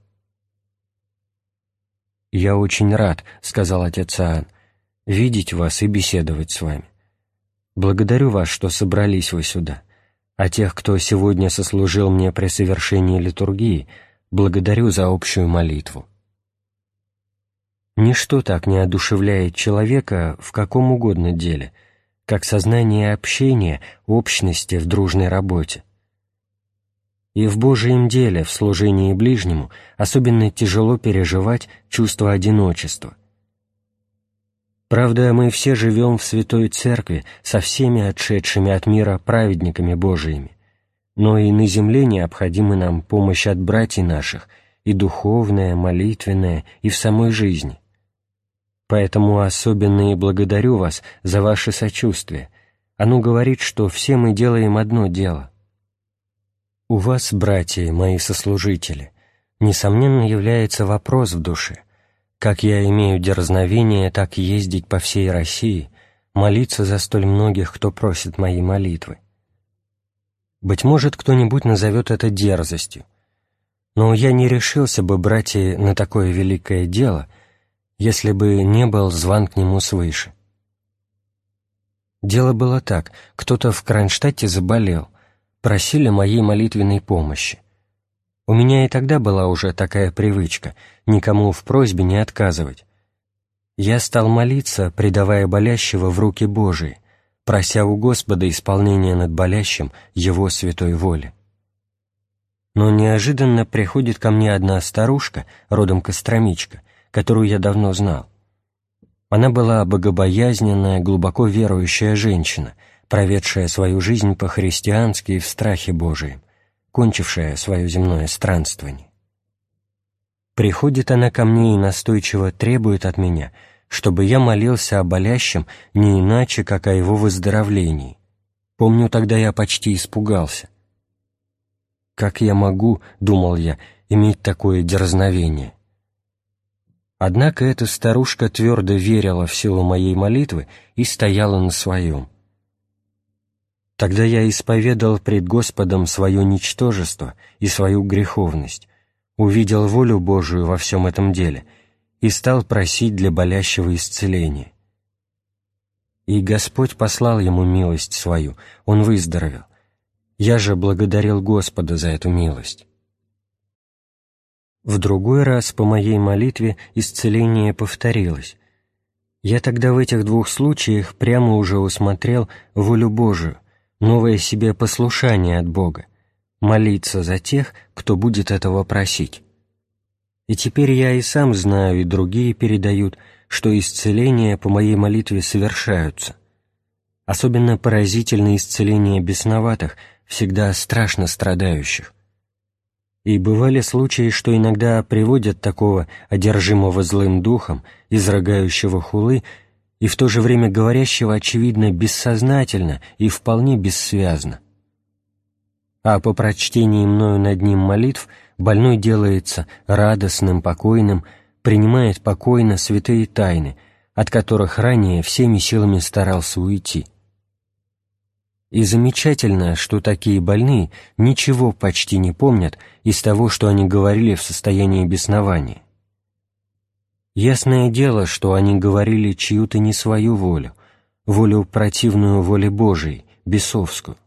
«Я очень рад», — сказал отец Аан, — «видеть вас и беседовать с вами. Благодарю вас, что собрались вы сюда, а тех, кто сегодня сослужил мне при совершении литургии, благодарю за общую молитву». Ничто так не одушевляет человека в каком угодно деле, как сознание общения, общности в дружной работе. И в Божьем деле, в служении ближнему, особенно тяжело переживать чувство одиночества. Правда, мы все живем в Святой Церкви со всеми отшедшими от мира праведниками Божиими, но и на земле необходима нам помощь от братьев наших, и духовная, молитвенная, и в самой жизни – Поэтому особенно и благодарю вас за ваше сочувствие. Оно говорит, что все мы делаем одно дело. У вас, братья, мои сослужители, несомненно является вопрос в душе, как я имею дерзновение так ездить по всей России, молиться за столь многих, кто просит моей молитвы. Быть может, кто-нибудь назовет это дерзостью, но я не решился бы, братья, на такое великое дело, если бы не был зван к нему свыше. Дело было так, кто-то в Кронштадте заболел, просили моей молитвенной помощи. У меня и тогда была уже такая привычка никому в просьбе не отказывать. Я стал молиться, предавая болящего в руки Божии, прося у Господа исполнения над болящим Его святой воли. Но неожиданно приходит ко мне одна старушка, родом Костромичка, которую я давно знал. Она была богобоязненная, глубоко верующая женщина, проведшая свою жизнь по-христиански в страхе Божием, кончившая свое земное странствование. Приходит она ко мне и настойчиво требует от меня, чтобы я молился о болящем не иначе, как о его выздоровлении. Помню, тогда я почти испугался. «Как я могу, — думал я, — иметь такое дерзновение?» Однако эта старушка твердо верила в силу моей молитвы и стояла на своем. Тогда я исповедал пред Господом свое ничтожество и свою греховность, увидел волю Божию во всем этом деле и стал просить для болящего исцеления. И Господь послал ему милость свою, он выздоровел. Я же благодарил Господа за эту милость. В другой раз по моей молитве исцеление повторилось. Я тогда в этих двух случаях прямо уже усмотрел волю Божию, новое себе послушание от Бога, молиться за тех, кто будет этого просить. И теперь я и сам знаю, и другие передают, что исцеления по моей молитве совершаются. Особенно поразительно исцеление бесноватых, всегда страшно страдающих. И бывали случаи, что иногда приводят такого одержимого злым духом, изрыгающего хулы, и в то же время говорящего, очевидно, бессознательно и вполне бессвязно. А по прочтении мною над ним молитв больной делается радостным, покойным, принимает покойно святые тайны, от которых ранее всеми силами старался уйти. И замечательно, что такие больные ничего почти не помнят из того, что они говорили в состоянии беснования. Ясное дело, что они говорили чью-то не свою волю, волю противную воле Божией, бесовскую.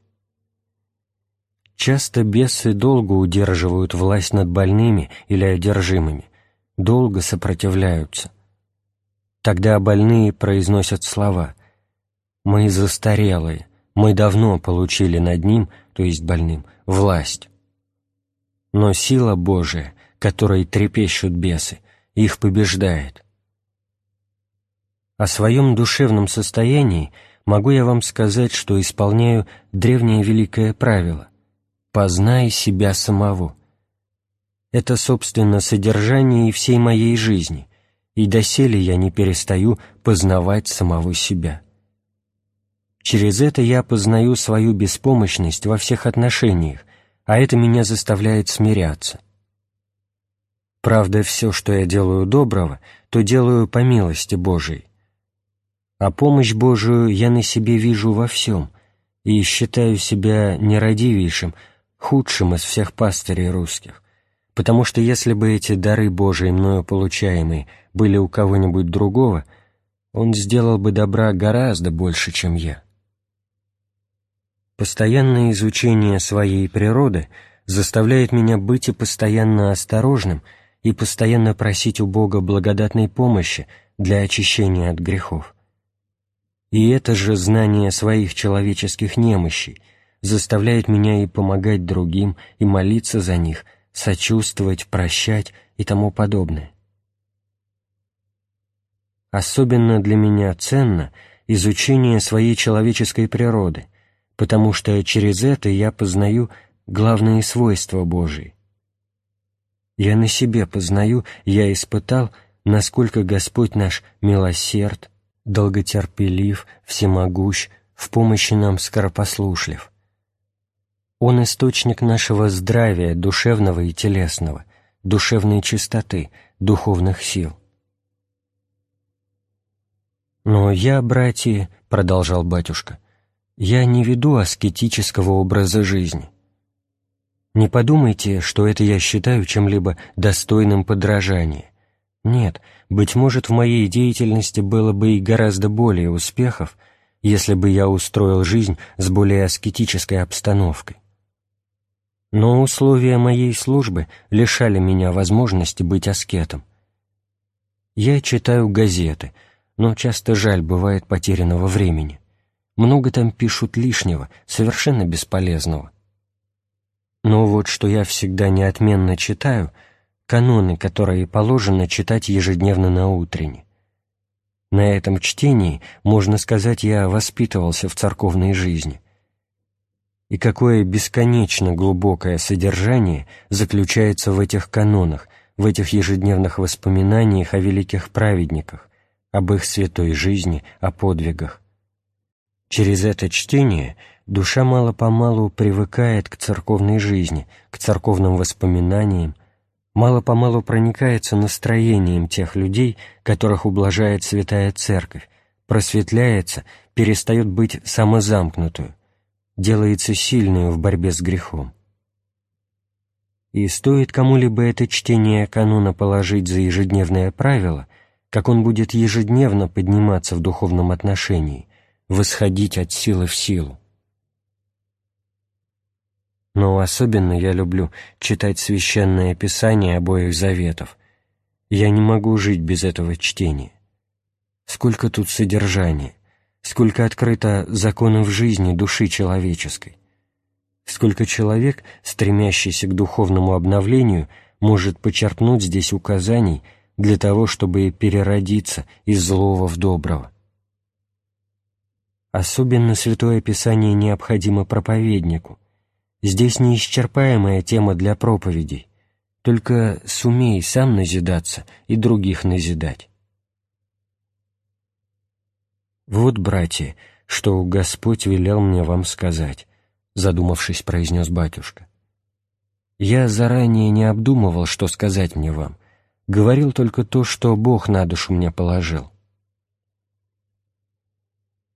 Часто бесы долго удерживают власть над больными или одержимыми, долго сопротивляются. Тогда больные произносят слова «Мы застарелые, мы давно получили над ним, то есть больным, власть». Но сила Божия, которой трепещут бесы, их побеждает. О своем душевном состоянии могу я вам сказать, что исполняю древнее великое правило «познай себя самого». Это, собственно, содержание и всей моей жизни, и доселе я не перестаю познавать самого себя. Через это я познаю свою беспомощность во всех отношениях, а это меня заставляет смиряться. Правда, все, что я делаю доброго, то делаю по милости Божией. А помощь Божию я на себе вижу во всем и считаю себя нерадивейшим, худшим из всех пастырей русских, потому что если бы эти дары Божии мною получаемые были у кого-нибудь другого, он сделал бы добра гораздо больше, чем я. Постоянное изучение своей природы заставляет меня быть и постоянно осторожным – и постоянно просить у Бога благодатной помощи для очищения от грехов. И это же знание своих человеческих немощей заставляет меня и помогать другим, и молиться за них, сочувствовать, прощать и тому подобное. Особенно для меня ценно изучение своей человеческой природы, потому что через это я познаю главные свойства Божии, я на себе познаю, я испытал, насколько Господь наш милосерд, долготерпелив, всемогущ, в помощи нам скоропослушлив. Он источник нашего здравия, душевного и телесного, душевной чистоты, духовных сил. «Но я, братья, — продолжал батюшка, — я не веду аскетического образа жизни. Не подумайте, что это я считаю чем-либо достойным подражания. Нет, быть может, в моей деятельности было бы и гораздо более успехов, если бы я устроил жизнь с более аскетической обстановкой. Но условия моей службы лишали меня возможности быть аскетом. Я читаю газеты, но часто жаль бывает потерянного времени. Много там пишут лишнего, совершенно бесполезного. Но вот что я всегда неотменно читаю — каноны, которые положено читать ежедневно на утренне. На этом чтении, можно сказать, я воспитывался в церковной жизни. И какое бесконечно глубокое содержание заключается в этих канонах, в этих ежедневных воспоминаниях о великих праведниках, об их святой жизни, о подвигах. Через это чтение душа мало-помалу привыкает к церковной жизни, к церковным воспоминаниям, мало-помалу проникается настроением тех людей, которых ублажает Святая Церковь, просветляется, перестает быть самозамкнутую, делается сильную в борьбе с грехом. И стоит кому-либо это чтение канона положить за ежедневное правило, как он будет ежедневно подниматься в духовном отношении, восходить от силы в силу. Но особенно я люблю читать священное писание обоих заветов. Я не могу жить без этого чтения. Сколько тут содержания, сколько открыто законов жизни души человеческой. Сколько человек, стремящийся к духовному обновлению, может почерпнуть здесь указаний для того, чтобы переродиться из злого в доброго. Особенно Святое Писание необходимо проповеднику, Здесь неисчерпаемая тема для проповедей, только сумей сам назидаться и других назидать. «Вот, братья, что Господь велел мне вам сказать», — задумавшись, произнес батюшка. «Я заранее не обдумывал, что сказать мне вам, говорил только то, что Бог на душу мне положил».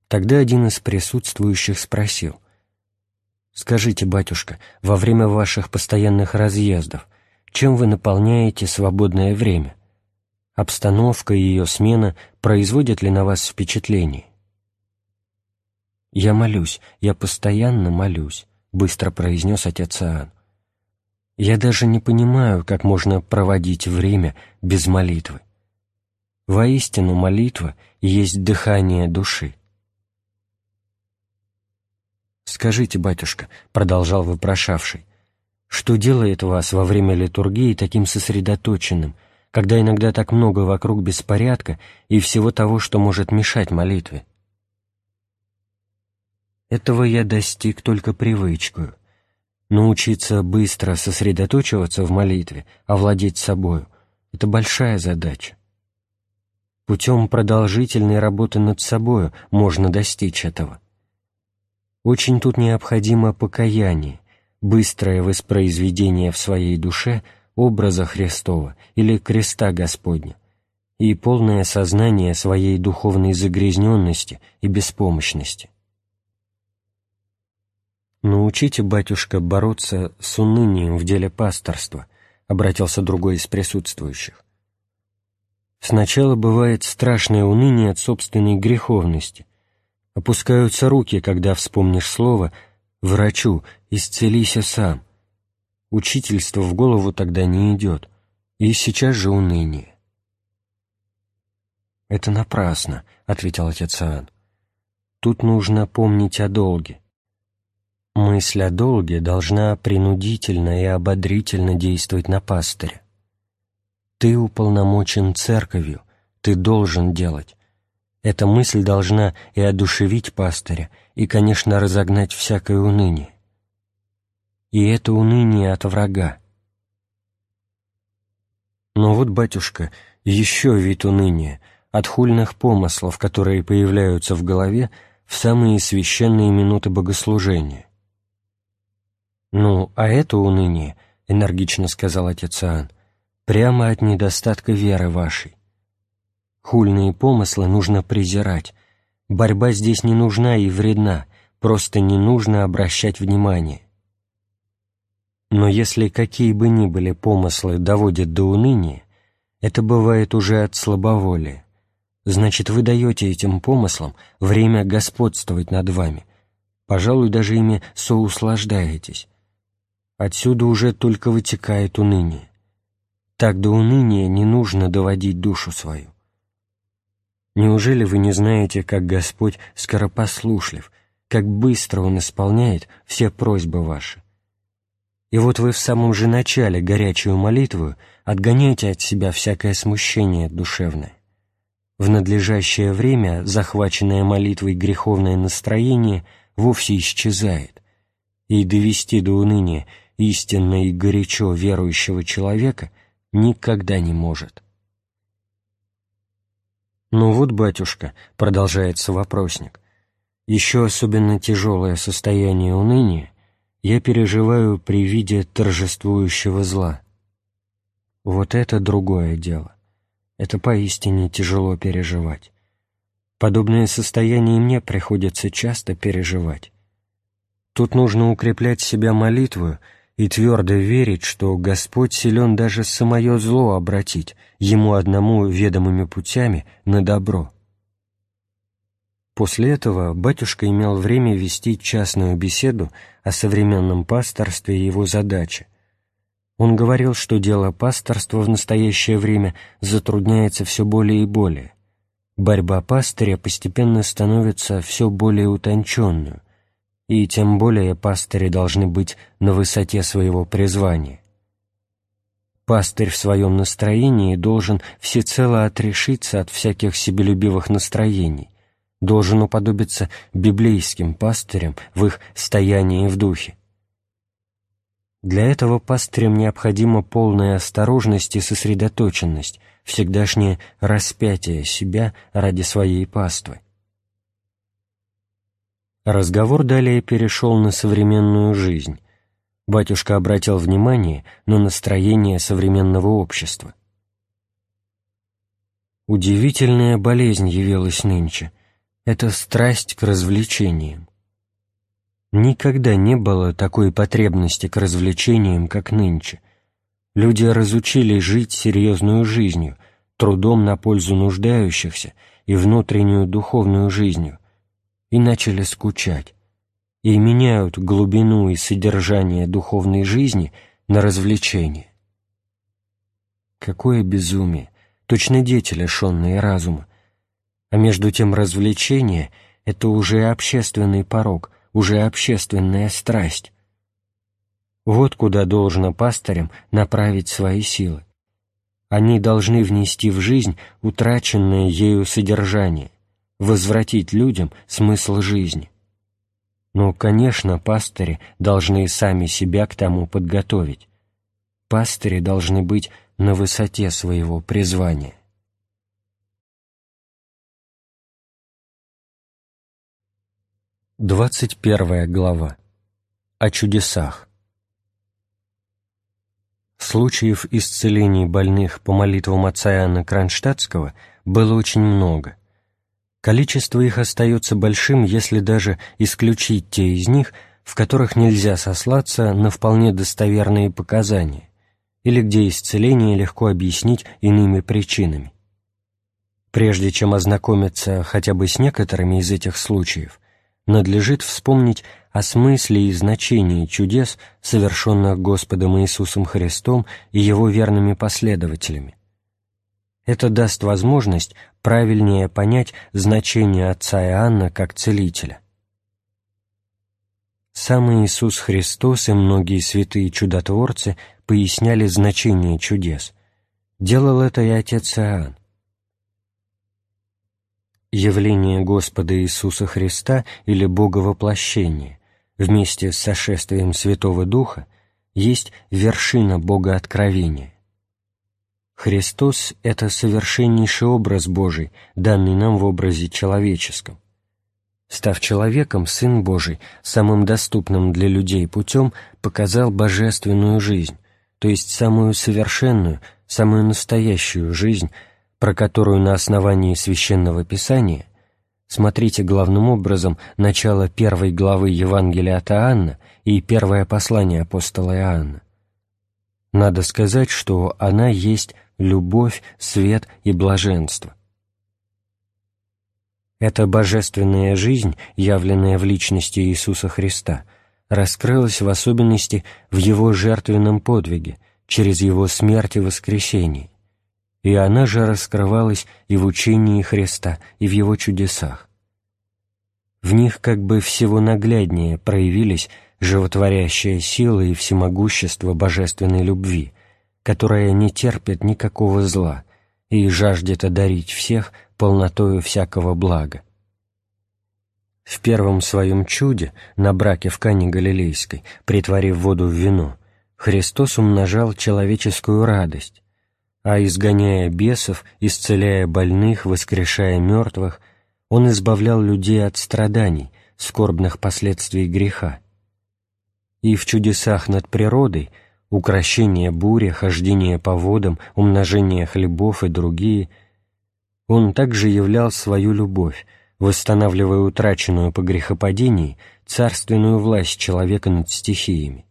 Тогда один из присутствующих спросил, Скажите, батюшка, во время ваших постоянных разъездов, чем вы наполняете свободное время? Обстановка и ее смена производят ли на вас впечатление? «Я молюсь, я постоянно молюсь», — быстро произнес отец Иоанн. «Я даже не понимаю, как можно проводить время без молитвы. Воистину молитва есть дыхание души». «Скажите, батюшка», — продолжал вопрошавший, «что делает вас во время литургии таким сосредоточенным, когда иногда так много вокруг беспорядка и всего того, что может мешать молитве?» Этого я достиг только привычкою. Научиться быстро сосредоточиваться в молитве, овладеть собою — это большая задача. Путем продолжительной работы над собою можно достичь этого. Очень тут необходимо покаяние, быстрое воспроизведение в своей душе образа Христова или креста Господня и полное сознание своей духовной загрязненности и беспомощности. «Научите, батюшка, бороться с унынием в деле пасторства», — обратился другой из присутствующих. «Сначала бывает страшное уныние от собственной греховности, Опускаются руки, когда вспомнишь слово «врачу, исцелися сам». Учительство в голову тогда не идет, и сейчас же уныние. «Это напрасно», — ответил отец Иоанн. «Тут нужно помнить о долге. Мысль о долге должна принудительно и ободрительно действовать на пастыря. Ты уполномочен церковью, ты должен делать, эта мысль должна и одушевить пастыря, и, конечно, разогнать всякое уныние. И это уныние от врага. Но вот, батюшка, еще вид уныния, от хульных помыслов, которые появляются в голове в самые священные минуты богослужения. «Ну, а это уныние, — энергично сказал отец Иоанн, — прямо от недостатка веры вашей. Хульные помыслы нужно презирать. Борьба здесь не нужна и вредна, просто не нужно обращать внимание. Но если какие бы ни были помыслы доводят до уныния, это бывает уже от слабоволия. Значит, вы даете этим помыслам время господствовать над вами, пожалуй, даже ими соуслаждаетесь. Отсюда уже только вытекает уныние. Так до уныния не нужно доводить душу свою. Неужели вы не знаете, как Господь скоропослушлив, как быстро Он исполняет все просьбы ваши? И вот вы в самом же начале горячую молитву отгоняете от себя всякое смущение душевное. В надлежащее время захваченное молитвой греховное настроение вовсе исчезает, и довести до уныния истинно и горячо верующего человека никогда не может. «Ну вот, батюшка», — продолжается вопросник, — «еще особенно тяжелое состояние уныния я переживаю при виде торжествующего зла. Вот это другое дело. Это поистине тяжело переживать. Подобное состояние мне приходится часто переживать. Тут нужно укреплять себя молитвою и твердо верить, что Господь силен даже самое зло обратить, Ему одному ведомыми путями, на добро. После этого батюшка имел время вести частную беседу о современном пасторстве и его задаче. Он говорил, что дело пасторства в настоящее время затрудняется все более и более. Борьба пастыря постепенно становится все более утонченную, и тем более пастыри должны быть на высоте своего призвания. Пастырь в своем настроении должен всецело отрешиться от всяких себелюбивых настроений, должен уподобиться библейским пастырям в их стоянии в духе. Для этого пастырям необходима полная осторожность и сосредоточенность, всегдашнее распятие себя ради своей паствы. Разговор далее перешел на современную жизнь. Батюшка обратил внимание на настроение современного общества. Удивительная болезнь явилась нынче — это страсть к развлечениям. Никогда не было такой потребности к развлечениям, как нынче. Люди разучили жить серьезную жизнью, трудом на пользу нуждающихся и внутреннюю духовную жизнью, и начали скучать, и меняют глубину и содержание духовной жизни на развлечение. Какое безумие! Точно дети, лишенные разума, а между тем развлечение — это уже общественный порог, уже общественная страсть. Вот куда должно пастырям направить свои силы. Они должны внести в жизнь утраченное ею содержание, возвратить людям смысл жизни. Но, конечно, пастыри должны сами себя к тому подготовить. Пастыри должны быть на высоте своего призвания. 21 глава. О чудесах. Случаев исцелений больных по молитвам отца Иоанна Кронштадтского было очень много. Количество их остается большим, если даже исключить те из них, в которых нельзя сослаться на вполне достоверные показания, или где исцеление легко объяснить иными причинами. Прежде чем ознакомиться хотя бы с некоторыми из этих случаев, надлежит вспомнить о смысле и значении чудес, совершенных Господом Иисусом Христом и Его верными последователями. Это даст возможность правильнее понять значение Отца Иоанна как Целителя. Сам Иисус Христос и многие святые чудотворцы поясняли значение чудес. Делал это и Отец Иоанн явление Господа Иисуса Христа или Боговоплощение вместе с сошествием Святого Духа есть вершина Богооткровения. Христос — это совершеннейший образ Божий, данный нам в образе человеческом. Став человеком, Сын Божий самым доступным для людей путем показал божественную жизнь, то есть самую совершенную, самую настоящую жизнь, про которую на основании Священного Писания смотрите главным образом начало первой главы Евангелия от Иоанна и первое послание апостола Иоанна. Надо сказать, что она есть любовь, свет и блаженство – эта божественная жизнь, явленная в личности Иисуса Христа, раскрылась в особенности в Его жертвенном подвиге, через Его смерть и воскресение, и она же раскрывалась и в учении Христа, и в Его чудесах. В них как бы всего нагляднее проявились животворящая сила и всемогущество божественной любви, которая не терпит никакого зла и жаждет одарить всех – полнотою всякого блага. В первом своем чуде, на браке в Кане Галилейской, притворив воду в вино, Христос умножал человеческую радость, а изгоняя бесов, исцеляя больных, воскрешая мертвых, Он избавлял людей от страданий, скорбных последствий греха. И в чудесах над природой — укращение бури, хождение по водам, умножение хлебов и другие — он также являл свою любовь, восстанавливая утраченную по грехопадении царственную власть человека над стихиями.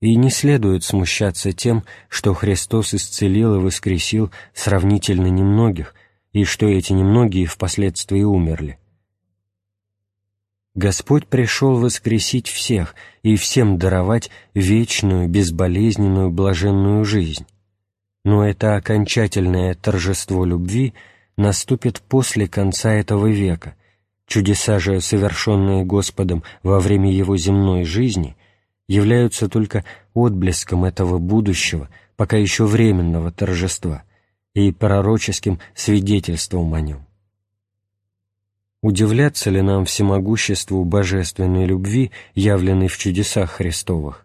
И не следует смущаться тем, что Христос исцелил и воскресил сравнительно немногих, и что эти немногие впоследствии умерли. Господь пришел воскресить всех и всем даровать вечную, безболезненную, блаженную жизнь но это окончательное торжество любви наступит после конца этого века. Чудеса же, совершенные Господом во время Его земной жизни, являются только отблеском этого будущего, пока еще временного торжества, и пророческим свидетельством о нем. Удивляться ли нам всемогуществу божественной любви, явленной в чудесах Христовых?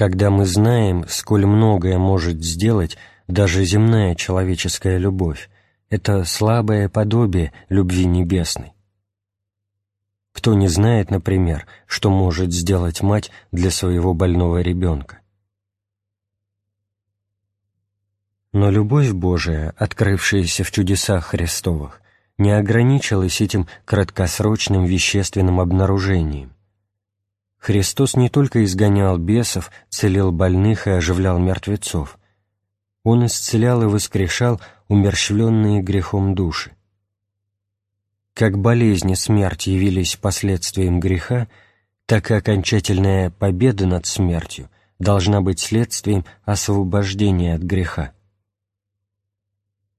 когда мы знаем, сколь многое может сделать даже земная человеческая любовь, это слабое подобие любви небесной. Кто не знает, например, что может сделать мать для своего больного ребенка? Но любовь Божия, открывшаяся в чудесах Христовых, не ограничилась этим краткосрочным вещественным обнаружением. Христос не только изгонял бесов, целил больных и оживлял мертвецов. Он исцелял и воскрешал умерщвленные грехом души. Как болезни смерти явились последствием греха, так и окончательная победа над смертью должна быть следствием освобождения от греха.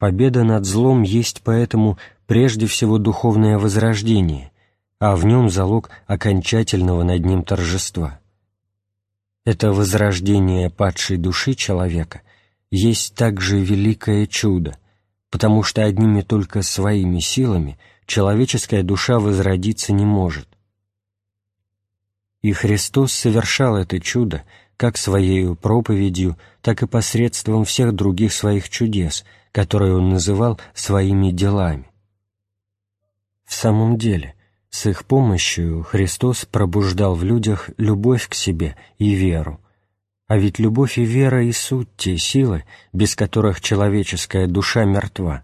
Победа над злом есть поэтому прежде всего духовное возрождение, а в нем залог окончательного над ним торжества. Это возрождение падшей души человека есть также великое чудо, потому что одними только своими силами человеческая душа возродиться не может. И Христос совершал это чудо как своей проповедью, так и посредством всех других своих чудес, которые Он называл своими делами. В самом деле, с их помощью Христос пробуждал в людях любовь к себе и веру. А ведь любовь и вера и суть те силы, без которых человеческая душа мертва.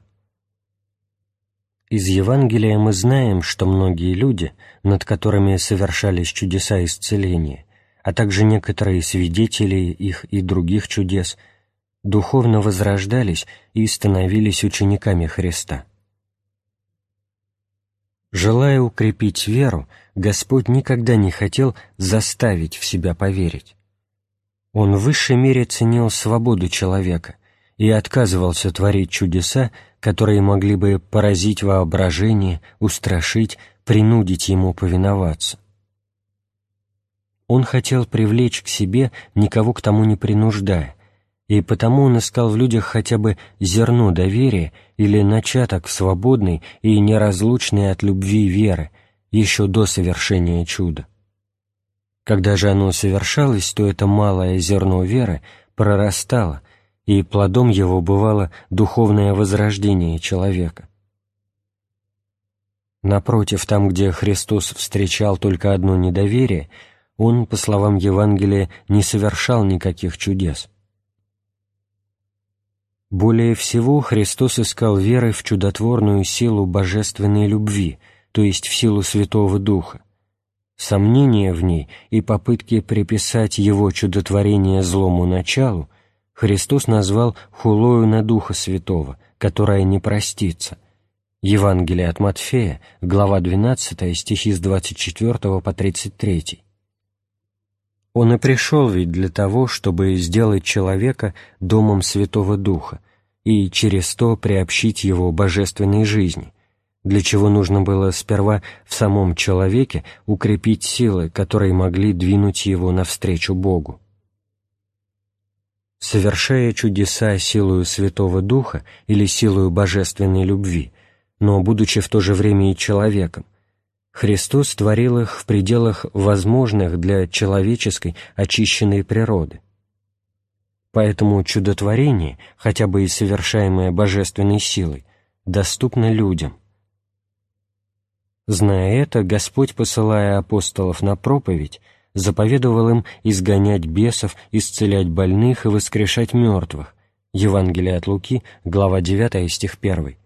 Из Евангелия мы знаем, что многие люди, над которыми совершались чудеса исцеления, а также некоторые свидетели их и других чудес, духовно возрождались и становились учениками Христа. Желая укрепить веру, Господь никогда не хотел заставить в себя поверить. Он в высшей мере ценил свободу человека и отказывался творить чудеса, которые могли бы поразить воображение, устрашить, принудить ему повиноваться. Он хотел привлечь к себе, никого к тому не принуждая, и потому он искал в людях хотя бы зерно доверия или начаток свободной и неразлучной от любви веры еще до совершения чуда. Когда же оно совершалось, то это малое зерно веры прорастало, и плодом его бывало духовное возрождение человека. Напротив, там, где Христос встречал только одно недоверие, Он, по словам Евангелия, не совершал никаких чудес. Более всего Христос искал веры в чудотворную силу божественной любви, то есть в силу Святого Духа. Сомнения в ней и попытки приписать Его чудотворение злому началу Христос назвал «хулою на Духа Святого», которая не простится – Евангелие от Матфея, глава 12, стихи с 24 по 33. Он и пришел ведь для того, чтобы сделать человека домом Святого Духа и через то приобщить его божественной жизни, для чего нужно было сперва в самом человеке укрепить силы, которые могли двинуть его навстречу Богу. Совершая чудеса силою Святого Духа или силою божественной любви, но будучи в то же время и человеком, Христос творил их в пределах возможных для человеческой очищенной природы. Поэтому чудотворение, хотя бы и совершаемое божественной силой, доступно людям. Зная это, Господь, посылая апостолов на проповедь, заповедовал им изгонять бесов, исцелять больных и воскрешать мертвых. Евангелие от Луки, глава 9, стих 1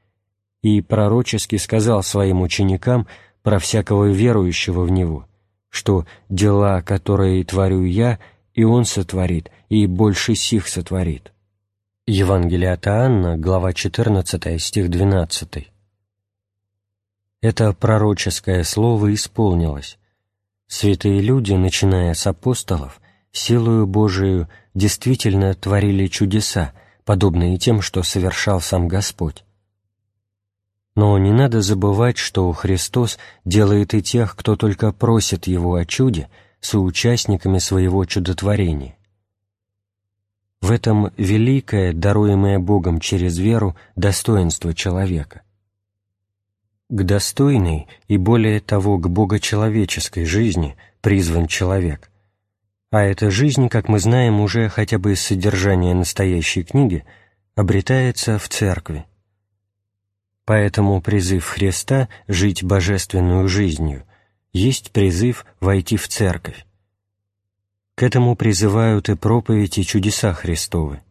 и пророчески сказал своим ученикам про всякого верующего в Него, что «дела, которые творю я, и Он сотворит, и больше сих сотворит». Евангелие от Иоанна, глава 14, стих 12. Это пророческое слово исполнилось. Святые люди, начиная с апостолов, силою Божию действительно творили чудеса, подобные тем, что совершал сам Господь. Но не надо забывать, что Христос делает и тех, кто только просит Его о чуде, соучастниками своего чудотворения. В этом великое, даруемое Богом через веру, достоинство человека. К достойной и более того к богочеловеческой жизни призван человек. А эта жизнь, как мы знаем уже хотя бы из содержания настоящей книги, обретается в церкви. Поэтому призыв Христа жить божественную жизнью есть призыв войти в церковь. К этому призывают и проповедь и чудеса Христовы.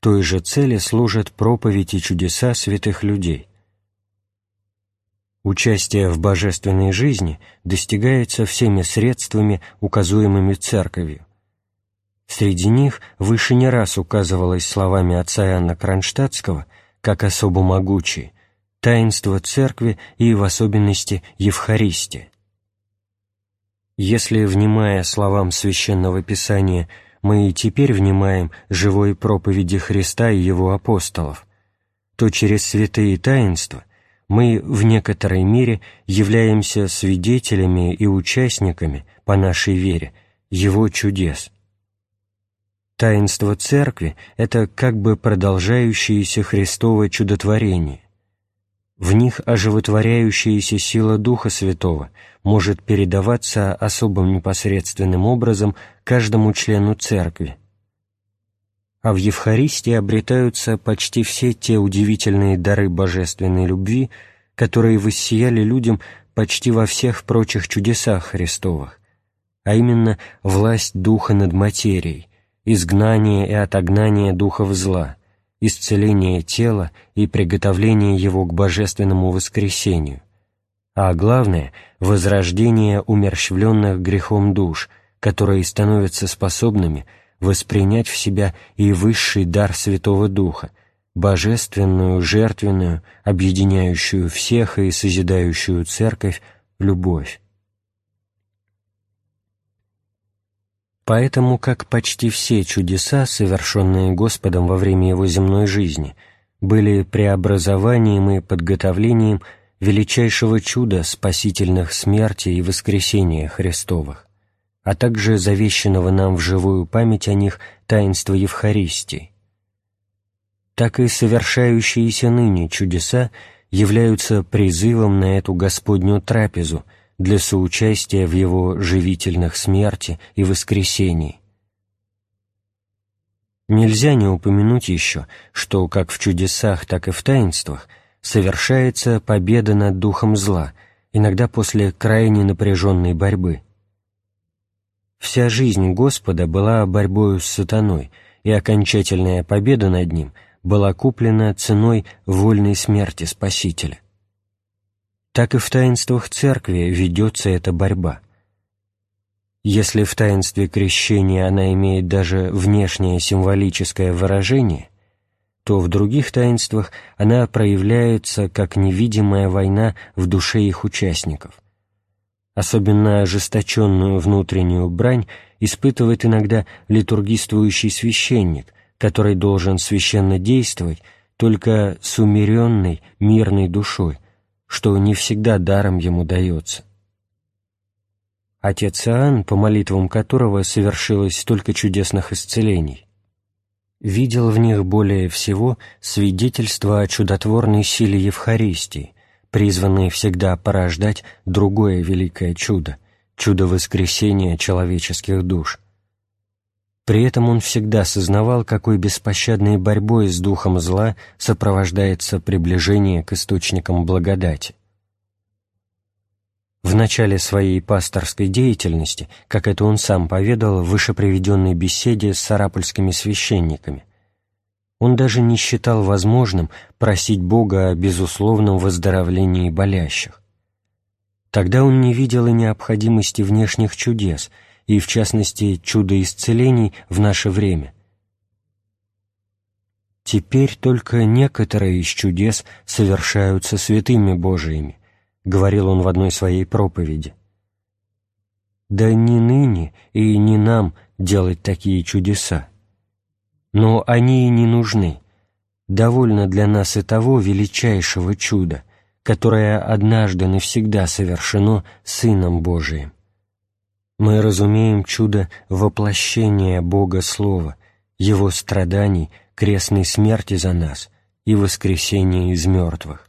Той же цели служат проповедь и чудеса святых людей. Участие в божественной жизни достигается всеми средствами, указуемыми Церковью. Среди них выше не раз указывалось словами отца Иоанна Кронштадтского – как особо могучие, таинство Церкви и, в особенности, Евхаристия. Если, внимая словам Священного Писания, мы и теперь внимаем живой проповеди Христа и Его апостолов, то через святые таинства мы в некоторой мере являемся свидетелями и участниками по нашей вере Его чудес – Таинство Церкви — это как бы продолжающееся Христово чудотворение. В них оживотворяющаяся сила Духа Святого может передаваться особым непосредственным образом каждому члену Церкви. А в Евхаристии обретаются почти все те удивительные дары божественной любви, которые воссияли людям почти во всех прочих чудесах Христовых, а именно власть Духа над материей — изгнание и отогнание духов зла, исцеление тела и приготовление его к божественному воскресению, а главное — возрождение умерщвленных грехом душ, которые становятся способными воспринять в себя и высший дар Святого Духа, божественную, жертвенную, объединяющую всех и созидающую Церковь любовь. Поэтому, как почти все чудеса, совершенные Господом во время Его земной жизни, были преобразованием и подготовлением величайшего чуда спасительных смерти и воскресения Христовых, а также завещанного нам в живую память о них таинства Евхаристии. Так и совершающиеся ныне чудеса являются призывом на эту Господню трапезу – для соучастия в его живительных смерти и воскресении. Нельзя не упомянуть еще, что как в чудесах, так и в таинствах совершается победа над духом зла, иногда после крайне напряженной борьбы. Вся жизнь Господа была борьбой с сатаной, и окончательная победа над ним была куплена ценой вольной смерти Спасителя. Так и в таинствах Церкви ведется эта борьба. Если в таинстве крещения она имеет даже внешнее символическое выражение, то в других таинствах она проявляется как невидимая война в душе их участников. Особенно ожесточенную внутреннюю брань испытывает иногда литургистующий священник, который должен священно действовать только с умеренной, мирной душой, что не всегда даром ему дается. Отец Иоанн, по молитвам которого совершилось столько чудесных исцелений, видел в них более всего свидетельство о чудотворной силе Евхаристии, призванной всегда порождать другое великое чудо — чудо воскресения человеческих душ. При этом он всегда сознавал, какой беспощадной борьбой с духом зла сопровождается приближение к источникам благодати — в начале своей пасторской деятельности, как это он сам поведал в вышеприведенной беседе с сарапульскими священниками, он даже не считал возможным просить Бога о безусловном выздоровлении болящих. Тогда он не видел и необходимости внешних чудес, и, в частности, чуда исцелений в наше время. Теперь только некоторые из чудес совершаются святыми Божиими, говорил он в одной своей проповеди. Да не ныне и не нам делать такие чудеса. Но они и не нужны. Довольно для нас и того величайшего чуда, которое однажды навсегда совершено Сыном Божиим. Мы разумеем чудо воплощения Бога Слова, Его страданий, крестной смерти за нас и воскресения из мертвых.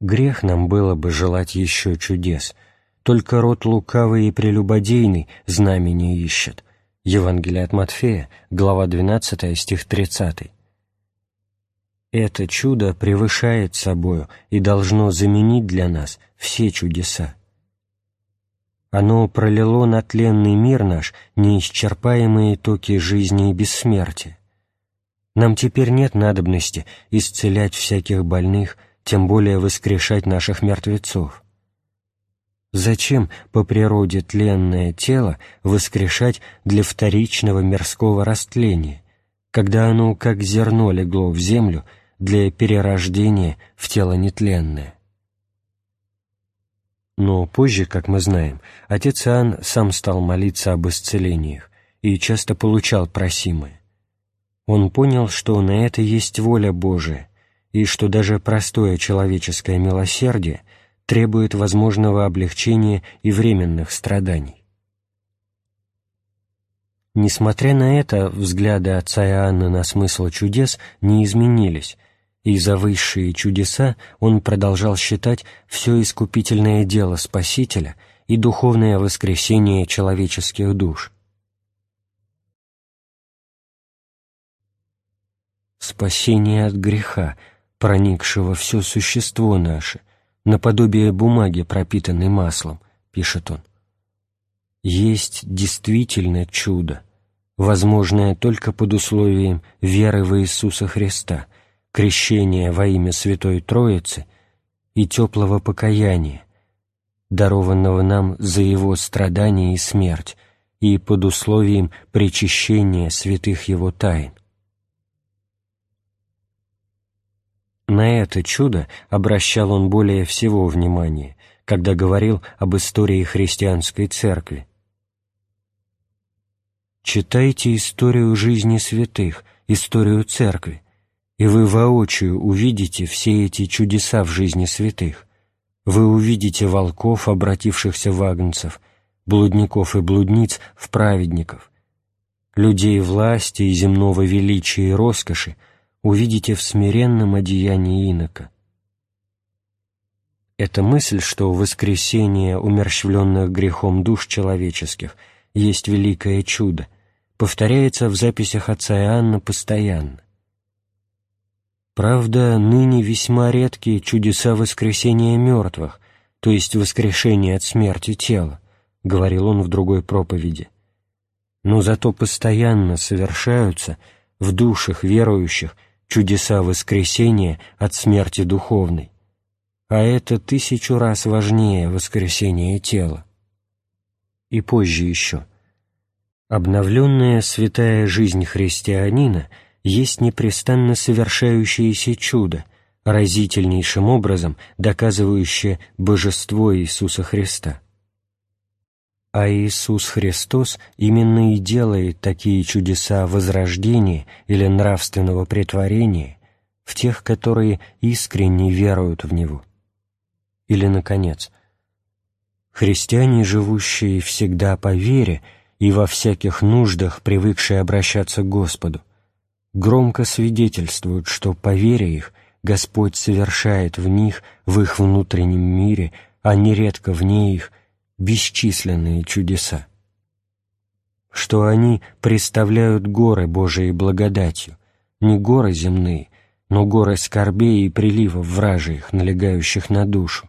Грех нам было бы желать еще чудес, только род лукавый и прелюбодейный знамени ищет. Евангелие от Матфея, глава 12, стих 30. Это чудо превышает собою и должно заменить для нас все чудеса. Оно пролило на тленный мир наш неисчерпаемые токи жизни и бессмертия. Нам теперь нет надобности исцелять всяких больных, тем более воскрешать наших мертвецов. Зачем по природе тленное тело воскрешать для вторичного мирского растления, когда оно, как зерно, легло в землю для перерождения в тело нетленное? Но позже, как мы знаем, отец Иоанн сам стал молиться об исцелениях и часто получал просимое. Он понял, что на это есть воля Божия, и что даже простое человеческое милосердие требует возможного облегчения и временных страданий. Несмотря на это, взгляды отца Иоанна на смысл чудес не изменились, и за высшие чудеса он продолжал считать все искупительное дело Спасителя и духовное воскресение человеческих душ. Спасение от греха — проникшего все существо наше, наподобие бумаги, пропитанной маслом, пишет он. Есть действительно чудо, возможное только под условием веры в Иисуса Христа, крещения во имя Святой Троицы и теплого покаяния, дарованного нам за Его страдания и смерть, и под условием причащения святых Его тайн. На это чудо обращал он более всего внимания, когда говорил об истории христианской церкви. Читайте историю жизни святых, историю церкви, и вы воочию увидите все эти чудеса в жизни святых. Вы увидите волков, обратившихся в агнцев, блудников и блудниц в праведников, людей власти и земного величия и роскоши — увидите в смиренном одеянии инока. Эта мысль, что воскресение умерщвленных грехом душ человеческих есть великое чудо, повторяется в записях отца Иоанна постоянно. Правда, ныне весьма редкие чудеса воскресения мертвых, то есть воскрешения от смерти тела, говорил он в другой проповеди. Но зато постоянно совершаются в душах верующих чудеса воскресения от смерти духовной, а это тысячу раз важнее воскресения тела. И позже еще. Обновленная святая жизнь христианина есть непрестанно совершающееся чудо, разительнейшим образом доказывающее божество Иисуса Христа. А Иисус Христос именно и делает такие чудеса возрождения или нравственного претворения в тех, которые искренне веруют в Него. Или, наконец, христиане, живущие всегда по вере и во всяких нуждах, привыкшие обращаться к Господу, громко свидетельствуют, что по вере их Господь совершает в них, в их внутреннем мире, а нередко вне их, бесчисленные чудеса, что они представляют горы Божией благодатью, не горы земные, но горы скорбей и приливов вражьих, налегающих на душу,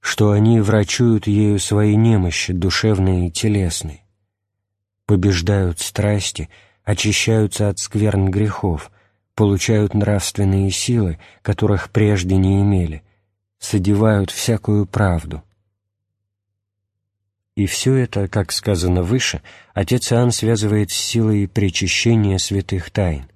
что они врачуют ею свои немощи душевные и телесные, побеждают страсти, очищаются от скверн грехов, получают нравственные силы, которых прежде не имели, содевают всякую правду — и все это, как сказано выше, отец Иоанн связывает с силой причащения святых тайн.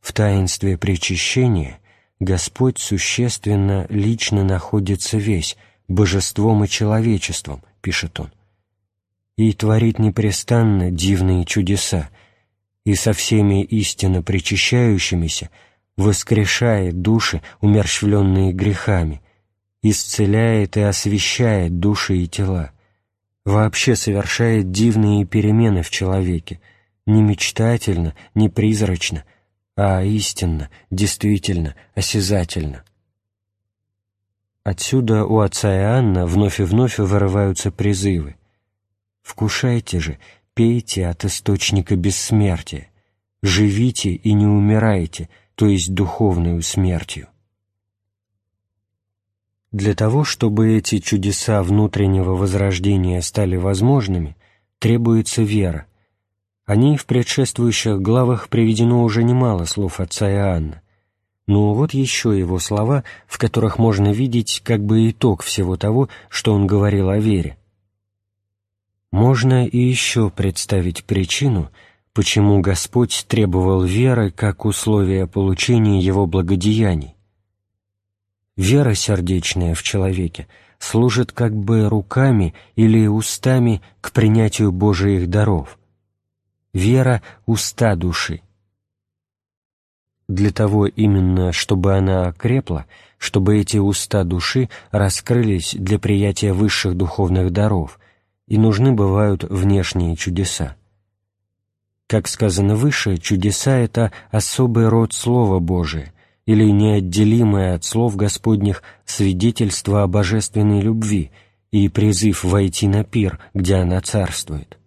В таинстве причащения Господь существенно лично находится весь, божеством и человечеством, пишет он, и творит непрестанно дивные чудеса, и со всеми истинно причащающимися воскрешает души, умерщвленные грехами, исцеляет и освещает души и тела, вообще совершает дивные перемены в человеке, не мечтательно, не призрачно, а истинно, действительно, осязательно. Отсюда у отца Иоанна вновь и вновь вырываются призывы. «Вкушайте же, пейте от источника бессмертия, живите и не умирайте, то есть духовную смертью». Для того, чтобы эти чудеса внутреннего возрождения стали возможными, требуется вера. О ней в предшествующих главах приведено уже немало слов отца Иоанна. Но вот еще его слова, в которых можно видеть как бы итог всего того, что он говорил о вере. Можно и еще представить причину, почему Господь требовал веры как условия получения Его благодеяний. Вера сердечная в человеке служит как бы руками или устами к принятию Божиих даров. Вера — уста души. Для того именно, чтобы она окрепла, чтобы эти уста души раскрылись для приятия высших духовных даров, и нужны бывают внешние чудеса. Как сказано выше, чудеса — это особый род Слова Божия, или неотделимое от слов Господних свидетельство о божественной любви и призыв войти на пир, где она царствует.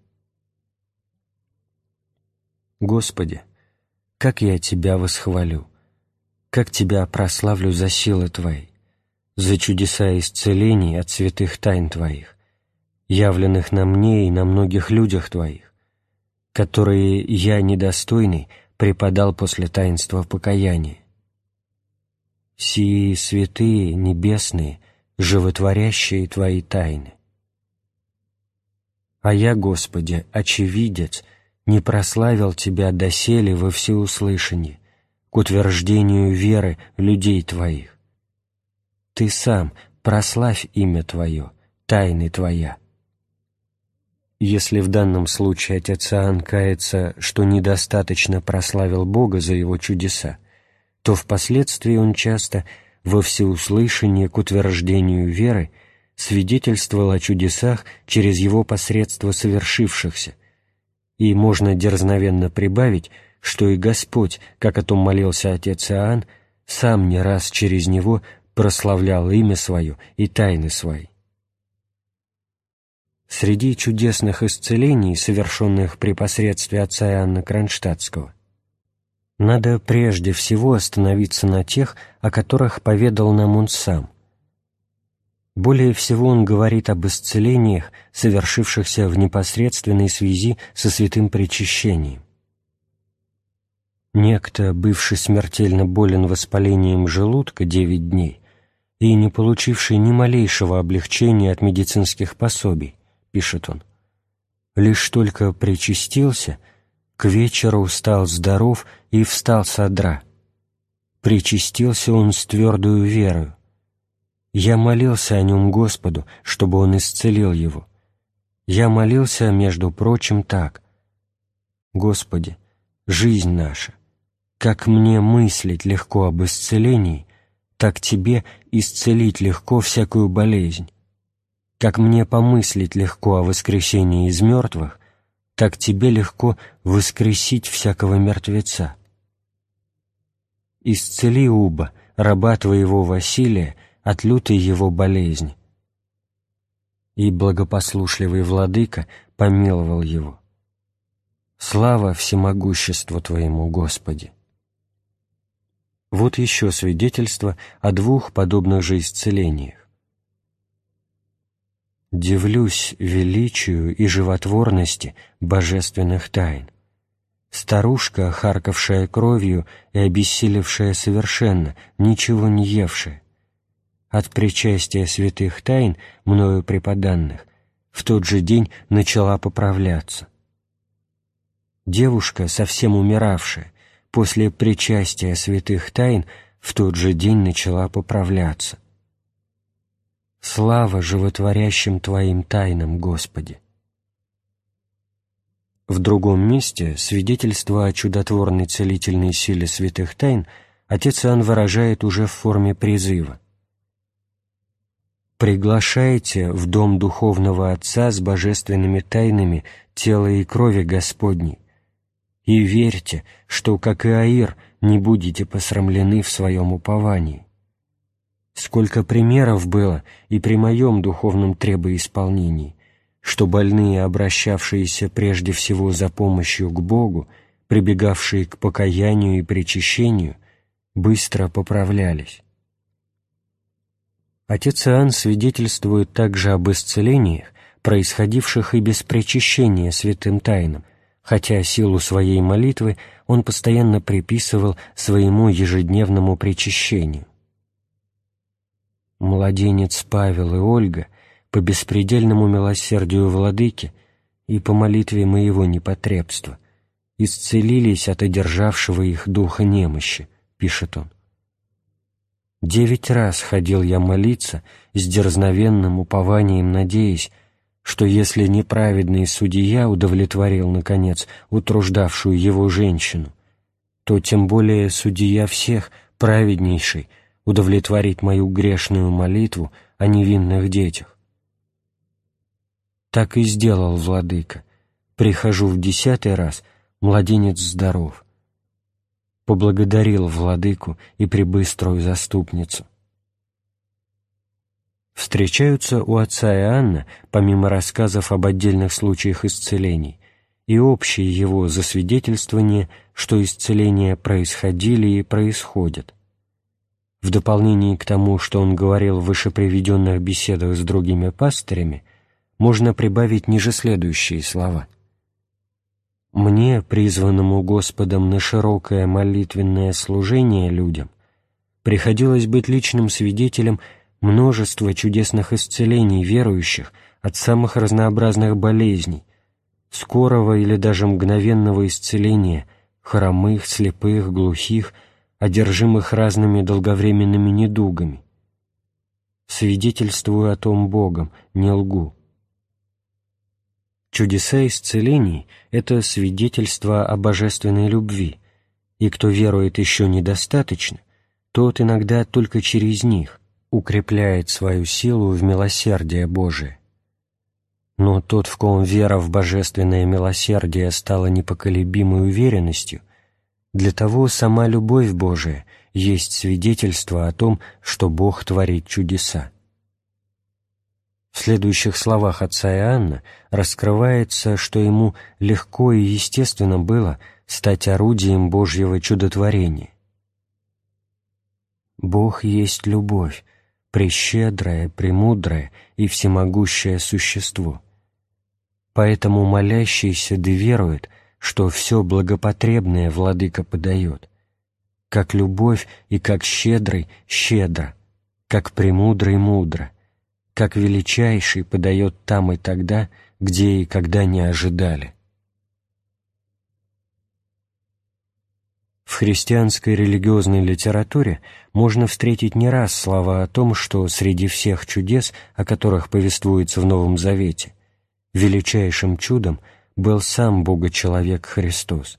Господи, как я Тебя восхвалю, как Тебя прославлю за силы Твои, за чудеса исцелений от святых тайн Твоих, явленных на мне и на многих людях Твоих, которые я, недостойный, преподал после таинства покаяния сии святые, небесные, животворящие Твои тайны. А я, Господи, очевидец, не прославил Тебя доселе во всеуслышании, к утверждению веры людей Твоих. Ты сам прославь имя Твое, тайны Твоя. Если в данном случае отец Иоанн кается, что недостаточно прославил Бога за его чудеса, то впоследствии он часто во всеуслышание к утверждению веры свидетельствовал о чудесах через его посредство совершившихся, и можно дерзновенно прибавить, что и Господь, как о том молился отец Иоанн, сам не раз через него прославлял имя Свое и тайны Свои. Среди чудесных исцелений, совершенных при посредстве отца Иоанна Кронштадтского, надо прежде всего остановиться на тех, о которых поведал нам он сам. Более всего он говорит об исцелениях, совершившихся в непосредственной связи со святым причащением. Некто, бывший смертельно болен воспалением желудка девять дней и не получивший ни малейшего облегчения от медицинских пособий, пишет он, лишь только причастился — к вечеру стал здоров и встал с одра. Причастился он с твердою верою. Я молился о нем Господу, чтобы он исцелил его. Я молился, между прочим, так. Господи, жизнь наша, как мне мыслить легко об исцелении, так Тебе исцелить легко всякую болезнь. Как мне помыслить легко о воскресении из мертвых, так тебе легко воскресить всякого мертвеца. Исцели Уба, раба твоего Василия, от лютой его болезни. И благопослушливый владыка помиловал его. Слава всемогуществу Твоему, Господи! Вот еще свидетельство о двух подобных же исцелениях. Дивлюсь величию и животворности божественных тайн. Старушка, харкавшая кровью и обессилевшая совершенно, ничего не евшая. От причастия святых тайн, мною преподанных, в тот же день начала поправляться. Девушка, совсем умиравшая, после причастия святых тайн в тот же день начала поправляться. Слава животворящим Твоим тайнам, Господи! В другом месте свидетельство о чудотворной целительной силе святых тайн отец Иоанн выражает уже в форме призыва. «Приглашайте в дом духовного Отца с божественными тайнами тела и крови Господней, и верьте, что, как и Аир, не будете посрамлены в своем уповании. Сколько примеров было и при моем духовном требоисполнении, что больные, обращавшиеся прежде всего за помощью к Богу, прибегавшие к покаянию и причащению, быстро поправлялись. Отец Иоанн свидетельствует также об исцелениях, происходивших и без причащения святым тайнам, хотя силу своей молитвы он постоянно приписывал своему ежедневному причащению младенец Павел и Ольга по беспредельному милосердию владыки и по молитве моего непотребства исцелились от одержавшего их духа немощи, пишет он. Девять раз ходил я молиться с дерзновенным упованием, надеясь, что если неправедный судья удовлетворил, наконец, утруждавшую его женщину, то тем более судья всех, праведнейший, удовлетворить мою грешную молитву о невинных детях. Так и сделал владыка. Прихожу в десятый раз, младенец здоров. Поблагодарил владыку и прибыструю заступницу. Встречаются у отца Иоанна, помимо рассказов об отдельных случаях исцелений, и общие его засвидетельствования, что исцеления происходили и происходят. В дополнение к тому, что он говорил в вышеприведенных беседах с другими пастырями, можно прибавить ниже следующие слова. «Мне, призванному Господом на широкое молитвенное служение людям, приходилось быть личным свидетелем множества чудесных исцелений верующих от самых разнообразных болезней, скорого или даже мгновенного исцеления хромых, слепых, глухих – одержимых разными долговременными недугами. Свидетельствую о том Богом, не лгу. Чудеса исцелений — это свидетельство о божественной любви, и кто верует еще недостаточно, тот иногда только через них укрепляет свою силу в милосердие Божие. Но тот, в ком вера в божественное милосердие стала непоколебимой уверенностью, для того сама любовь Божия есть свидетельство о том, что Бог творит чудеса. В следующих словах отца Иоанна раскрывается, что ему легко и естественно было стать орудием Божьего чудотворения. Бог есть любовь, прещедрое, премудрое и всемогущее существо. Поэтому молящийся да верует, что все благопотребное Владыка подает, как любовь и как щедрый щедро, как премудрый мудро, как величайший подает там и тогда, где и когда не ожидали. В христианской религиозной литературе можно встретить не раз слова о том, что среди всех чудес, о которых повествуется в Новом Завете, величайшим чудом был сам Бога-человек Христос.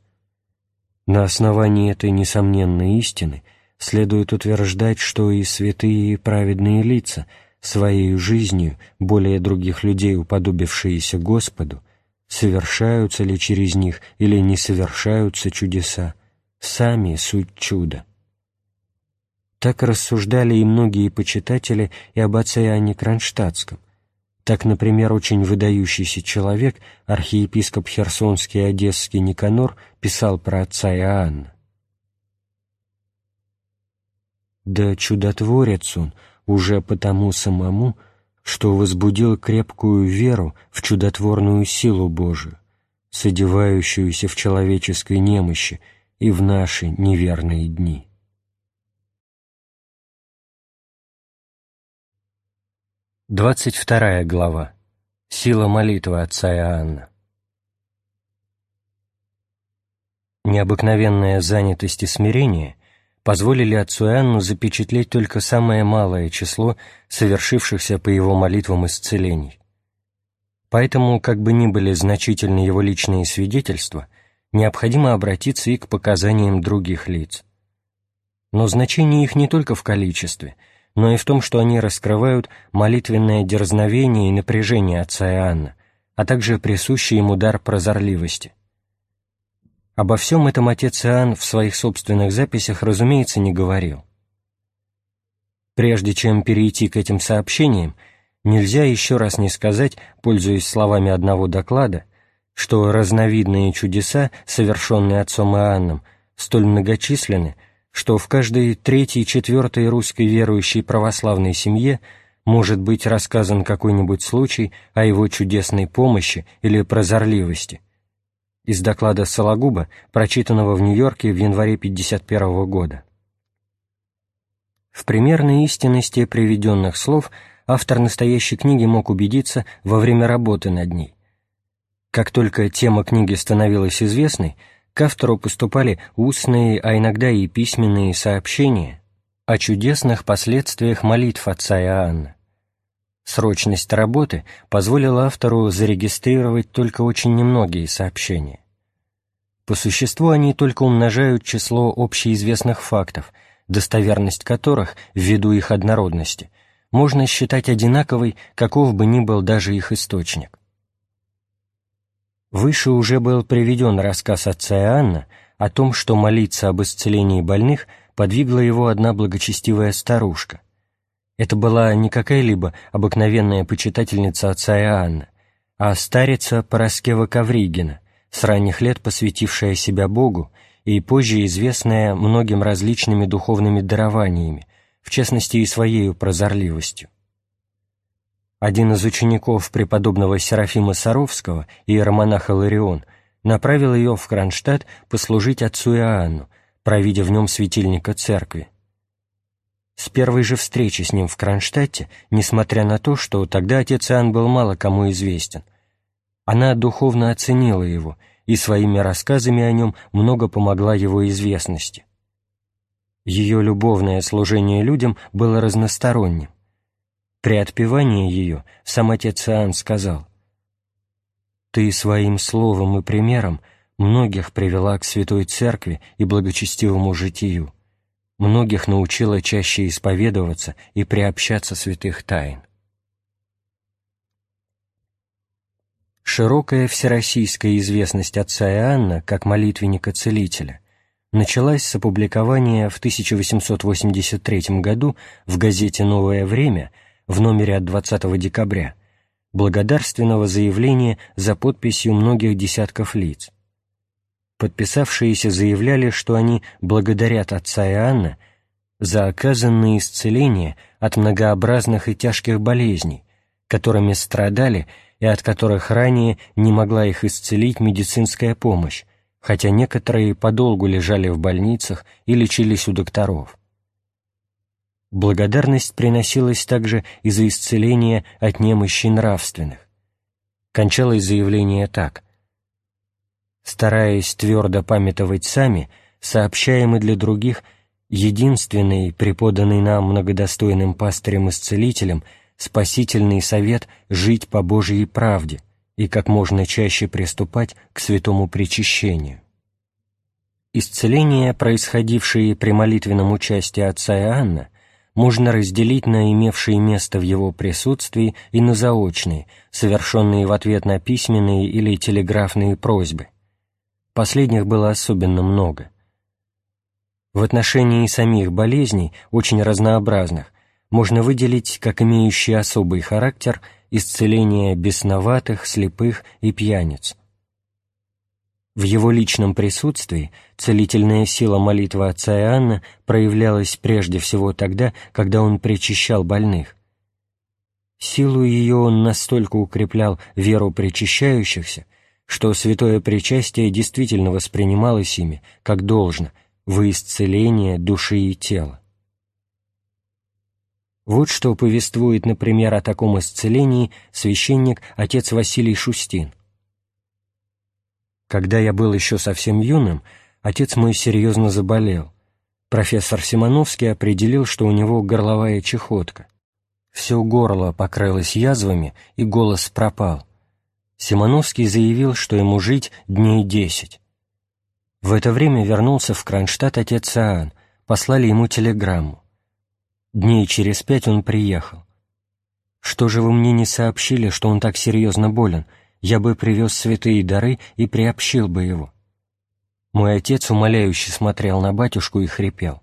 На основании этой несомненной истины следует утверждать, что и святые и праведные лица, своей жизнью, более других людей уподобившиеся Господу, совершаются ли через них или не совершаются чудеса, сами суть чуда. Так рассуждали и многие почитатели и об отце Иоанне Кронштадтском. Так, например, очень выдающийся человек, архиепископ Херсонский Одесский Никанор, писал про отца Иоанна. «Да чудотворец он уже потому самому, что возбудил крепкую веру в чудотворную силу Божию, содевающуюся в человеческой немощи, и в наши неверные дни. Двадцать вторая глава. Сила молитвы отца Иоанна. Необыкновенная занятость и смирение позволили отцу Иоанну запечатлеть только самое малое число совершившихся по его молитвам исцелений. Поэтому, как бы ни были значительны его личные свидетельства – необходимо обратиться и к показаниям других лиц. Но значение их не только в количестве, но и в том, что они раскрывают молитвенное дерзновение и напряжение отца Иоанна, а также присущий ему дар прозорливости. Обо всем этом отец Иоанн в своих собственных записях, разумеется, не говорил. Прежде чем перейти к этим сообщениям, нельзя еще раз не сказать, пользуясь словами одного доклада, что разновидные чудеса, совершенные отцом Иоанном, столь многочисленны, что в каждой третьей и четвертой русской верующей православной семье может быть рассказан какой-нибудь случай о его чудесной помощи или прозорливости. Из доклада Сологуба, прочитанного в Нью-Йорке в январе 1951 года. В примерной истинности приведенных слов автор настоящей книги мог убедиться во время работы над ней. Как только тема книги становилась известной, автору поступали устные, а иногда и письменные сообщения о чудесных последствиях молитв отца Иоанна. Срочность работы позволила автору зарегистрировать только очень немногие сообщения. По существу они только умножают число общеизвестных фактов, достоверность которых, ввиду их однородности, можно считать одинаковой, каков бы ни был даже их источник. Выше уже был приведен рассказ отца Иоанна о том, что молиться об исцелении больных подвигла его одна благочестивая старушка. Это была не какая-либо обыкновенная почитательница отца Иоанна, а старица Пороскева Ковригина, с ранних лет посвятившая себя Богу и позже известная многим различными духовными дарованиями, в частности и своей прозорливостью. Один из учеников преподобного Серафима Саровского, иеромонаха Ларион, направил ее в Кронштадт послужить отцу Иоанну, провидя в нем светильника церкви. С первой же встречи с ним в Кронштадте, несмотря на то, что тогда отец Иоанн был мало кому известен, она духовно оценила его и своими рассказами о нем много помогла его известности. Ее любовное служение людям было разносторонним. При отпевании ее сам отец Иоанн сказал, «Ты своим словом и примером многих привела к Святой Церкви и благочестивому житию, многих научила чаще исповедоваться и приобщаться святых тайн». Широкая всероссийская известность отца Иоанна как молитвенника-целителя началась с опубликования в 1883 году в газете «Новое время» в номере от 20 декабря благодарственного заявления за подписью многих десятков лиц. подписавшиеся заявляли, что они благодарят отца Иоанна за оказанное исцеление от многообразных и тяжких болезней, которыми страдали и от которых ранее не могла их исцелить медицинская помощь, хотя некоторые подолгу лежали в больницах и лечились у докторов. Благодарность приносилась также и за исцеление от немощи нравственных. Кончалось заявление так. «Стараясь твердо памятовать сами, сообщаем и для других единственный, преподанный нам многодостойным пастырем-исцелителем, спасительный совет жить по Божьей правде и как можно чаще приступать к святому причащению». Исцеления, происходившие при молитвенном участии отца Иоанна, можно разделить на имевшие место в его присутствии и на заочные, совершенные в ответ на письменные или телеграфные просьбы. Последних было особенно много. В отношении самих болезней, очень разнообразных, можно выделить как имеющие особый характер исцеление бесноватых, слепых и пьяниц, в его личном присутствии целительная сила молитвы отца Иоанна проявлялась прежде всего тогда, когда он причащал больных. Силу ее он настолько укреплял веру причащающихся, что святое причастие действительно воспринималось ими, как должно, во исцеление души и тела. Вот что повествует, например, о таком исцелении священник отец Василий Шустин. Когда я был еще совсем юным, отец мой серьезно заболел. Профессор Симоновский определил, что у него горловая чехотка. Все горло покрылось язвами, и голос пропал. Симоновский заявил, что ему жить дней десять. В это время вернулся в Кронштадт отец Аан, послали ему телеграмму. Дней через пять он приехал. «Что же вы мне не сообщили, что он так серьезно болен?» Я бы привез святые дары и приобщил бы его. Мой отец умоляюще смотрел на батюшку и хрипел.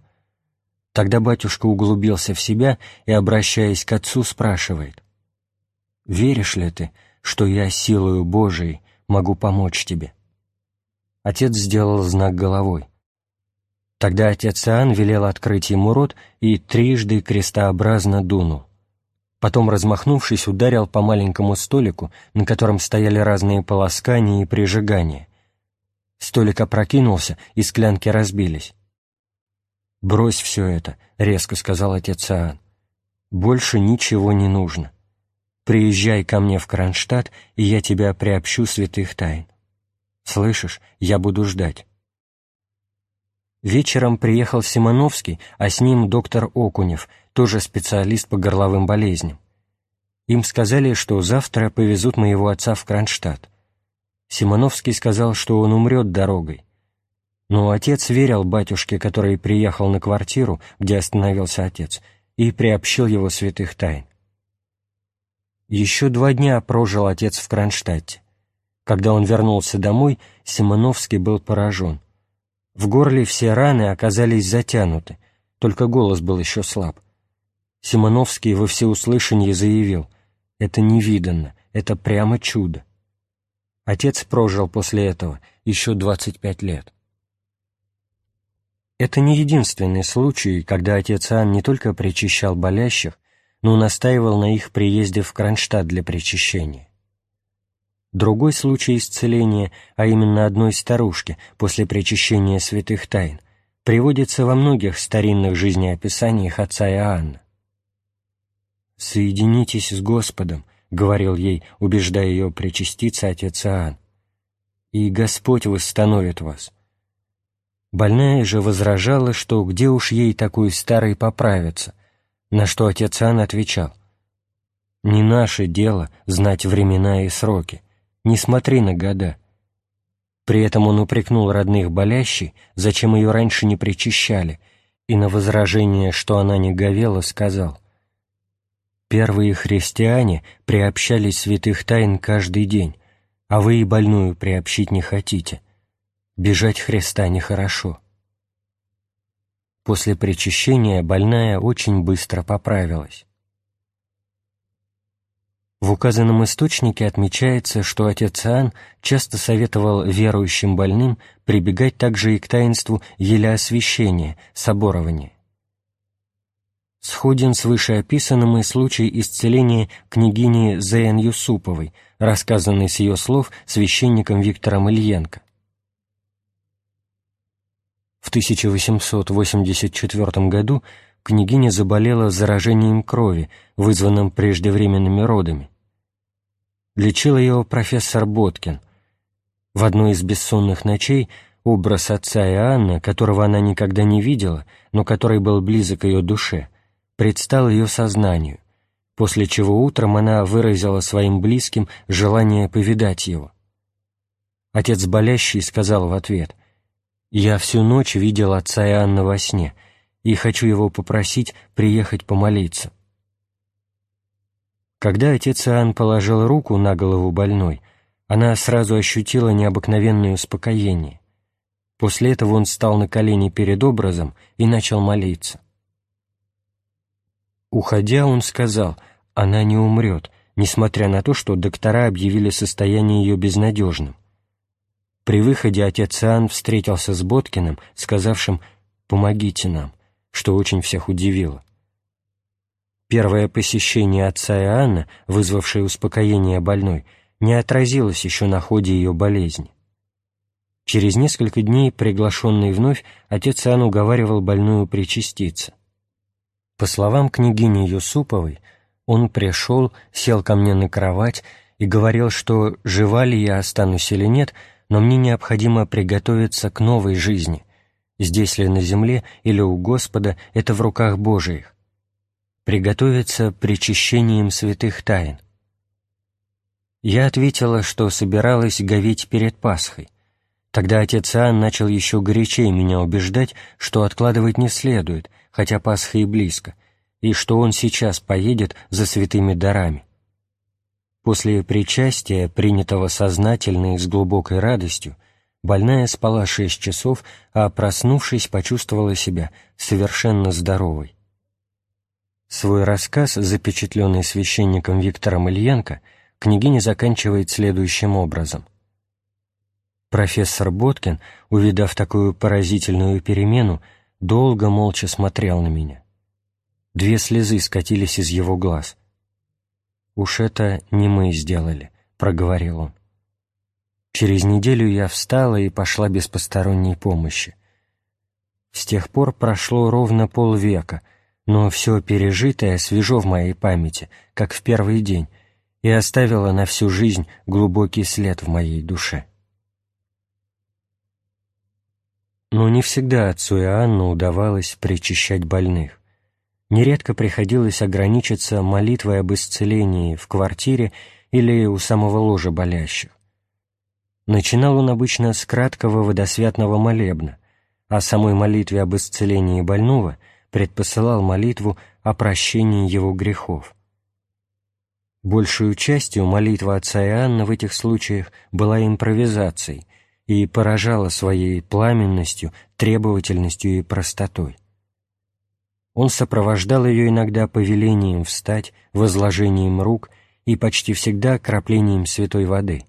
Тогда батюшка углубился в себя и, обращаясь к отцу, спрашивает, «Веришь ли ты, что я силою Божией могу помочь тебе?» Отец сделал знак головой. Тогда отец Иоанн велел открыть ему рот и трижды крестообразно дунул. Потом, размахнувшись, ударил по маленькому столику, на котором стояли разные полоскания и прижигания. Столик опрокинулся, и склянки разбились. «Брось все это», — резко сказал отец Аан. «Больше ничего не нужно. Приезжай ко мне в Кронштадт, и я тебя приобщу святых тайн. Слышишь, я буду ждать». Вечером приехал Симоновский, а с ним доктор Окунев, тоже специалист по горловым болезням. Им сказали, что завтра повезут моего отца в Кронштадт. Симоновский сказал, что он умрет дорогой. Но отец верил батюшке, который приехал на квартиру, где остановился отец, и приобщил его святых тайн. Еще два дня прожил отец в Кронштадте. Когда он вернулся домой, Симоновский был поражен. В горле все раны оказались затянуты, только голос был еще слаб. Симоновский во всеуслышание заявил, «Это невиданно, это прямо чудо». Отец прожил после этого еще 25 лет. Это не единственный случай, когда отец Ан не только причащал болящих, но настаивал на их приезде в Кронштадт для причащения. Другой случай исцеления, а именно одной старушки после причащения святых тайн, приводится во многих старинных жизнеописаниях отца Иоанна. «Соединитесь с Господом», — говорил ей, убеждая ее причаститься отец Иоанн, «и Господь восстановит вас». Больная же возражала, что где уж ей такой старый поправиться, на что отец Иоанн отвечал, «Не наше дело знать времена и сроки, не смотри на года». При этом он упрекнул родных болящей, зачем ее раньше не причащали, и на возражение, что она не говела, сказал, «Первые христиане приобщались святых тайн каждый день, а вы и больную приобщить не хотите. Бежать Христа нехорошо». После причащения больная очень быстро поправилась. В указанном источнике отмечается, что отец Иоанн часто советовал верующим больным прибегать также и к таинству елеосвящения, соборования. Сходен с вышеописанным и случай исцеления княгини Зеен Юсуповой, рассказанный с ее слов священником Виктором Ильенко. В 1884 году княгиня заболела заражением крови, вызванным преждевременными родами. Лечил ее профессор Боткин. В одной из бессонных ночей образ отца Иоанна, которого она никогда не видела, но который был близок ее душе, предстал ее сознанию, после чего утром она выразила своим близким желание повидать его. Отец болящий сказал в ответ — я всю ночь видел отца Иоанна во сне и хочу его попросить приехать помолиться. Когда отец Иоанн положил руку на голову больной, она сразу ощутила необыкновенное успокоение. После этого он встал на колени перед образом и начал молиться. Уходя, он сказал, она не умрет, несмотря на то, что доктора объявили состояние ее безнадежным. При выходе отец Иоанн встретился с Боткиным, сказавшим «помогите нам», что очень всех удивило. Первое посещение отца Иоанна, вызвавшее успокоение больной, не отразилось еще на ходе ее болезни. Через несколько дней, приглашенный вновь, отец Иоанн уговаривал больную причаститься. По словам княгини Юсуповой, он пришел, сел ко мне на кровать и говорил, что жива ли я останусь или нет — но мне необходимо приготовиться к новой жизни. Здесь ли на земле или у Господа, это в руках Божиих. Приготовиться причащением святых тайн. Я ответила, что собиралась говить перед Пасхой. Тогда отец Иоанн начал еще горячее меня убеждать, что откладывать не следует, хотя Пасха и близко, и что он сейчас поедет за святыми дарами. После причастия, принятого сознательно и с глубокой радостью, больная спала шесть часов, а, проснувшись, почувствовала себя совершенно здоровой. Свой рассказ, запечатленный священником Виктором Ильенко, княгиня заканчивает следующим образом. Профессор Боткин, увидав такую поразительную перемену, долго молча смотрел на меня. Две слезы скатились из его глаз — «Уж это не мы сделали», — проговорил он. Через неделю я встала и пошла без посторонней помощи. С тех пор прошло ровно полвека, но все пережитое свежо в моей памяти, как в первый день, и оставило на всю жизнь глубокий след в моей душе. Но не всегда отцу Иоанну удавалось причащать больных нередко приходилось ограничиться молитвой об исцелении в квартире или у самого ложа болящих. Начинал он обычно с краткого водосвятного молебна, а самой молитве об исцелении больного предпосылал молитву о прощении его грехов. Большую частью молитва отца Иоанна в этих случаях была импровизацией и поражала своей пламенностью, требовательностью и простотой. Он сопровождал ее иногда повелением встать, возложением рук и почти всегда краплением святой воды.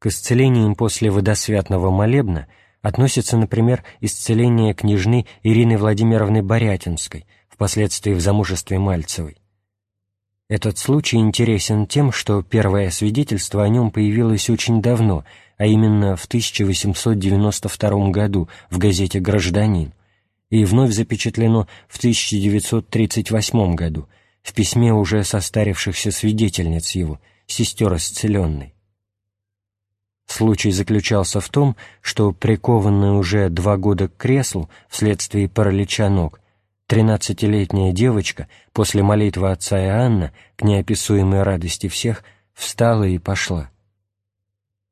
К исцелениям после водосвятного молебна относится, например, исцеление княжны Ирины Владимировны Борятинской, впоследствии в замужестве Мальцевой. Этот случай интересен тем, что первое свидетельство о нем появилось очень давно, а именно в 1892 году в газете «Гражданин», и вновь запечатлено в 1938 году в письме уже состарившихся свидетельниц его, сестер исцеленной. Случай заключался в том, что прикованная уже два года к креслу вследствие паралича ног, тринадцатилетняя девочка после молитвы отца Иоанна к неописуемой радости всех встала и пошла.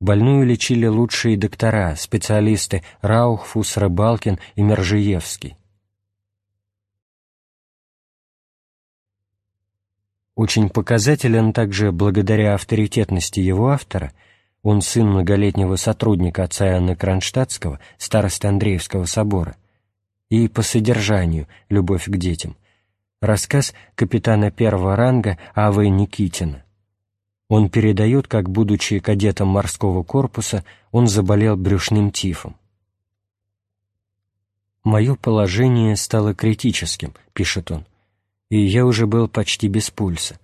Больную лечили лучшие доктора, специалисты Раухфус, Рыбалкин и Мержиевский. Очень показателен также благодаря авторитетности его автора, он сын многолетнего сотрудника отца Иоанна Кронштадтского, старосты Андреевского собора, и по содержанию «Любовь к детям», Рассказ капитана первого ранга А.В. Никитина. Он передает, как, будучи кадетом морского корпуса, он заболел брюшным тифом. «Мое положение стало критическим», — пишет он, — «и я уже был почти без пульса.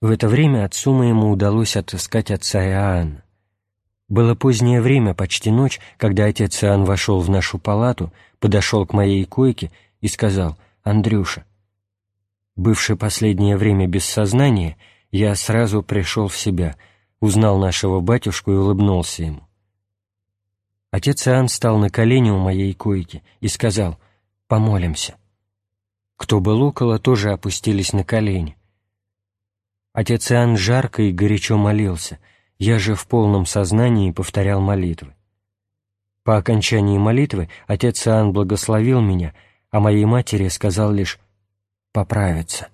В это время отцу моему удалось отыскать отца Иоанна. Было позднее время, почти ночь, когда отец Иоанн вошел в нашу палату, подошел к моей койке и сказал, «Андрюша». Бывший последнее время без сознания, я сразу пришел в себя, узнал нашего батюшку и улыбнулся ему. Отец Иоанн стал на колени у моей койки и сказал «Помолимся». Кто был около, тоже опустились на колени. Отец Иоанн жарко и горячо молился, я же в полном сознании повторял молитвы. По окончании молитвы отец Иоанн благословил меня, а моей матери сказал лишь «поправиться».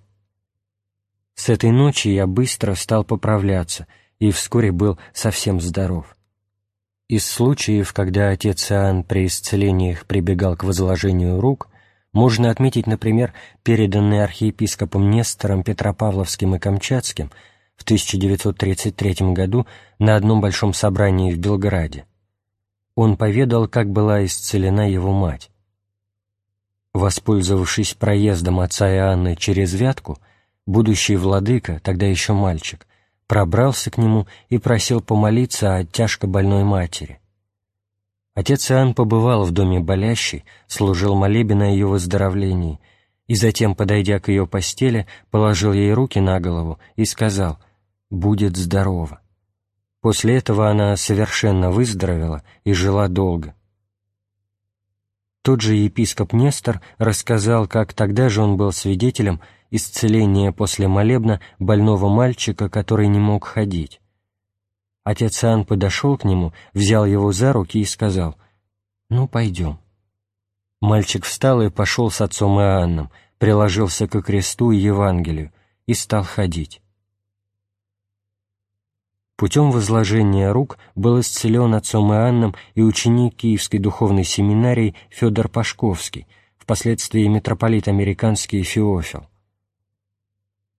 С этой ночи я быстро стал поправляться и вскоре был совсем здоров. Из случаев, когда отец Иоанн при исцелениях прибегал к возложению рук, можно отметить, например, переданный архиепископом Нестором Петропавловским и Камчатским в 1933 году на одном большом собрании в Белграде. Он поведал, как была исцелена его мать. Воспользовавшись проездом отца Иоанна через Вятку, будущий владыка, тогда еще мальчик, пробрался к нему и просил помолиться о тяжко больной матери. Отец Иоанн побывал в доме болящей, служил молебен о ее выздоровлении, и затем, подойдя к ее постели, положил ей руки на голову и сказал «Будет здорова». После этого она совершенно выздоровела и жила долго. Тот же епископ Нестор рассказал, как тогда же он был свидетелем исцеление после молебна больного мальчика, который не мог ходить. Отец Иоанн подошел к нему, взял его за руки и сказал, «Ну, пойдем». Мальчик встал и пошел с отцом Иоанном, приложился ко кресту и Евангелию и стал ходить. Путем возложения рук был исцелен отцом Иоанном и ученик Киевской духовной семинарии Федор Пашковский, впоследствии митрополит американский Феофил.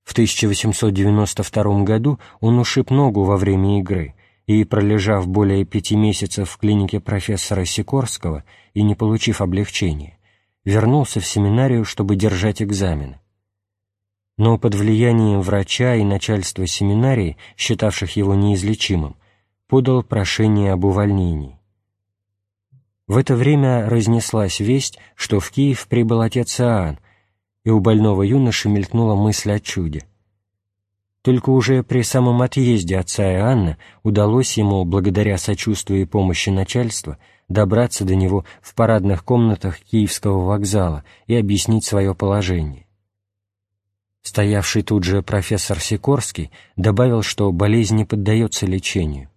В 1892 году он ушиб ногу во время игры и, пролежав более пяти месяцев в клинике профессора Сикорского и не получив облегчения, вернулся в семинарию, чтобы держать экзамены. Но под влиянием врача и начальства семинарии, считавших его неизлечимым, подал прошение об увольнении. В это время разнеслась весть, что в Киев прибыл отец Иоанн, и у больного юноши мелькнула мысль о чуде. Только уже при самом отъезде отца и Анны удалось ему, благодаря сочувствию и помощи начальства, добраться до него в парадных комнатах Киевского вокзала и объяснить свое положение. Стоявший тут же профессор Сикорский добавил, что болезнь не поддается лечению.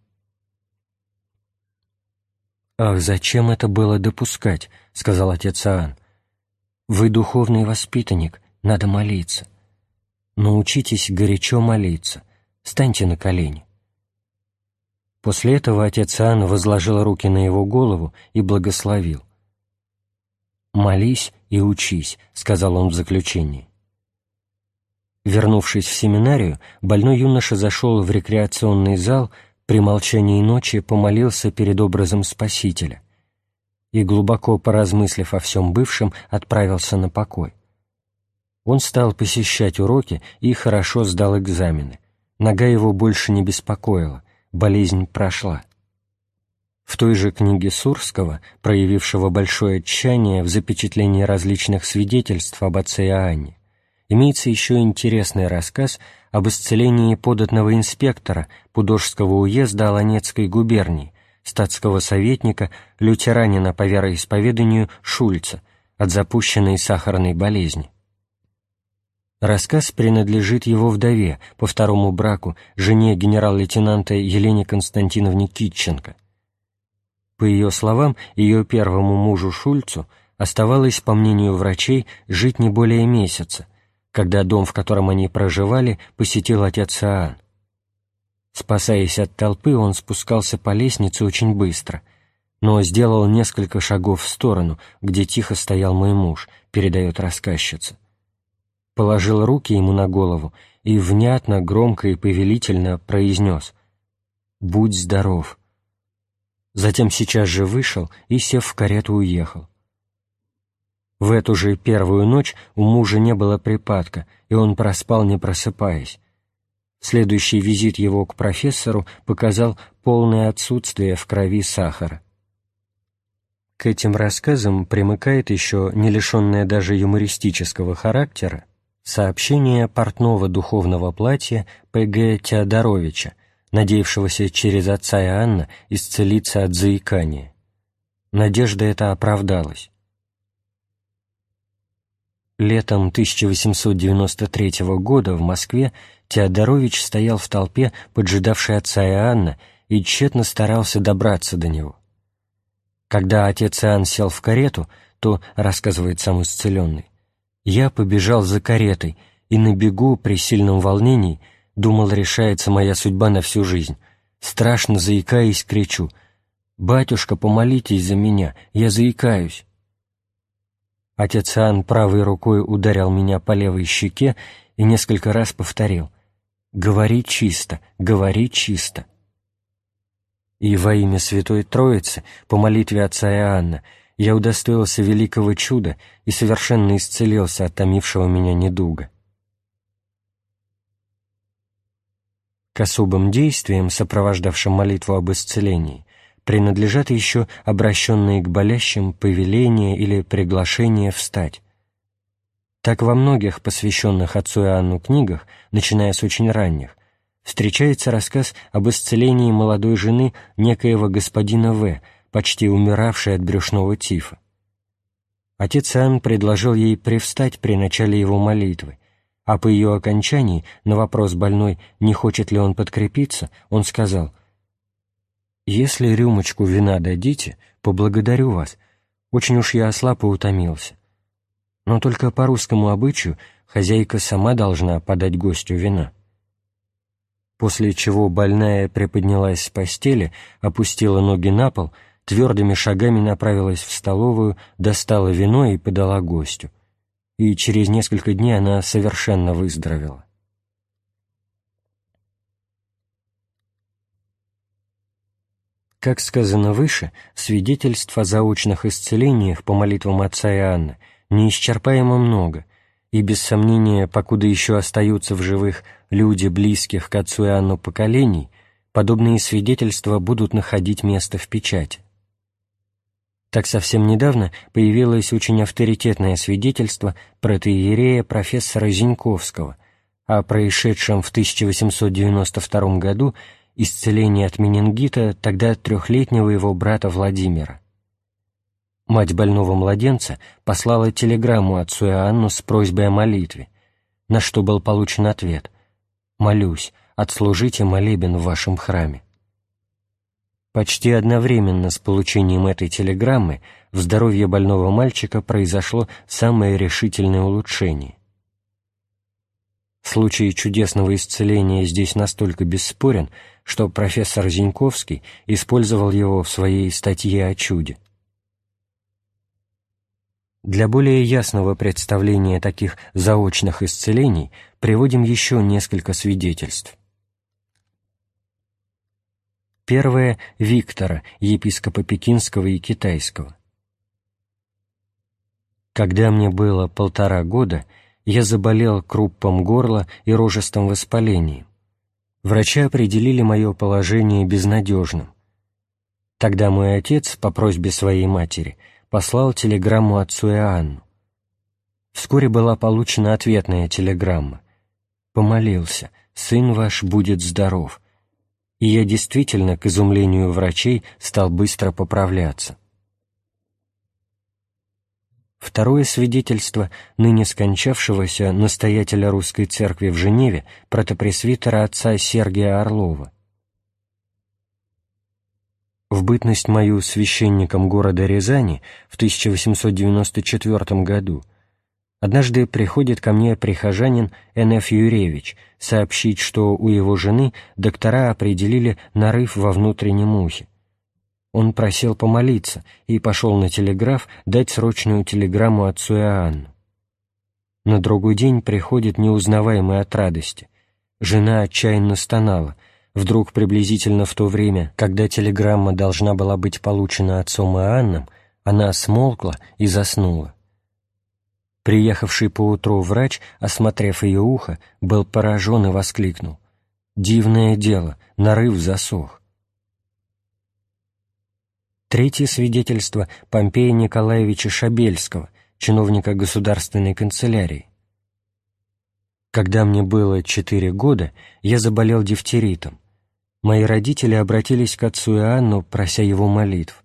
«Ах, зачем это было допускать?» — сказал отец Иоанн. Вы духовный воспитанник, надо молиться. Научитесь горячо молиться, станьте на колени. После этого отец Иоанн возложил руки на его голову и благословил. «Молись и учись», — сказал он в заключении. Вернувшись в семинарию, больной юноша зашел в рекреационный зал, при молчании ночи помолился перед образом Спасителя и, глубоко поразмыслив о всем бывшем, отправился на покой. Он стал посещать уроки и хорошо сдал экзамены. Нога его больше не беспокоила, болезнь прошла. В той же книге Сурского, проявившего большое тщание в запечатлении различных свидетельств об отце Иоанне, имеется еще интересный рассказ об исцелении податного инспектора Пудожского уезда Аланецкой губернии, статского советника, лютеранина по вероисповеданию Шульца от запущенной сахарной болезни. Рассказ принадлежит его вдове по второму браку, жене генерал-лейтенанта Елене Константиновне Китченко. По ее словам, ее первому мужу Шульцу оставалось, по мнению врачей, жить не более месяца, когда дом, в котором они проживали, посетил отец Иоанн. Спасаясь от толпы, он спускался по лестнице очень быстро, но сделал несколько шагов в сторону, где тихо стоял мой муж, передает рассказчица. положил руки ему на голову и внятно, громко и повелительно произнес «Будь здоров». Затем сейчас же вышел и, сев в карету, уехал. В эту же первую ночь у мужа не было припадка, и он проспал, не просыпаясь. Следующий визит его к профессору показал полное отсутствие в крови сахара. К этим рассказам примыкает еще, не лишенное даже юмористического характера, сообщение портного духовного платья П.Г. Теодоровича, надеявшегося через отца Иоанна исцелиться от заикания. Надежда эта оправдалась. Летом 1893 года в Москве Теодорович стоял в толпе, поджидавшей отца Иоанна, и тщетно старался добраться до него. Когда отец Иоанн сел в карету, то, рассказывает сам исцеленный, я побежал за каретой и на бегу при сильном волнении думал, решается моя судьба на всю жизнь. Страшно заикаясь, кричу «Батюшка, помолитесь за меня, я заикаюсь». Отец Иоанн правой рукой ударил меня по левой щеке и несколько раз повторил «Говори чисто, говори чисто». И во имя Святой Троицы, по молитве отца Иоанна, я удостоился великого чуда и совершенно исцелился от томившего меня недуга. К особым действиям, сопровождавшим молитву об исцелении, принадлежат еще обращенные к болящим повеления или приглашения встать. Так во многих посвященных отцу Иоанну книгах, начиная с очень ранних, встречается рассказ об исцелении молодой жены некоего господина В., почти умиравшей от брюшного тифа. Отец Иоанн предложил ей привстать при начале его молитвы, а по ее окончании на вопрос больной, не хочет ли он подкрепиться, он сказал — «Если рюмочку вина дадите, поблагодарю вас. Очень уж я ослаб и утомился. Но только по русскому обычаю хозяйка сама должна подать гостю вина». После чего больная приподнялась с постели, опустила ноги на пол, твердыми шагами направилась в столовую, достала вино и подала гостю. И через несколько дней она совершенно выздоровела. Как сказано выше, свидетельств о заочных исцелениях по молитвам отца Иоанна неисчерпаемо много, и без сомнения, покуда еще остаются в живых люди, близких к отцу Иоанну поколений, подобные свидетельства будут находить место в печати. Так совсем недавно появилось очень авторитетное свидетельство протоиерея профессора Зиньковского о происшедшем в 1892 году исцеление от менингита тогда трехлетнего его брата Владимира. Мать больного младенца послала телеграмму отцу Иоанну с просьбой о молитве, на что был получен ответ «Молюсь, отслужите молебен в вашем храме». Почти одновременно с получением этой телеграммы в здоровье больного мальчика произошло самое решительное улучшение. Случай чудесного исцеления здесь настолько бесспорен, что профессор Зиньковский использовал его в своей статье о чуде. Для более ясного представления таких заочных исцелений приводим еще несколько свидетельств. Первое – Виктора, епископа Пекинского и Китайского. Когда мне было полтора года, я заболел круппом горла и рожестым воспалением врачи определили мое положение безнадежным. Тогда мой отец, по просьбе своей матери, послал телеграмму отцу Иоанну. Вскоре была получена ответная телеграмма. «Помолился, сын ваш будет здоров». И я действительно, к изумлению врачей, стал быстро поправляться. Второе свидетельство ныне скончавшегося настоятеля русской церкви в Женеве протопресвитера отца Сергия Орлова. В бытность мою священником города Рязани в 1894 году однажды приходит ко мне прихожанин Н.Ф. Юревич сообщить, что у его жены доктора определили нарыв во внутреннем ухе он просил помолиться и пошел на телеграф дать срочную телеграмму отцу Иоанну. На другой день приходит неузнаваемый от радости. Жена отчаянно стонала. Вдруг приблизительно в то время, когда телеграмма должна была быть получена отцом Иоанном, она смолкла и заснула. Приехавший поутру врач, осмотрев ее ухо, был поражен и воскликнул. «Дивное дело, нарыв засох». Третье свидетельство Помпея Николаевича Шабельского, чиновника государственной канцелярии. Когда мне было четыре года, я заболел дифтеритом. Мои родители обратились к отцу Иоанну, прося его молитв.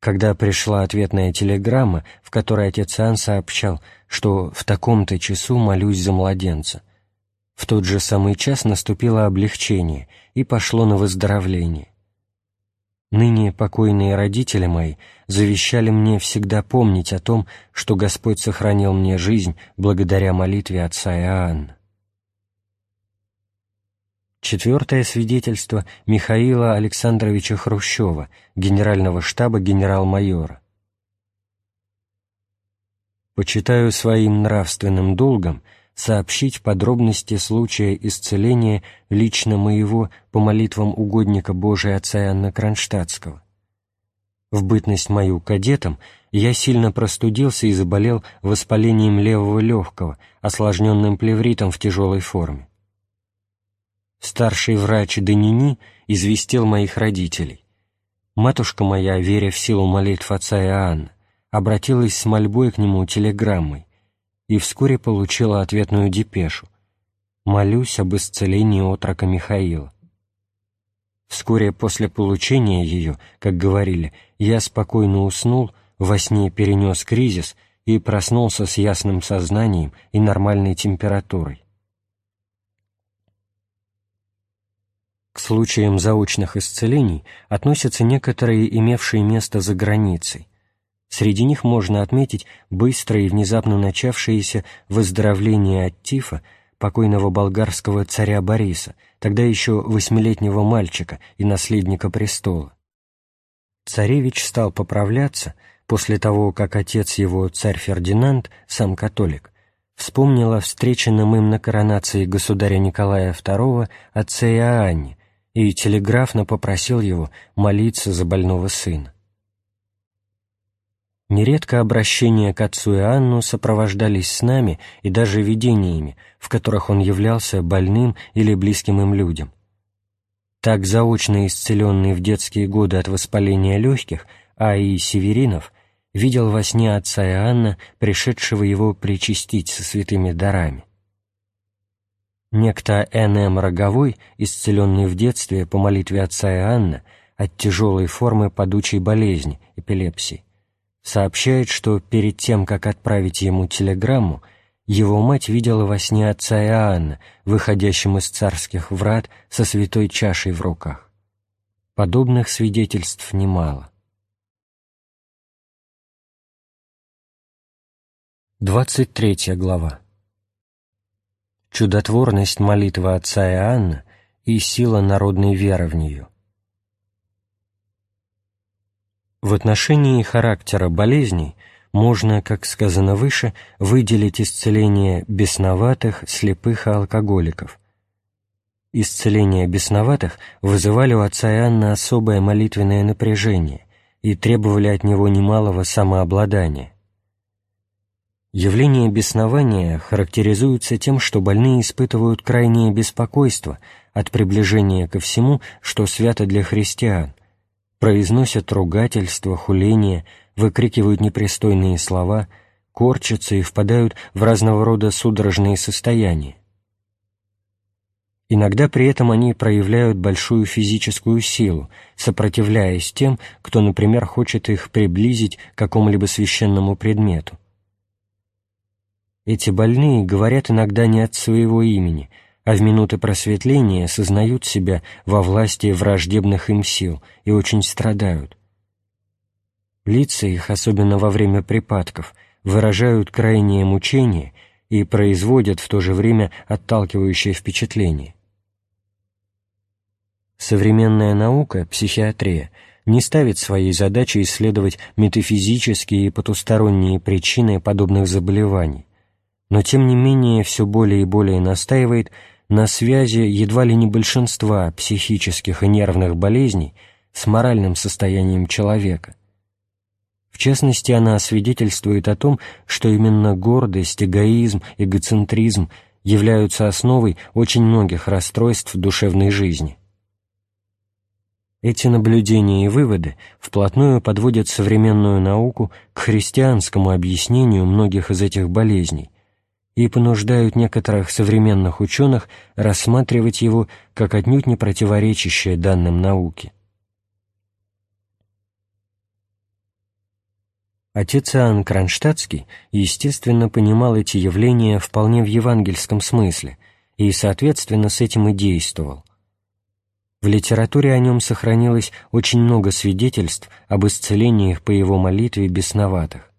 Когда пришла ответная телеграмма, в которой отец Иоанн сообщал, что в таком-то часу молюсь за младенца, в тот же самый час наступило облегчение и пошло на выздоровление. Ныне покойные родители мои завещали мне всегда помнить о том, что Господь сохранил мне жизнь благодаря молитве отца Иоанна. Четвертое свидетельство Михаила Александровича Хрущева, генерального штаба генерал-майора. «Почитаю своим нравственным долгом — сообщить подробности случая исцеления лично моего по молитвам угодника Божия отца Иоанна Кронштадтского. В бытность мою кадетом я сильно простудился и заболел воспалением левого легкого, осложненным плевритом в тяжелой форме. Старший врач Данини известил моих родителей. Матушка моя, веря в силу молитв отца Иоанна, обратилась с мольбой к нему телеграммой и вскоре получила ответную депешу «Молюсь об исцелении отрока Михаила». Вскоре после получения ее, как говорили, я спокойно уснул, во сне перенес кризис и проснулся с ясным сознанием и нормальной температурой. К случаям заочных исцелений относятся некоторые, имевшие место за границей, Среди них можно отметить быстрое и внезапно начавшееся выздоровление от тифа покойного болгарского царя Бориса, тогда еще восьмилетнего мальчика и наследника престола. Царевич стал поправляться после того, как отец его, царь Фердинанд, сам католик, вспомнил о встреченном им на коронации государя Николая II отце Иоанне и телеграфно попросил его молиться за больного сына. Нередко обращения к отцу Иоанну сопровождались с нами и даже видениями, в которых он являлся больным или близким им людям. Так заочно исцеленный в детские годы от воспаления легких А.И. Северинов видел во сне отца Иоанна, пришедшего его причастить со святыми дарами. Некто Н.М. Роговой, исцеленный в детстве по молитве отца Иоанна от тяжелой формы падучей болезни, эпилепсии, сообщает, что перед тем, как отправить ему телеграмму, его мать видела во сне отца Иоанна, выходящим из царских врат со святой чашей в руках. Подобных свидетельств немало. 23 глава. Чудотворность молитвы отца Иоанна и сила народной веры в нее. В отношении характера болезней можно, как сказано выше, выделить исцеление бесноватых, слепых и алкоголиков. Исцеление бесноватых вызывали у отца Иоанна особое молитвенное напряжение и требовали от него немалого самообладания. Явление беснования характеризуется тем, что больные испытывают крайнее беспокойство от приближения ко всему, что свято для христиан, произносят ругательства, хуления, выкрикивают непристойные слова, корчатся и впадают в разного рода судорожные состояния. Иногда при этом они проявляют большую физическую силу, сопротивляясь тем, кто, например, хочет их приблизить к какому-либо священному предмету. Эти больные говорят иногда не от своего имени – а в минуты просветления сознают себя во власти враждебных им сил и очень страдают. Лица их, особенно во время припадков, выражают крайнее мучение и производят в то же время отталкивающее впечатление. Современная наука, психиатрия, не ставит своей задачей исследовать метафизические и потусторонние причины подобных заболеваний, но тем не менее все более и более настаивает на связи едва ли не большинства психических и нервных болезней с моральным состоянием человека. В частности, она свидетельствует о том, что именно гордость, эгоизм, эгоцентризм являются основой очень многих расстройств душевной жизни. Эти наблюдения и выводы вплотную подводят современную науку к христианскому объяснению многих из этих болезней и понуждают некоторых современных ученых рассматривать его как отнюдь не противоречащее данным науки. Отец Иоанн Кронштадтский, естественно, понимал эти явления вполне в евангельском смысле и, соответственно, с этим и действовал. В литературе о нем сохранилось очень много свидетельств об исцелениях по его молитве бесноватых.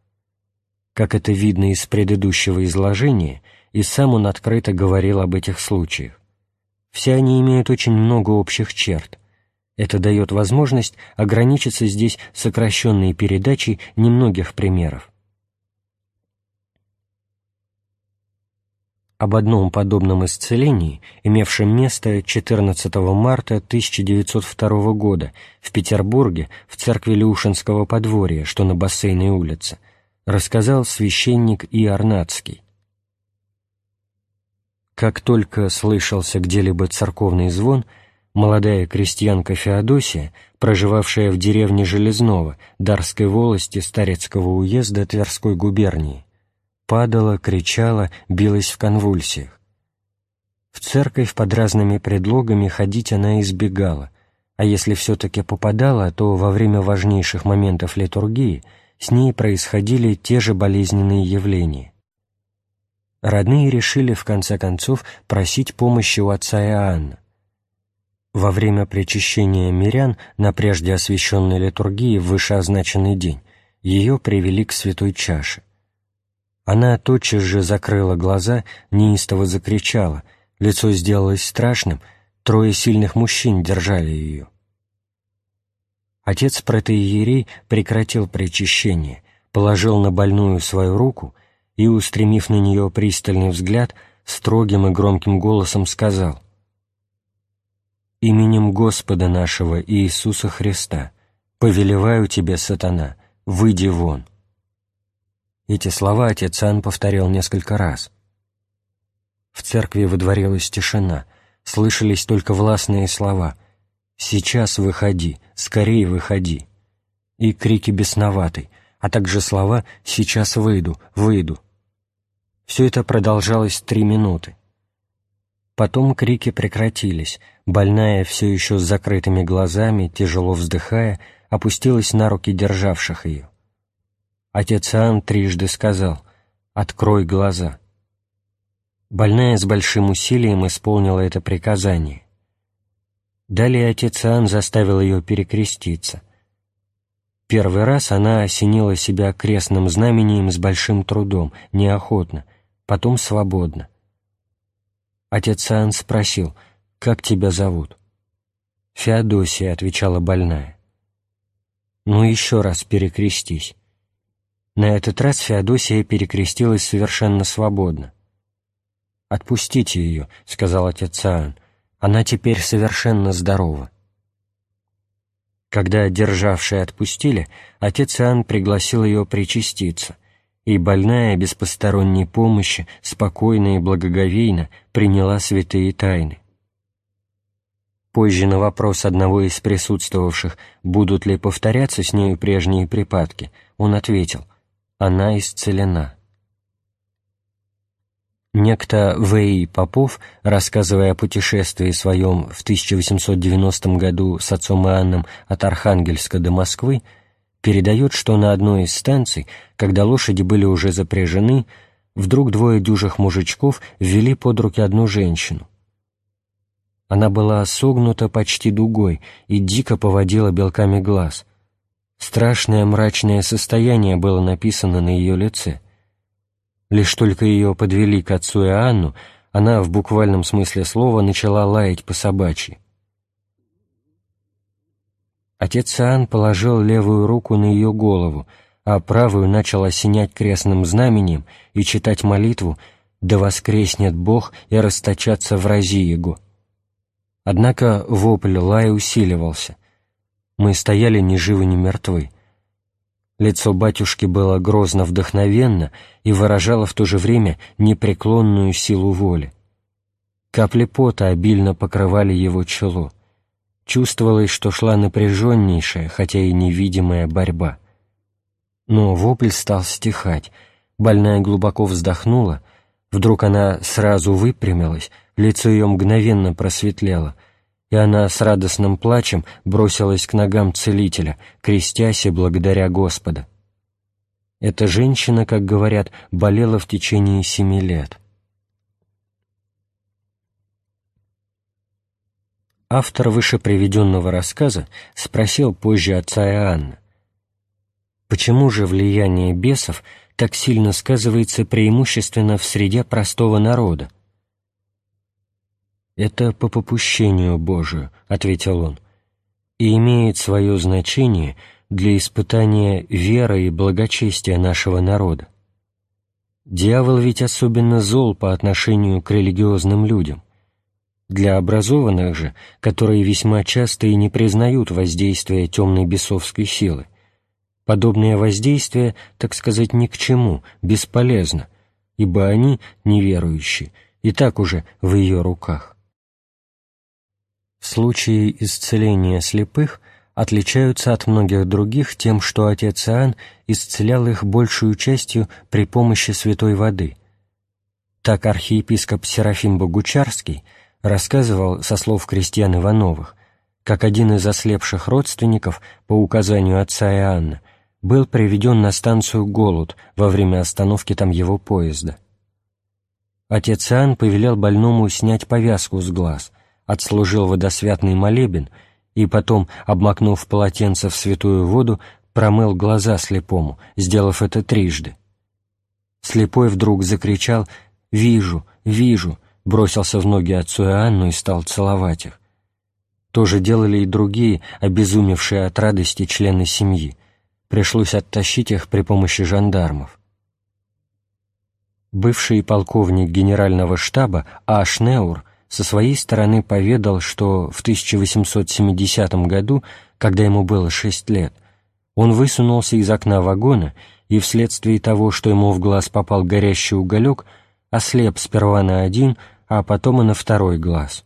Как это видно из предыдущего изложения, и сам он открыто говорил об этих случаях. Все они имеют очень много общих черт, это дает возможность ограничиться здесь сокращенной передачей немногих примеров. Об одном подобном исцелении, имевшем место 14 марта 1902 года в Петербурге в церкви Люшинского подворья, что на Бассейной улице, рассказал священник Иорнацкий. Как только слышался где-либо церковный звон – молодая крестьянка Феодосия, проживавшая в деревне Железново, Дарской волости Старецкого уезда Тверской губернии, падала, кричала, билась в конвульсиях. В церковь под разными предлогами ходить она избегала, а если все-таки попадала, то во время важнейших моментов литургии с ней происходили те же болезненные явления. Родные решили, в конце концов, просить помощи у отца Иоанна. Во время причащения мирян на прежде освященной литургии в вышеозначенный день ее привели к святой чаше. Она тотчас же закрыла глаза, неистово закричала, лицо сделалось страшным, трое сильных мужчин держали ее. Отец протеерей прекратил причащение, положил на больную свою руку и, устремив на нее пристальный взгляд, строгим и громким голосом сказал — именем Господа нашего Иисуса Христа, повелеваю тебе, сатана, выйди вон». Эти слова отец Ан повторил несколько раз. В церкви водворилась тишина, слышались только властные слова «Сейчас выходи, скорее выходи» и крики бесноватой, а также слова «Сейчас выйду, выйду». Все это продолжалось три минуты. Потом крики прекратились, больная, все еще с закрытыми глазами, тяжело вздыхая, опустилась на руки державших ее. Отец Иоанн трижды сказал «Открой глаза». Больная с большим усилием исполнила это приказание. Далее отец Иоанн заставил ее перекреститься. Первый раз она осенила себя крестным знамением с большим трудом, неохотно, потом свободно. Отец Иоанн спросил, «Как тебя зовут?» «Феодосия», — отвечала больная. «Ну, еще раз перекрестись». На этот раз Феодосия перекрестилась совершенно свободно. «Отпустите ее», — сказал отец Иоанн, «она теперь совершенно здорова». Когда державшие отпустили, отец Иоанн пригласил ее причаститься, и больная без посторонней помощи спокойно и благоговейно приняла святые тайны. Позже на вопрос одного из присутствовавших, будут ли повторяться с нею прежние припадки, он ответил «Она исцелена». Некто В.И. Попов, рассказывая о путешествии своем в 1890 году с отцом Иоанном от Архангельска до Москвы, передает, что на одной из станций, когда лошади были уже запряжены, вдруг двое дюжих мужичков ввели под руки одну женщину. Она была согнута почти дугой и дико поводила белками глаз. Страшное мрачное состояние было написано на ее лице. Лишь только ее подвели к отцу Иоанну, она в буквальном смысле слова начала лаять по собачьи. Отец Иоанн положил левую руку на ее голову, а правую начал осенять крестным знамением и читать молитву «Да воскреснет Бог и расточаться в рази Его». Однако вопль лая усиливался. Мы стояли ни живы, ни мертвы. Лицо батюшки было грозно вдохновенно и выражало в то же время непреклонную силу воли. Капли пота обильно покрывали его чело. Чувствовалось, что шла напряженнейшая, хотя и невидимая борьба. Но вопль стал стихать, больная глубоко вздохнула, вдруг она сразу выпрямилась, лицо ее мгновенно просветлело, и она с радостным плачем бросилась к ногам целителя, крестясь и благодаря Господа. Эта женщина, как говорят, болела в течение семи лет. Автор вышеприведенного рассказа спросил позже отца Иоанна, почему же влияние бесов так сильно сказывается преимущественно в среде простого народа, «Это по попущению Божию», — ответил он, «и имеет свое значение для испытания веры и благочестия нашего народа. Дьявол ведь особенно зол по отношению к религиозным людям. Для образованных же, которые весьма часто и не признают воздействия темной бесовской силы, подобное воздействие, так сказать, ни к чему, бесполезно, ибо они, неверующие, и так уже в ее руках. Случаи исцеления слепых отличаются от многих других тем, что отец Иоанн исцелял их большую частью при помощи святой воды. Так архиепископ Серафим Богучарский рассказывал со слов крестьян Ивановых, как один из ослепших родственников по указанию отца Иоанна был приведен на станцию Голод во время остановки там его поезда. Отец Иоанн повелел больному снять повязку с глаз – отслужил водосвятный молебен и потом, обмакнув полотенце в святую воду, промыл глаза слепому, сделав это трижды. Слепой вдруг закричал «Вижу, вижу!» бросился в ноги отцу Иоанну и стал целовать их. То же делали и другие, обезумевшие от радости члены семьи. Пришлось оттащить их при помощи жандармов. Бывший полковник генерального штаба А. Со своей стороны поведал, что в 1870 году, когда ему было шесть лет, он высунулся из окна вагона и вследствие того, что ему в глаз попал горящий уголек, ослеп сперва на один, а потом и на второй глаз.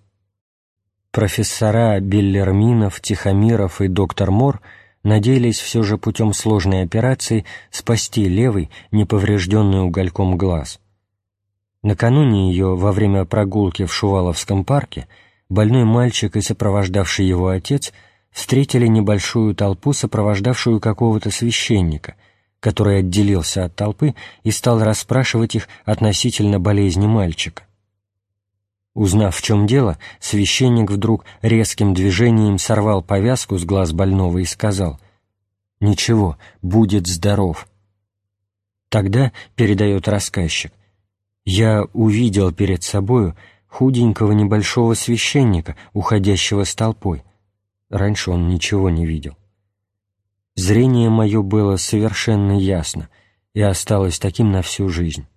Профессора Биллерминов, Тихомиров и доктор Мор надеялись все же путем сложной операции спасти левый, неповрежденный угольком глаз – Накануне ее, во время прогулки в Шуваловском парке, больной мальчик и сопровождавший его отец встретили небольшую толпу, сопровождавшую какого-то священника, который отделился от толпы и стал расспрашивать их относительно болезни мальчика. Узнав, в чем дело, священник вдруг резким движением сорвал повязку с глаз больного и сказал «Ничего, будет здоров». Тогда, передает рассказчик, я увидел перед собою худенького небольшого священника, уходящего с толпой. Раньше он ничего не видел. Зрение мое было совершенно ясно и осталось таким на всю жизнь.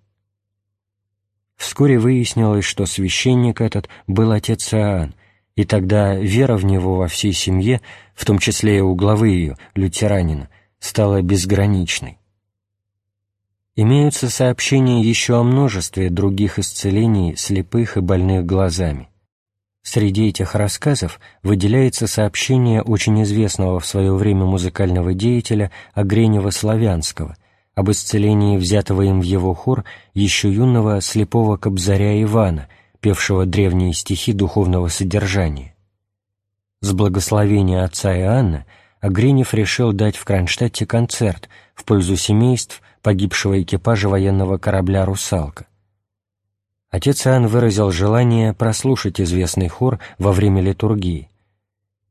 Вскоре выяснилось, что священник этот был отец Иоанн, и тогда вера в него во всей семье, в том числе и у главы ее, лютеранина, стала безграничной. Имеются сообщения еще о множестве других исцелений слепых и больных глазами. Среди этих рассказов выделяется сообщение очень известного в свое время музыкального деятеля Огренева Славянского об исцелении взятого им в его хор еще юного слепого кобзаря Ивана, певшего древние стихи духовного содержания. С благословения отца Иоанна Огренев решил дать в Кронштадте концерт в пользу семейств, погибшего экипажа военного корабля «Русалка». Отец Иоанн выразил желание прослушать известный хор во время литургии.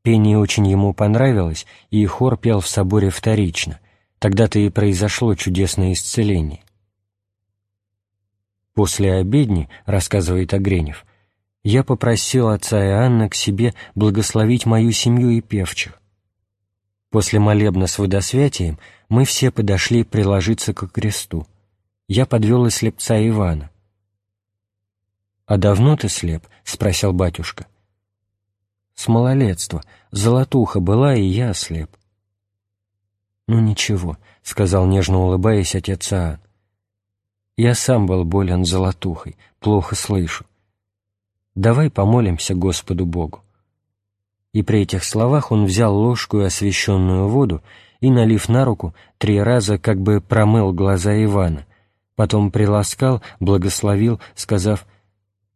Пение очень ему понравилось, и хор пел в соборе вторично. Тогда-то и произошло чудесное исцеление. После обедни, рассказывает Огренев, я попросил отца Иоанна к себе благословить мою семью и певчих. После молебна с водосвятием мы все подошли приложиться ко кресту. Я подвел и слепца Ивана. «А давно ты слеп?» — спросил батюшка. «С малолетства. Золотуха была, и я слеп». «Ну ничего», — сказал нежно улыбаясь отец Аан. «Я сам был болен золотухой, плохо слышу. Давай помолимся Господу Богу». И при этих словах он взял ложку и освященную воду и, налив на руку, три раза как бы промыл глаза Ивана, потом приласкал, благословил, сказав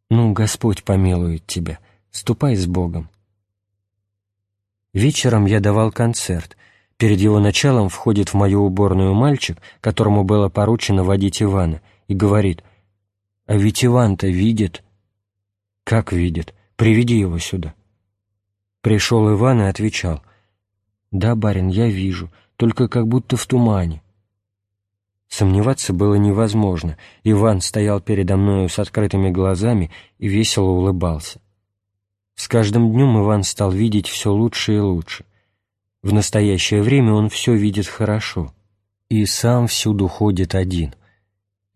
«Ну, Господь помилует тебя, ступай с Богом». Вечером я давал концерт. Перед его началом входит в мою уборную мальчик, которому было поручено водить Ивана, и говорит «А ведь Иван-то видит». «Как видит? Приведи его сюда». Пришел Иван и отвечал, «Да, барин, я вижу, только как будто в тумане». Сомневаться было невозможно. Иван стоял передо мною с открытыми глазами и весело улыбался. С каждым днем Иван стал видеть все лучше и лучше. В настоящее время он все видит хорошо и сам всюду ходит один.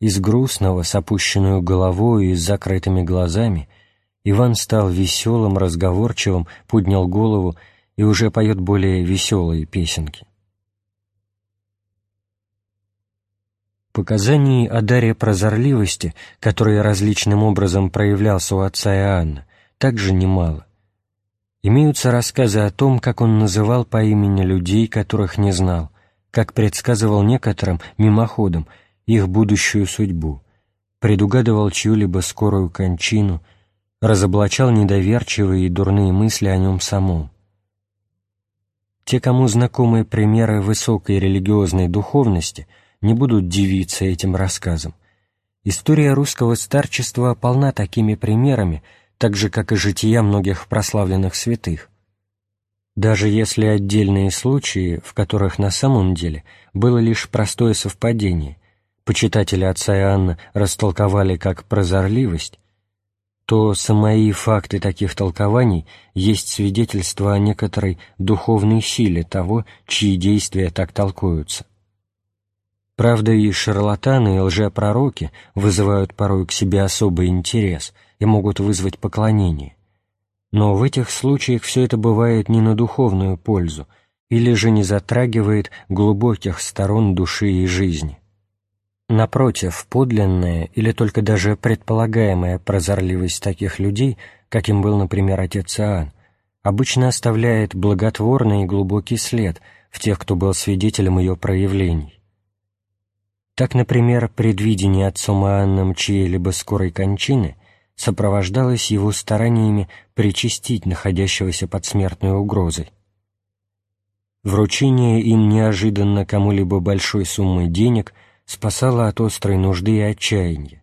Из грустного, с опущенной головой и с закрытыми глазами Иван стал веселым, разговорчивым, поднял голову и уже поет более веселые песенки. Показаний о даре прозорливости, который различным образом проявлялся у отца Иоанна, также немало. Имеются рассказы о том, как он называл по имени людей, которых не знал, как предсказывал некоторым мимоходом их будущую судьбу, предугадывал чью-либо скорую кончину – разоблачал недоверчивые и дурные мысли о нем самом. Те, кому знакомы примеры высокой религиозной духовности, не будут дивиться этим рассказом. История русского старчества полна такими примерами, так же, как и жития многих прославленных святых. Даже если отдельные случаи, в которых на самом деле было лишь простое совпадение, почитатели отца Иоанна растолковали как прозорливость, то самые факты таких толкований есть свидетельство о некоторой духовной силе того, чьи действия так толкуются. Правда, и шарлатаны, и лжепророки вызывают порой к себе особый интерес и могут вызвать поклонение. Но в этих случаях все это бывает не на духовную пользу или же не затрагивает глубоких сторон души и жизни. Напротив, подлинная или только даже предполагаемая прозорливость таких людей, каким был, например, отец Иоанн, обычно оставляет благотворный и глубокий след в тех, кто был свидетелем ее проявлений. Так, например, предвидение отцом Иоанном чьей-либо скорой кончины сопровождалось его стараниями причастить находящегося под смертной угрозой. Вручение им неожиданно кому-либо большой суммы денег – спасало от острой нужды и отчаяния.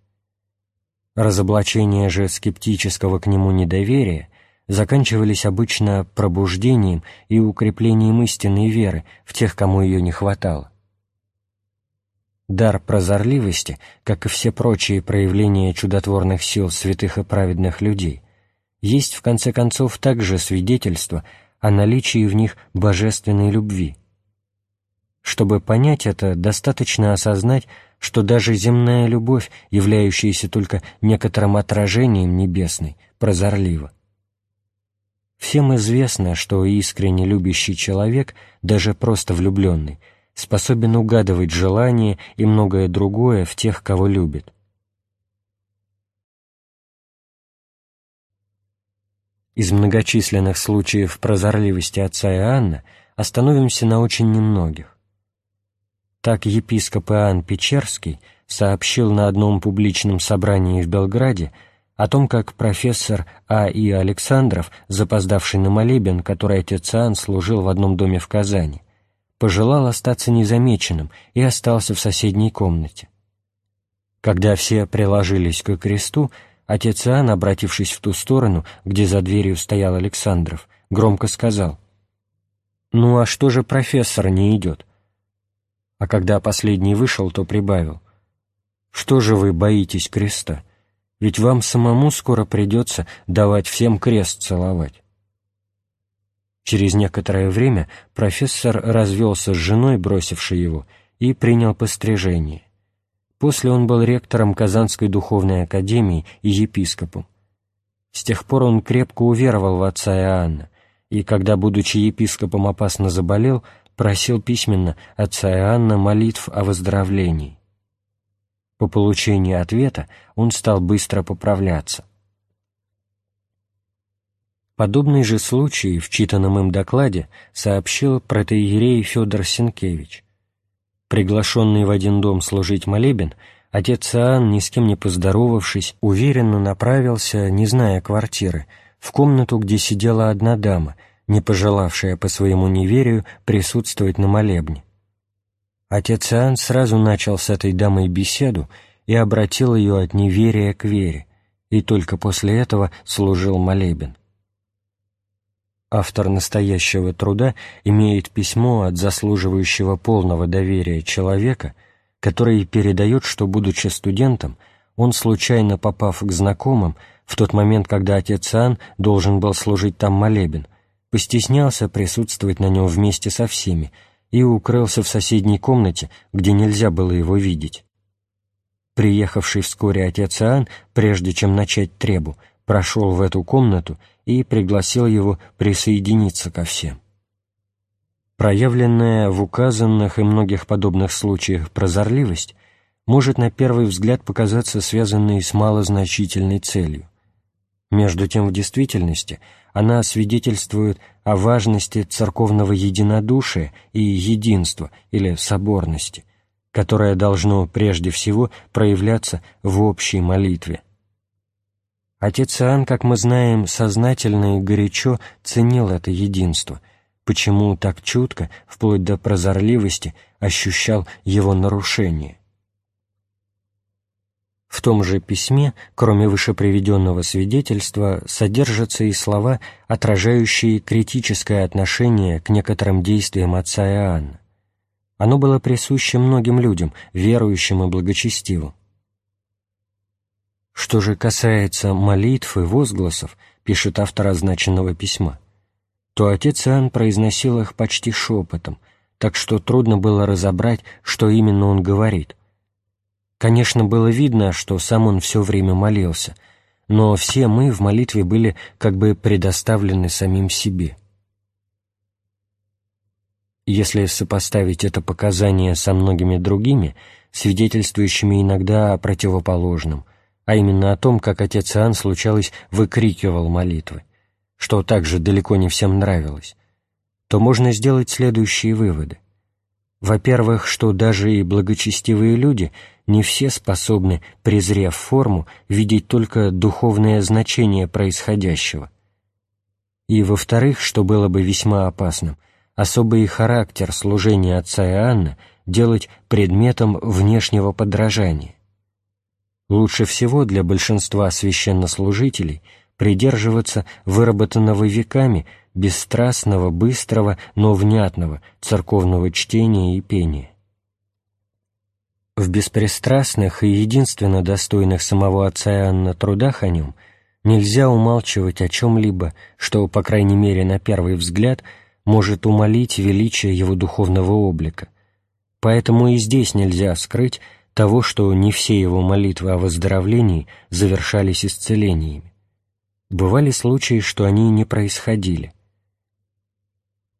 Разоблачения же скептического к нему недоверия заканчивались обычно пробуждением и укреплением истинной веры в тех, кому ее не хватало. Дар прозорливости, как и все прочие проявления чудотворных сил святых и праведных людей, есть в конце концов также свидетельство о наличии в них божественной любви – чтобы понять это, достаточно осознать, что даже земная любовь, являющаяся только некоторым отражением небесной, прозорлива. Всем известно, что искренне любящий человек, даже просто влюбленный, способен угадывать желания и многое другое в тех, кого любит. Из многочисленных случаев прозорливости отца Иоанна остановимся на очень немногих. Так епископ Иоанн Печерский сообщил на одном публичном собрании в Белграде о том, как профессор А. И. Александров, запоздавший на молебен, который отец Иоанн служил в одном доме в Казани, пожелал остаться незамеченным и остался в соседней комнате. Когда все приложились к кресту, отец Иоанн, обратившись в ту сторону, где за дверью стоял Александров, громко сказал, «Ну а что же профессор не идет? А когда последний вышел, то прибавил. «Что же вы боитесь креста? Ведь вам самому скоро придется давать всем крест целовать». Через некоторое время профессор развелся с женой, бросившей его, и принял пострижение. После он был ректором Казанской духовной академии и епископом. С тех пор он крепко уверовал в отца Иоанна, и когда, будучи епископом, опасно заболел, просил письменно отца Иоанна молитв о выздоровлении. По получении ответа он стал быстро поправляться. Подобный же случай в читанном им докладе сообщил протеерей Федор Сенкевич. Приглашенный в один дом служить молебен, отец Иоанн, ни с кем не поздоровавшись, уверенно направился, не зная квартиры, в комнату, где сидела одна дама, не пожелавшая по своему неверию присутствовать на молебне. Отец Иоанн сразу начал с этой дамой беседу и обратил ее от неверия к вере, и только после этого служил молебен. Автор настоящего труда имеет письмо от заслуживающего полного доверия человека, который передает, что, будучи студентом, он, случайно попав к знакомым, в тот момент, когда отец Иоанн должен был служить там молебен, постеснялся присутствовать на нем вместе со всеми и укрылся в соседней комнате, где нельзя было его видеть. Приехавший вскоре отец Иоанн, прежде чем начать требу, прошел в эту комнату и пригласил его присоединиться ко всем. Проявленная в указанных и многих подобных случаях прозорливость может на первый взгляд показаться связанной с малозначительной целью. Между тем, в действительности она свидетельствует о важности церковного единодушия и единства или соборности, которое должно прежде всего проявляться в общей молитве. Отец Иоанн, как мы знаем, сознательно и горячо ценил это единство, почему так чутко, вплоть до прозорливости, ощущал его нарушение. В том же письме, кроме вышеприведенного свидетельства, содержатся и слова, отражающие критическое отношение к некоторым действиям отца Иоанна. Оно было присуще многим людям, верующим и благочестивым. Что же касается молитв и возгласов, пишет автор означенного письма, то отец Иоанн произносил их почти шепотом, так что трудно было разобрать, что именно он говорит. Конечно, было видно, что сам он все время молился, но все мы в молитве были как бы предоставлены самим себе. Если сопоставить это показание со многими другими, свидетельствующими иногда о противоположном – а именно о том, как отец Иоанн, случалось, выкрикивал молитвы, что также далеко не всем нравилось, то можно сделать следующие выводы. Во-первых, что даже и благочестивые люди не все способны, презрев форму, видеть только духовное значение происходящего. И, во-вторых, что было бы весьма опасным, особый характер служения отца Иоанна делать предметом внешнего подражания. Лучше всего для большинства священнослужителей придерживаться выработанного веками бесстрастного, быстрого, но внятного церковного чтения и пения. В беспристрастных и единственно достойных самого отца Иоанна трудах о нем нельзя умалчивать о чем-либо, что, по крайней мере, на первый взгляд, может умолить величие его духовного облика. Поэтому и здесь нельзя скрыть того, что не все его молитвы о выздоровлении завершались исцелениями. Бывали случаи, что они не происходили.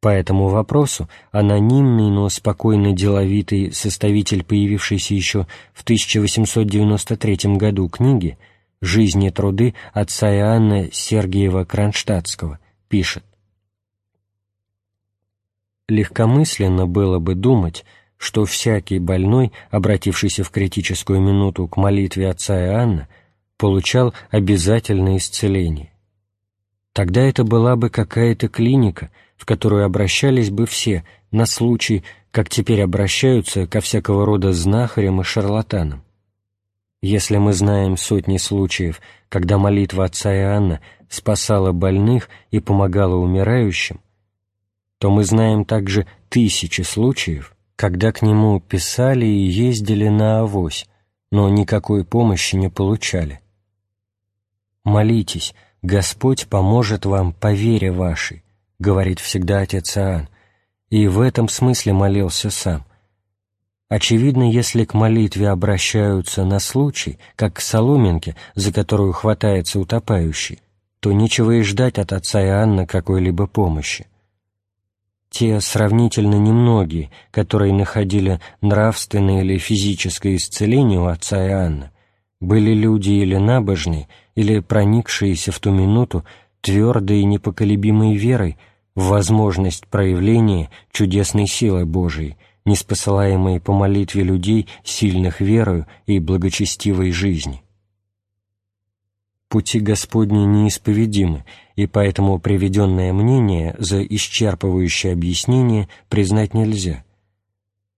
По этому вопросу анонимный, но спокойно деловитый составитель, появившийся еще в 1893 году книги «Жизни и труды отца Иоанна Сергиева Кронштадтского» пишет «Легкомысленно было бы думать, что всякий больной, обратившийся в критическую минуту к молитве отца Иоанна, получал обязательное исцеление. Тогда это была бы какая-то клиника, в которую обращались бы все на случай, как теперь обращаются ко всякого рода знахарям и шарлатанам. Если мы знаем сотни случаев, когда молитва отца Иоанна спасала больных и помогала умирающим, то мы знаем также тысячи случаев, когда к нему писали и ездили на авось, но никакой помощи не получали. «Молитесь, Господь поможет вам по вере вашей», — говорит всегда отец Иоанн, и в этом смысле молился сам. Очевидно, если к молитве обращаются на случай, как к соломинке, за которую хватается утопающий, то нечего и ждать от отца Иоанна какой-либо помощи. Те сравнительно немногие, которые находили нравственное или физическое исцеление у отца Иоанна, были люди или набожные, или проникшиеся в ту минуту твердой и непоколебимой верой в возможность проявления чудесной силы Божией, неспосылаемой по молитве людей, сильных верою и благочестивой жизни. Пути Господни неисповедимы, и поэтому приведенное мнение за исчерпывающее объяснение признать нельзя.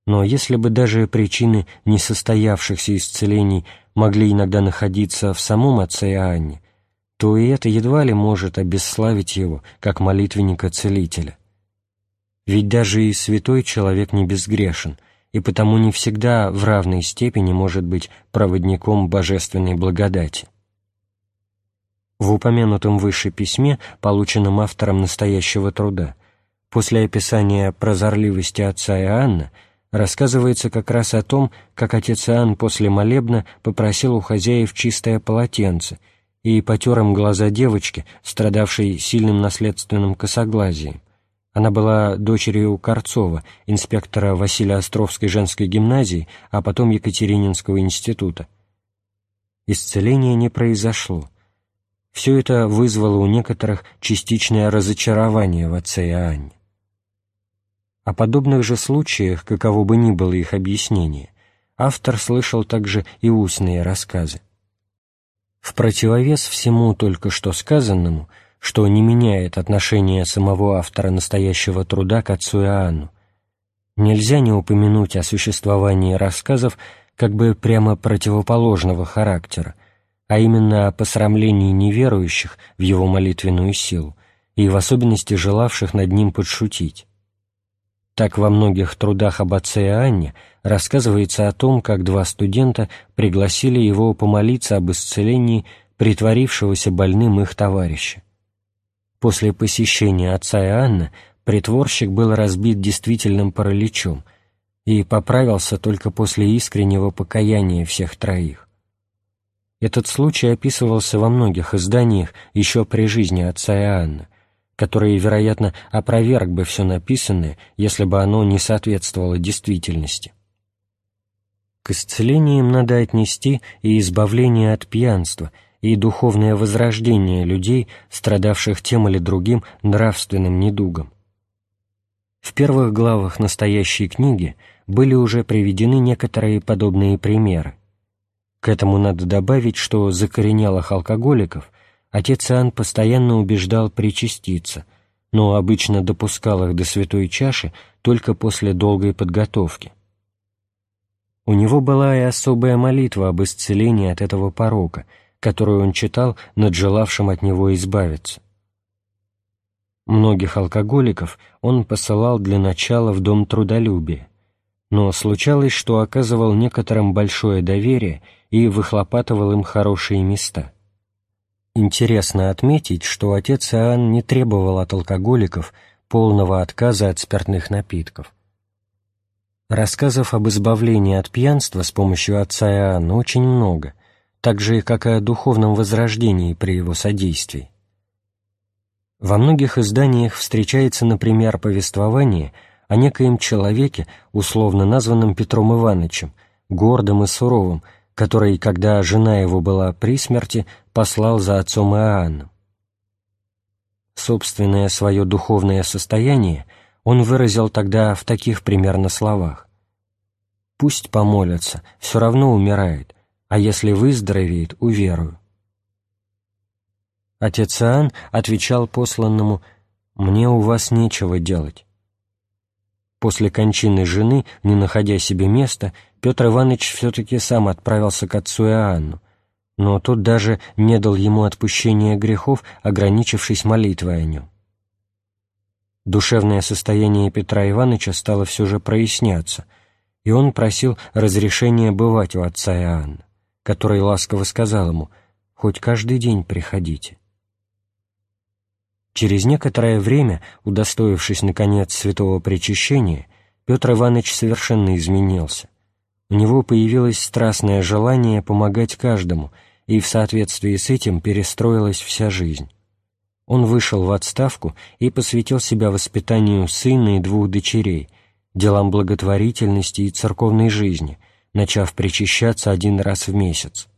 Но если бы даже причины несостоявшихся исцелений могли иногда находиться в самом отце Иоанне, то и это едва ли может обесславить его, как молитвенника-целителя. Ведь даже и святой человек не безгрешен, и потому не всегда в равной степени может быть проводником божественной благодати. В упомянутом выше письме, полученном автором настоящего труда, после описания прозорливости отца Иоанна, рассказывается как раз о том, как отец Иоанн после молебна попросил у хозяев чистое полотенце и потер им глаза девочки, страдавшей сильным наследственным косоглазием. Она была дочерью Корцова, инспектора Василия Островской женской гимназии, а потом Екатерининского института. Исцеление не произошло. Все это вызвало у некоторых частичное разочарование в отце Иоанне. О подобных же случаях, каково бы ни было их объяснение, автор слышал также и устные рассказы. В противовес всему только что сказанному – что не меняет отношение самого автора настоящего труда к отцу Иоанну. Нельзя не упомянуть о существовании рассказов как бы прямо противоположного характера, а именно о посрамлении неверующих в его молитвенную силу и в особенности желавших над ним подшутить. Так во многих трудах об отце Иоанне рассказывается о том, как два студента пригласили его помолиться об исцелении притворившегося больным их товарища. После посещения отца Иоанна притворщик был разбит действительным параличом и поправился только после искреннего покаяния всех троих. Этот случай описывался во многих изданиях еще при жизни отца Иоанна, который, вероятно, опроверг бы все написанное, если бы оно не соответствовало действительности. К исцелениям надо отнести и избавление от пьянства – и духовное возрождение людей, страдавших тем или другим нравственным недугом. В первых главах настоящей книги были уже приведены некоторые подобные примеры. К этому надо добавить, что закоренелых алкоголиков отец Иоанн постоянно убеждал причаститься, но обычно допускал их до святой чаши только после долгой подготовки. У него была и особая молитва об исцелении от этого порока – которую он читал над желавшим от него избавиться. Многих алкоголиков он посылал для начала в дом трудолюбия, но случалось, что оказывал некоторым большое доверие и выхлопатывал им хорошие места. Интересно отметить, что отец Иоанн не требовал от алкоголиков полного отказа от спиртных напитков. Рассказов об избавлении от пьянства с помощью отца Иоанна очень много – так же, как и о духовном возрождении при его содействии. Во многих изданиях встречается, например, повествование о некоем человеке, условно названном Петром Ивановичем, гордым и суровым, который, когда жена его была при смерти, послал за отцом Иоанном. Собственное свое духовное состояние он выразил тогда в таких примерно словах. «Пусть помолятся, все равно умирает, а если выздоровеет, уверую». Отец Иоанн отвечал посланному «Мне у вас нечего делать». После кончины жены, не находя себе места, Петр Иванович все-таки сам отправился к отцу Иоанну, но тот даже не дал ему отпущения грехов, ограничившись молитвой о нем. Душевное состояние Петра Ивановича стало все же проясняться, и он просил разрешения бывать у отца Иоанна который ласково сказал ему «Хоть каждый день приходите». Через некоторое время, удостоившись, наконец, святого причащения, Петр Иванович совершенно изменился. у него появилось страстное желание помогать каждому, и в соответствии с этим перестроилась вся жизнь. Он вышел в отставку и посвятил себя воспитанию сына и двух дочерей, делам благотворительности и церковной жизни, начав причащаться один раз в месяц.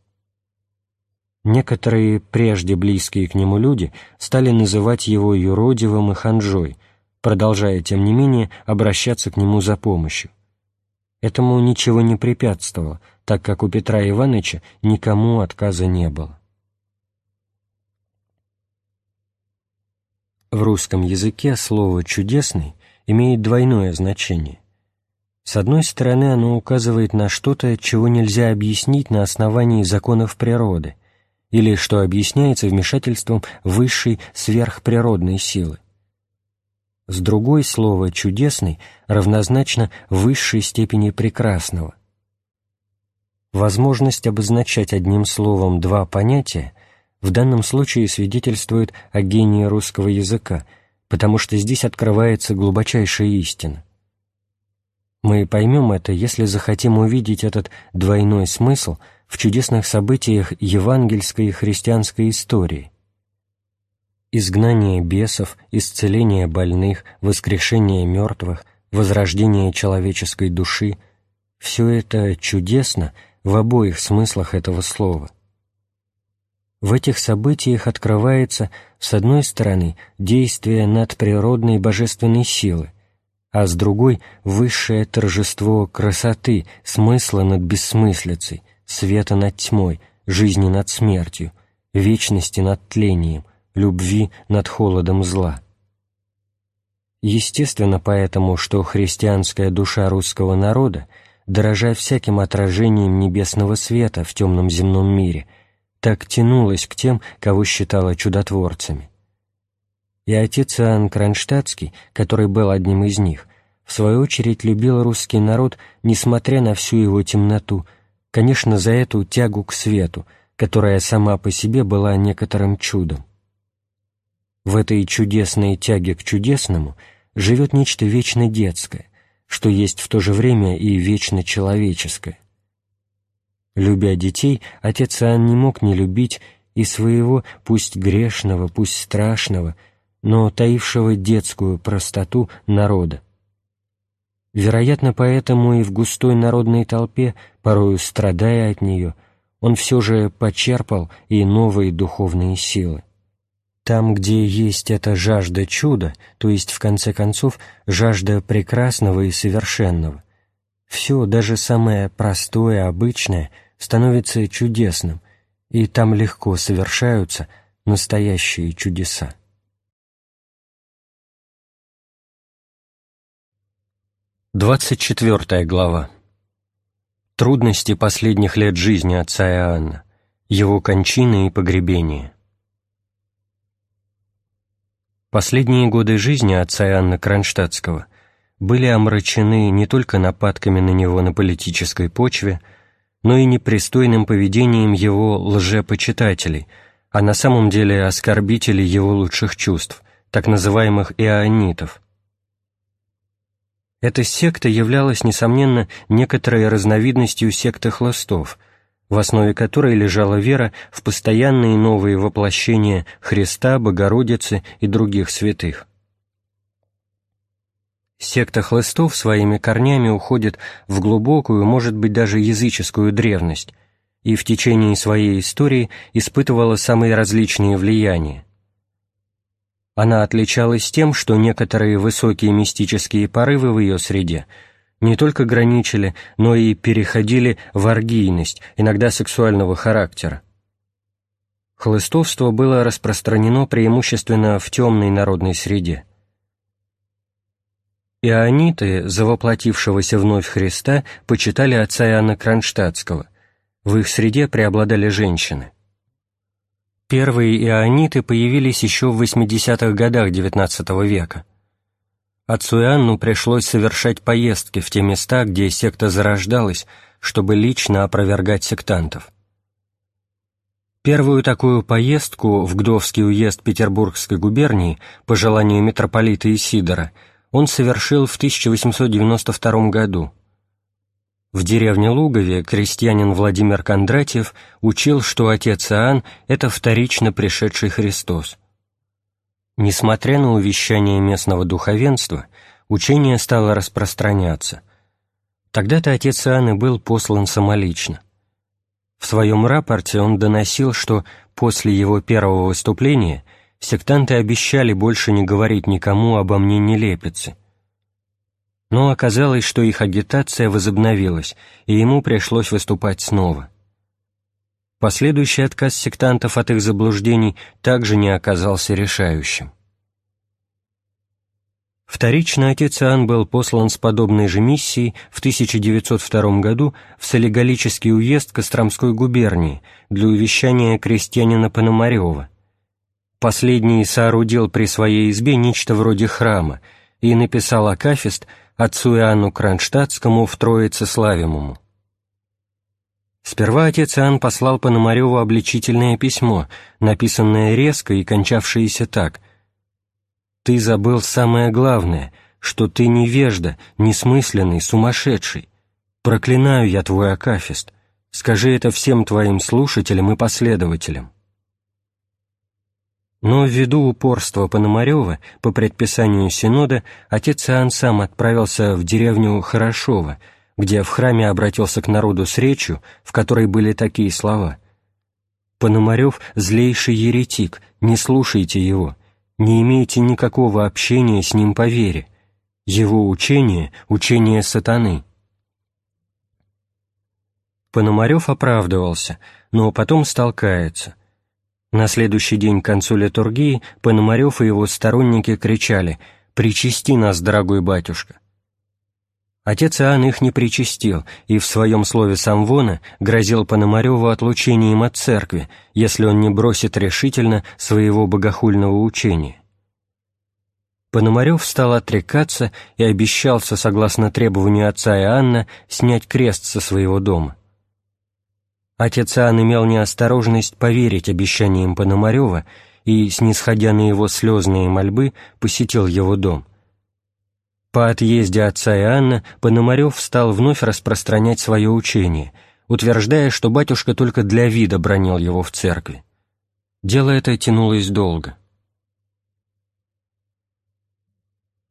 Некоторые прежде близкие к нему люди стали называть его юродивым и ханжой, продолжая, тем не менее, обращаться к нему за помощью. Этому ничего не препятствовало, так как у Петра Ивановича никому отказа не было. В русском языке слово «чудесный» имеет двойное значение. С одной стороны, оно указывает на что-то, чего нельзя объяснить на основании законов природы, или что объясняется вмешательством высшей сверхприродной силы. С другой слово «чудесный» равнозначно высшей степени прекрасного. Возможность обозначать одним словом два понятия в данном случае свидетельствует о гении русского языка, потому что здесь открывается глубочайшая истина. Мы поймем это, если захотим увидеть этот двойной смысл в чудесных событиях евангельской и христианской истории – изгнание бесов, исцеление больных, воскрешение мертвых, возрождение человеческой души — все это чудесно в обоих смыслах этого слова. В этих событиях открывается, с одной стороны, действие надприродной божественной силы, а с другой — высшее торжество красоты, смысла над бессмыслицей, света над тьмой, жизни над смертью, вечности над тлением, любви над холодом зла. Естественно поэтому, что христианская душа русского народа, дорожа всяким отражением небесного света в темном земном мире, так тянулась к тем, кого считала чудотворцами. И отец Иоанн Кронштадтский, который был одним из них, в свою очередь любил русский народ, несмотря на всю его темноту, конечно, за эту тягу к свету, которая сама по себе была некоторым чудом. В этой чудесной тяге к чудесному живет нечто вечно детское, что есть в то же время и вечно человеческое. Любя детей, отец Иоанн не мог не любить и своего, пусть грешного, пусть страшного, но таившего детскую простоту народа. Вероятно, поэтому и в густой народной толпе, порою страдая от нее, он все же почерпал и новые духовные силы. Там, где есть эта жажда чуда, то есть, в конце концов, жажда прекрасного и совершенного, все, даже самое простое, обычное, становится чудесным, и там легко совершаются настоящие чудеса. Двадцать четвертая глава. Трудности последних лет жизни отца Иоанна, его кончины и погребение. Последние годы жизни отца Иоанна Кронштадтского были омрачены не только нападками на него на политической почве, но и непристойным поведением его лжепочитателей, а на самом деле оскорбителей его лучших чувств, так называемых иоаннитов. Эта секта являлась, несомненно, некоторой разновидностью секты хлыстов – в основе которой лежала вера в постоянные новые воплощения Христа, Богородицы и других святых. Секта хлыстов своими корнями уходит в глубокую, может быть, даже языческую древность, и в течение своей истории испытывала самые различные влияния. Она отличалась тем, что некоторые высокие мистические порывы в ее среде – не только граничили, но и переходили в оргийность, иногда сексуального характера. Хлыстовство было распространено преимущественно в темной народной среде. Иониты, завоплотившегося вновь Христа, почитали отца Иоанна Кронштадтского. В их среде преобладали женщины. Первые иониты появились еще в 80-х годах XIX века. Отцу Иоанну пришлось совершать поездки в те места, где секта зарождалась, чтобы лично опровергать сектантов. Первую такую поездку в Гдовский уезд Петербургской губернии по желанию митрополита Исидора он совершил в 1892 году. В деревне Лугове крестьянин Владимир Кондратьев учил, что отец Иоанн – это вторично пришедший Христос. Несмотря на увещание местного духовенства, учение стало распространяться. Тогда-то отец Иоанн и был послан самолично. В своем рапорте он доносил, что после его первого выступления сектанты обещали больше не говорить никому обо мне нелепице – но оказалось, что их агитация возобновилась, и ему пришлось выступать снова. Последующий отказ сектантов от их заблуждений также не оказался решающим. Вторично отец Иоанн был послан с подобной же миссией в 1902 году в Солигалический уезд Костромской губернии для увещания крестьянина Пономарева. Последний соорудил при своей избе нечто вроде храма и написал акафист, отцу Иоанну Кронштадтскому в Троице Славимому. Сперва отец Иоанн послал Пономареву обличительное письмо, написанное резко и кончавшееся так «Ты забыл самое главное, что ты невежда, несмысленный, сумасшедший. Проклинаю я твой акафист. Скажи это всем твоим слушателям и последователям». Но ввиду упорства Пономарева, по предписанию Синода, отец Иоанн сам отправился в деревню Хорошово, где в храме обратился к народу с речью, в которой были такие слова «Пономарев – злейший еретик, не слушайте его, не имейте никакого общения с ним по вере, его учение – учение сатаны». Пономарев оправдывался, но потом стал каяться. На следующий день к концу литургии Пономарев и его сторонники кричали «Причисти нас, дорогой батюшка!». Отец Иоанн их не причастил и в своем слове самвона грозил Пономареву отлучением от церкви, если он не бросит решительно своего богохульного учения. Пономарев стал отрекаться и обещался, согласно требованию отца Иоанна, снять крест со своего дома. Отец Иоанн имел неосторожность поверить обещаниям Пономарева и, снисходя на его слезные мольбы, посетил его дом. По отъезде отца Иоанна Пономарев стал вновь распространять свое учение, утверждая, что батюшка только для вида бронил его в церкви. Дело это тянулось долго.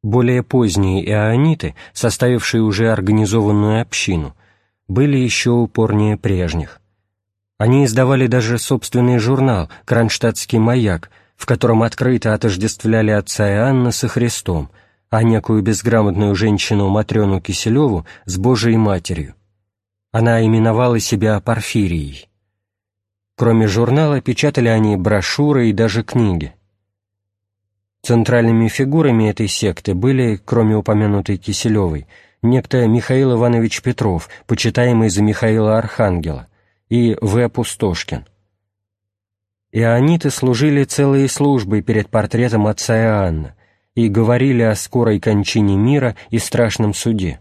Более поздние иоанниты, составившие уже организованную общину, были еще упорнее прежних – они издавали даже собственный журнал «Кронштадтский маяк», в котором открыто отождествляли отца Иоанна со Христом, а некую безграмотную женщину Матрёну Киселеву с Божией Матерью. Она именовала себя Порфирией. Кроме журнала печатали они брошюры и даже книги. Центральными фигурами этой секты были, кроме упомянутой Киселевой, некто Михаил Иванович Петров, почитаемый за Михаила Архангела, и В. Пустошкин. Иониты служили целые службы перед портретом отца Иоанна и говорили о скорой кончине мира и страшном суде.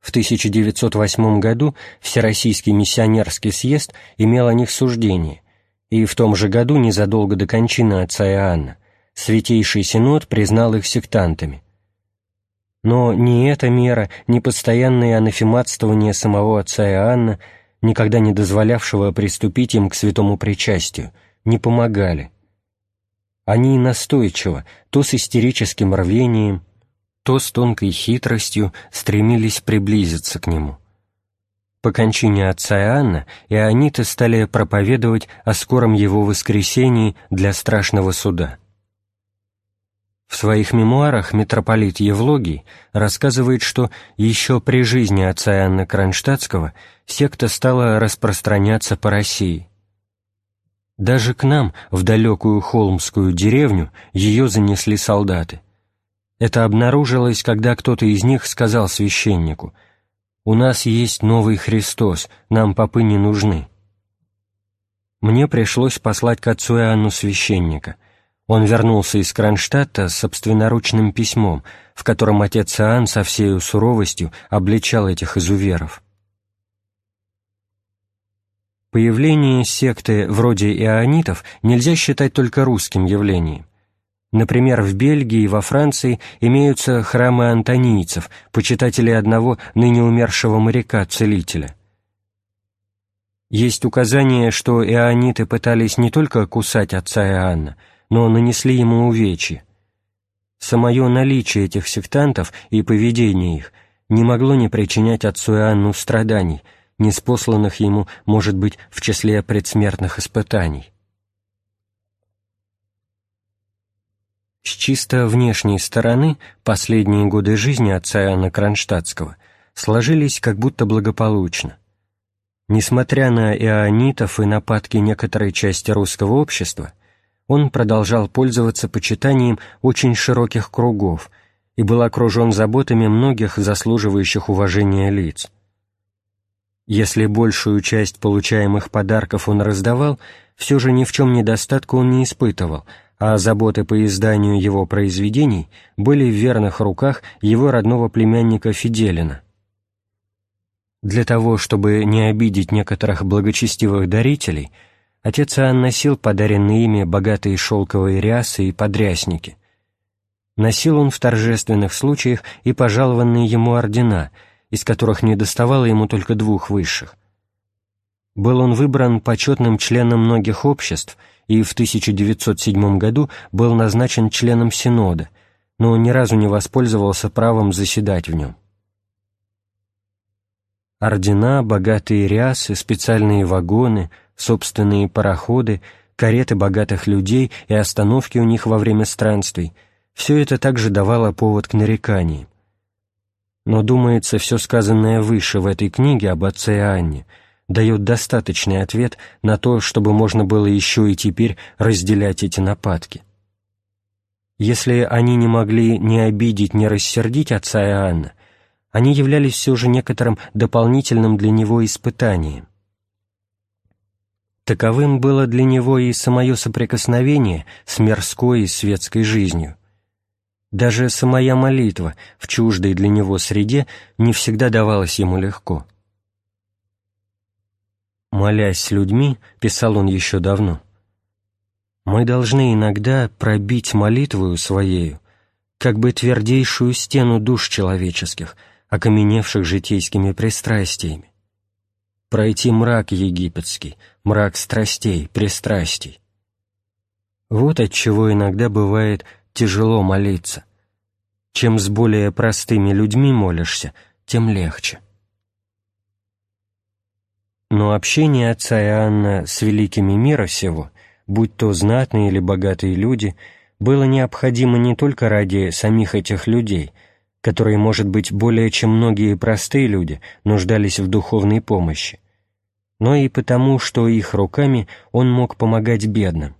В 1908 году Всероссийский миссионерский съезд имел о них суждение, и в том же году, незадолго до кончины отца Иоанна, Святейший Синод признал их сектантами. Но ни эта мера, ни постоянное анафематствование самого отца Иоанна, никогда не дозволявшего приступить им к святому причастию, не помогали. Они настойчиво, то с истерическим рвением, то с тонкой хитростью стремились приблизиться к нему. По кончине отца Иоанна иониты стали проповедовать о скором его воскресении для страшного суда – в своих мемуарах митрополит Евлогий рассказывает, что еще при жизни отца Иоанна Кронштадтского секта стала распространяться по России. Даже к нам, в далекую холмскую деревню, ее занесли солдаты. Это обнаружилось, когда кто-то из них сказал священнику «У нас есть новый Христос, нам попы не нужны». Мне пришлось послать к отцу Иоанну священника – он вернулся из Кронштадта с собственноручным письмом, в котором отец Иоанн со всею суровостью обличал этих изуверов. Появление секты вроде ионитов нельзя считать только русским явлением. Например, в Бельгии и во Франции имеются храмы антонийцев, почитателей одного ныне умершего моряка-целителя. Есть указание, что иониты пытались не только кусать отца Иоанна, но нанесли ему увечья. Самое наличие этих сектантов и поведение их не могло не причинять отцу Иоанну страданий, неспосланных ему, может быть, в числе предсмертных испытаний. С чисто внешней стороны последние годы жизни отца Иоанна Кронштадтского сложились как будто благополучно. Несмотря на ионитов и нападки некоторой части русского общества, он продолжал пользоваться почитанием очень широких кругов и был окружен заботами многих заслуживающих уважения лиц. Если большую часть получаемых подарков он раздавал, все же ни в чем недостатка он не испытывал, а заботы по изданию его произведений были в верных руках его родного племянника Фиделина. Для того, чтобы не обидеть некоторых благочестивых дарителей, отец Иоанн носил подаренные ими богатые шелковые рясы и подрясники. Носил он в торжественных случаях и пожалованные ему ордена, из которых не доставало ему только двух высших. Был он выбран почетным членом многих обществ и в 1907 году был назначен членом Синода, но ни разу не воспользовался правом заседать в нем. Ордена, богатые рясы, специальные вагоны, собственные пароходы, кареты богатых людей и остановки у них во время странствий — все это также давало повод к нареканиям. Но, думается, все сказанное выше в этой книге об отце Анне дает достаточный ответ на то, чтобы можно было еще и теперь разделять эти нападки. Если они не могли ни обидеть, ни рассердить отца Иоанна, они являлись все же некоторым дополнительным для него испытанием. Таковым было для него и самое соприкосновение с мирской и светской жизнью. Даже самая молитва в чуждой для него среде не всегда давалась ему легко. «Молясь с людьми», — писал он еще давно, «мы должны иногда пробить молитвою своею, как бы твердейшую стену душ человеческих — окаменевших житейскими пристрастиями. Пройти мрак египетский, мрак страстей, пристрастий. Вот от чего иногда бывает тяжело молиться. Чем с более простыми людьми молишься, тем легче. Но общение отца Иоанна с великими мира сего, будь то знатные или богатые люди, было необходимо не только ради самих этих людей — которые, может быть, более чем многие простые люди нуждались в духовной помощи, но и потому, что их руками он мог помогать бедным.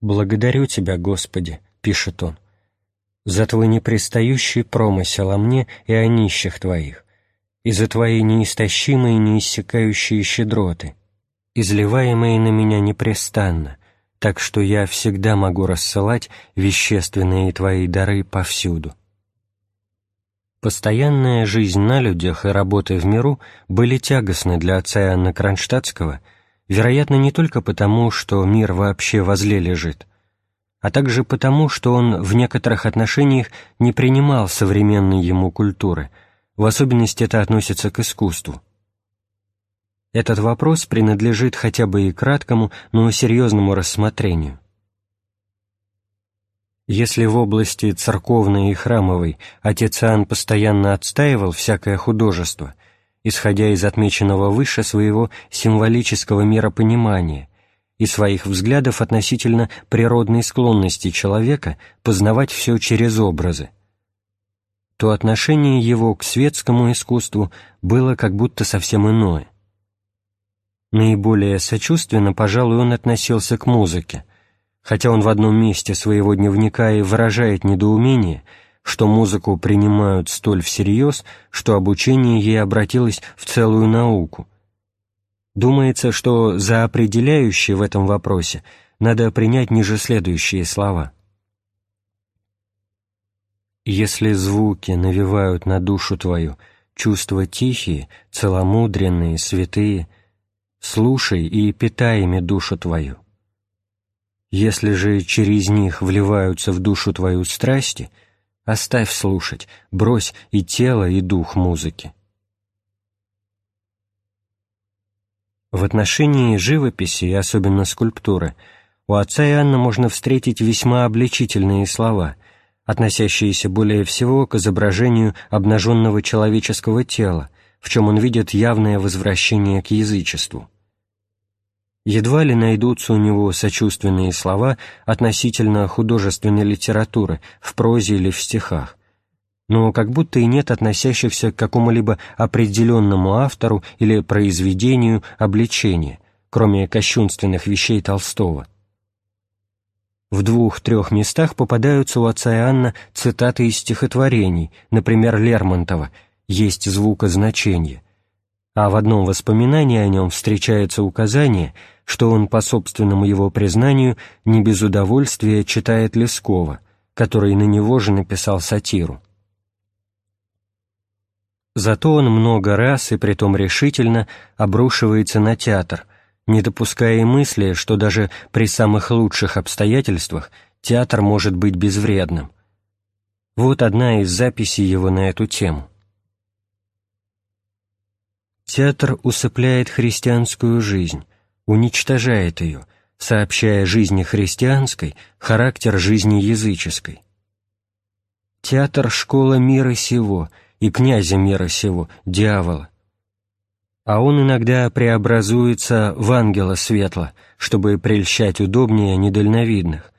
«Благодарю Тебя, Господи», — пишет он, — «за Твой непристающий промысел о мне и о нищих Твоих, и за Твои неистощимые неиссякающие щедроты, изливаемые на меня непрестанно, так что я всегда могу рассылать вещественные твои дары повсюду. Постоянная жизнь на людях и работа в миру были тягостны для отца Иоанна Кронштадтского, вероятно, не только потому, что мир вообще возле лежит, а также потому, что он в некоторых отношениях не принимал современной ему культуры, в особенности это относится к искусству. Этот вопрос принадлежит хотя бы и краткому, но серьезному рассмотрению. Если в области церковной и храмовой отец Иоанн постоянно отстаивал всякое художество, исходя из отмеченного выше своего символического миропонимания и своих взглядов относительно природной склонности человека познавать все через образы, то отношение его к светскому искусству было как будто совсем иное. Наиболее сочувственно, пожалуй, он относился к музыке, хотя он в одном месте своего дневника и выражает недоумение, что музыку принимают столь всерьез, что обучение ей обратилось в целую науку. Думается, что за определяющее в этом вопросе надо принять ниже следующие слова. «Если звуки навевают на душу твою чувства тихие, целомудренные, святые — слушай и питай ими душу твою. Если же через них вливаются в душу твою страсти, оставь слушать, брось и тело, и дух музыки. В отношении живописи и особенно скульптуры у отца Иоанна можно встретить весьма обличительные слова, относящиеся более всего к изображению обнаженного человеческого тела, в чем он видит явное возвращение к язычеству. Едва ли найдутся у него сочувственные слова относительно художественной литературы в прозе или в стихах, но как будто и нет относящихся к какому-либо определенному автору или произведению обличения, кроме кощунственных вещей Толстого. В двух-трех местах попадаются у отца Иоанна цитаты из стихотворений, например, Лермонтова «Есть звукозначение», а в одном воспоминании о нем встречается указание, что он, по собственному его признанию, не без удовольствия читает Лескова, который на него же написал сатиру. Зато он много раз, и притом решительно, обрушивается на театр, не допуская и мысли, что даже при самых лучших обстоятельствах театр может быть безвредным. Вот одна из записей его на эту тему. Театр усыпляет христианскую жизнь, уничтожает ее, сообщая жизни христианской характер жизни языческой. Театр — школа мира сего и князя мира сего, дьявола. А он иногда преобразуется в ангела светла, чтобы прельщать удобнее недальновидных.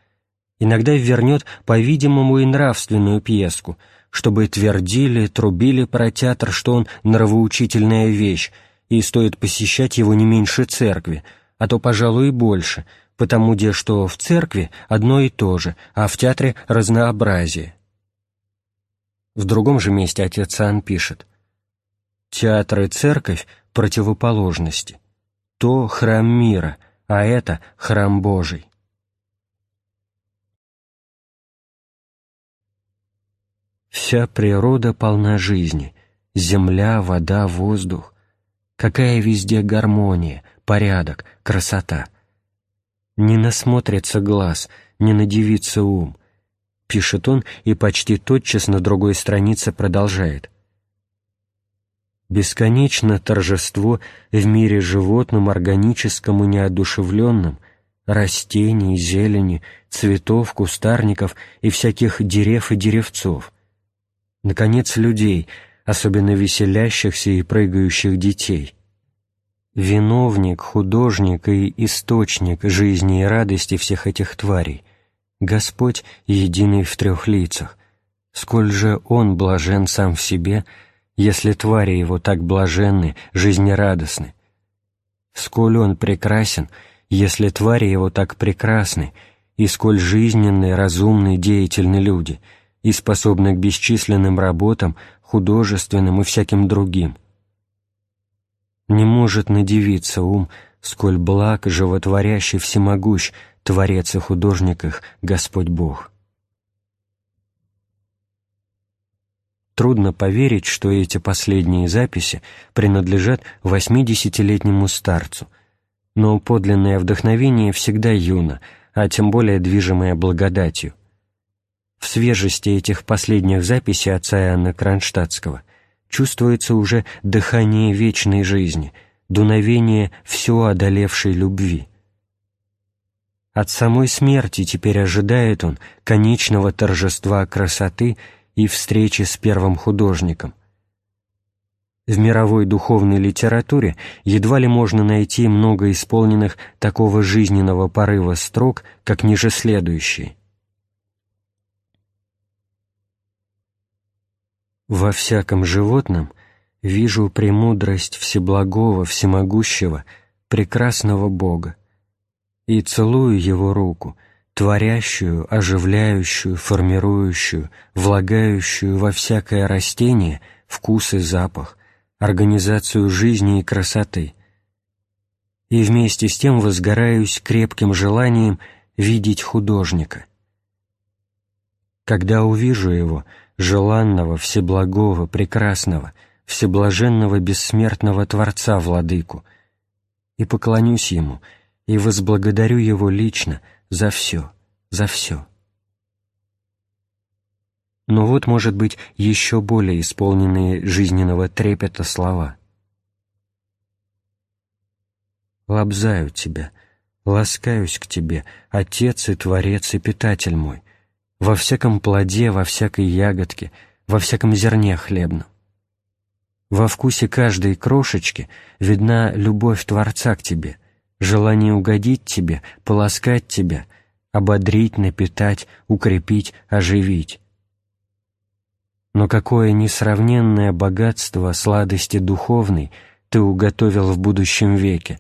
Иногда вернет, по-видимому, и нравственную пьеску — чтобы твердили, трубили про театр, что он нравоучительная вещь, и стоит посещать его не меньше церкви, а то, пожалуй, и больше, потому где что в церкви одно и то же, а в театре разнообразие. В другом же месте отец Ан пишет «Театр и церковь — противоположности. То — храм мира, а это — храм Божий». Вся природа полна жизни, земля, вода, воздух. Какая везде гармония, порядок, красота. Не насмотрится глаз, не надевится ум. Пишет он и почти тотчас на другой странице продолжает. Бесконечно торжество в мире животном, органическом и неодушевленном, растений, зелени, цветов, кустарников и всяких дерев и деревцов наконец, людей, особенно веселящихся и прыгающих детей. Виновник, художник и источник жизни и радости всех этих тварей, Господь единый в трех лицах, сколь же Он блажен сам в себе, если твари Его так блаженны, жизнерадостны, сколь Он прекрасен, если твари Его так прекрасны, и сколь жизненные, разумные, деятельны люди — и способны к бесчисленным работам, художественным и всяким другим. Не может надевиться ум, сколь благ, животворящий, всемогущ, Творец и художник их, Господь Бог. Трудно поверить, что эти последние записи принадлежат восьмидесятилетнему старцу, но подлинное вдохновение всегда юно, а тем более движимое благодатью. В свежести этих последних записей отца Иоанна Кронштадтского чувствуется уже дыхание вечной жизни, дуновение все одолевшей любви. От самой смерти теперь ожидает он конечного торжества красоты и встречи с первым художником. В мировой духовной литературе едва ли можно найти много исполненных такого жизненного порыва строк, как ниже следующие – Во всяком животном вижу премудрость Всеблагого, Всемогущего, прекрасного Бога, и целую Его руку, творящую, оживляющую, формирующую, влагающую во всякое растение вкус и запах, организацию жизни и красоты. И вместе с тем возгораюсь крепким желанием видеть художника. Когда увижу его — желанного, всеблагого, прекрасного, всеблаженного бессмертного Творца Владыку, и поклонюсь Ему, и возблагодарю Его лично за все, за все. Но вот, может быть, еще более исполненные жизненного трепета слова. «Лобзаю тебя, ласкаюсь к тебе, Отец и Творец и Питатель мой, во всяком плоде, во всякой ягодке, во всяком зерне хлебном. Во вкусе каждой крошечки видна любовь Творца к тебе, желание угодить тебе, полоскать тебя, ободрить, напитать, укрепить, оживить. Но какое несравненное богатство сладости духовной ты уготовил в будущем веке,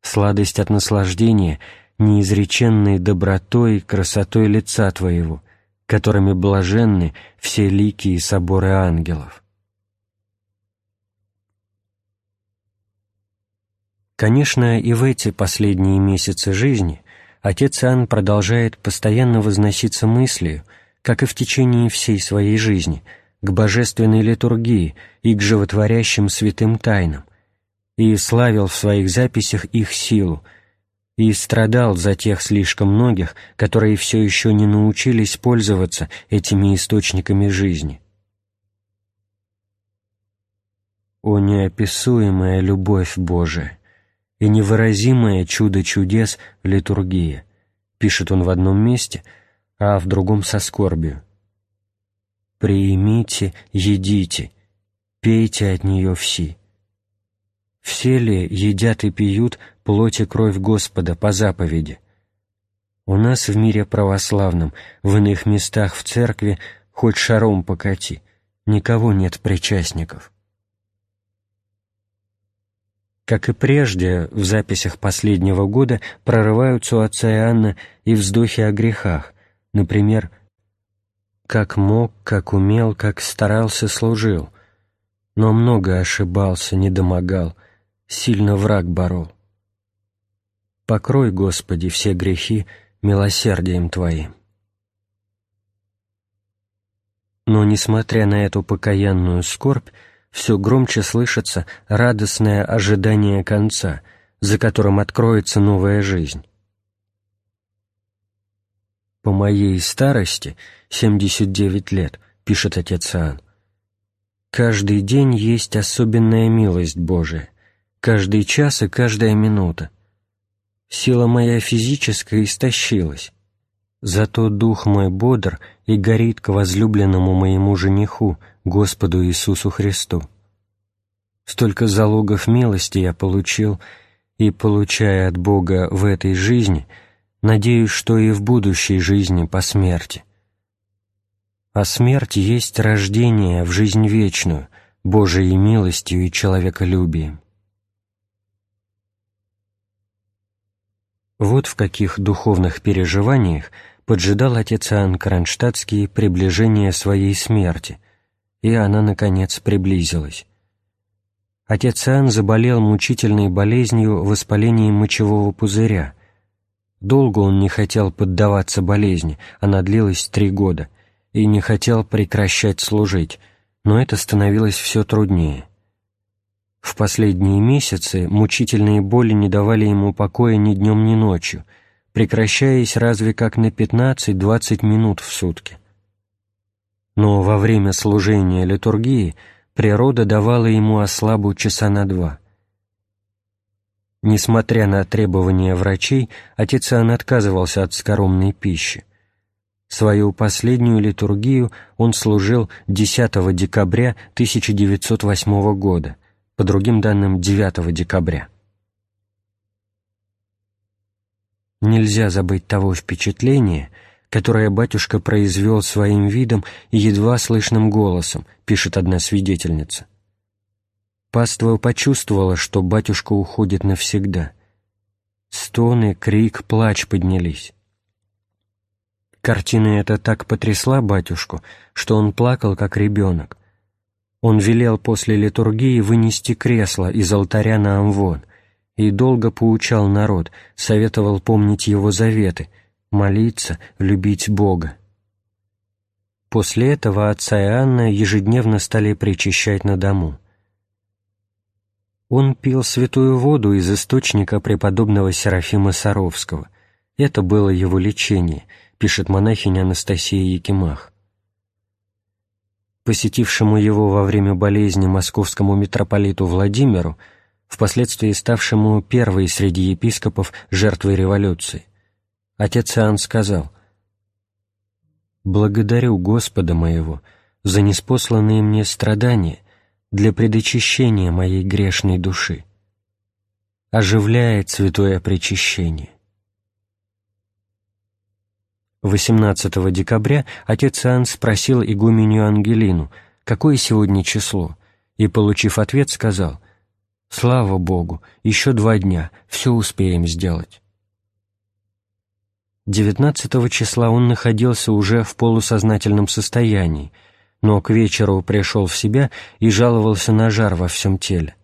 сладость от наслаждения неизреченной добротой и красотой лица твоего, которыми блаженны все лики и соборы ангелов. Конечно, и в эти последние месяцы жизни отец Иоанн продолжает постоянно возноситься мыслью, как и в течение всей своей жизни, к божественной литургии и к животворящим святым тайнам, и славил в своих записях их силу, и страдал за тех слишком многих, которые все еще не научились пользоваться этими источниками жизни. «О неописуемая любовь Божия! и невыразимое чудо чудес в литургии, пишет он в одном месте, а в другом со скорбью. «Приимите, едите, пейте от нее все». Все ли едят и пьют плоть и кровь Господа по заповеди? У нас в мире православном, в иных местах в церкви, хоть шаром покати, никого нет причастников. Как и прежде, в записях последнего года прорываются у отца Иоанна и вздохи о грехах, например, «как мог, как умел, как старался, служил, но много ошибался, не домогал, сильно враг борол. Покрой, Господи, все грехи милосердием Твоим». Но, несмотря на эту покаянную скорбь, все громче слышится радостное ожидание конца, за которым откроется новая жизнь. «По моей старости, 79 лет», — пишет отец Иоанн, «каждый день есть особенная милость Божия, каждый час и каждая минута. Сила моя физическая истощилась, зато дух мой бодр и горит к возлюбленному моему жениху, Господу Иисусу Христу. Столько залогов милости я получил, и, получая от Бога в этой жизни, надеюсь, что и в будущей жизни по смерти. А смерть есть рождение в жизнь вечную, Божией милостью и человеколюбием. Вот в каких духовных переживаниях поджидал отец Иоанн Кронштадтский приближение своей смерти – и она, наконец, приблизилась. Отец Иоанн заболел мучительной болезнью воспалением мочевого пузыря. Долго он не хотел поддаваться болезни, она длилась три года, и не хотел прекращать служить, но это становилось все труднее. В последние месяцы мучительные боли не давали ему покоя ни днем, ни ночью, прекращаясь разве как на 15-20 минут в сутки но во время служения литургии природа давала ему ослабу часа на два. Несмотря на требования врачей, отец Иоанн отказывался от скоромной пищи. Свою последнюю литургию он служил 10 декабря 1908 года, по другим данным 9 декабря. Нельзя забыть того впечатления, которое батюшка произвел своим видом и едва слышным голосом, пишет одна свидетельница. Паства почувствовала, что батюшка уходит навсегда. Стоны, крик, плач поднялись. Картина эта так потрясла батюшку, что он плакал, как ребенок. Он велел после литургии вынести кресло из алтаря на амвон и долго поучал народ, советовал помнить его заветы — молиться, любить Бога. После этого отца и Анна ежедневно стали причащать на дому. Он пил святую воду из источника преподобного Серафима Саровского Это было его лечение, пишет монахиня Анастасия Якимах. Посетившему его во время болезни московскому митрополиту Владимиру, впоследствии ставшему первой среди епископов жертвой революции, отец Иоанн сказал «Благодарю Господа моего за неспосланные мне страдания для предочищения моей грешной души. Оживляет святое причащение. 18 декабря отец Иоанн спросил игуменю Ангелину, какое сегодня число, и, получив ответ, сказал, «Слава Богу, еще два дня, все успеем сделать». 19 числа он находился уже в полусознательном состоянии, но к вечеру пришел в себя и жаловался на жар во всем теле.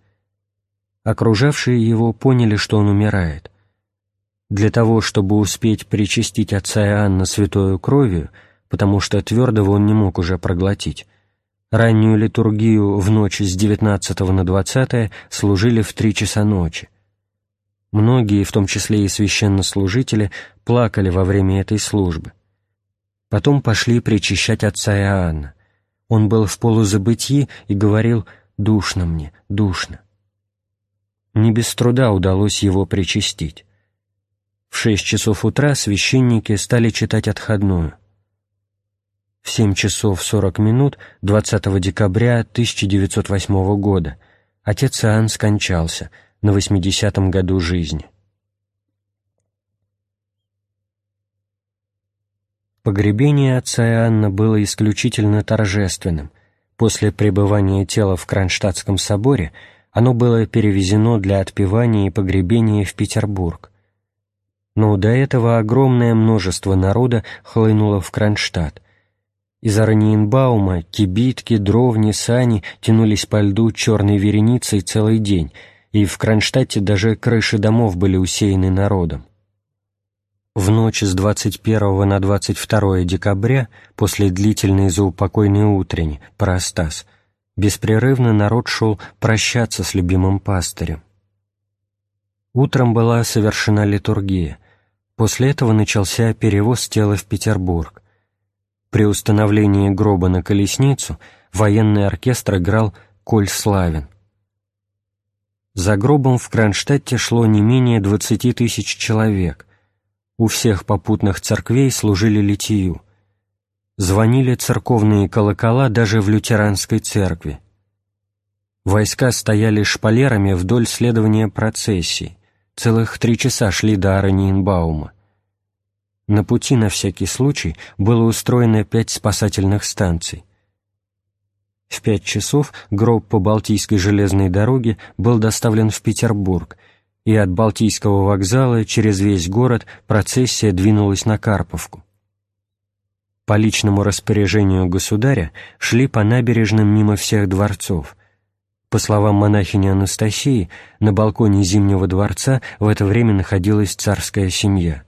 Окружавшие его поняли, что он умирает. Для того, чтобы успеть причастить отца Иоанна святою кровью, потому что твердого он не мог уже проглотить, раннюю литургию в ночь с 19 на 20 служили в три часа ночи. Многие, в том числе и священнослужители, плакали во время этой службы. Потом пошли причащать отца Иоанна. Он был в полузабытии и говорил «душно мне, душно». Не без труда удалось его причастить. В шесть часов утра священники стали читать отходную. В семь часов сорок минут 20 декабря 1908 года отец Иоанн скончался на 80-м году жизни. Погребение отца Иоанна было исключительно торжественным. После пребывания тела в Кронштадтском соборе оно было перевезено для отпевания и погребения в Петербург но до этого огромное множество народа хлынуло в Кронштадт. Из Араньенбаума кибитки, дровни, сани тянулись по льду черной вереницей целый день, и в Кронштадте даже крыши домов были усеяны народом. В ночь с 21 на 22 декабря, после длительной заупокойной утренни, Парастас, беспрерывно народ шел прощаться с любимым пастырем. Утром была совершена литургия — После этого начался перевоз тела в Петербург. При установлении гроба на колесницу военный оркестр играл «Коль славен». За гробом в Кронштадте шло не менее 20 тысяч человек. У всех попутных церквей служили литию. Звонили церковные колокола даже в лютеранской церкви. Войска стояли шпалерами вдоль следования процессии. Целых три часа шли до Араньенбаума. На пути на всякий случай было устроено пять спасательных станций. В пять часов гроб по Балтийской железной дороге был доставлен в Петербург, и от Балтийского вокзала через весь город процессия двинулась на Карповку. По личному распоряжению государя шли по набережным мимо всех дворцов – по словам монахини Анастасии, на балконе Зимнего дворца в это время находилась царская семья.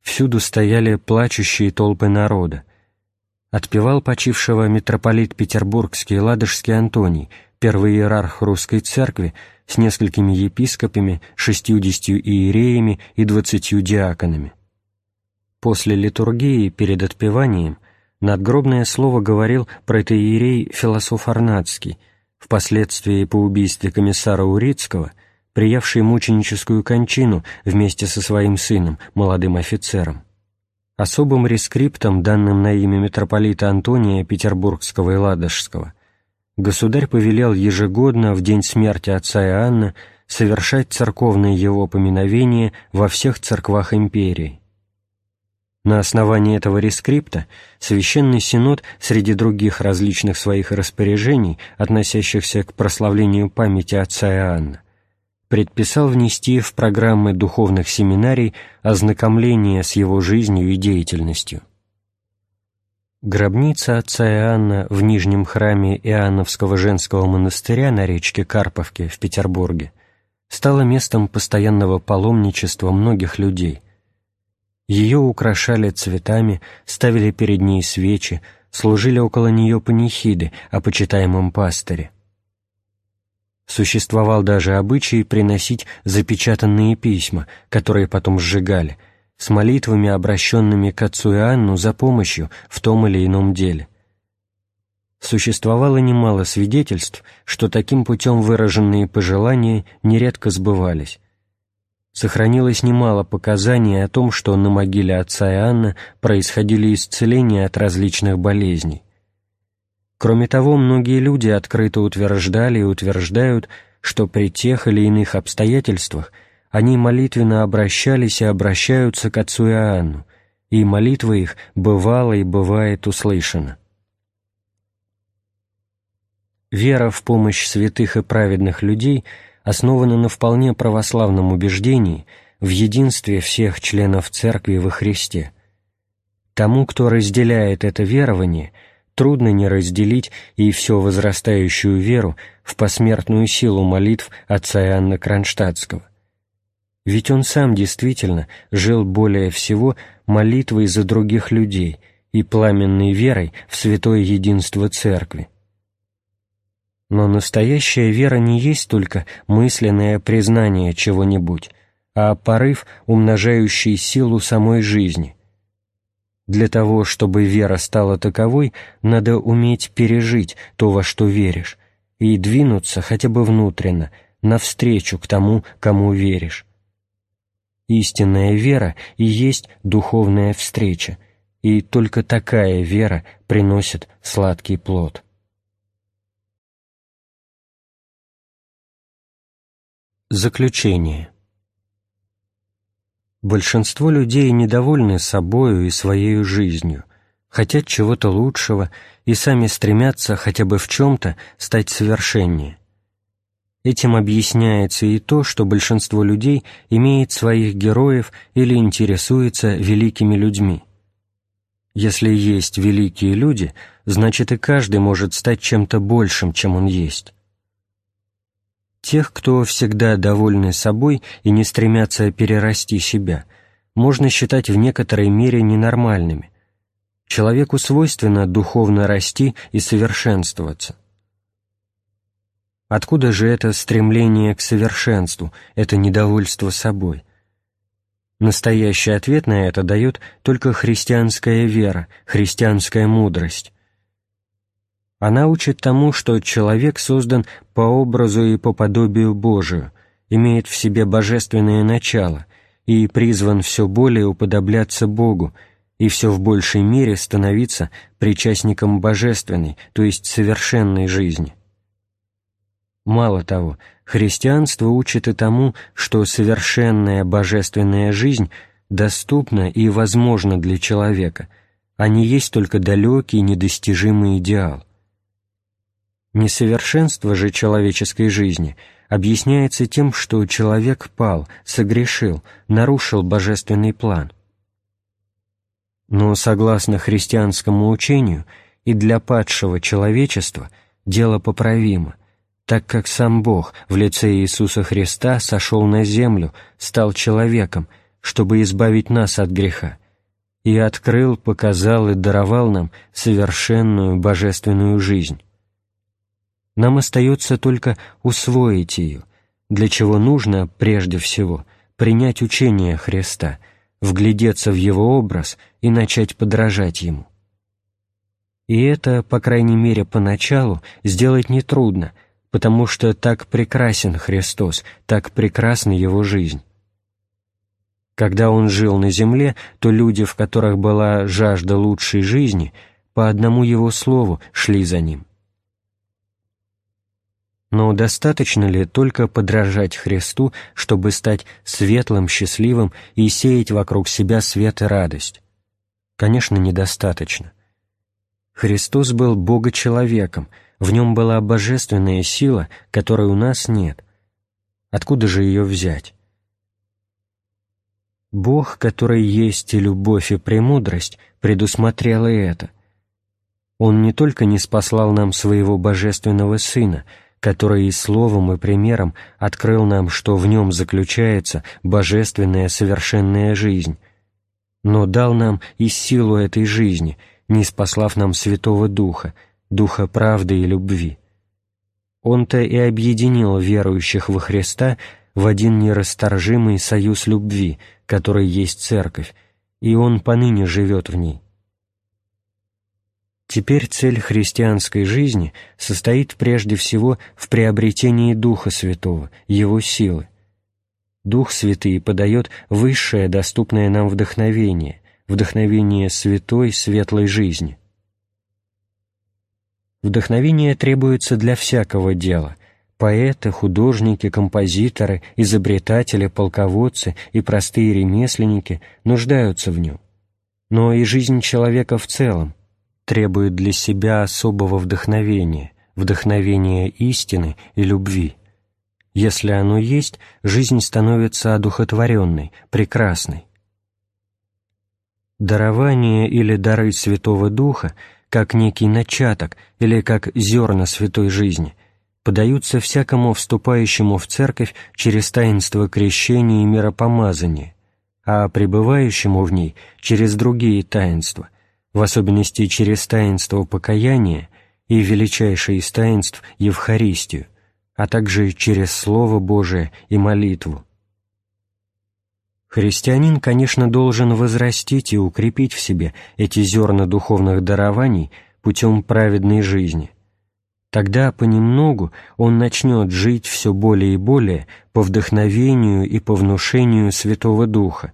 Всюду стояли плачущие толпы народа. Отпевал почившего митрополит Петербургский Ладожский Антоний, первый иерарх русской церкви, с несколькими епископами, шестьюдесятью иереями и двадцатью диаконами. После литургии перед отпеванием надгробное слово говорил протоиерей философ Арнадский – впоследствии по убийстве комиссара Урицкого, приявший мученическую кончину вместе со своим сыном, молодым офицером. Особым рескриптом, данным на имя митрополита Антония Петербургского и Ладожского, государь повелел ежегодно в день смерти отца Иоанна совершать церковные его поминовения во всех церквах империи. На основании этого рескрипта Священный Синод среди других различных своих распоряжений, относящихся к прославлению памяти отца Иоанна, предписал внести в программы духовных семинарий ознакомление с его жизнью и деятельностью. Гробница отца Иоанна в Нижнем храме Иоанновского женского монастыря на речке Карповке в Петербурге стала местом постоянного паломничества многих людей – ее украшали цветами, ставили перед ней свечи, служили около нее панихиды о почитаемом пастыре. Существовал даже обычай приносить запечатанные письма, которые потом сжигали, с молитвами, обращенными к отцу Иоанну за помощью в том или ином деле. Существовало немало свидетельств, что таким путем выраженные пожелания нередко сбывались. Сохранилось немало показаний о том, что на могиле отца Иоанна происходили исцеления от различных болезней. Кроме того, многие люди открыто утверждали и утверждают, что при тех или иных обстоятельствах они молитвенно обращались и обращаются к отцу Иоанну, и молитва их бывала и бывает услышана. Вера в помощь святых и праведных людей основана на вполне православном убеждении в единстве всех членов Церкви во Христе. Тому, кто разделяет это верование – трудно не разделить и все возрастающую веру в посмертную силу молитв отца Иоанна Кронштадтского. Ведь он сам действительно жил более всего молитвой за других людей и пламенной верой в святое единство Церкви. Но настоящая вера не есть только мысленное признание чего-нибудь, а порыв, умножающий силу самой жизни – для того, чтобы вера стала таковой, надо уметь пережить то, во что веришь, и двинуться хотя бы внутренно, навстречу к тому, кому веришь. Истинная вера и есть духовная встреча, и только такая вера приносит сладкий плод. Заключение Большинство людей недовольны собою и своей жизнью, хотят чего-то лучшего и сами стремятся хотя бы в чем-то стать совершеннее. Этим объясняется и то, что большинство людей имеет своих героев или интересуется великими людьми. Если есть великие люди, значит и каждый может стать чем-то большим, чем он есть. Тех, кто всегда довольны собой и не стремятся перерасти себя, можно считать в некоторой мере ненормальными. Человеку свойственно духовно расти и совершенствоваться. Откуда же это стремление к совершенству, это недовольство собой? Настоящий ответ на это дает только христианская вера, христианская мудрость, она учит тому, что человек создан по образу и по подобию Божию, имеет в себе божественное начало и призван все более уподобляться Богу и все в большей мере становиться причастником божественной, то есть совершенной жизни. Мало того, христианство учит и тому, что совершенная божественная жизнь доступна и возможна для человека, а не есть только далекий недостижимый идеал. Несовершенство же человеческой жизни объясняется тем, что человек пал, согрешил, нарушил божественный план. Но, согласно христианскому учению, и для падшего человечества дело поправимо, так как сам Бог в лице Иисуса Христа сошел на землю, стал человеком, чтобы избавить нас от греха, и открыл, показал и даровал нам совершенную божественную жизнь. Нам остается только усвоить ее, для чего нужно, прежде всего, принять учение Христа, вглядеться в Его образ и начать подражать Ему. И это, по крайней мере, поначалу сделать нетрудно, потому что так прекрасен Христос, так прекрасна Его жизнь. Когда Он жил на земле, то люди, в которых была жажда лучшей жизни, по одному Его слову шли за Ним. Но достаточно ли только подражать Христу, чтобы стать светлым, счастливым и сеять вокруг себя свет и радость? Конечно, недостаточно. Христос был Бога-человеком, в нем была божественная сила, которой у нас нет. Откуда же ее взять? Бог, который есть и любовь, и премудрость, предусмотрел и это. Он не только не спаслал нам своего божественного Сына, который и словом, и примером открыл нам, что в нем заключается божественная совершенная жизнь, но дал нам и силу этой жизни, не спаслав нам Святого Духа, Духа правды и любви. Он-то и объединил верующих во Христа в один нерасторжимый союз любви, который есть Церковь, и Он поныне живет в ней. Теперь цель христианской жизни состоит прежде всего в приобретении Духа Святого, Его силы. Дух Святый подает высшее доступное нам вдохновение, вдохновение святой, светлой жизни. Вдохновение требуется для всякого дела. Поэты, художники, композиторы, изобретатели, полководцы и простые ремесленники нуждаются в нем. Но и жизнь человека в целом требует для себя особого вдохновения, вдохновения истины и любви. Если оно есть, жизнь становится одухотворенной, прекрасной. Дарование или дары Святого Духа – как некий начаток или как зерна святой жизни, подаются всякому вступающему в церковь через таинство крещения и миропомазания, а пребывающему в ней через другие таинства, в особенности через таинство покаяния и величайшее из таинств Евхаристию, а также через Слово Божие и молитву. Христианин, конечно, должен возрастить и укрепить в себе эти зерна духовных дарований путем праведной жизни. Тогда понемногу он начнет жить все более и более по вдохновению и по внушению Святого Духа,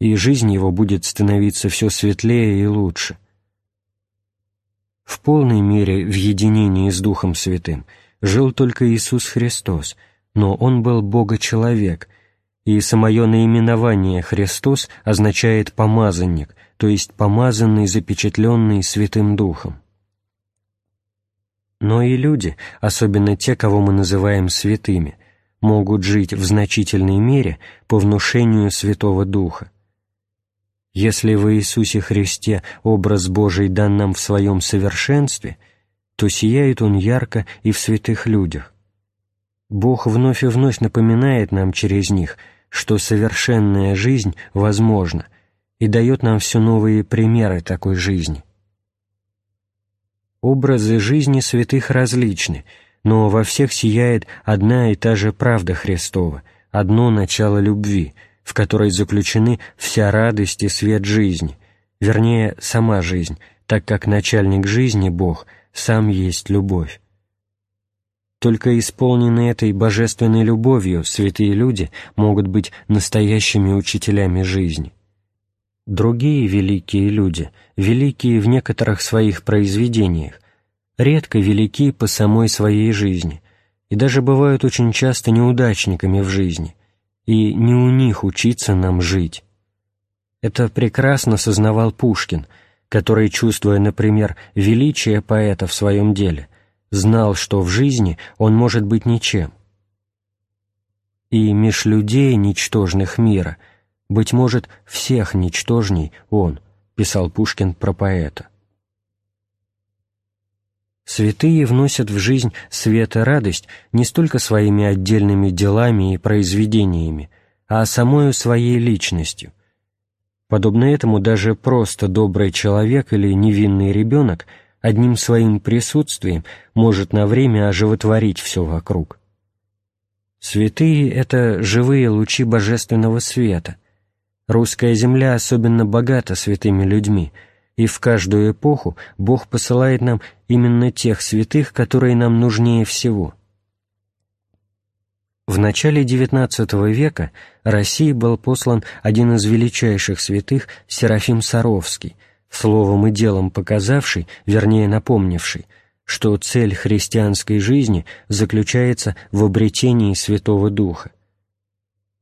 и жизнь его будет становиться все светлее и лучше. В полной мере в единении с Духом Святым жил только Иисус Христос, но Он был Бога-человек – и самое наименование «Христос» означает «помазанник», то есть «помазанный, запечатленный Святым Духом». Но и люди, особенно те, кого мы называем святыми, могут жить в значительной мере по внушению Святого Духа. Если в Иисусе Христе образ Божий дан нам в своем совершенстве, то сияет он ярко и в святых людях. Бог вновь и вновь напоминает нам через них – что совершенная жизнь возможна и дает нам все новые примеры такой жизни. Образы жизни святых различны, но во всех сияет одна и та же правда Христова, одно начало любви, в которой заключены вся радость и свет жизни, вернее, сама жизнь, так как начальник жизни, Бог, сам есть любовь. Только исполненные этой божественной любовью святые люди могут быть настоящими учителями жизни. Другие великие люди, великие в некоторых своих произведениях, редко велики по самой своей жизни и даже бывают очень часто неудачниками в жизни, и не у них учиться нам жить. Это прекрасно сознавал Пушкин, который, чувствуя, например, величие поэта в своем деле – знал, что в жизни он может быть ничем. И меж людей ничтожных мира, быть может, всех ничтожней он, писал Пушкин про поэта. Святые вносят в жизнь свет и радость не столько своими отдельными делами и произведениями, а самою своей личностью. Подобно этому даже просто добрый человек или невинный ребенок – одним своим присутствием может на время оживотворить все вокруг. Святые — это живые лучи божественного света. Русская земля особенно богата святыми людьми, и в каждую эпоху Бог посылает нам именно тех святых, которые нам нужнее всего. В начале XIX века России был послан один из величайших святых Серафим Саровский — словом и делом показавший, вернее напомнивший, что цель христианской жизни заключается в обретении Святого Духа.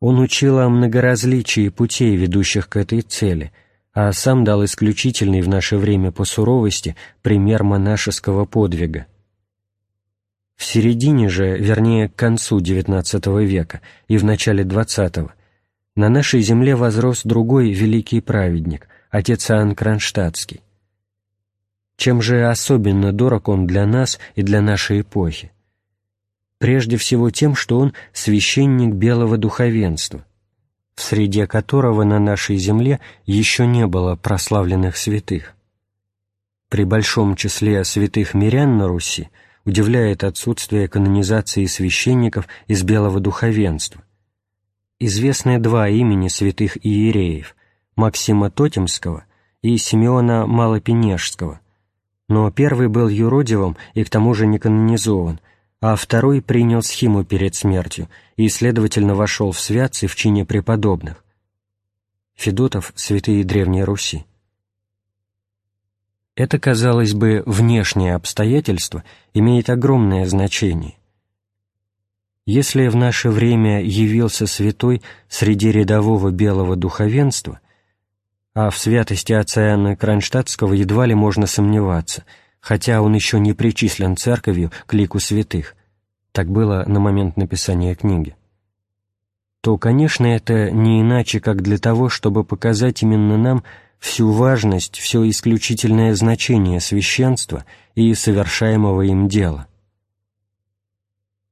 Он учил о многоразличии путей, ведущих к этой цели, а сам дал исключительный в наше время по суровости пример монашеского подвига. В середине же, вернее, к концу XIX века и в начале XX, на нашей земле возрос другой великий праведник, отец Иоанн Кронштадтский. Чем же особенно дорог он для нас и для нашей эпохи? Прежде всего тем, что он священник белого духовенства, в среде которого на нашей земле еще не было прославленных святых. При большом числе святых мирян на Руси удивляет отсутствие канонизации священников из белого духовенства. Известны два имени святых иереев – Максима Тотемского и Симеона Малопенежского, но первый был юродивым и к тому же не канонизован, а второй принял схиму перед смертью и, следовательно, вошел в святцы в чине преподобных. Федотов «Святые Древней Руси». Это, казалось бы, внешнее обстоятельство имеет огромное значение. Если в наше время явился святой среди рядового белого духовенства, а в святости отца Иоанна Кронштадтского едва ли можно сомневаться, хотя он еще не причислен церковью к лику святых. Так было на момент написания книги. То, конечно, это не иначе, как для того, чтобы показать именно нам всю важность, все исключительное значение священства и совершаемого им дела.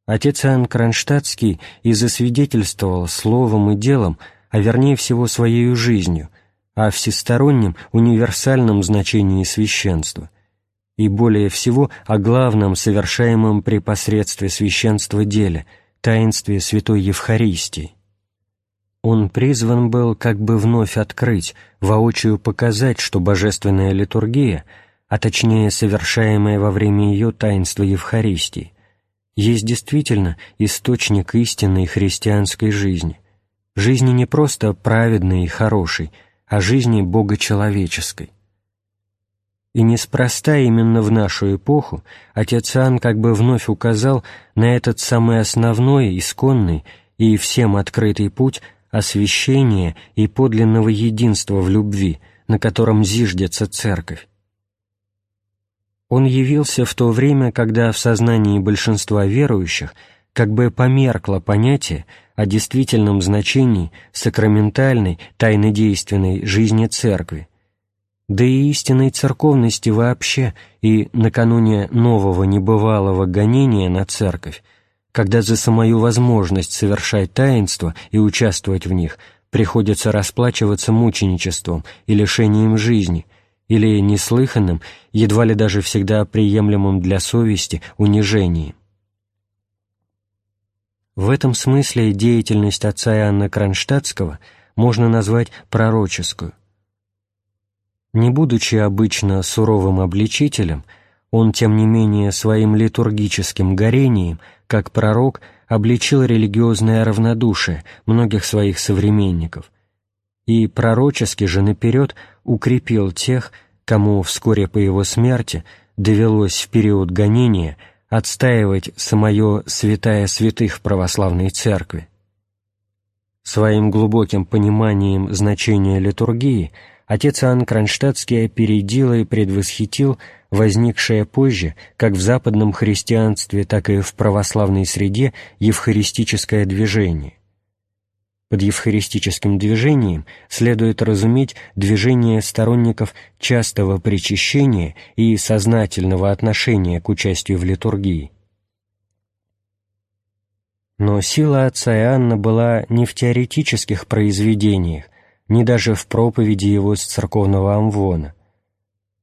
Отец Иоанн Кронштадтский и засвидетельствовал словом и делом, а вернее всего своей жизнью – о всестороннем, универсальном значении священства и более всего о главном совершаемом при посредстве священства деле, таинстве Святой Евхаристии. Он призван был как бы вновь открыть, воочию показать, что божественная литургия, а точнее совершаемая во время ее таинства Евхаристии, есть действительно источник истинной христианской жизни, жизни не просто праведной и хорошей, о жизни Бога человеческой. И неспроста именно в нашу эпоху отец Иоанн как бы вновь указал на этот самый основной, исконный и всем открытый путь освящения и подлинного единства в любви, на котором зиждется Церковь. Он явился в то время, когда в сознании большинства верующих как бы померкло понятие о действительном значении сакраментальной, тайнодейственной жизни Церкви, да и истинной церковности вообще и накануне нового небывалого гонения на Церковь, когда за самую возможность совершать таинства и участвовать в них приходится расплачиваться мученичеством и лишением жизни или неслыханным, едва ли даже всегда приемлемым для совести, унижением. В этом смысле деятельность отца Иоанна Кронштадтского можно назвать пророческую. Не будучи обычно суровым обличителем, он, тем не менее, своим литургическим горением, как пророк, обличил религиозное равнодушие многих своих современников и пророчески же наперед укрепил тех, кому вскоре по его смерти довелось в период гонения – отстаивать самое святая святых православной церкви. Своим глубоким пониманием значения литургии отец Иоанн Кронштадтский опередил и предвосхитил возникшее позже как в западном христианстве, так и в православной среде евхаристическое движение. Под евхаристическим движением следует разуметь движение сторонников частого причащения и сознательного отношения к участию в литургии. Но сила отца Иоанна была не в теоретических произведениях, не даже в проповеди его с церковного амвона.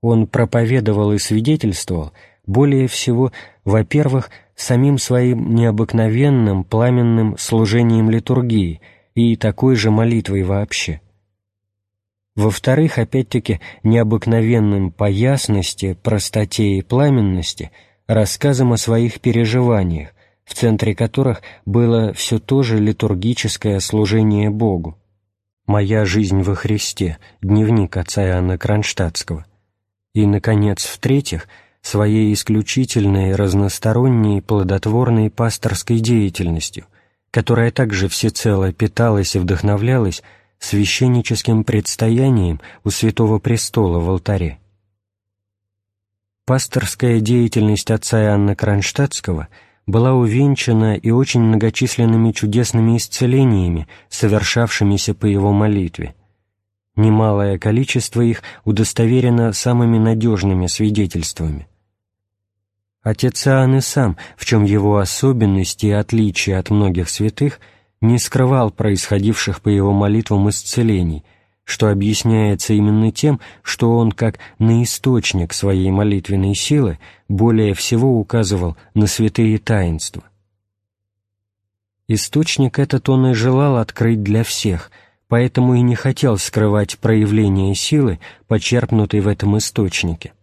Он проповедовал и свидетельствовал более всего, во-первых, самим своим необыкновенным пламенным служением литургии – и такой же молитвой вообще. Во-вторых, опять-таки, необыкновенным по ясности, простоте и пламенности рассказом о своих переживаниях, в центре которых было все то же литургическое служение Богу. «Моя жизнь во Христе», дневник отца Иоанна Кронштадтского. И, наконец, в-третьих, своей исключительной, разносторонней, плодотворной пасторской деятельностью – которая также всецело питалась и вдохновлялась священническим предстоянием у Святого Престола в алтаре. Пасторская деятельность отца Иоанна Кронштадтского была увенчана и очень многочисленными чудесными исцелениями, совершавшимися по его молитве. Немалое количество их удостоверено самыми надежными свидетельствами. Отец Иоанн и сам, в чем его особенности и отличие от многих святых, не скрывал происходивших по его молитвам исцелений, что объясняется именно тем, что он как на источник своей молитвенной силы более всего указывал на святые таинства. Источник этот он и желал открыть для всех, поэтому и не хотел скрывать проявление силы, почерпнутой в этом источнике.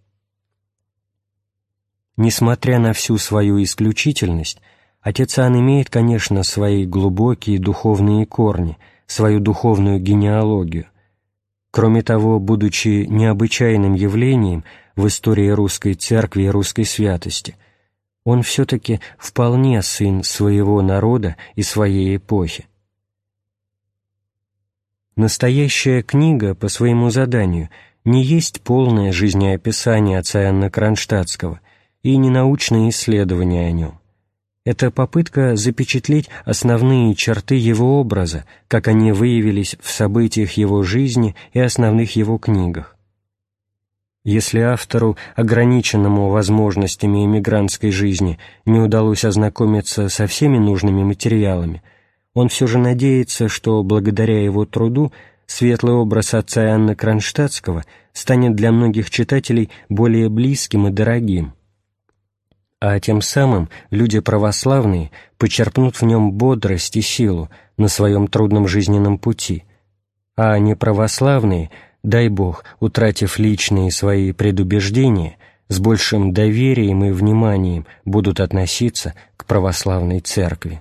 Несмотря на всю свою исключительность, отец Иоанн имеет, конечно, свои глубокие духовные корни, свою духовную генеалогию, Кроме того, будучи необычайным явлением в истории русской церкви и русской святости, он все-таки вполне сын своего народа и своей эпохи. Настоящая книга по своему заданию не есть полное жизнеописание отца Иоанна Кронштадтского и не научное исследование о нем. Это попытка запечатлеть основные черты его образа, как они выявились в событиях его жизни и основных его книгах. Если автору, ограниченному возможностями эмигрантской жизни, не удалось ознакомиться со всеми нужными материалами, он все же надеется, что благодаря его труду светлый образ отца Иоанна Кронштадтского станет для многих читателей более близким и дорогим а тем самым люди православные почерпнут в нем бодрость и силу на своем трудном жизненном пути, а неправославные, дай Бог, утратив личные свои предубеждения, с большим доверием и вниманием будут относиться к православной церкви.